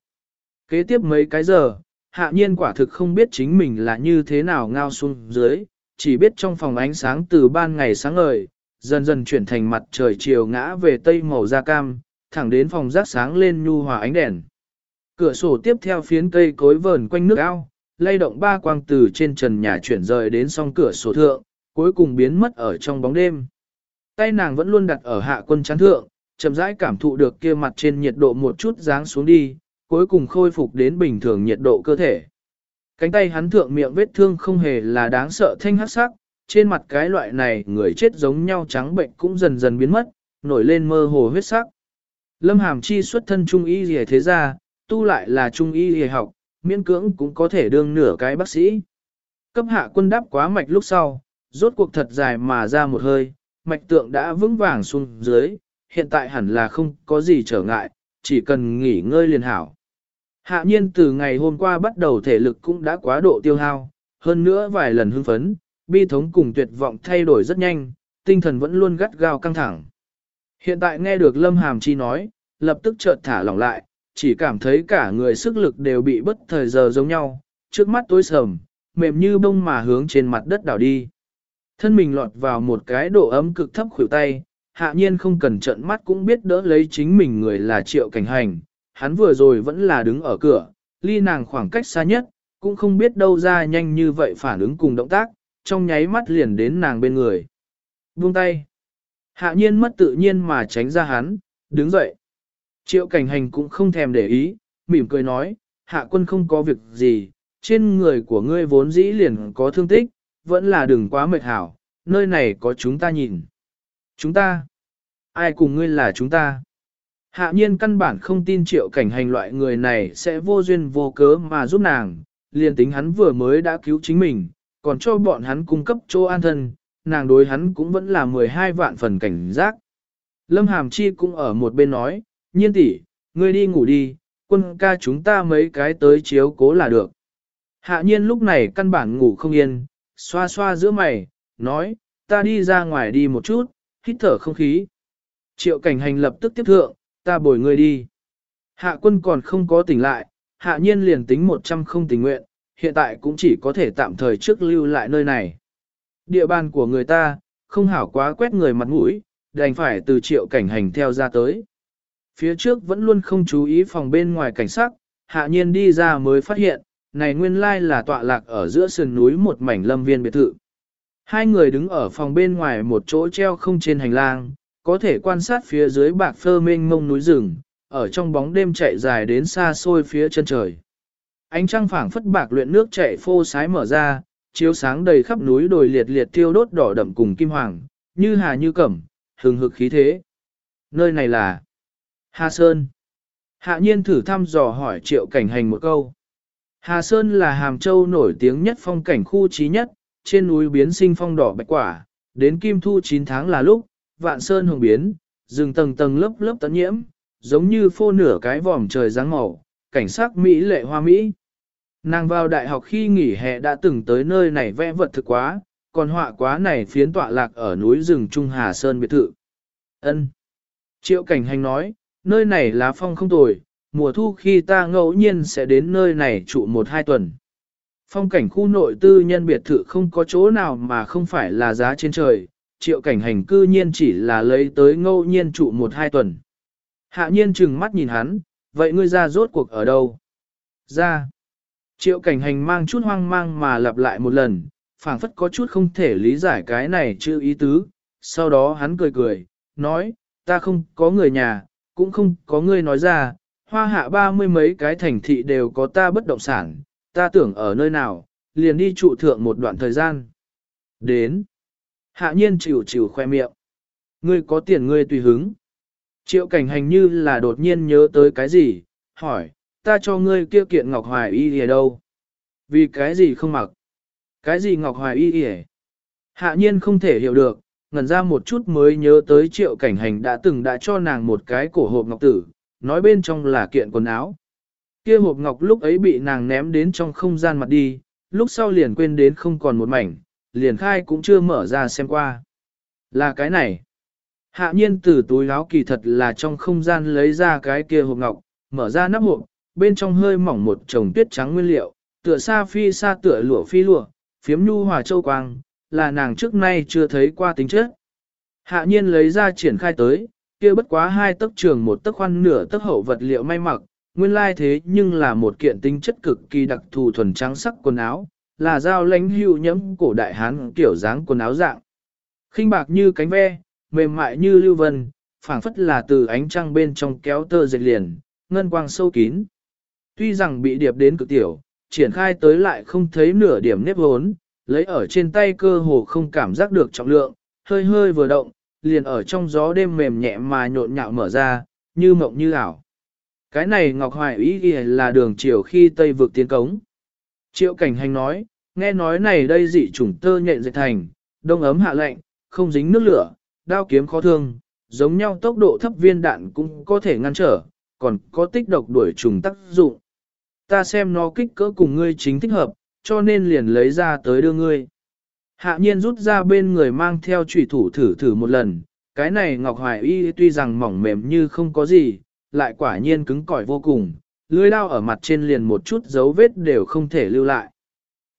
Kế tiếp mấy cái giờ, hạ nhiên quả thực không biết chính mình là như thế nào ngao xuống dưới, chỉ biết trong phòng ánh sáng từ ban ngày sáng ngời, dần dần chuyển thành mặt trời chiều ngã về tây màu da cam, thẳng đến phòng rác sáng lên nhu hòa ánh đèn. Cửa sổ tiếp theo phiến cây cối vờn quanh nước ao, lay động ba quang từ trên trần nhà chuyển rời đến song cửa sổ thượng, cuối cùng biến mất ở trong bóng đêm. Tay nàng vẫn luôn đặt ở hạ quân chán thượng, chậm rãi cảm thụ được kia mặt trên nhiệt độ một chút dáng xuống đi, cuối cùng khôi phục đến bình thường nhiệt độ cơ thể. Cánh tay hắn thượng miệng vết thương không hề là đáng sợ thanh hắc sắc, trên mặt cái loại này người chết giống nhau trắng bệnh cũng dần dần biến mất, nổi lên mơ hồ huyết sắc. Lâm Hàm Chi xuất thân trung y y thế gia tu lại là trung y y học, miễn cưỡng cũng có thể đương nửa cái bác sĩ. Cấp hạ quân đáp quá mạch lúc sau, rốt cuộc thật dài mà ra một hơi, mạch tượng đã vững vàng xuống dưới, hiện tại hẳn là không có gì trở ngại, chỉ cần nghỉ ngơi liền hảo. Hạ nhiên từ ngày hôm qua bắt đầu thể lực cũng đã quá độ tiêu hao, hơn nữa vài lần hưng phấn, bi thống cùng tuyệt vọng thay đổi rất nhanh, tinh thần vẫn luôn gắt gao căng thẳng. Hiện tại nghe được Lâm Hàm Chi nói, lập tức chợt thả lỏng lại, chỉ cảm thấy cả người sức lực đều bị bất thời giờ giống nhau, trước mắt tối sầm, mềm như bông mà hướng trên mặt đất đảo đi. Thân mình lọt vào một cái độ ấm cực thấp khuỷu tay, hạ nhiên không cần trận mắt cũng biết đỡ lấy chính mình người là triệu cảnh hành, hắn vừa rồi vẫn là đứng ở cửa, ly nàng khoảng cách xa nhất, cũng không biết đâu ra nhanh như vậy phản ứng cùng động tác, trong nháy mắt liền đến nàng bên người. Buông tay. Hạ nhiên mất tự nhiên mà tránh ra hắn, đứng dậy. Triệu cảnh hành cũng không thèm để ý, mỉm cười nói, hạ quân không có việc gì, trên người của ngươi vốn dĩ liền có thương tích, vẫn là đừng quá mệt hảo, nơi này có chúng ta nhìn. Chúng ta? Ai cùng ngươi là chúng ta? Hạ nhiên căn bản không tin triệu cảnh hành loại người này sẽ vô duyên vô cớ mà giúp nàng, liền tính hắn vừa mới đã cứu chính mình, còn cho bọn hắn cung cấp chỗ an thân, nàng đối hắn cũng vẫn là 12 vạn phần cảnh giác. Lâm Hàm Chi cũng ở một bên nói, nhiên tỷ, ngươi đi ngủ đi, quân ca chúng ta mấy cái tới chiếu cố là được. Hạ nhiên lúc này căn bản ngủ không yên, xoa xoa giữa mày, nói, ta đi ra ngoài đi một chút, hít thở không khí. Triệu cảnh hành lập tức tiếp thượng, ta bồi ngươi đi. Hạ quân còn không có tỉnh lại, hạ nhiên liền tính một trăm không tình nguyện, hiện tại cũng chỉ có thể tạm thời trước lưu lại nơi này. Địa bàn của người ta, không hảo quá quét người mặt mũi, đành phải từ triệu cảnh hành theo ra tới. Phía trước vẫn luôn không chú ý phòng bên ngoài cảnh sắc, hạ nhiên đi ra mới phát hiện, này nguyên lai là tọa lạc ở giữa sườn núi một mảnh lâm viên biệt thự. Hai người đứng ở phòng bên ngoài một chỗ treo không trên hành lang, có thể quan sát phía dưới bạc phơ mênh mông núi rừng, ở trong bóng đêm chạy dài đến xa xôi phía chân trời. Ánh trăng phảng phất bạc luyện nước chạy phô sái mở ra, chiếu sáng đầy khắp núi đồi liệt liệt tiêu đốt đỏ đậm cùng kim hoàng, như hà như cẩm, hừng hực khí thế. Nơi này là Hà Sơn. Hạ nhiên thử thăm dò hỏi triệu cảnh hành một câu. Hà Sơn là Hàm Châu nổi tiếng nhất phong cảnh khu trí nhất, trên núi biến sinh phong đỏ bạch quả, đến kim thu 9 tháng là lúc, vạn sơn hồng biến, rừng tầng tầng lớp lớp tấn nhiễm, giống như phô nửa cái vòm trời dáng màu, cảnh sắc Mỹ lệ hoa Mỹ. Nàng vào đại học khi nghỉ hè đã từng tới nơi này vẽ vật thực quá, còn họa quá này phiến tọa lạc ở núi rừng Trung Hà Sơn biệt thự. Ân. Triệu cảnh hành nói, nơi này lá phong không tồi, mùa thu khi ta ngẫu nhiên sẽ đến nơi này trụ một hai tuần. Phong cảnh khu nội tư nhân biệt thự không có chỗ nào mà không phải là giá trên trời, triệu cảnh hành cư nhiên chỉ là lấy tới ngẫu nhiên trụ một hai tuần. Hạ nhiên trừng mắt nhìn hắn, vậy ngươi ra rốt cuộc ở đâu? Ra. Triệu cảnh hành mang chút hoang mang mà lặp lại một lần, phảng phất có chút không thể lý giải cái này chưa ý tứ. Sau đó hắn cười cười, nói, ta không có người nhà, cũng không có người nói ra, hoa hạ ba mươi mấy cái thành thị đều có ta bất động sản, ta tưởng ở nơi nào, liền đi trụ thượng một đoạn thời gian. Đến. Hạ nhiên chịu chịu khoe miệng. Ngươi có tiền ngươi tùy hứng. Triệu cảnh hành như là đột nhiên nhớ tới cái gì, hỏi, ta cho ngươi kia kiện Ngọc Hoài y ở đâu? Vì cái gì không mặc? Cái gì Ngọc Hoài y y Hạ nhiên không thể hiểu được, ngần ra một chút mới nhớ tới triệu cảnh hành đã từng đã cho nàng một cái cổ hộp ngọc tử, nói bên trong là kiện quần áo. Kia hộp ngọc lúc ấy bị nàng ném đến trong không gian mặt đi, lúc sau liền quên đến không còn một mảnh, liền khai cũng chưa mở ra xem qua. Là cái này. Hạ nhiên từ túi áo kỳ thật là trong không gian lấy ra cái kia hộp ngọc, mở ra nắp hộp, bên trong hơi mỏng một chồng tuyết trắng nguyên liệu, tựa sa phi sa tựa lụa phi lụa, phiếm nhu hòa châu quang, là nàng trước nay chưa thấy qua tính chất. Hạ nhiên lấy ra triển khai tới, kia bất quá hai tấc trường một tấc khoan nửa tấc hậu vật liệu may mặc, nguyên lai thế nhưng là một kiện tính chất cực kỳ đặc thù thuần trắng sắc quần áo, là dao lánh hữu nhẫm cổ đại hán kiểu dáng quần áo dạng. khinh bạc như cánh ve, mềm mại như lưu vân, phảng phất là từ ánh trăng bên trong kéo tơ dệt liền, ngân quang sâu kín. Tuy rằng bị điệp đến cực tiểu, triển khai tới lại không thấy nửa điểm nếp hốn, lấy ở trên tay cơ hồ không cảm giác được trọng lượng, hơi hơi vừa động, liền ở trong gió đêm mềm nhẹ mà nhộn nhạo mở ra, như mộng như ảo. Cái này Ngọc Hoài ý ghi là đường chiều khi Tây vượt tiến cống. Triệu cảnh hành nói, nghe nói này đây dị chủng tơ nhện dệt thành, đông ấm hạ lạnh, không dính nước lửa, đao kiếm khó thương, giống nhau tốc độ thấp viên đạn cũng có thể ngăn trở, còn có tích độc đuổi trùng tác dụng. Ta xem nó kích cỡ cùng ngươi chính thích hợp, cho nên liền lấy ra tới đưa ngươi. Hạ nhiên rút ra bên người mang theo trùy thủ thử thử một lần, cái này Ngọc Hoài Y tuy rằng mỏng mềm như không có gì, lại quả nhiên cứng cỏi vô cùng, lưới đao ở mặt trên liền một chút dấu vết đều không thể lưu lại.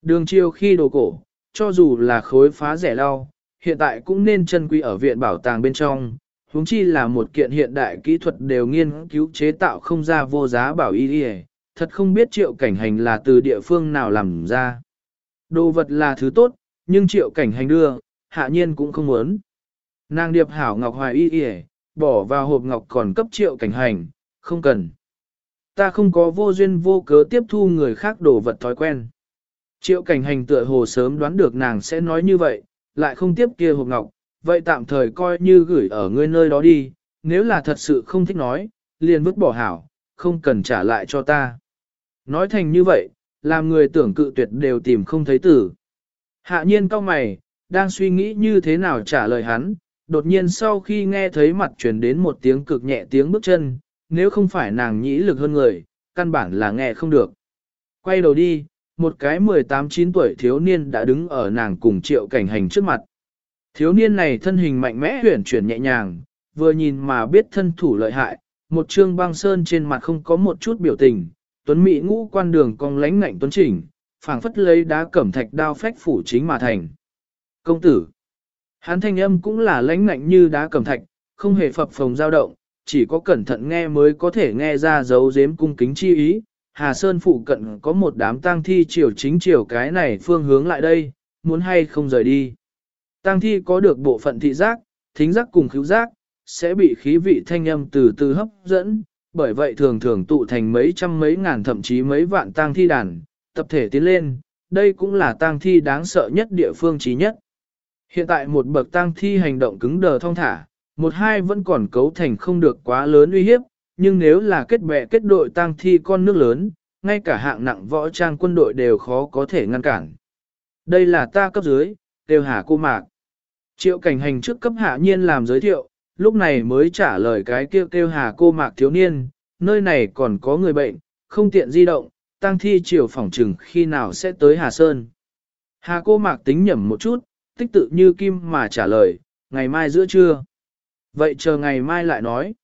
Đường chiêu khi đồ cổ, cho dù là khối phá rẻ lao hiện tại cũng nên chân quý ở viện bảo tàng bên trong, huống chi là một kiện hiện đại kỹ thuật đều nghiên cứu chế tạo không ra vô giá bảo y đi thật không biết triệu cảnh hành là từ địa phương nào làm ra. Đồ vật là thứ tốt, nhưng triệu cảnh hành đưa, hạ nhiên cũng không muốn. Nàng điệp hảo ngọc hoài y y, bỏ vào hộp ngọc còn cấp triệu cảnh hành, không cần. Ta không có vô duyên vô cớ tiếp thu người khác đồ vật thói quen. Triệu cảnh hành tựa hồ sớm đoán được nàng sẽ nói như vậy, lại không tiếp kia hộp ngọc, vậy tạm thời coi như gửi ở ngươi nơi đó đi, nếu là thật sự không thích nói, liền vứt bỏ hảo, không cần trả lại cho ta. Nói thành như vậy, làm người tưởng cự tuyệt đều tìm không thấy tử. Hạ nhiên cao mày, đang suy nghĩ như thế nào trả lời hắn, đột nhiên sau khi nghe thấy mặt truyền đến một tiếng cực nhẹ tiếng bước chân, nếu không phải nàng nhĩ lực hơn người, căn bản là nghe không được. Quay đầu đi, một cái 18-9 tuổi thiếu niên đã đứng ở nàng cùng triệu cảnh hành trước mặt. Thiếu niên này thân hình mạnh mẽ huyển chuyển nhẹ nhàng, vừa nhìn mà biết thân thủ lợi hại, một trương băng sơn trên mặt không có một chút biểu tình, tuấn mỹ ngũ quan đường cong lánh ngạnh tuấn chỉnh, phảng phất lấy đá cẩm thạch đao phách phủ chính mà thành. Công tử, hắn thanh âm cũng là lãnh ngạnh như đá cẩm thạch, không hề phập phồng dao động, chỉ có cẩn thận nghe mới có thể nghe ra dấu dếm cung kính chi ý. Hà Sơn phụ cận có một đám tang thi chiều chính chiều cái này phương hướng lại đây, muốn hay không rời đi. Tang thi có được bộ phận thị giác, thính giác cùng khứu giác, sẽ bị khí vị thanh âm từ từ hấp dẫn, bởi vậy thường thường tụ thành mấy trăm mấy ngàn thậm chí mấy vạn tang thi đàn, tập thể tiến lên, đây cũng là tang thi đáng sợ nhất địa phương trí nhất. Hiện tại một bậc tang thi hành động cứng đờ thong thả, một hai vẫn còn cấu thành không được quá lớn uy hiếp, nhưng nếu là kết bè kết đội tang thi con nước lớn, ngay cả hạng nặng võ trang quân đội đều khó có thể ngăn cản. Đây là ta cấp dưới, tiêu hà cô mạc. Triệu cảnh hành trước cấp hạ nhiên làm giới thiệu, lúc này mới trả lời cái kêu kêu hà cô mạc thiếu niên, nơi này còn có người bệnh, không tiện di động, tăng thi chiều phòng trừng khi nào sẽ tới Hà Sơn. Hà cô mạc tính nhẩm một chút, tích tự như kim mà trả lời, ngày mai giữa trưa. Vậy chờ ngày mai lại nói.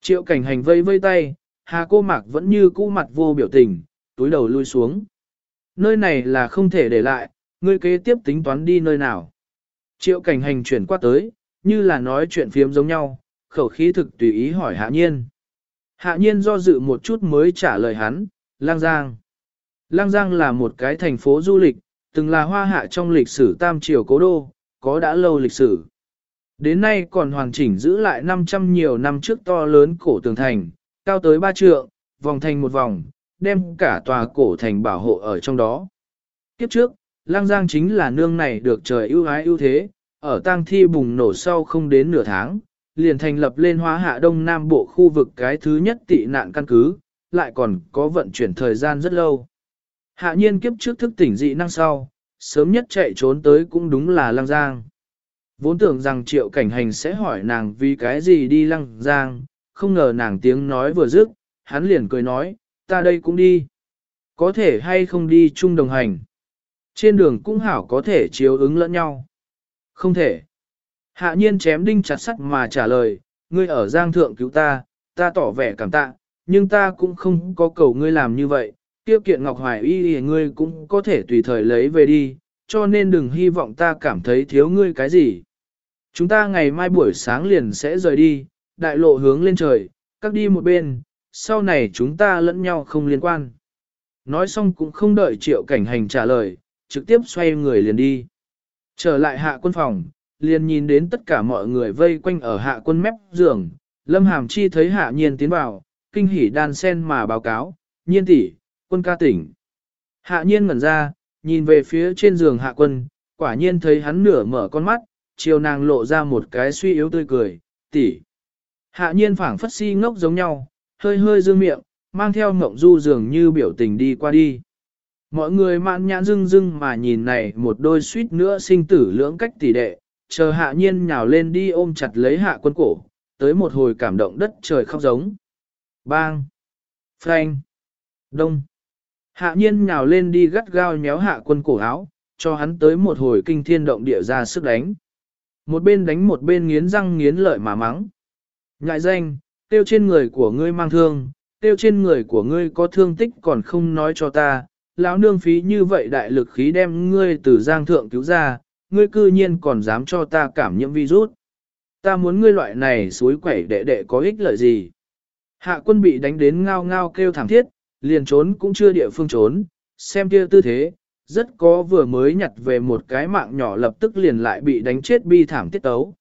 Triệu cảnh hành vây vây tay, hà cô mạc vẫn như cũ mặt vô biểu tình, túi đầu lui xuống. Nơi này là không thể để lại, ngươi kế tiếp tính toán đi nơi nào. Triệu cảnh hành chuyển qua tới, như là nói chuyện phiếm giống nhau, khẩu khí thực tùy ý hỏi hạ nhiên. Hạ nhiên do dự một chút mới trả lời hắn, Lang Giang. Lang Giang là một cái thành phố du lịch, từng là hoa hạ trong lịch sử tam triều cố đô, có đã lâu lịch sử. Đến nay còn hoàn chỉnh giữ lại 500 nhiều năm trước to lớn cổ tường thành, cao tới ba trượng, vòng thành một vòng, đem cả tòa cổ thành bảo hộ ở trong đó. Kiếp trước, Lang Giang chính là nương này được trời ưu ái ưu thế, ở tang thi bùng nổ sau không đến nửa tháng, liền thành lập lên hóa hạ đông nam bộ khu vực cái thứ nhất tị nạn căn cứ, lại còn có vận chuyển thời gian rất lâu. Hạ nhiên kiếp trước thức tỉnh dị năng sau, sớm nhất chạy trốn tới cũng đúng là Lang Giang. Vốn tưởng rằng triệu cảnh hành sẽ hỏi nàng vì cái gì đi Lăng Giang, không ngờ nàng tiếng nói vừa dứt, hắn liền cười nói, ta đây cũng đi. Có thể hay không đi chung đồng hành. Trên đường cũng hảo có thể chiếu ứng lẫn nhau. Không thể. Hạ nhiên chém đinh chặt sắt mà trả lời, ngươi ở Giang Thượng cứu ta, ta tỏ vẻ cảm tạ, nhưng ta cũng không có cầu ngươi làm như vậy, tiêu kiện Ngọc Hoài y thì ngươi cũng có thể tùy thời lấy về đi, cho nên đừng hy vọng ta cảm thấy thiếu ngươi cái gì. Chúng ta ngày mai buổi sáng liền sẽ rời đi, đại lộ hướng lên trời, các đi một bên, sau này chúng ta lẫn nhau không liên quan. Nói xong cũng không đợi triệu cảnh hành trả lời, trực tiếp xoay người liền đi. Trở lại hạ quân phòng, liền nhìn đến tất cả mọi người vây quanh ở hạ quân mép giường, lâm hàm chi thấy hạ nhiên tiến vào, kinh hỉ đan sen mà báo cáo, nhiên tỷ, quân ca tỉnh. Hạ nhiên ngẩn ra, nhìn về phía trên giường hạ quân, quả nhiên thấy hắn nửa mở con mắt, chiều nàng lộ ra một cái suy yếu tươi cười, tỷ. Hạ nhiên phảng phất si ngốc giống nhau, hơi hơi dương miệng, mang theo mộng du dường như biểu tình đi qua đi. Mọi người mạn nhãn dưng dưng mà nhìn này một đôi suýt nữa sinh tử lưỡng cách tỷ đệ, chờ hạ nhiên nhào lên đi ôm chặt lấy hạ quân cổ, tới một hồi cảm động đất trời khóc giống. Bang! Frank! Đông! Hạ nhiên nhào lên đi gắt gao nhéo hạ quân cổ áo, cho hắn tới một hồi kinh thiên động địa ra sức đánh. Một bên đánh một bên nghiến răng nghiến lợi mà mắng. Ngại danh, tiêu trên người của ngươi mang thương, tiêu trên người của ngươi có thương tích còn không nói cho ta, lão nương phí như vậy đại lực khí đem ngươi từ giang thượng cứu ra, ngươi cư nhiên còn dám cho ta cảm nhiễm virus. Ta muốn ngươi loại này suối quẩy đệ đệ có ích lợi gì? Hạ quân bị đánh đến ngao ngao kêu thảm thiết, liền trốn cũng chưa địa phương trốn, xem kia tư thế, rất có vừa mới nhặt về một cái mạng nhỏ lập tức liền lại bị đánh chết bi thảm tiết tấu.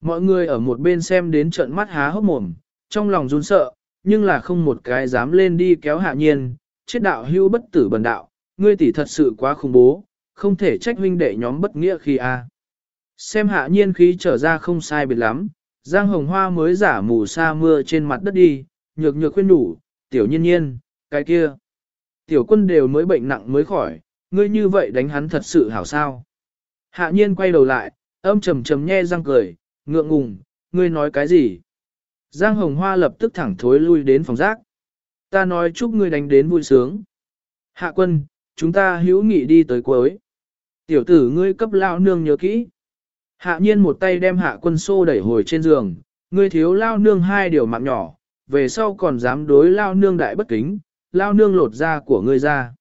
Mọi người ở một bên xem đến trận mắt há hốc mồm, trong lòng run sợ, nhưng là không một cái dám lên đi kéo hạ nhiên, chết đạo hưu bất tử bần đạo, ngươi tỷ thật sự quá khủng bố, không thể trách huynh đệ nhóm bất nghĩa khi a. Xem hạ nhiên khí trở ra không sai biệt lắm, Giang Hồng Hoa mới giả mù sa mưa trên mặt đất đi, nhược nhược khuyên đủ, tiểu nhiên nhiên, cái kia. Tiểu quân đều mới bệnh nặng mới khỏi, ngươi như vậy đánh hắn thật sự hảo sao. Hạ nhiên quay đầu lại, âm trầm trầm nhe răng cười, ngượng ngùng, ngươi nói cái gì? Giang Hồng Hoa lập tức thẳng thối lui đến phòng rác. Ta nói chúc ngươi đánh đến vui sướng. Hạ quân, chúng ta hữu nghị đi tới cuối. Tiểu tử ngươi cấp lao nương nhớ kỹ. Hạ nhiên một tay đem hạ quân xô đẩy hồi trên giường, ngươi thiếu lao nương hai điều mạng nhỏ, về sau còn dám đối lao nương đại bất kính, lao nương lột da của ngươi ra.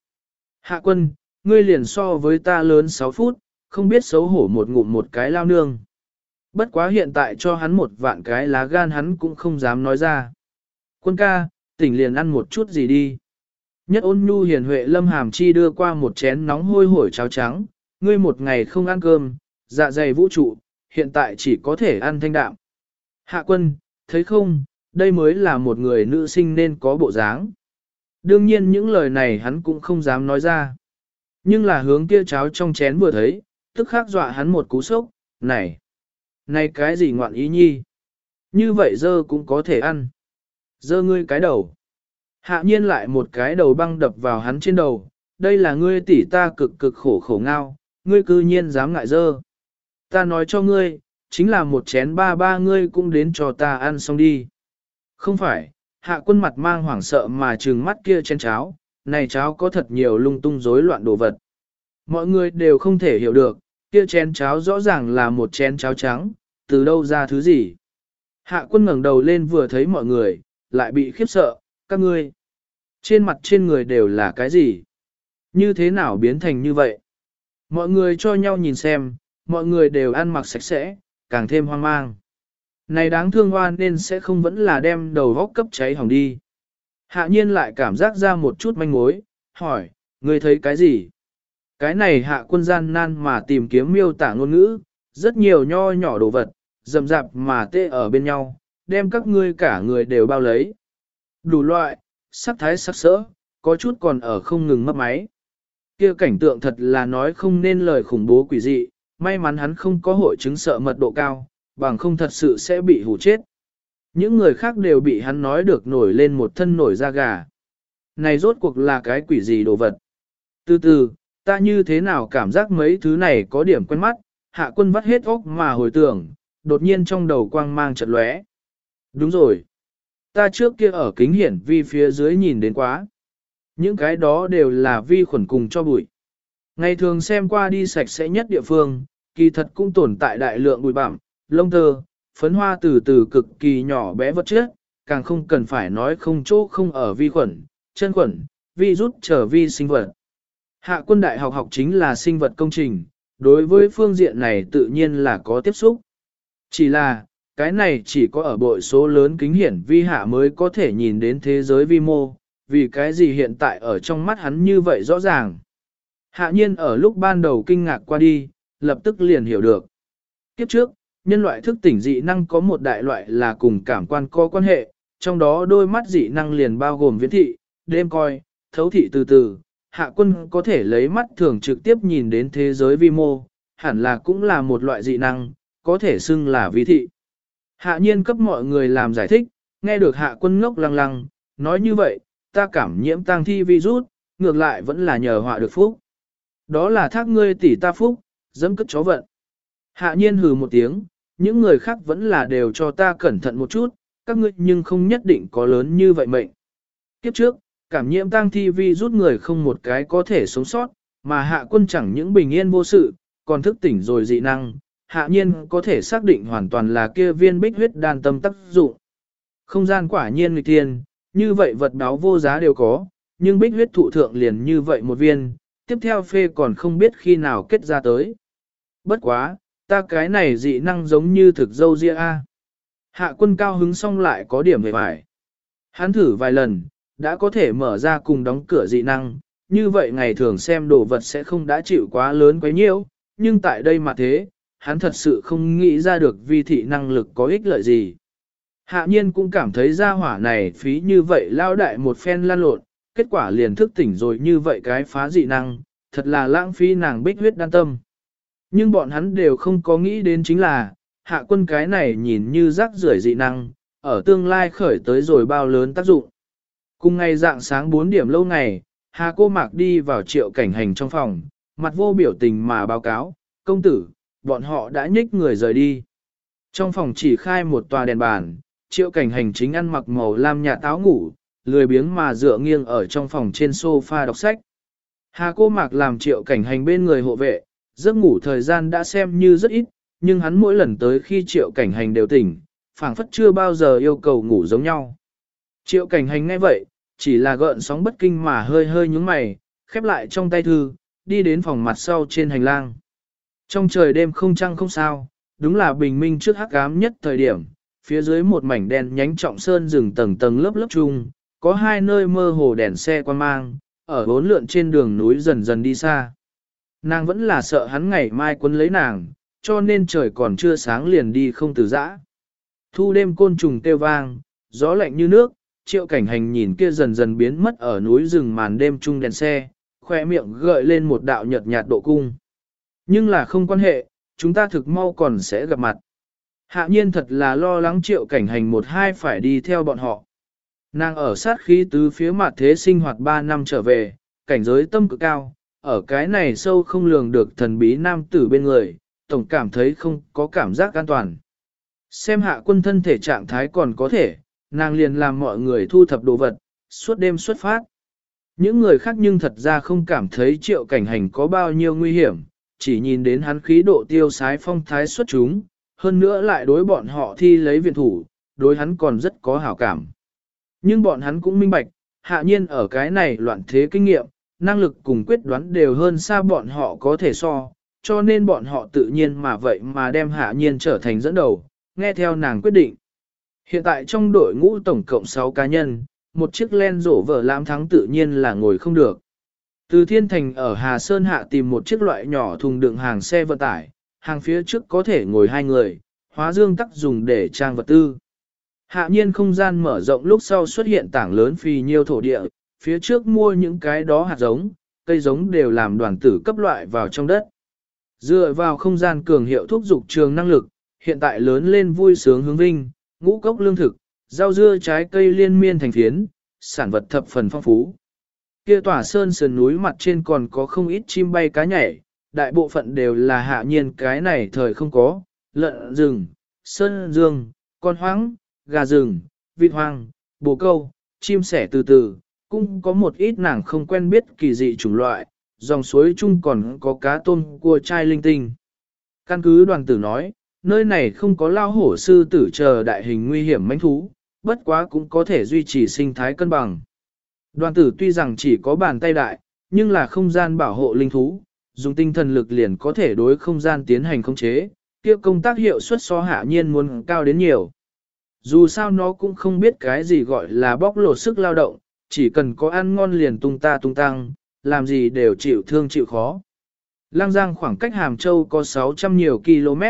Hạ quân, ngươi liền so với ta lớn 6 phút, không biết xấu hổ một ngụm một cái lao nương. Bất quá hiện tại cho hắn một vạn cái lá gan hắn cũng không dám nói ra. Quân ca, tỉnh liền ăn một chút gì đi. Nhất ôn nhu hiền huệ lâm hàm chi đưa qua một chén nóng hôi hổi cháo trắng, ngươi một ngày không ăn cơm, dạ dày vũ trụ, hiện tại chỉ có thể ăn thanh đạm. Hạ quân, thấy không, đây mới là một người nữ sinh nên có bộ dáng. Đương nhiên những lời này hắn cũng không dám nói ra. Nhưng là hướng kia cháo trong chén vừa thấy, tức khắc dọa hắn một cú sốc, này, này cái gì ngoạn ý nhi? Như vậy dơ cũng có thể ăn. Dơ ngươi cái đầu. Hạ nhiên lại một cái đầu băng đập vào hắn trên đầu, đây là ngươi tỷ ta cực cực khổ khổ ngao, ngươi cư nhiên dám ngại dơ. Ta nói cho ngươi, chính là một chén ba ba ngươi cũng đến cho ta ăn xong đi. Không phải, hạ quân mặt mang hoảng sợ mà trừng mắt kia chén cháo, này cháo có thật nhiều lung tung rối loạn đồ vật. Mọi người đều không thể hiểu được, kia chén cháo rõ ràng là một chén cháo trắng, từ đâu ra thứ gì. Hạ quân ngẩng đầu lên vừa thấy mọi người, lại bị khiếp sợ, các ngươi. Trên mặt trên người đều là cái gì? Như thế nào biến thành như vậy? Mọi người cho nhau nhìn xem, mọi người đều ăn mặc sạch sẽ, càng thêm hoang mang. Này đáng thương hoa nên sẽ không vẫn là đem đầu góc cấp cháy hỏng đi. Hạ nhiên lại cảm giác ra một chút manh mối, hỏi, người thấy cái gì? Cái này hạ quân gian nan mà tìm kiếm miêu tả ngôn ngữ, rất nhiều nho nhỏ đồ vật, rầm rạp mà tê ở bên nhau, đem các ngươi cả người đều bao lấy. Đủ loại, sắc thái sắc sỡ, có chút còn ở không ngừng mất máy. Kia cảnh tượng thật là nói không nên lời khủng bố quỷ dị, may mắn hắn không có hội chứng sợ mật độ cao, bằng không thật sự sẽ bị hủ chết. Những người khác đều bị hắn nói được nổi lên một thân nổi da gà. Này rốt cuộc là cái quỷ gì đồ vật. Từ từ, ta như thế nào cảm giác mấy thứ này có điểm quen mắt, hạ quân vắt hết óc mà hồi tưởng, đột nhiên trong đầu quang mang chợt lóe. Đúng rồi. Ta trước kia ở kính hiển vi phía dưới nhìn đến quá. Những cái đó đều là vi khuẩn cùng cho bụi. Ngày thường xem qua đi sạch sẽ nhất địa phương, kỳ thật cũng tồn tại đại lượng bụi bặm, lông tơ, phấn hoa từ từ cực kỳ nhỏ bé vật chất, càng không cần phải nói không chỗ không ở vi khuẩn, chân khuẩn, vi rút trở vi sinh vật. Hạ quân đại học học chính là sinh vật công trình, đối với phương diện này tự nhiên là có tiếp xúc. Chỉ là, cái này chỉ có ở bội số lớn kính hiển vi hạ mới có thể nhìn đến thế giới vi mô, vì cái gì hiện tại ở trong mắt hắn như vậy rõ ràng. Hạ nhiên ở lúc ban đầu kinh ngạc qua đi, lập tức liền hiểu được. Kiếp trước, nhân loại thức tỉnh dị năng có một đại loại là cùng cảm quan có quan hệ, trong đó đôi mắt dị năng liền bao gồm viễn thị, đêm coi, thấu thị từ từ. Hạ quân có thể lấy mắt thường trực tiếp nhìn đến thế giới vi mô, hẳn là cũng là một loại dị năng, có thể xưng là vi thị. Hạ nhiên cấp mọi người làm giải thích, nghe được hạ quân ngốc lăng lăng, nói như vậy, ta cảm nhiễm tăng thi virus, ngược lại vẫn là nhờ họa được phúc. Đó là thác ngươi tỷ ta phúc, dẫm cất chó vận. Hạ nhiên hừ một tiếng, những người khác vẫn là đều cho ta cẩn thận một chút, các ngươi nhưng không nhất định có lớn như vậy mệnh. Kiếp trước, cảm nhiễm tăng thi vi rút người không một cái có thể sống sót, mà hạ quân chẳng những bình yên vô sự, còn thức tỉnh rồi dị năng, hạ nhiên có thể xác định hoàn toàn là kia viên bích huyết đan tâm tác dụng. Không gian quả nhiên nghịch thiên, như vậy vật báo vô giá đều có, nhưng bích huyết thụ thượng liền như vậy một viên, tiếp theo phê còn không biết khi nào kết ra tới. Bất quá, Ta cái này dị năng giống như thực dâu ria a. Hạ quân cao hứng xong lại có điểm về vải. Hắn thử vài lần, đã có thể mở ra cùng đóng cửa dị năng, như vậy ngày thường xem đồ vật sẽ không đã chịu quá lớn quấy nhiễu, nhưng tại đây mà thế, hắn thật sự không nghĩ ra được vi thị năng lực có ích lợi gì. Hạ nhiên cũng cảm thấy ra hỏa này phí như vậy lao đại một phen lan lộn, kết quả liền thức tỉnh rồi như vậy cái phá dị năng, thật là lãng phí nàng bích huyết đan tâm. Nhưng bọn hắn đều không có nghĩ đến chính là, hạ quân cái này nhìn như rác rưởi dị năng, ở tương lai khởi tới rồi bao lớn tác dụng. Cùng ngày dạng sáng 4 điểm lâu ngày, Hà cô mạc đi vào triệu cảnh hành trong phòng, mặt vô biểu tình mà báo cáo, công tử, bọn họ đã nhích người rời đi. Trong phòng chỉ khai một tòa đèn bàn, triệu cảnh hành chính ăn mặc màu lam nhà táo ngủ, lười biếng mà dựa nghiêng ở trong phòng trên sofa đọc sách. Hà cô mạc làm triệu cảnh hành bên người hộ vệ, giấc ngủ thời gian đã xem như rất ít, nhưng hắn mỗi lần tới khi triệu cảnh hành đều tỉnh, phảng phất chưa bao giờ yêu cầu ngủ giống nhau. Triệu cảnh hành ngay vậy, chỉ là gợn sóng bất kinh mà hơi hơi nhúng mày, khép lại trong tay thư, đi đến phòng mặt sau trên hành lang. Trong trời đêm không trăng không sao, đúng là bình minh trước hắc ám nhất thời điểm, phía dưới một mảnh đèn nhánh trọng sơn rừng tầng tầng lớp lớp chung, có hai nơi mơ hồ đèn xe quan mang, ở bốn lượn trên đường núi dần dần đi xa. Nàng vẫn là sợ hắn ngày mai quấn lấy nàng, cho nên trời còn chưa sáng liền đi không từ giã. Thu đêm côn trùng kêu vang, gió lạnh như nước, triệu cảnh hành nhìn kia dần dần biến mất ở núi rừng màn đêm chung đèn xe, khoe miệng gợi lên một đạo nhợt nhạt độ cung. Nhưng là không quan hệ, chúng ta thực mau còn sẽ gặp mặt. Hạ nhiên thật là lo lắng triệu cảnh hành một hai phải đi theo bọn họ. Nàng ở sát khí tứ phía mặt thế sinh hoạt 3 năm trở về, cảnh giới tâm cực cao, ở cái này sâu không lường được thần bí nam tử bên người, tổng cảm thấy không có cảm giác an toàn. Xem hạ quân thân thể trạng thái còn có thể, nàng liền làm mọi người thu thập đồ vật, suốt đêm xuất phát. Những người khác nhưng thật ra không cảm thấy triệu cảnh hành có bao nhiêu nguy hiểm, chỉ nhìn đến hắn khí độ tiêu sái phong thái xuất chúng, hơn nữa lại đối bọn họ thi lấy viện thủ, đối hắn còn rất có hảo cảm. Nhưng bọn hắn cũng minh bạch, hạ nhiên ở cái này loạn thế kinh nghiệm, năng lực cùng quyết đoán đều hơn xa bọn họ có thể so, cho nên bọn họ tự nhiên mà vậy mà đem hạ nhiên trở thành dẫn đầu, nghe theo nàng quyết định. Hiện tại trong đội ngũ tổng cộng 6 cá nhân, một chiếc len rổ vở lãm thắng tự nhiên là ngồi không được. Từ Thiên Thành ở Hà Sơn Hạ tìm một chiếc loại nhỏ thùng đựng hàng xe vận tải, hàng phía trước có thể ngồi hai người, hóa dương tắc dùng để trang vật tư. Hạ nhiên không gian mở rộng lúc sau xuất hiện tảng lớn phì nhiêu thổ địa, phía trước mua những cái đó hạt giống, cây giống đều làm đoàn tử cấp loại vào trong đất. Dựa vào không gian cường hiệu thuốc dục trường năng lực, hiện tại lớn lên vui sướng hướng vinh, ngũ cốc lương thực, rau dưa trái cây liên miên thành phiến, sản vật thập phần phong phú. Kia tỏa sơn sườn núi mặt trên còn có không ít chim bay cá nhảy, đại bộ phận đều là hạ nhiên cái này thời không có, lợn rừng, sơn dương, con hoáng, gà rừng, vịt hoang, bồ câu, chim sẻ từ từ, cũng có một ít nàng không quen biết kỳ dị chủng loại, dòng suối chung còn có cá tôm cua chai linh tinh. Căn cứ đoàn tử nói, nơi này không có lao hổ sư tử chờ đại hình nguy hiểm manh thú, bất quá cũng có thể duy trì sinh thái cân bằng. Đoàn tử tuy rằng chỉ có bàn tay đại, nhưng là không gian bảo hộ linh thú, dùng tinh thần lực liền có thể đối không gian tiến hành khống chế, kia công tác hiệu suất so hạ nhiên muốn cao đến nhiều. Dù sao nó cũng không biết cái gì gọi là bóc lột sức lao động, chỉ cần có ăn ngon liền tung ta tung tăng, làm gì đều chịu thương chịu khó. Lang Giang khoảng cách Hàm Châu có 600 nhiều km,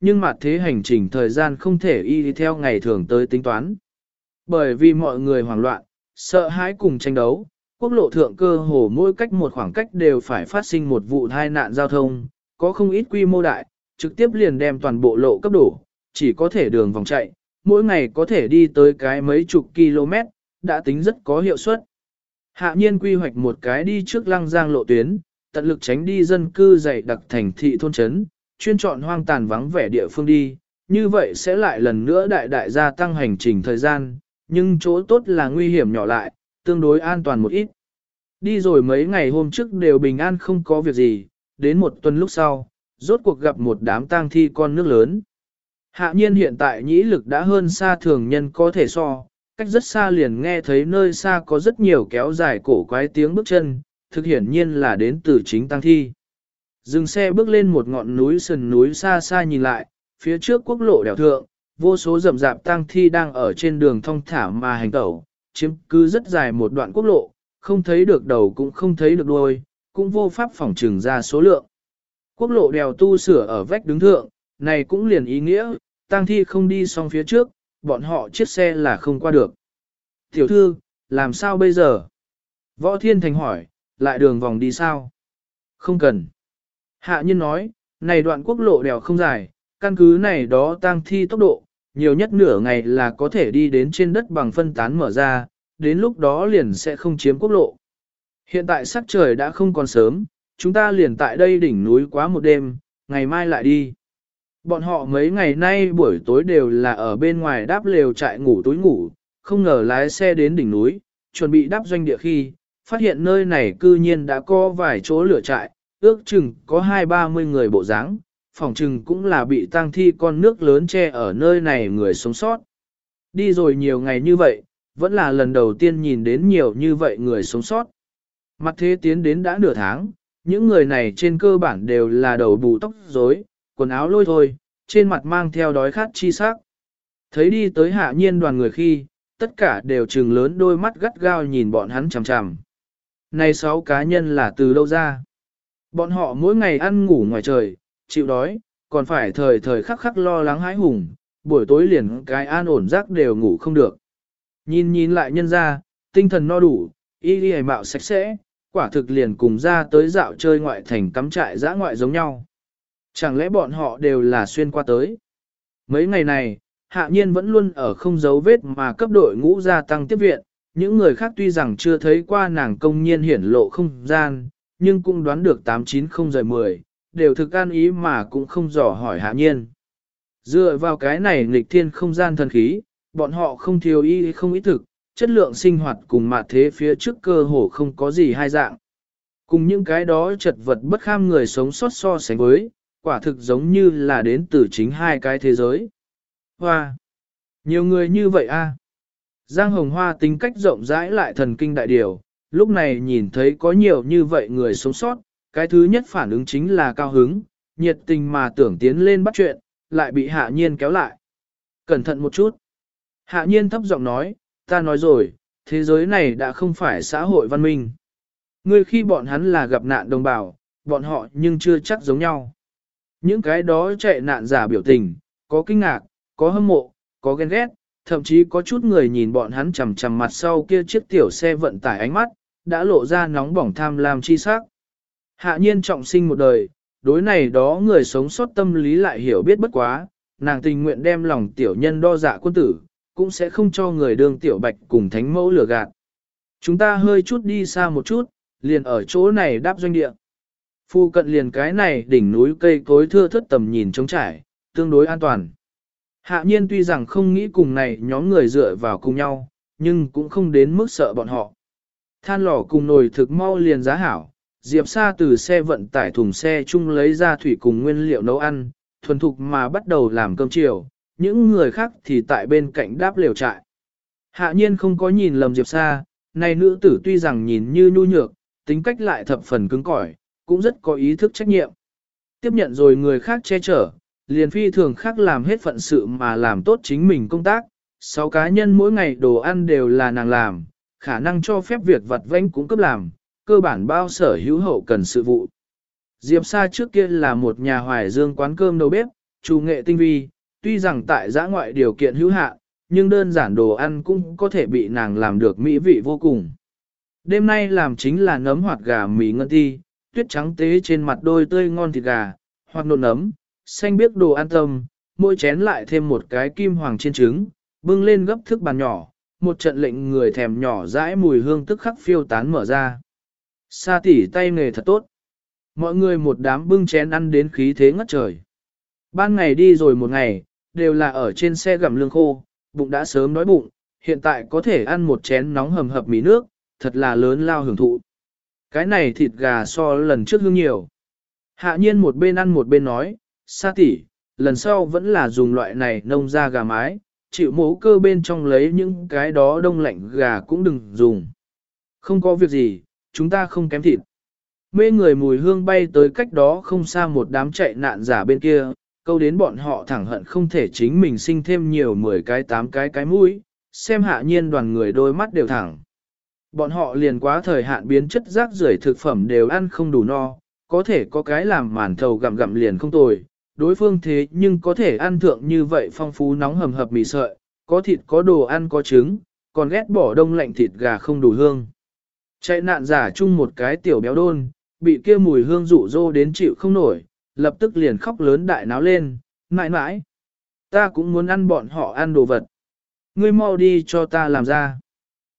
nhưng mà thế hành trình thời gian không thể y theo ngày thường tới tính toán. Bởi vì mọi người hoảng loạn, sợ hãi cùng tranh đấu, quốc lộ thượng cơ hồ mỗi cách một khoảng cách đều phải phát sinh một vụ tai nạn giao thông, có không ít quy mô đại, trực tiếp liền đem toàn bộ lộ cấp đổ, chỉ có thể đường vòng chạy, mỗi ngày có thể đi tới cái mấy chục km, đã tính rất có hiệu suất. Hạ nhiên quy hoạch một cái đi trước lăng giang lộ tuyến, tận lực tránh đi dân cư dày đặc thành thị thôn trấn, chuyên chọn hoang tàn vắng vẻ địa phương đi, như vậy sẽ lại lần nữa đại đại gia tăng hành trình thời gian, nhưng chỗ tốt là nguy hiểm nhỏ lại, tương đối an toàn một ít. Đi rồi mấy ngày hôm trước đều bình an không có việc gì, đến một tuần lúc sau, rốt cuộc gặp một đám tang thi con nước lớn. Hạ nhiên hiện tại nhĩ lực đã hơn xa thường nhân có thể so, cách rất xa liền nghe thấy nơi xa có rất nhiều kéo dài cổ quái tiếng bước chân, thực hiển nhiên là đến từ chính tăng thi. Dừng xe bước lên một ngọn núi sườn núi xa xa nhìn lại, phía trước quốc lộ đèo thượng, vô số rậm rạp tang thi đang ở trên đường thông thả mà hành tẩu, chiếm cứ rất dài một đoạn quốc lộ, không thấy được đầu cũng không thấy được đuôi, cũng vô pháp phỏng trừng ra số lượng. Quốc lộ đèo tu sửa ở vách đứng thượng, này cũng liền ý nghĩa, tang thi không đi xong phía trước, bọn họ chiếc xe là không qua được. Tiểu thư, làm sao bây giờ? Võ Thiên Thành hỏi, lại đường vòng đi sao? Không cần. Hạ nhân nói, này đoạn quốc lộ đèo không dài, căn cứ này đó tăng thi tốc độ, nhiều nhất nửa ngày là có thể đi đến trên đất bằng phân tán mở ra, đến lúc đó liền sẽ không chiếm quốc lộ. Hiện tại sắc trời đã không còn sớm, chúng ta liền tại đây đỉnh núi quá một đêm, ngày mai lại đi. Bọn họ mấy ngày nay buổi tối đều là ở bên ngoài đáp lều trại ngủ tối ngủ, không ngờ lái xe đến đỉnh núi, chuẩn bị đáp doanh địa khi, phát hiện nơi này cư nhiên đã có vài chỗ lửa trại, ước chừng có hai ba mươi người bộ dáng, phòng chừng cũng là bị tang thi con nước lớn che ở nơi này người sống sót. Đi rồi nhiều ngày như vậy, vẫn là lần đầu tiên nhìn đến nhiều như vậy người sống sót. Mặt thế tiến đến đã nửa tháng, những người này trên cơ bản đều là đầu bù tóc rối, quần áo lôi thôi, trên mặt mang theo đói khát chi sắc. Thấy đi tới hạ nhiên đoàn người khi, tất cả đều trừng lớn đôi mắt gắt gao nhìn bọn hắn chằm chằm. Này sáu cá nhân là từ đâu ra? Bọn họ mỗi ngày ăn ngủ ngoài trời, chịu đói, còn phải thời thời khắc khắc lo lắng hãi hùng, buổi tối liền cái an ổn giấc đều ngủ không được. Nhìn nhìn lại nhân ra, tinh thần no đủ, y y mạo sạch sẽ, quả thực liền cùng ra tới dạo chơi ngoại thành cắm trại dã ngoại giống nhau. Chẳng lẽ bọn họ đều là xuyên qua tới? Mấy ngày này, hạ nhiên vẫn luôn ở không dấu vết mà cấp đội ngũ gia tăng tiếp viện, những người khác tuy rằng chưa thấy qua nàng công nhiên hiển lộ không gian, nhưng cũng đoán được 8-9-0-10, đều thực an ý mà cũng không dò hỏi hạ nhiên. Dựa vào cái này nghịch thiên không gian thần khí, bọn họ không thiếu ý không ý thực, chất lượng sinh hoạt cùng mặt thế phía trước cơ hồ không có gì hai dạng. Cùng những cái đó chật vật bất kham người sống sót so sánh với, quả thực giống như là đến từ chính hai cái thế giới. Hoa! Nhiều người như vậy a. Giang Hồng Hoa tính cách rộng rãi lại thần kinh đại điều, lúc này nhìn thấy có nhiều như vậy người sống sót, cái thứ nhất phản ứng chính là cao hứng, nhiệt tình mà tưởng tiến lên bắt chuyện, lại bị hạ nhiên kéo lại. Cẩn thận một chút. Hạ nhiên thấp giọng nói, ta nói rồi, thế giới này đã không phải xã hội văn minh. Ngươi khi bọn hắn là gặp nạn đồng bào, bọn họ nhưng chưa chắc giống nhau. Những cái đó chạy nạn giả biểu tình, có kinh ngạc, có hâm mộ, có ghen ghét, thậm chí có chút người nhìn bọn hắn chằm chằm mặt sau kia chiếc tiểu xe vận tải ánh mắt, đã lộ ra nóng bỏng tham lam chi sắc. Hạ nhiên trọng sinh một đời, đối này đó người sống sót tâm lý lại hiểu biết bất quá, nàng tình nguyện đem lòng tiểu nhân đo dạ quân tử, cũng sẽ không cho người đương tiểu bạch cùng thánh mẫu lừa gạt. Chúng ta hơi chút đi xa một chút, liền ở chỗ này đáp doanh địa. Phu cận liền cái này đỉnh núi cây cối thưa thất tầm nhìn trống trải, tương đối an toàn. Hạ nhiên tuy rằng không nghĩ cùng này nhóm người dựa vào cùng nhau, nhưng cũng không đến mức sợ bọn họ. Than lò cùng nồi thực mau liền giá hảo, Diệp Sa từ xe vận tải thùng xe chung lấy ra thủy cùng nguyên liệu nấu ăn, thuần thục mà bắt đầu làm cơm chiều, những người khác thì tại bên cạnh đáp liều trại. Hạ nhiên không có nhìn lầm Diệp Sa, này nữ tử tuy rằng nhìn như nhu nhược, tính cách lại thập phần cứng cỏi, cũng rất có ý thức trách nhiệm. Tiếp nhận rồi người khác che chở, liền phi thường khác làm hết phận sự mà làm tốt chính mình công tác, sáu cá nhân mỗi ngày đồ ăn đều là nàng làm, khả năng cho phép việc vặt vãnh cũng cấp làm, cơ bản bao sở hữu hậu cần sự vụ. Diệp Sa trước kia là một nhà hoài dương quán cơm đầu bếp, chủ nghệ tinh vi, tuy rằng tại giã ngoại điều kiện hữu hạn, nhưng đơn giản đồ ăn cũng có thể bị nàng làm được mỹ vị vô cùng. Đêm nay làm chính là nấm hoạt gà mì ngân ti, tuyết trắng tế trên mặt đôi tươi ngon thịt gà, hoặc nộn nấm, xanh biếc đồ an tâm, mỗi chén lại thêm một cái kim hoàng trên trứng, bưng lên gấp thức bàn nhỏ, một trận lệnh người thèm nhỏ dãi mùi hương tức khắc phiêu tán mở ra. Sa tỉ tay nghề thật tốt. Mọi người một đám bưng chén ăn đến khí thế ngất trời. Ban ngày đi rồi một ngày, đều là ở trên xe gặm lương khô, bụng đã sớm đói bụng, hiện tại có thể ăn một chén nóng hầm hập mì nước, thật là lớn lao hưởng thụ. Cái này thịt gà so lần trước hương nhiều. Hạ nhiên một bên ăn một bên nói, sa tỷ, lần sau vẫn là dùng loại này nông ra gà mái, chịu mố cơ bên trong lấy những cái đó đông lạnh gà cũng đừng dùng. Không có việc gì, chúng ta không kém thịt. mê người mùi hương bay tới cách đó không xa một đám chạy nạn giả bên kia, câu đến bọn họ thẳng hận không thể chính mình sinh thêm nhiều mười cái tám cái cái mũi, xem hạ nhiên đoàn người đôi mắt đều thẳng. Bọn họ liền quá thời hạn biến chất rác rưởi thực phẩm đều ăn không đủ no, có thể có cái làm màn thầu gặm gặm liền không tồi, đối phương thế nhưng có thể ăn thượng như vậy phong phú nóng hầm hập mì sợi, có thịt có đồ ăn có trứng, còn ghét bỏ đông lạnh thịt gà không đủ hương. Chạy nạn giả chung một cái tiểu béo đôn, bị kia mùi hương rụ rô đến chịu không nổi, lập tức liền khóc lớn đại náo lên, mãi mãi. Ta cũng muốn ăn bọn họ ăn đồ vật. Ngươi mau đi cho ta làm ra.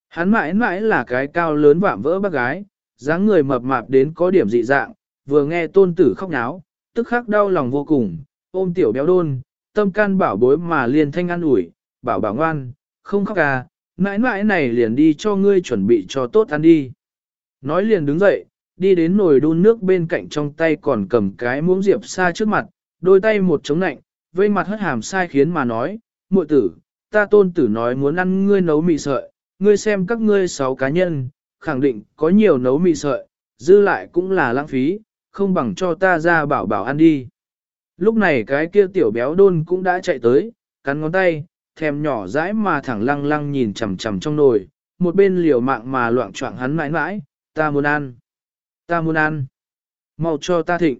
Hắn mãi mãi là cái cao lớn vạm vỡ bác gái, dáng người mập mạp đến có điểm dị dạng, vừa nghe tôn tử khóc náo, tức khắc đau lòng vô cùng, ôm tiểu béo đôn, tâm can bảo bối mà liền thanh an ủi, bảo bảo ngoan, không khóc à, mãi mãi này liền đi cho ngươi chuẩn bị cho tốt ăn đi. Nói liền đứng dậy, đi đến nồi đun nước bên cạnh trong tay còn cầm cái muỗng diệp xa trước mặt, đôi tay một chống nạnh, vây mặt hất hàm sai khiến mà nói, muội tử, ta tôn tử nói muốn ăn ngươi nấu mì sợi, ngươi xem các ngươi sáu cá nhân, khẳng định có nhiều nấu mì sợi, dư lại cũng là lãng phí, không bằng cho ta ra bảo bảo ăn đi. Lúc này cái kia tiểu béo đôn cũng đã chạy tới, cắn ngón tay, thèm nhỏ dãi mà thẳng lăng lăng nhìn chằm chằm trong nồi, một bên liều mạng mà loạn choạng hắn mãi mãi, ta muốn ăn, ta muốn ăn, mau cho ta thịnh.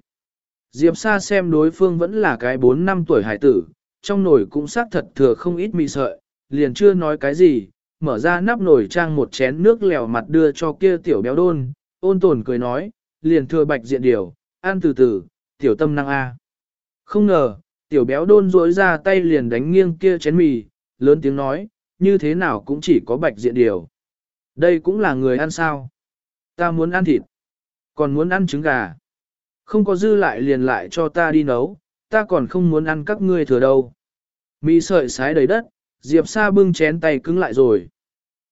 Diệp Sa xem đối phương vẫn là cái 4 năm tuổi hải tử, trong nồi cũng xác thật thừa không ít mì sợi, liền chưa nói cái gì, mở ra nắp nồi trang một chén nước lèo mặt đưa cho kia tiểu béo đôn, ôn tồn cười nói, liền thừa bạch diện điều, ăn từ từ, tiểu tâm năng A. Không ngờ, tiểu béo đôn rối ra tay liền đánh nghiêng kia chén mì, lớn tiếng nói, như thế nào cũng chỉ có bạch diện điều. Đây cũng là người ăn sao. Ta muốn ăn thịt, còn muốn ăn trứng gà. Không có dư lại liền lại cho ta đi nấu, ta còn không muốn ăn các ngươi thừa đâu. Mì sợi sái đầy đất, Diệp Sa bưng chén tay cứng lại rồi.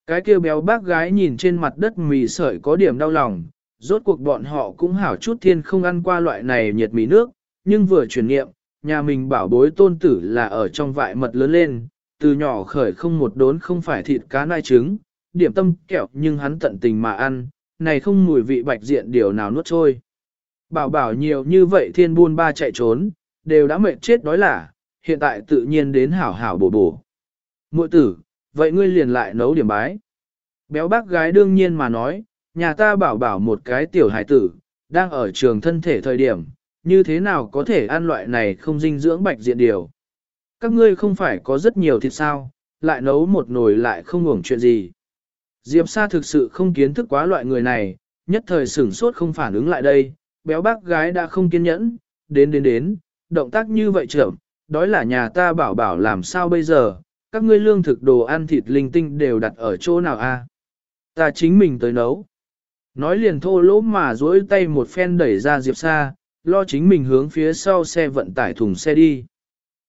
Cái kia béo bác gái nhìn trên mặt đất mì sợi có điểm đau lòng, rốt cuộc bọn họ cũng hảo chút thiên không ăn qua loại này nhiệt mì nước, nhưng vừa chuyển nghiệm, nhà mình bảo bối tôn tử là ở trong vại mật lớn lên, từ nhỏ khởi không một đốn không phải thịt cá nai trứng, điểm tâm kẹo nhưng hắn tận tình mà ăn, này không mùi vị bạch diện điều nào nuốt trôi. Bảo bảo nhiều như vậy thiên buôn ba chạy trốn, đều đã mệt chết đói lả, hiện tại tự nhiên đến hảo hảo bổ bổ. Muội tử, vậy ngươi liền lại nấu điểm bái. Béo bác gái đương nhiên mà nói, nhà ta bảo bảo một cái tiểu hải tử, đang ở trường thân thể thời điểm, như thế nào có thể ăn loại này không dinh dưỡng bạch diện điều. Các ngươi không phải có rất nhiều thịt sao, lại nấu một nồi lại không ngủng chuyện gì. Diệp Sa thực sự không kiến thức quá loại người này, nhất thời sửng sốt không phản ứng lại đây, béo bác gái đã không kiên nhẫn, đến đến đến, động tác như vậy trưởng, đói là nhà ta bảo bảo làm sao bây giờ, các ngươi lương thực đồ ăn thịt linh tinh đều đặt ở chỗ nào a? Ta chính mình tới nấu. Nói liền thô lỗ mà duỗi tay một phen đẩy ra Diệp Sa, lo chính mình hướng phía sau xe vận tải thùng xe đi.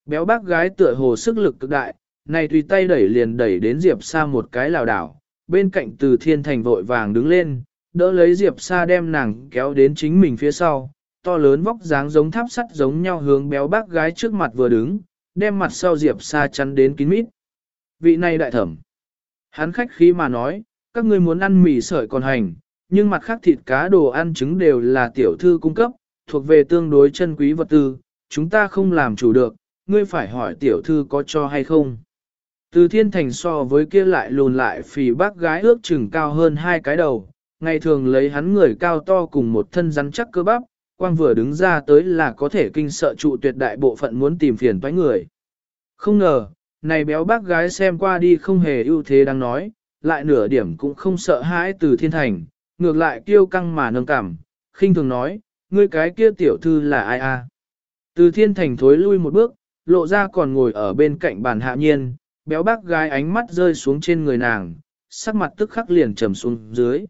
Béo bác gái tựa hồ sức lực cực đại, này tùy tay đẩy liền đẩy đến Diệp Sa một cái lào đảo, bên cạnh từ thiên thành vội vàng đứng lên, đỡ lấy Diệp Sa đem nàng kéo đến chính mình phía sau, to lớn vóc dáng giống tháp sắt giống nhau hướng béo bác gái trước mặt vừa đứng, đem mặt sau Diệp Sa chắn đến kín mít. Vị này đại thẩm. Hắn khách khí mà nói, các ngươi muốn ăn mì sợi còn hành, nhưng mặt khác thịt cá đồ ăn trứng đều là tiểu thư cung cấp, thuộc về tương đối chân quý vật tư, chúng ta không làm chủ được, ngươi phải hỏi tiểu thư có cho hay không. Từ thiên thành so với kia lại lùn lại phì bác gái ước chừng cao hơn hai cái đầu, ngày thường lấy hắn người cao to cùng một thân rắn chắc cơ bắp, quang vừa đứng ra tới là có thể kinh sợ trụ tuyệt đại bộ phận muốn tìm phiền toái người. Không ngờ, này béo bác gái xem qua đi không hề ưu thế đang nói, lại nửa điểm cũng không sợ hãi từ thiên thành, ngược lại kiêu căng mà nâng cảm, khinh thường nói, ngươi cái kia tiểu thư là ai a? Từ thiên thành thối lui một bước, lộ ra còn ngồi ở bên cạnh bàn hạ nhiên, béo bác gái ánh mắt rơi xuống trên người nàng, sắc mặt tức khắc liền trầm xuống dưới.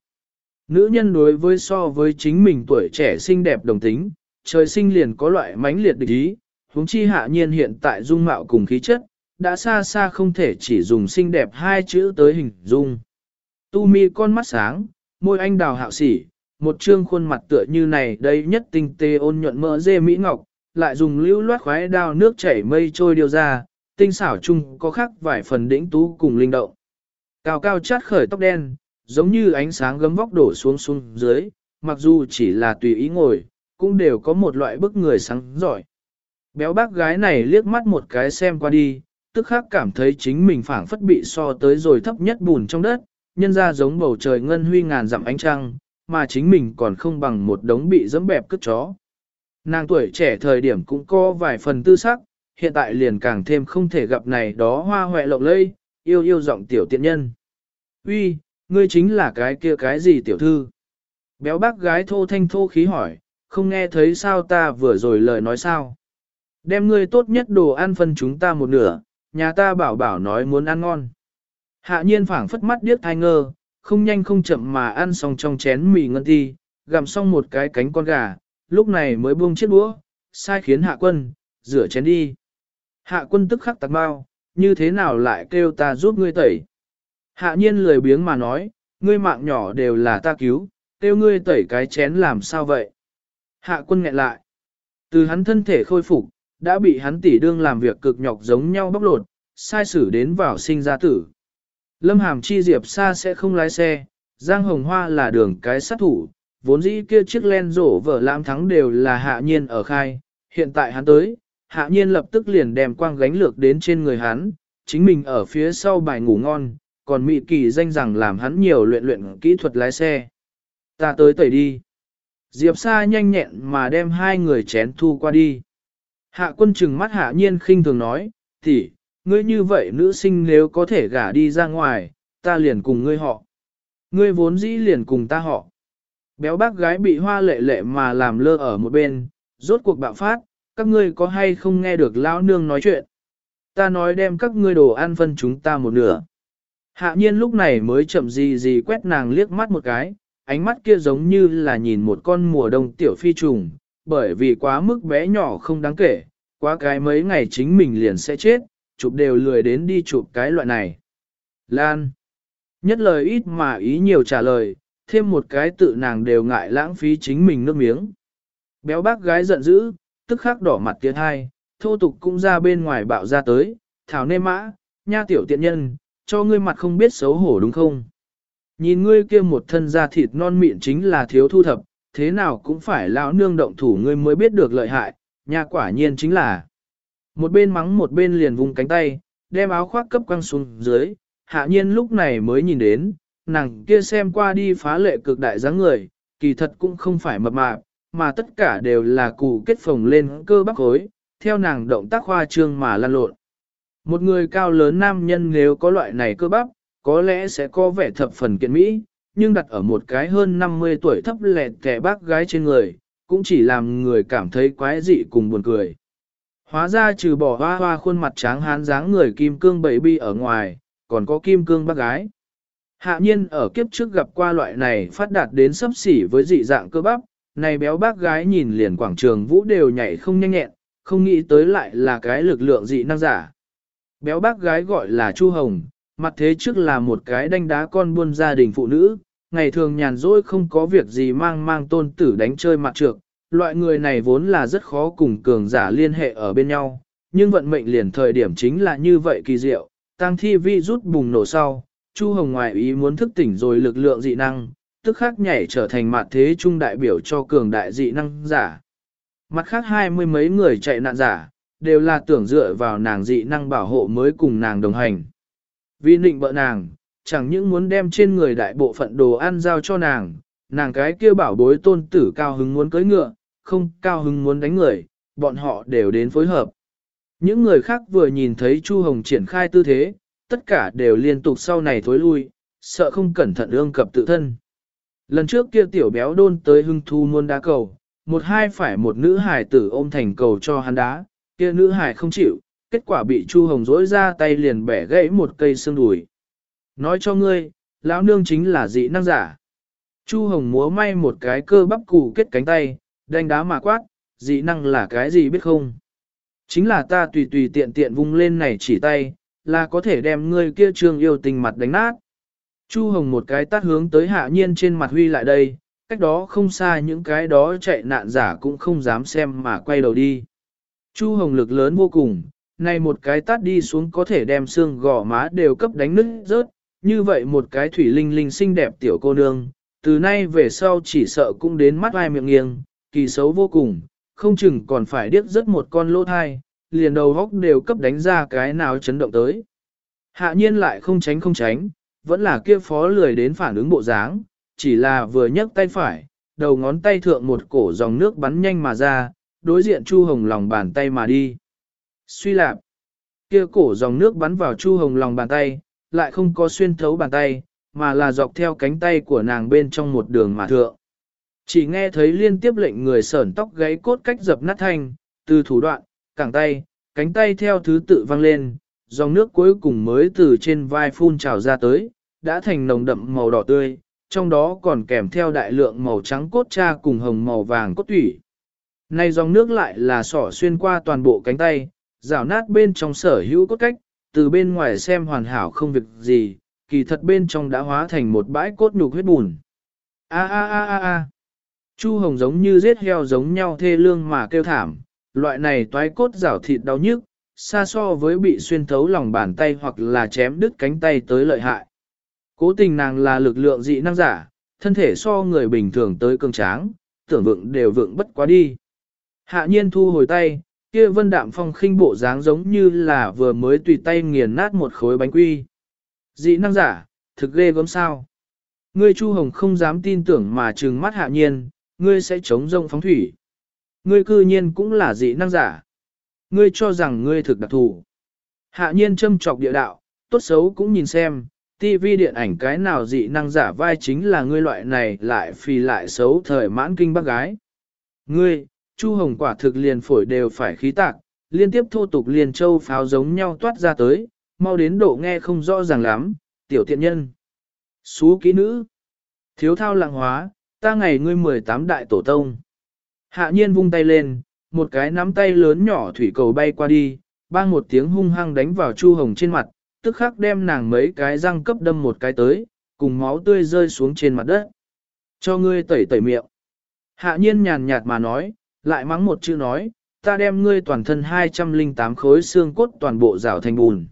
Nữ nhân đối với so với chính mình tuổi trẻ xinh đẹp đồng tính, trời sinh liền có loại mãnh liệt địch ý, huống chi hạ nhiên hiện tại dung mạo cùng khí chất, đã xa xa không thể chỉ dùng xinh đẹp hai chữ tới hình dung. Tu mi con mắt sáng, môi anh đào hạo sỉ, một trương khuôn mặt tựa như này đây nhất tinh tế ôn nhuận mỡ dê mỹ ngọc, lại dùng lưu loát khoái đao nước chảy mây trôi điều ra, tinh xảo chung có khác vài phần đỉnh tú cùng linh động. Cao cao chát khởi tóc đen, giống như ánh sáng gấm vóc đổ xuống xuống dưới, mặc dù chỉ là tùy ý ngồi, cũng đều có một loại bức người sáng giỏi. Béo bác gái này liếc mắt một cái xem qua đi, tức khắc cảm thấy chính mình phảng phất bị so tới rồi thấp nhất bùn trong đất, nhân ra giống bầu trời ngân huy ngàn dặm ánh trăng, mà chính mình còn không bằng một đống bị dẫm bẹp cất chó. Nàng tuổi trẻ thời điểm cũng có vài phần tư sắc, hiện tại liền càng thêm không thể gặp này đó hoa hoẹ lộng lây, yêu yêu giọng tiểu tiện nhân. Uy, ngươi chính là cái kia cái gì tiểu thư? Béo bác gái thô thanh thô khí hỏi, không nghe thấy sao ta vừa rồi lời nói sao? Đem ngươi tốt nhất đồ ăn phân chúng ta một nửa, nhà ta bảo bảo nói muốn ăn ngon. Hạ nhiên phảng phất mắt điếc thai ngơ, không nhanh không chậm mà ăn xong trong chén mì ngân ti, gặm xong một cái cánh con gà, lúc này mới buông chiếc đũa, sai khiến hạ quân, rửa chén đi. Hạ quân tức khắc tạc bao, như thế nào lại kêu ta giúp ngươi tẩy. Hạ nhiên lười biếng mà nói, ngươi mạng nhỏ đều là ta cứu, kêu ngươi tẩy cái chén làm sao vậy. Hạ quân nghẹn lại. Từ hắn thân thể khôi phục, đã bị hắn tỷ đương làm việc cực nhọc giống nhau bóc lột, sai xử đến vào sinh ra tử. Lâm Hàm chi Diệp xa sẽ không lái xe, Giang Hồng Hoa là đường cái sát thủ, vốn dĩ kia chiếc len rổ vở lãm thắng đều là hạ nhiên ở khai, hiện tại hắn tới, hạ nhiên lập tức liền đem quang gánh lược đến trên người hắn, chính mình ở phía sau bài ngủ ngon, còn mị kỳ danh rằng làm hắn nhiều luyện luyện kỹ thuật lái xe. Ta tới tẩy đi. Diệp Sa nhanh nhẹn mà đem hai người chén thu qua đi. Hạ quân trừng mắt hạ nhiên khinh thường nói, tỷ, ngươi như vậy nữ sinh nếu có thể gả đi ra ngoài, ta liền cùng ngươi họ. Ngươi vốn dĩ liền cùng ta họ. Béo bác gái bị hoa lệ lệ mà làm lơ ở một bên, rốt cuộc bạo phát, các ngươi có hay không nghe được lão nương nói chuyện. Ta nói đem các ngươi đồ ăn phân chúng ta một nửa. Hạ nhiên lúc này mới chậm gì gì quét nàng liếc mắt một cái, ánh mắt kia giống như là nhìn một con mùa đông tiểu phi trùng, bởi vì quá mức bé nhỏ không đáng kể, quá cái mấy ngày chính mình liền sẽ chết, chụp đều lười đến đi chụp cái loại này. Lan. Nhất lời ít mà ý nhiều trả lời, thêm một cái tự nàng đều ngại lãng phí chính mình nước miếng. Béo bác gái giận dữ, tức khắc đỏ mặt tiến hai, thô tục cũng ra bên ngoài bạo ra tới, thảo nê mã, nha tiểu tiện nhân, cho ngươi mặt không biết xấu hổ đúng không? Nhìn ngươi kia một thân da thịt non mịn chính là thiếu thu thập, thế nào cũng phải lão nương động thủ ngươi mới biết được lợi hại, nha quả nhiên chính là. Một bên mắng một bên liền vùng cánh tay, đem áo khoác cấp quăng xuống dưới, hạ nhiên lúc này mới nhìn đến, nàng kia xem qua đi phá lệ cực đại dáng người, kỳ thật cũng không phải mập mạp, mà tất cả đều là cụ kết phồng lên cơ bắp khối, theo nàng động tác khoa trương mà lan lộn. Một người cao lớn nam nhân nếu có loại này cơ bắp, có lẽ sẽ có vẻ thập phần kiện mỹ, nhưng đặt ở một cái hơn 50 tuổi thấp lẹt kẻ bác gái trên người, cũng chỉ làm người cảm thấy quái dị cùng buồn cười. Hóa ra trừ bỏ hoa hoa khuôn mặt tráng hán dáng người kim cương bậy bi ở ngoài, còn có kim cương bác gái. Hạ nhiên ở kiếp trước gặp qua loại này phát đạt đến sấp xỉ với dị dạng cơ bắp, này béo bác gái nhìn liền quảng trường vũ đều nhảy không nhanh nhẹn, không nghĩ tới lại là cái lực lượng dị năng giả. Béo bác gái gọi là Chu Hồng, mặt thế trước là một cái đanh đá con buôn gia đình phụ nữ, ngày thường nhàn rỗi không có việc gì mang mang tôn tử đánh chơi mặt trược, loại người này vốn là rất khó cùng cường giả liên hệ ở bên nhau, nhưng vận mệnh liền thời điểm chính là như vậy kỳ diệu, tăng thi vi rút bùng nổ sau, Chu Hồng ngoại ý muốn thức tỉnh rồi lực lượng dị năng, tức khắc nhảy trở thành mặt thế trung đại biểu cho cường đại dị năng giả. Mặt khác hai mươi mấy người chạy nạn giả, đều là tưởng dựa vào nàng dị năng bảo hộ mới cùng nàng đồng hành. Vì nịnh bợ nàng, chẳng những muốn đem trên người đại bộ phận đồ ăn giao cho nàng, nàng cái kia bảo bối tôn tử cao hứng muốn cưới ngựa, không cao hứng muốn đánh người, bọn họ đều đến phối hợp. Những người khác vừa nhìn thấy Chu Hồng triển khai tư thế, tất cả đều liên tục sau này thối lui, sợ không cẩn thận ương cập tự thân. Lần trước kia tiểu béo đôn tới hưng thu muôn đá cầu, một hai phải một nữ hải tử ôm thành cầu cho hắn đá, kia nữ hải không chịu, kết quả bị Chu Hồng dỗi ra tay liền bẻ gãy một cây xương đùi. Nói cho ngươi, lão nương chính là dị năng giả. Chu Hồng múa may một cái cơ bắp củ kết cánh tay, đánh đá mà quát, dị năng là cái gì biết không? Chính là ta tùy tùy tiện tiện vung lên này chỉ tay, là có thể đem ngươi kia trương yêu tình mặt đánh nát. Chu Hồng một cái tát hướng tới hạ nhiên trên mặt huy lại đây, cách đó không xa những cái đó chạy nạn giả cũng không dám xem mà quay đầu đi. Chu Hồng lực lớn vô cùng, này một cái tát đi xuống có thể đem xương gò má đều cấp đánh nứt rớt, như vậy một cái thủy linh linh xinh đẹp tiểu cô nương, từ nay về sau chỉ sợ cũng đến mắt ai miệng nghiêng, kỳ xấu vô cùng, không chừng còn phải điếc rất một con lỗ thai, liền đầu góc đều cấp đánh ra cái nào chấn động tới. Hạ nhiên lại không tránh không tránh, vẫn là kia phó lười đến phản ứng bộ dáng, chỉ là vừa nhấc tay phải, đầu ngón tay thượng một cổ dòng nước bắn nhanh mà ra, đối diện Chu Hồng lòng bàn tay mà đi. Suy lạp, kia cổ dòng nước bắn vào Chu Hồng lòng bàn tay, lại không có xuyên thấu bàn tay, mà là dọc theo cánh tay của nàng bên trong một đường mà thượng. Chỉ nghe thấy liên tiếp lệnh người sởn tóc gáy cốt cách dập nát thanh, từ thủ đoạn, cẳng tay, cánh tay theo thứ tự văng lên, dòng nước cuối cùng mới từ trên vai phun trào ra tới, đã thành nồng đậm màu đỏ tươi, trong đó còn kèm theo đại lượng màu trắng cốt cha cùng hồng màu vàng cốt thủy. Nay dòng nước lại là sỏ xuyên qua toàn bộ cánh tay, rào nát bên trong sở hữu cốt cách, từ bên ngoài xem hoàn hảo không việc gì, kỳ thật bên trong đã hóa thành một bãi cốt nhục huyết bùn. A a a a a. Chu Hồng giống như giết heo giống nhau thê lương mà kêu thảm, loại này toái cốt rào thịt đau nhức, xa so với bị xuyên thấu lòng bàn tay hoặc là chém đứt cánh tay tới lợi hại. Cố tình nàng là lực lượng dị năng giả, thân thể so người bình thường tới cường tráng, tưởng vượng đều vượng bất quá đi. Hạ nhiên thu hồi tay, kia vân đạm phong khinh bộ dáng giống như là vừa mới tùy tay nghiền nát một khối bánh quy. Dị năng giả, thực ghê gớm sao. Ngươi Chu Hồng không dám tin tưởng mà trừng mắt hạ nhiên, ngươi sẽ chống rông phóng thủy. Ngươi cư nhiên cũng là dị năng giả. Ngươi cho rằng ngươi thực đặc thù. Hạ nhiên châm trọc địa đạo, tốt xấu cũng nhìn xem, TV điện ảnh cái nào dị năng giả vai chính là ngươi loại này lại phì lại xấu thời mãn kinh bác gái. Ngươi, Chu Hồng quả thực liền phổi đều phải khí tạc, liên tiếp thô tục liền châu pháo giống nhau toát ra tới, mau đến độ nghe không rõ ràng lắm, tiểu tiện nhân. Xú kỹ nữ. Thiếu thao lặng hóa, ta ngày ngươi 18 đại tổ tông. Hạ nhiên vung tay lên, một cái nắm tay lớn nhỏ thủy cầu bay qua đi, bang một tiếng hung hăng đánh vào Chu Hồng trên mặt, tức khắc đem nàng mấy cái răng cấp đâm một cái tới, cùng máu tươi rơi xuống trên mặt đất. Cho ngươi tẩy tẩy miệng. Hạ nhiên nhàn nhạt mà nói, lại mắng một chữ nói, ta đem ngươi toàn thân 208 khối xương cốt toàn bộ rào thành bùn.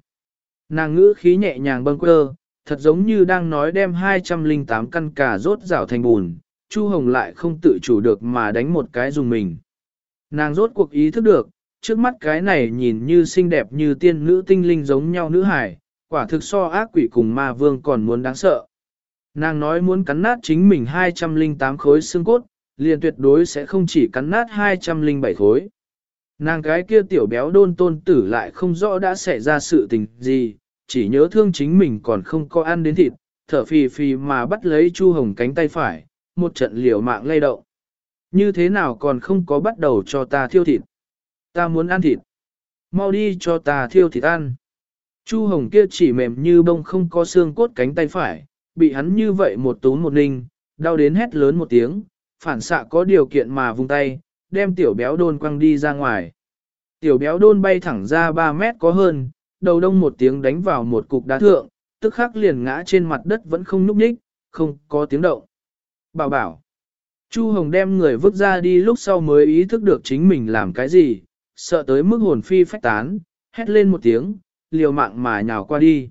Nàng ngữ khí nhẹ nhàng bâng quơ, thật giống như đang nói đem 208 căn cà rốt rào thành bùn, Chu Hồng lại không tự chủ được mà đánh một cái dùng mình. Nàng rốt cuộc ý thức được, trước mắt cái này nhìn như xinh đẹp như tiên nữ tinh linh giống nhau nữ hải, quả thực so ác quỷ cùng ma vương còn muốn đáng sợ. Nàng nói muốn cắn nát chính mình 208 khối xương cốt, liền tuyệt đối sẽ không chỉ cắn nát 207 khối. Nàng cái kia tiểu béo đôn tôn tử lại không rõ đã xảy ra sự tình gì, chỉ nhớ thương chính mình còn không có ăn đến thịt, thở phì phì mà bắt lấy Chu Hồng cánh tay phải, một trận liều mạng lay động. Như thế nào còn không có bắt đầu cho ta thiêu thịt? Ta muốn ăn thịt. Mau đi cho ta thiêu thịt ăn. Chu Hồng kia chỉ mềm như bông không có xương cốt cánh tay phải, bị hắn như vậy một tú một ninh, đau đến hét lớn một tiếng, phản xạ có điều kiện mà vung tay, đem tiểu béo đôn quăng đi ra ngoài. Tiểu béo đôn bay thẳng ra 3 mét có hơn, đầu đông một tiếng đánh vào một cục đá thượng, tức khắc liền ngã trên mặt đất vẫn không núp nhích, không có tiếng động. Bảo bảo. Chu Hồng đem người vứt ra đi lúc sau mới ý thức được chính mình làm cái gì, sợ tới mức hồn phi phách tán, hét lên một tiếng, liều mạng mà nhào qua đi.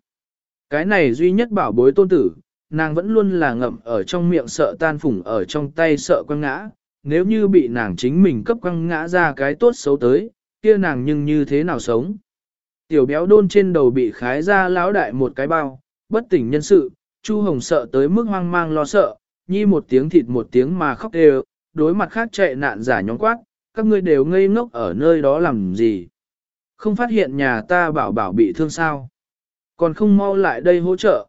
Cái này duy nhất bảo bối tôn tử, nàng vẫn luôn là ngậm ở trong miệng sợ tan phủng ở trong tay sợ quăng ngã, nếu như bị nàng chính mình cấp quăng ngã ra cái tốt xấu tới, kia nàng nhưng như thế nào sống. Tiểu béo đôn trên đầu bị khái ra lão đại một cái bao, bất tỉnh nhân sự, Chu Hồng sợ tới mức hoang mang lo sợ, nhi một tiếng thịt một tiếng mà khóc đều, đối mặt khác chạy nạn giả nhóm quát, các ngươi đều ngây ngốc ở nơi đó làm gì. Không phát hiện nhà ta bảo bảo bị thương sao. Còn không mau lại đây hỗ trợ.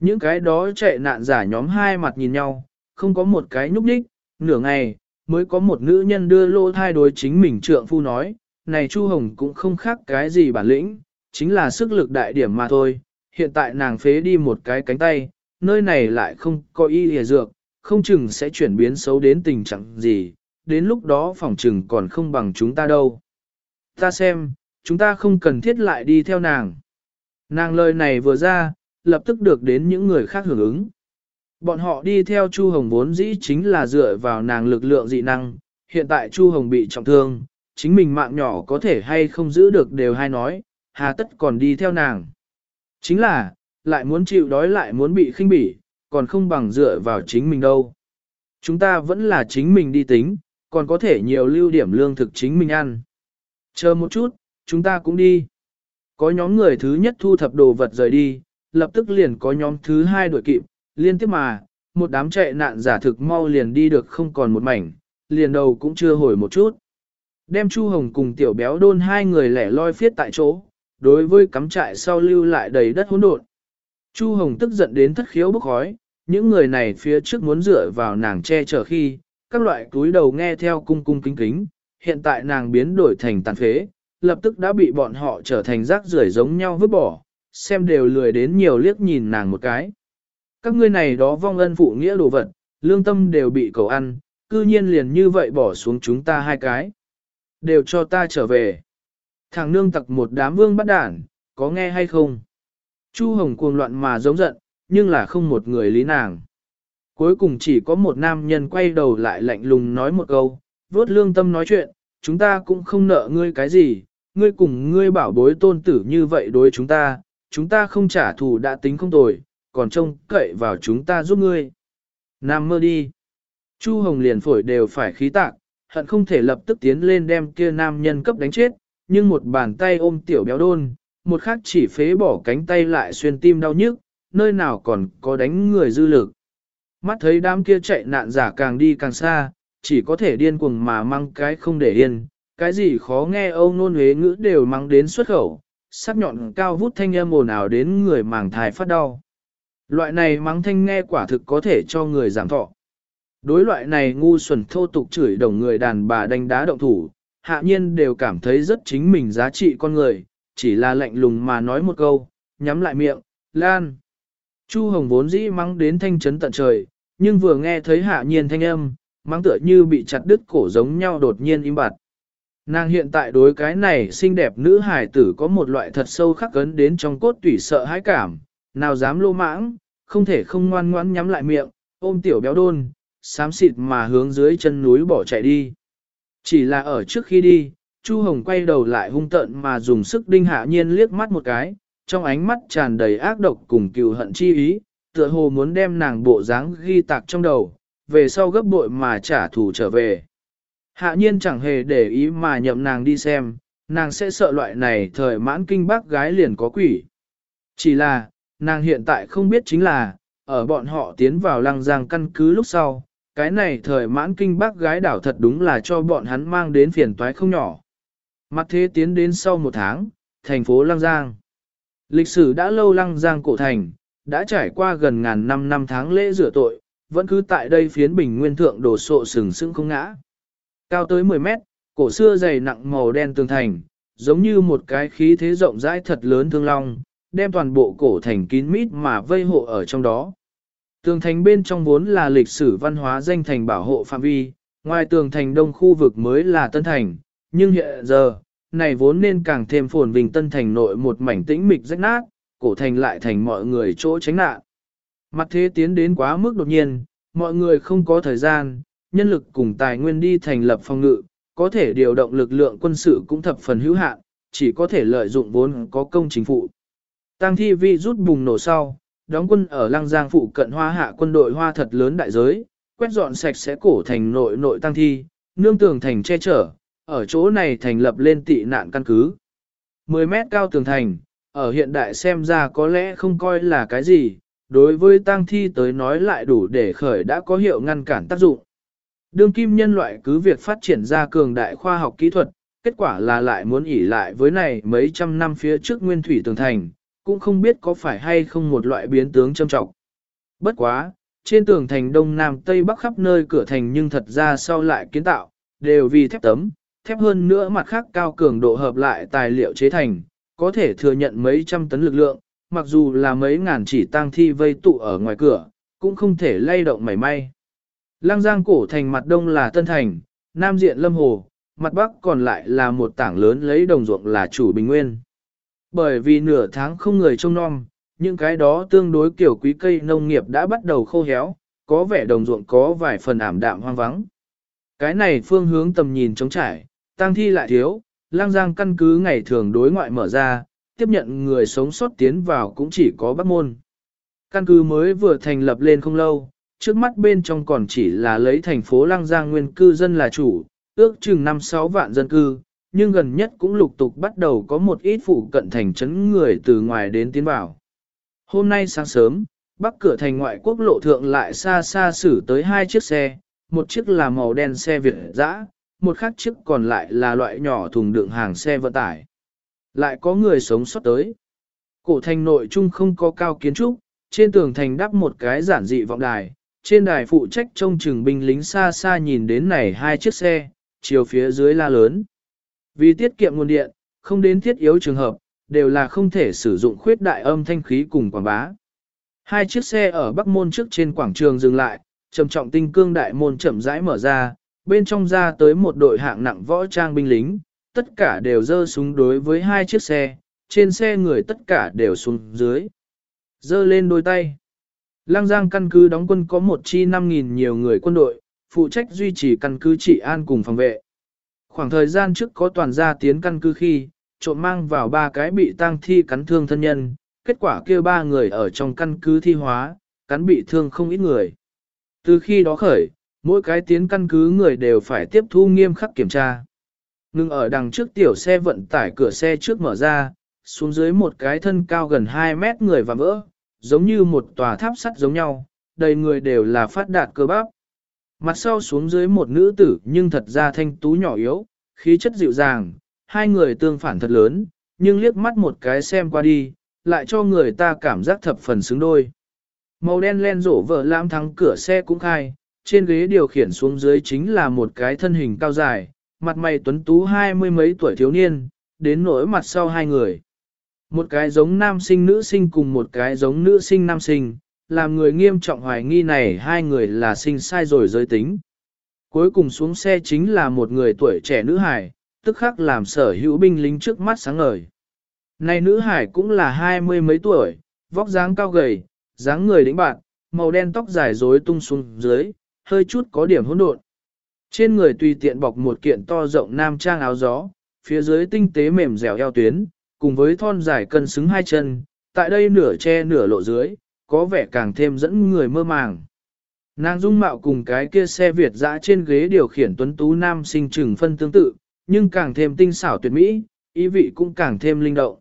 Những cái đó chạy nạn giả nhóm hai mặt nhìn nhau, không có một cái nhúc đích, nửa ngày, mới có một nữ nhân đưa lô thai đối chính mình trượng phu nói, này Chu Hồng cũng không khác cái gì bản lĩnh, chính là sức lực đại điểm mà thôi, hiện tại nàng phế đi một cái cánh tay, nơi này lại không có y hề dược, không chừng sẽ chuyển biến xấu đến tình trạng gì, đến lúc đó phòng chừng còn không bằng chúng ta đâu. Ta xem, chúng ta không cần thiết lại đi theo nàng. Nàng lời này vừa ra, lập tức được đến những người khác hưởng ứng. Bọn họ đi theo Chu Hồng vốn dĩ chính là dựa vào nàng lực lượng dị năng, hiện tại Chu Hồng bị trọng thương, chính mình mạng nhỏ có thể hay không giữ được đều hay nói, hà tất còn đi theo nàng. Chính là, lại muốn chịu đói lại muốn bị khinh bỉ, còn không bằng dựa vào chính mình đâu. Chúng ta vẫn là chính mình đi tính, còn có thể nhiều lưu điểm lương thực chính mình ăn. Chờ một chút, chúng ta cũng đi. Có nhóm người thứ nhất thu thập đồ vật rời đi, lập tức liền có nhóm thứ hai đuổi kịp, liên tiếp mà, một đám chạy nạn giả thực mau liền đi được không còn một mảnh, liền đầu cũng chưa hồi một chút. Đem Chu Hồng cùng tiểu béo đôn hai người lẻ loi phiết tại chỗ, đối với cắm trại sau lưu lại đầy đất hỗn độn. Chu Hồng tức giận đến thất khiếu bốc khói, những người này phía trước muốn dựa vào nàng che chở khi, các loại túi đầu nghe theo cung cung kính kính, hiện tại nàng biến đổi thành tàn phế, lập tức đã bị bọn họ trở thành rác rưởi giống nhau vứt bỏ, xem đều lười đến nhiều liếc nhìn nàng một cái. Các ngươi này đó vong ân phụ nghĩa đồ vật, lương tâm đều bị cầu ăn, cư nhiên liền như vậy bỏ xuống chúng ta hai cái. Đều cho ta trở về. Thằng nương tặc một đám vương bắt đản, có nghe hay không? Chu Hồng cuồng loạn mà giống giận, nhưng là không một người lý nàng. Cuối cùng chỉ có một nam nhân quay đầu lại lạnh lùng nói một câu, vốt lương tâm nói chuyện, chúng ta cũng không nợ ngươi cái gì, ngươi cùng ngươi bảo bối tôn tử như vậy đối chúng ta, chúng ta không trả thù đã tính không tồi, còn trông cậy vào chúng ta giúp ngươi. Nam mơ đi. Chu Hồng liền phổi đều phải khí tạc, hận không thể lập tức tiến lên đem kia nam nhân cấp đánh chết, nhưng một bàn tay ôm tiểu béo đôn, một khác chỉ phế bỏ cánh tay lại xuyên tim đau nhức, nơi nào còn có đánh người dư lực. Mắt thấy đám kia chạy nạn giả càng đi càng xa, chỉ có thể điên cuồng mà mang cái không để yên, cái gì khó nghe âu nôn huế ngữ đều mang đến xuất khẩu, sắc nhọn cao vút thanh âm ồn ào đến người màng thai phát đau. Loại này mắng thanh nghe quả thực có thể cho người giảm thọ. Đối loại này ngu xuẩn thô tục chửi đồng người đàn bà đánh đá động thủ, hạ nhiên đều cảm thấy rất chính mình giá trị con người, chỉ là lạnh lùng mà nói một câu, nhắm lại miệng, lan. Chu Hồng vốn dĩ mắng đến thanh chấn tận trời, nhưng vừa nghe thấy hạ nhiên thanh âm, mắng tựa như bị chặt đứt cổ giống nhau đột nhiên im bặt. Nàng hiện tại đối cái này xinh đẹp nữ hài tử có một loại thật sâu khắc cấn đến trong cốt tủy sợ hãi cảm, nào dám lô mãng, không thể không ngoan ngoãn nhắm lại miệng, ôm tiểu béo đôn, xám xịt mà hướng dưới chân núi bỏ chạy đi. Chỉ là ở trước khi đi, Chu Hồng quay đầu lại hung tợn mà dùng sức đinh hạ nhiên liếc mắt một cái, trong ánh mắt tràn đầy ác độc cùng cừu hận chi ý, tựa hồ muốn đem nàng bộ dáng ghi tạc trong đầu, về sau gấp bội mà trả thù trở về. Hạ nhiên chẳng hề để ý mà nhậm nàng đi xem, nàng sẽ sợ loại này thời mãn kinh bác gái liền có quỷ. Chỉ là, nàng hiện tại không biết chính là, ở bọn họ tiến vào lăng giang căn cứ lúc sau, cái này thời mãn kinh bác gái đảo thật đúng là cho bọn hắn mang đến phiền toái không nhỏ. Mặt thế tiến đến sau một tháng, thành phố Lăng Giang. Lịch sử đã lâu Lăng Giang cổ thành, đã trải qua gần ngàn năm năm tháng lễ rửa tội, vẫn cứ tại đây phiến bình nguyên thượng đổ sộ sừng sững không ngã. Cao tới 10 mét, cổ xưa dày nặng màu đen tường thành, giống như một cái khí thế rộng rãi thật lớn thương long, đem toàn bộ cổ thành kín mít mà vây hộ ở trong đó. Tường thành bên trong vốn là lịch sử văn hóa danh thành bảo hộ phạm vi, ngoài tường thành đông khu vực mới là tân thành, nhưng hiện giờ, này vốn nên càng thêm phồn vinh tân thành nội một mảnh tĩnh mịch rách nát, cổ thành lại thành mọi người chỗ tránh nạn. Mặt thế tiến đến quá mức đột nhiên, mọi người không có thời gian, nhân lực cùng tài nguyên đi thành lập phòng ngự, có thể điều động lực lượng quân sự cũng thập phần hữu hạn, chỉ có thể lợi dụng vốn có công chính phủ. Tăng thi vi rút bùng nổ sau, đóng quân ở Lăng Giang phụ cận hoa hạ quân đội hoa thật lớn đại giới, quét dọn sạch sẽ cổ thành nội nội tăng thi, nương tường thành che chở, ở chỗ này thành lập lên tị nạn căn cứ. 10 mét cao tường thành, ở hiện đại xem ra có lẽ không coi là cái gì, đối với tăng thi tới nói lại đủ để khởi đã có hiệu ngăn cản tác dụng. Đương kim nhân loại cứ việc phát triển ra cường đại khoa học kỹ thuật, kết quả là lại muốn ỉ lại với này mấy trăm năm phía trước nguyên thủy tường thành, cũng không biết có phải hay không một loại biến tướng châm trọng. Bất quá, trên tường thành đông nam tây bắc khắp nơi cửa thành nhưng thật ra sau lại kiến tạo, đều vì thép tấm, thép hơn nữa mặt khác cao cường độ hợp lại tài liệu chế thành, có thể thừa nhận mấy trăm tấn lực lượng, mặc dù là mấy ngàn chỉ tang thi vây tụ ở ngoài cửa, cũng không thể lay động mảy may. Lăng giang cổ thành mặt đông là Tân Thành, nam diện Lâm Hồ, mặt bắc còn lại là một tảng lớn lấy đồng ruộng là chủ bình nguyên. Bởi vì nửa tháng không người trông nom, những cái đó tương đối kiểu quý cây nông nghiệp đã bắt đầu khô héo, có vẻ đồng ruộng có vài phần ảm đạm hoang vắng. Cái này phương hướng tầm nhìn trống trải, tăng thi lại thiếu, lang giang căn cứ ngày thường đối ngoại mở ra, tiếp nhận người sống sót tiến vào cũng chỉ có bắc môn. Căn cứ mới vừa thành lập lên không lâu, trước mắt bên trong còn chỉ là lấy thành phố Lăng Giang nguyên cư dân là chủ, ước chừng 5-6 vạn dân cư, nhưng gần nhất cũng lục tục bắt đầu có một ít phụ cận thành trấn người từ ngoài đến tiến vào. Hôm nay sáng sớm, bắc cửa thành ngoại quốc lộ thượng lại xa xa xử tới hai chiếc xe, một chiếc là màu đen xe Việt dã, một khác chiếc còn lại là loại nhỏ thùng đựng hàng xe vận tải. Lại có người sống sót tới. Cổ thành nội trung không có cao kiến trúc, trên tường thành đắp một cái giản dị vọng đài, trên đài phụ trách trông chừng binh lính xa xa nhìn đến này hai chiếc xe, chiều phía dưới la lớn. Vì tiết kiệm nguồn điện, không đến thiết yếu trường hợp, đều là không thể sử dụng khuyết đại âm thanh khí cùng quảng bá. Hai chiếc xe ở Bắc Môn trước trên quảng trường dừng lại, trầm trọng tinh cương đại môn chậm rãi mở ra, bên trong ra tới một đội hạng nặng võ trang binh lính, tất cả đều dơ súng đối với hai chiếc xe, trên xe người tất cả đều xuống dưới. Dơ lên đôi tay. Lang Giang căn cứ đóng quân có một chi 5.000 nhiều người quân đội, phụ trách duy trì căn cứ trị an cùng phòng vệ. Khoảng thời gian trước có toàn gia tiến căn cứ khi, trộm mang vào ba cái bị tang thi cắn thương thân nhân, kết quả kia ba người ở trong căn cứ thi hóa, cắn bị thương không ít người. Từ khi đó khởi, mỗi cái tiến căn cứ người đều phải tiếp thu nghiêm khắc kiểm tra. Ngưng ở đằng trước tiểu xe vận tải cửa xe trước mở ra, xuống dưới một cái thân cao gần 2 mét người và vỡ, giống như một tòa tháp sắt giống nhau, đầy người đều là phát đạt cơ bắp. Mặt sau xuống dưới một nữ tử nhưng thật ra thanh tú nhỏ yếu, khí chất dịu dàng, hai người tương phản thật lớn, nhưng liếc mắt một cái xem qua đi, lại cho người ta cảm giác thập phần xứng đôi. Màu đen len rổ vợ lãm thắng cửa xe cũng khai, trên ghế điều khiển xuống dưới chính là một cái thân hình cao dài, mặt mày tuấn tú hai mươi mấy tuổi thiếu niên, đến nỗi mặt sau hai người. Một cái giống nam sinh nữ sinh cùng một cái giống nữ sinh nam sinh, làm người nghiêm trọng hoài nghi này hai người là sinh sai rồi giới tính. Cuối cùng xuống xe chính là một người tuổi trẻ nữ hải, tức khắc làm sở hữu binh lính trước mắt sáng ngời. Này nữ hải cũng là hai mươi mấy tuổi, vóc dáng cao gầy, dáng người đĩnh bạn, màu đen tóc dài rối tung xuống dưới, hơi chút có điểm hỗn độn. Trên người tùy tiện bọc một kiện to rộng nam trang áo gió, phía dưới tinh tế mềm dẻo eo tuyến, cùng với thon dài cân xứng hai chân, tại đây nửa che nửa lộ dưới, có vẻ càng thêm dẫn người mơ màng. Nàng dung mạo cùng cái kia xe Việt dã trên ghế điều khiển tuấn tú nam sinh trừng phân tương tự, nhưng càng thêm tinh xảo tuyệt mỹ, ý vị cũng càng thêm linh động.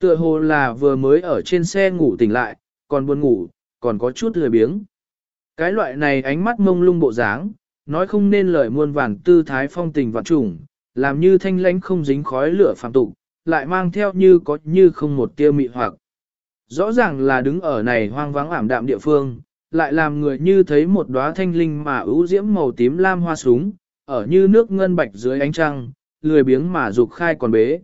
Tựa hồ là vừa mới ở trên xe ngủ tỉnh lại, còn buồn ngủ, còn có chút lười biếng. Cái loại này ánh mắt mông lung bộ dáng, nói không nên lời muôn vàn tư thái phong tình vạn trùng, làm như thanh lãnh không dính khói lửa phàm tục, lại mang theo như có như không một tia mị hoặc. Rõ ràng là đứng ở này hoang vắng ảm đạm địa phương, lại làm người như thấy một đóa thanh linh mà ưu diễm màu tím lam hoa súng, ở như nước ngân bạch dưới ánh trăng, lười biếng mà dục khai còn bế.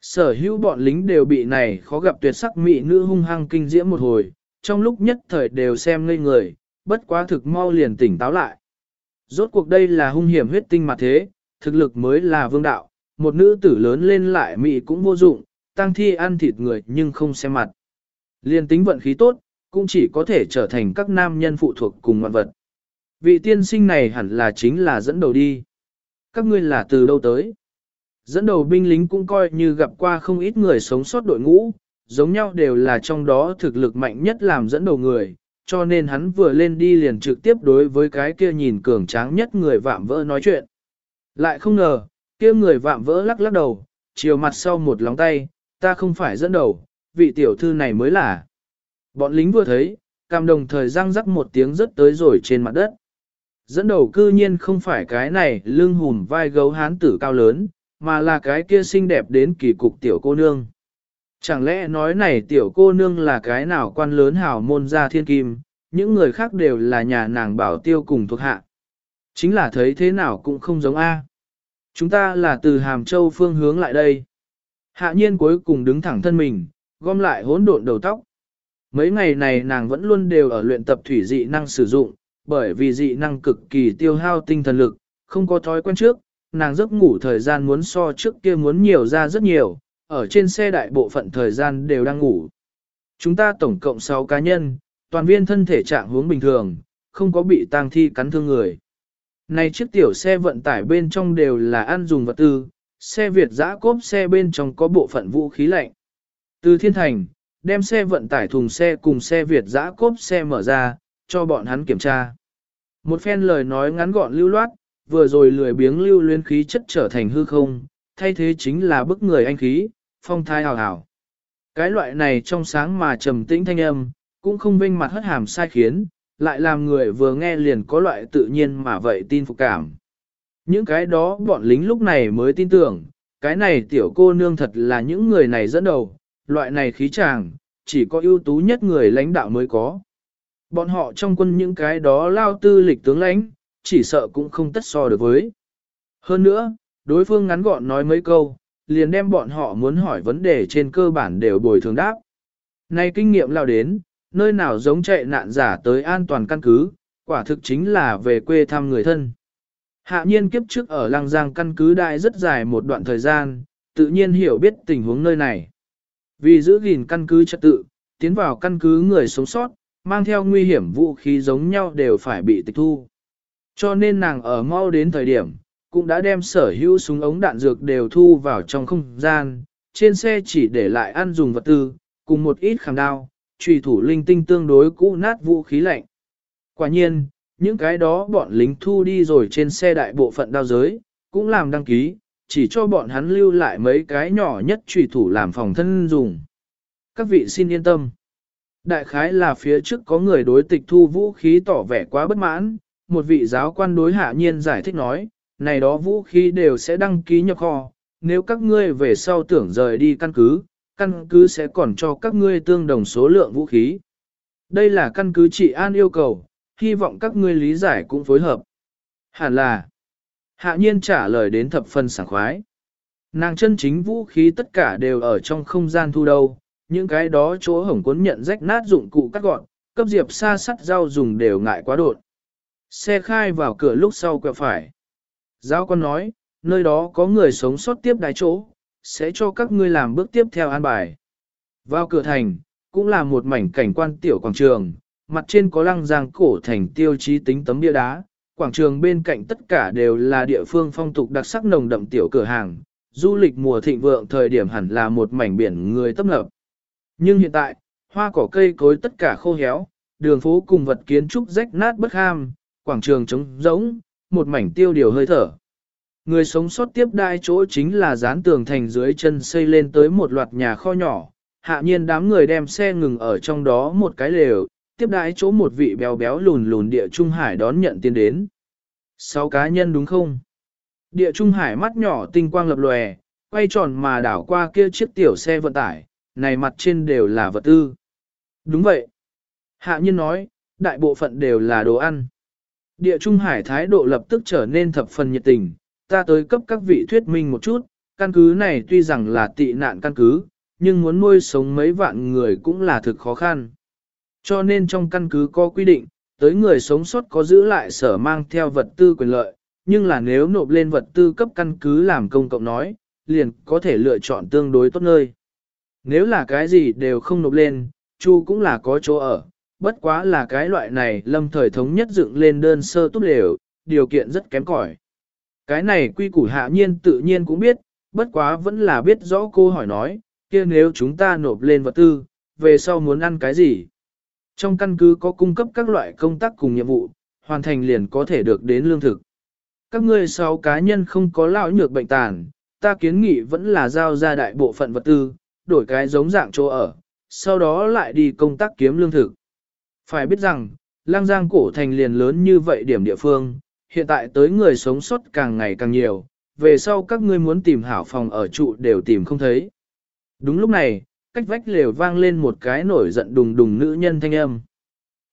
Sở hữu bọn lính đều bị này khó gặp tuyệt sắc mỹ nữ hung hăng kinh diễm một hồi, trong lúc nhất thời đều xem ngây người, bất quá thực mau liền tỉnh táo lại. Rốt cuộc đây là hung hiểm huyết tinh mà thế, thực lực mới là vương đạo, một nữ tử lớn lên lại mỹ cũng vô dụng, tăng thi ăn thịt người nhưng không xem mặt. Liên tính vận khí tốt, cũng chỉ có thể trở thành các nam nhân phụ thuộc cùng ngoạn vật. Vị tiên sinh này hẳn là chính là dẫn đầu đi. Các ngươi là từ đâu tới? Dẫn đầu binh lính cũng coi như gặp qua không ít người sống sót đội ngũ, giống nhau đều là trong đó thực lực mạnh nhất làm dẫn đầu người, cho nên hắn vừa lên đi liền trực tiếp đối với cái kia nhìn cường tráng nhất người vạm vỡ nói chuyện. Lại không ngờ, kia người vạm vỡ lắc lắc đầu, chiều mặt sau một lóng tay, ta không phải dẫn đầu, vị tiểu thư này mới là. Bọn lính vừa thấy, cam đồng thời răng rắc một tiếng rất tới rồi trên mặt đất. Dẫn đầu cư nhiên không phải cái này lưng hùm vai gấu hán tử cao lớn, mà là cái kia xinh đẹp đến kỳ cục tiểu cô nương. Chẳng lẽ nói này tiểu cô nương là cái nào quan lớn hào môn gia thiên kim, những người khác đều là nhà nàng bảo tiêu cùng thuộc hạ. Chính là thấy thế nào cũng không giống A. Chúng ta là từ Hàm Châu phương hướng lại đây. Hạ nhiên cuối cùng đứng thẳng thân mình, gom lại hỗn độn đầu tóc. Mấy ngày này nàng vẫn luôn đều ở luyện tập thủy dị năng sử dụng, bởi vì dị năng cực kỳ tiêu hao tinh thần lực, không có thói quen trước, nàng giấc ngủ thời gian muốn so trước kia muốn nhiều ra rất nhiều, ở trên xe đại bộ phận thời gian đều đang ngủ. Chúng ta tổng cộng 6 cá nhân, toàn viên thân thể trạng hướng bình thường, không có bị tang thi cắn thương người. Này chiếc tiểu xe vận tải bên trong đều là ăn dùng vật tư, xe Việt giã cốp xe bên trong có bộ phận vũ khí lạnh. Từ thiên thành, đem xe vận tải thùng xe cùng xe Việt giã cốp xe mở ra, cho bọn hắn kiểm tra. Một phen lời nói ngắn gọn lưu loát, vừa rồi lười biếng lưu luyến khí chất trở thành hư không, thay thế chính là bức người anh khí, phong thai hào hào. Cái loại này trong sáng mà trầm tĩnh thanh âm, cũng không vinh mặt hất hàm sai khiến, lại làm người vừa nghe liền có loại tự nhiên mà vậy tin phục cảm. Những cái đó bọn lính lúc này mới tin tưởng, cái này tiểu cô nương thật là những người này dẫn đầu, loại này khí chàng, chỉ có ưu tú nhất người lãnh đạo mới có. Bọn họ trong quân những cái đó lao tư lịch tướng lãnh, chỉ sợ cũng không tất so được với. Hơn nữa, đối phương ngắn gọn nói mấy câu, liền đem bọn họ muốn hỏi vấn đề trên cơ bản đều bồi thường đáp. Nay kinh nghiệm lao đến, nơi nào giống chạy nạn giả tới an toàn căn cứ, quả thực chính là về quê thăm người thân. Hạ nhiên kiếp trước ở Lăng Giang căn cứ đại rất dài một đoạn thời gian, tự nhiên hiểu biết tình huống nơi này. Vì giữ gìn căn cứ trật tự, tiến vào căn cứ người sống sót, mang theo nguy hiểm vũ khí giống nhau đều phải bị tịch thu. Cho nên nàng ở mau đến thời điểm, cũng đã đem sở hữu súng ống đạn dược đều thu vào trong không gian, trên xe chỉ để lại ăn dùng vật tư, cùng một ít khảm đao, trùy thủ linh tinh tương đối cũ nát vũ khí lạnh. Quả nhiên, những cái đó bọn lính thu đi rồi trên xe đại bộ phận đao giới, cũng làm đăng ký, chỉ cho bọn hắn lưu lại mấy cái nhỏ nhất trùy thủ làm phòng thân dùng. Các vị xin yên tâm. Đại khái là phía trước có người đối tịch thu vũ khí tỏ vẻ quá bất mãn, một vị giáo quan đối hạ nhiên giải thích nói, này đó vũ khí đều sẽ đăng ký nhập kho, nếu các ngươi về sau tưởng rời đi căn cứ, căn cứ sẽ còn cho các ngươi tương đồng số lượng vũ khí. Đây là căn cứ trị an yêu cầu, hy vọng các ngươi lý giải cũng phối hợp. Hẳn là, hạ nhiên trả lời đến thập phân sảng khoái. Nàng chân chính vũ khí tất cả đều ở trong không gian thu đâu, những cái đó chỗ hổng cuốn nhận rách nát dụng cụ cắt gọn, cấp diệp xa sắt rau dùng đều ngại quá đột. Xe khai vào cửa lúc sau quẹo phải. Giáo con nói, nơi đó có người sống sót tiếp đái chỗ, sẽ cho các ngươi làm bước tiếp theo an bài. Vào cửa thành, cũng là một mảnh cảnh quan tiểu quảng trường, mặt trên có lăng giang cổ thành tiêu chí tính tấm bia đá, quảng trường bên cạnh tất cả đều là địa phương phong tục đặc sắc nồng đậm tiểu cửa hàng, du lịch mùa thịnh vượng thời điểm hẳn là một mảnh biển người tấp nập. Nhưng hiện tại, hoa cỏ cây cối tất cả khô héo, đường phố cùng vật kiến trúc rách nát bất ham, quảng trường trống rỗng, một mảnh tiêu điều hơi thở. Người sống sót tiếp đai chỗ chính là dán tường thành dưới chân xây lên tới một loạt nhà kho nhỏ, hạ nhiên đám người đem xe ngừng ở trong đó một cái lều, tiếp đãi chỗ một vị béo béo lùn lùn địa trung hải đón nhận tiền đến. Sáu cá nhân đúng không? Địa trung hải mắt nhỏ tinh quang lập lòe, quay tròn mà đảo qua kia chiếc tiểu xe vận tải, này mặt trên đều là vật tư. Đúng vậy. Hạ nhiên nói, đại bộ phận đều là đồ ăn. Địa Trung Hải thái độ lập tức trở nên thập phần nhiệt tình, ta tới cấp các vị thuyết minh một chút, căn cứ này tuy rằng là tị nạn căn cứ, nhưng muốn nuôi sống mấy vạn người cũng là thực khó khăn. Cho nên trong căn cứ có quy định, tới người sống sót có giữ lại sở mang theo vật tư quyền lợi, nhưng là nếu nộp lên vật tư cấp căn cứ làm công cộng nói, liền có thể lựa chọn tương đối tốt nơi. Nếu là cái gì đều không nộp lên, Chu cũng là có chỗ ở, bất quá là cái loại này lâm thời thống nhất dựng lên đơn sơ tốt đều, điều kiện rất kém cỏi. Cái này quy củ hạ nhiên tự nhiên cũng biết, bất quá vẫn là biết rõ cô hỏi nói, kia nếu chúng ta nộp lên vật tư, về sau muốn ăn cái gì? Trong căn cứ có cung cấp các loại công tác cùng nhiệm vụ, hoàn thành liền có thể được đến lương thực. Các ngươi sáu cá nhân không có lão nhược bệnh tàn, ta kiến nghị vẫn là giao ra đại bộ phận vật tư, đổi cái giống dạng chỗ ở, sau đó lại đi công tác kiếm lương thực. Phải biết rằng, lang giang cổ thành liền lớn như vậy điểm địa phương, hiện tại tới người sống sót càng ngày càng nhiều, về sau các ngươi muốn tìm hảo phòng ở trụ đều tìm không thấy. Đúng lúc này, cách vách lều vang lên một cái nổi giận đùng đùng nữ nhân thanh âm.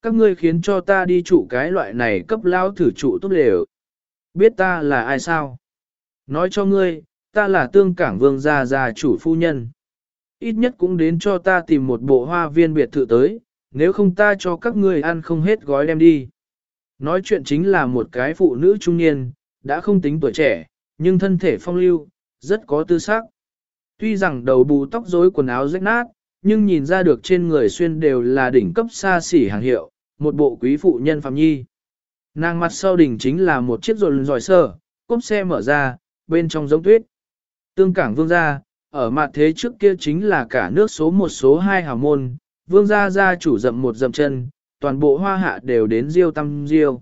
Các ngươi khiến cho ta đi trụ cái loại này cấp lao thử trụ tốt lều. Biết ta là ai sao? Nói cho ngươi, ta là tương cảng vương gia gia chủ phu nhân. Ít nhất cũng đến cho ta tìm một bộ hoa viên biệt thự tới, nếu không ta cho các ngươi ăn không hết gói đem đi. Nói chuyện chính là một cái phụ nữ trung niên, đã không tính tuổi trẻ, nhưng thân thể phong lưu, rất có tư sắc. Tuy rằng đầu bù tóc rối quần áo rách nát, nhưng nhìn ra được trên người xuyên đều là đỉnh cấp xa xỉ hàng hiệu, một bộ quý phụ nhân phạm nhi. Nàng mặt sau đỉnh chính là một chiếc rồn giỏi sơ, cốp xe mở ra, bên trong giống tuyết. Tương cảng vương gia, ở mặt thế trước kia chính là cả nước số một số hai hào môn, vương gia gia chủ dậm một dậm chân, toàn bộ hoa hạ đều đến diêu tâm diêu.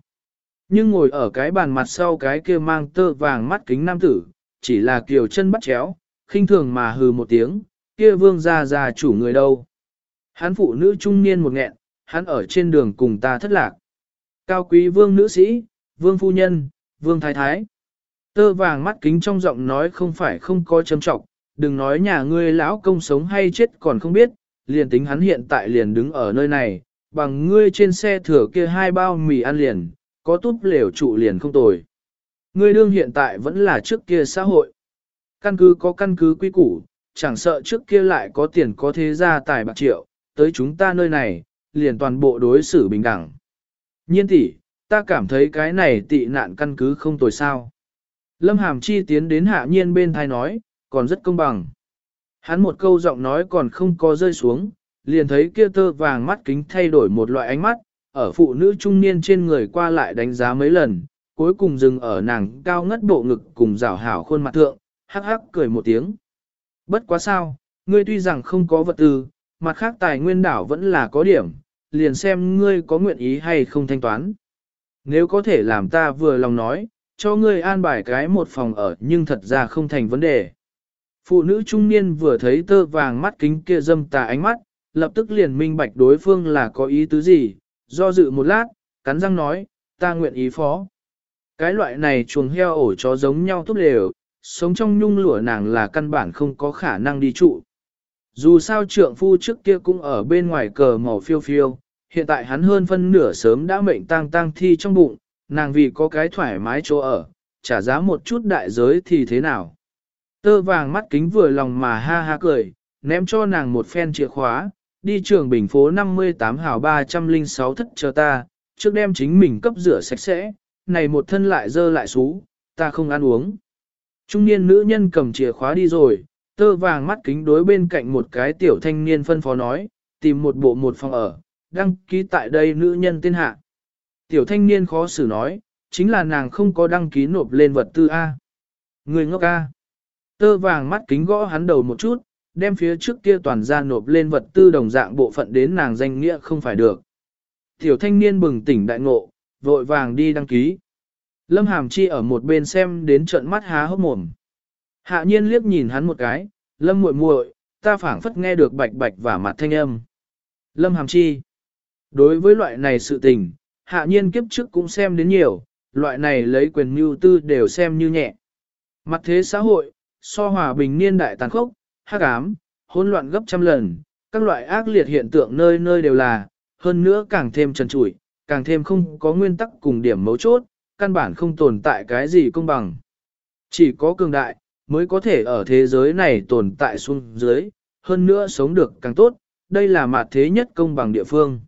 Nhưng ngồi ở cái bàn mặt sau cái kia mang tơ vàng mắt kính nam tử, chỉ là kiều chân bắt chéo, khinh thường mà hừ một tiếng, kia vương gia gia chủ người đâu. Hắn phụ nữ trung niên một nghẹn, hắn ở trên đường cùng ta thất lạc. Cao quý vương nữ sĩ, vương phu nhân, vương thái thái. Tơ vàng mắt kính trong giọng nói không phải không có châm trọng, đừng nói nhà ngươi lão công sống hay chết còn không biết, liền tính hắn hiện tại liền đứng ở nơi này, bằng ngươi trên xe thừa kia hai bao mì ăn liền, có túp lều trụ liền không tồi. Ngươi đương hiện tại vẫn là trước kia xã hội. Căn cứ có căn cứ quy củ, chẳng sợ trước kia lại có tiền có thế gia tài bạc triệu, tới chúng ta nơi này, liền toàn bộ đối xử bình đẳng. Nhiên tỷ, ta cảm thấy cái này tị nạn căn cứ không tồi sao. Lâm Hàm Chi tiến đến hạ nhiên bên thai nói, còn rất công bằng. Hắn một câu giọng nói còn không có rơi xuống, liền thấy kia tơ vàng mắt kính thay đổi một loại ánh mắt, ở phụ nữ trung niên trên người qua lại đánh giá mấy lần, cuối cùng dừng ở nàng cao ngất bộ ngực cùng rảo hảo khuôn mặt thượng, hắc hắc cười một tiếng. Bất quá sao, ngươi tuy rằng không có vật tư, mặt khác tài nguyên đảo vẫn là có điểm, liền xem ngươi có nguyện ý hay không thanh toán. Nếu có thể làm ta vừa lòng nói, cho ngươi an bài cái một phòng ở nhưng thật ra không thành vấn đề. Phụ nữ trung niên vừa thấy tơ vàng mắt kính kia dâm tà ánh mắt, lập tức liền minh bạch đối phương là có ý tứ gì, do dự một lát, cắn răng nói, ta nguyện ý phó. Cái loại này chuồng heo ổ chó giống nhau tốt đều, sống trong nhung lụa nàng là căn bản không có khả năng đi trụ. Dù sao trượng phu trước kia cũng ở bên ngoài cờ màu phiêu phiêu, hiện tại hắn hơn phân nửa sớm đã mệnh tang tang thi trong bụng, nàng vì có cái thoải mái chỗ ở, trả giá một chút đại giới thì thế nào. Tơ vàng mắt kính vừa lòng mà ha ha cười, ném cho nàng một phen chìa khóa, đi trường bình phố 58 hào 306 thất chờ ta, trước đem chính mình cấp rửa sạch sẽ, này một thân lại dơ lại xú, ta không ăn uống. Trung niên nữ nhân cầm chìa khóa đi rồi, tơ vàng mắt kính đối bên cạnh một cái tiểu thanh niên phân phó nói, tìm một bộ một phòng ở, đăng ký tại đây nữ nhân tên hạ. Tiểu thanh niên khó xử nói, chính là nàng không có đăng ký nộp lên vật tư A. Người ngốc A. Tơ vàng mắt kính gõ hắn đầu một chút, đem phía trước kia toàn ra nộp lên vật tư đồng dạng bộ phận đến nàng danh nghĩa không phải được. Tiểu thanh niên bừng tỉnh đại ngộ, vội vàng đi đăng ký. Lâm Hàm Chi ở một bên xem đến trận mắt há hốc mồm. Hạ nhiên liếc nhìn hắn một cái, Lâm muội muội, ta phảng phất nghe được bạch bạch và mặt thanh âm. Lâm Hàm Chi. Đối với loại này sự tình, hạ nhiên kiếp trước cũng xem đến nhiều, loại này lấy quyền mưu tư đều xem như nhẹ. Mặt thế xã hội, so hòa bình niên đại tàn khốc, hắc ám, hỗn loạn gấp trăm lần, các loại ác liệt hiện tượng nơi nơi đều là, hơn nữa càng thêm trần trụi, càng thêm không có nguyên tắc cùng điểm mấu chốt, căn bản không tồn tại cái gì công bằng. Chỉ có cường đại, mới có thể ở thế giới này tồn tại xuống dưới, hơn nữa sống được càng tốt, đây là mặt thế nhất công bằng địa phương.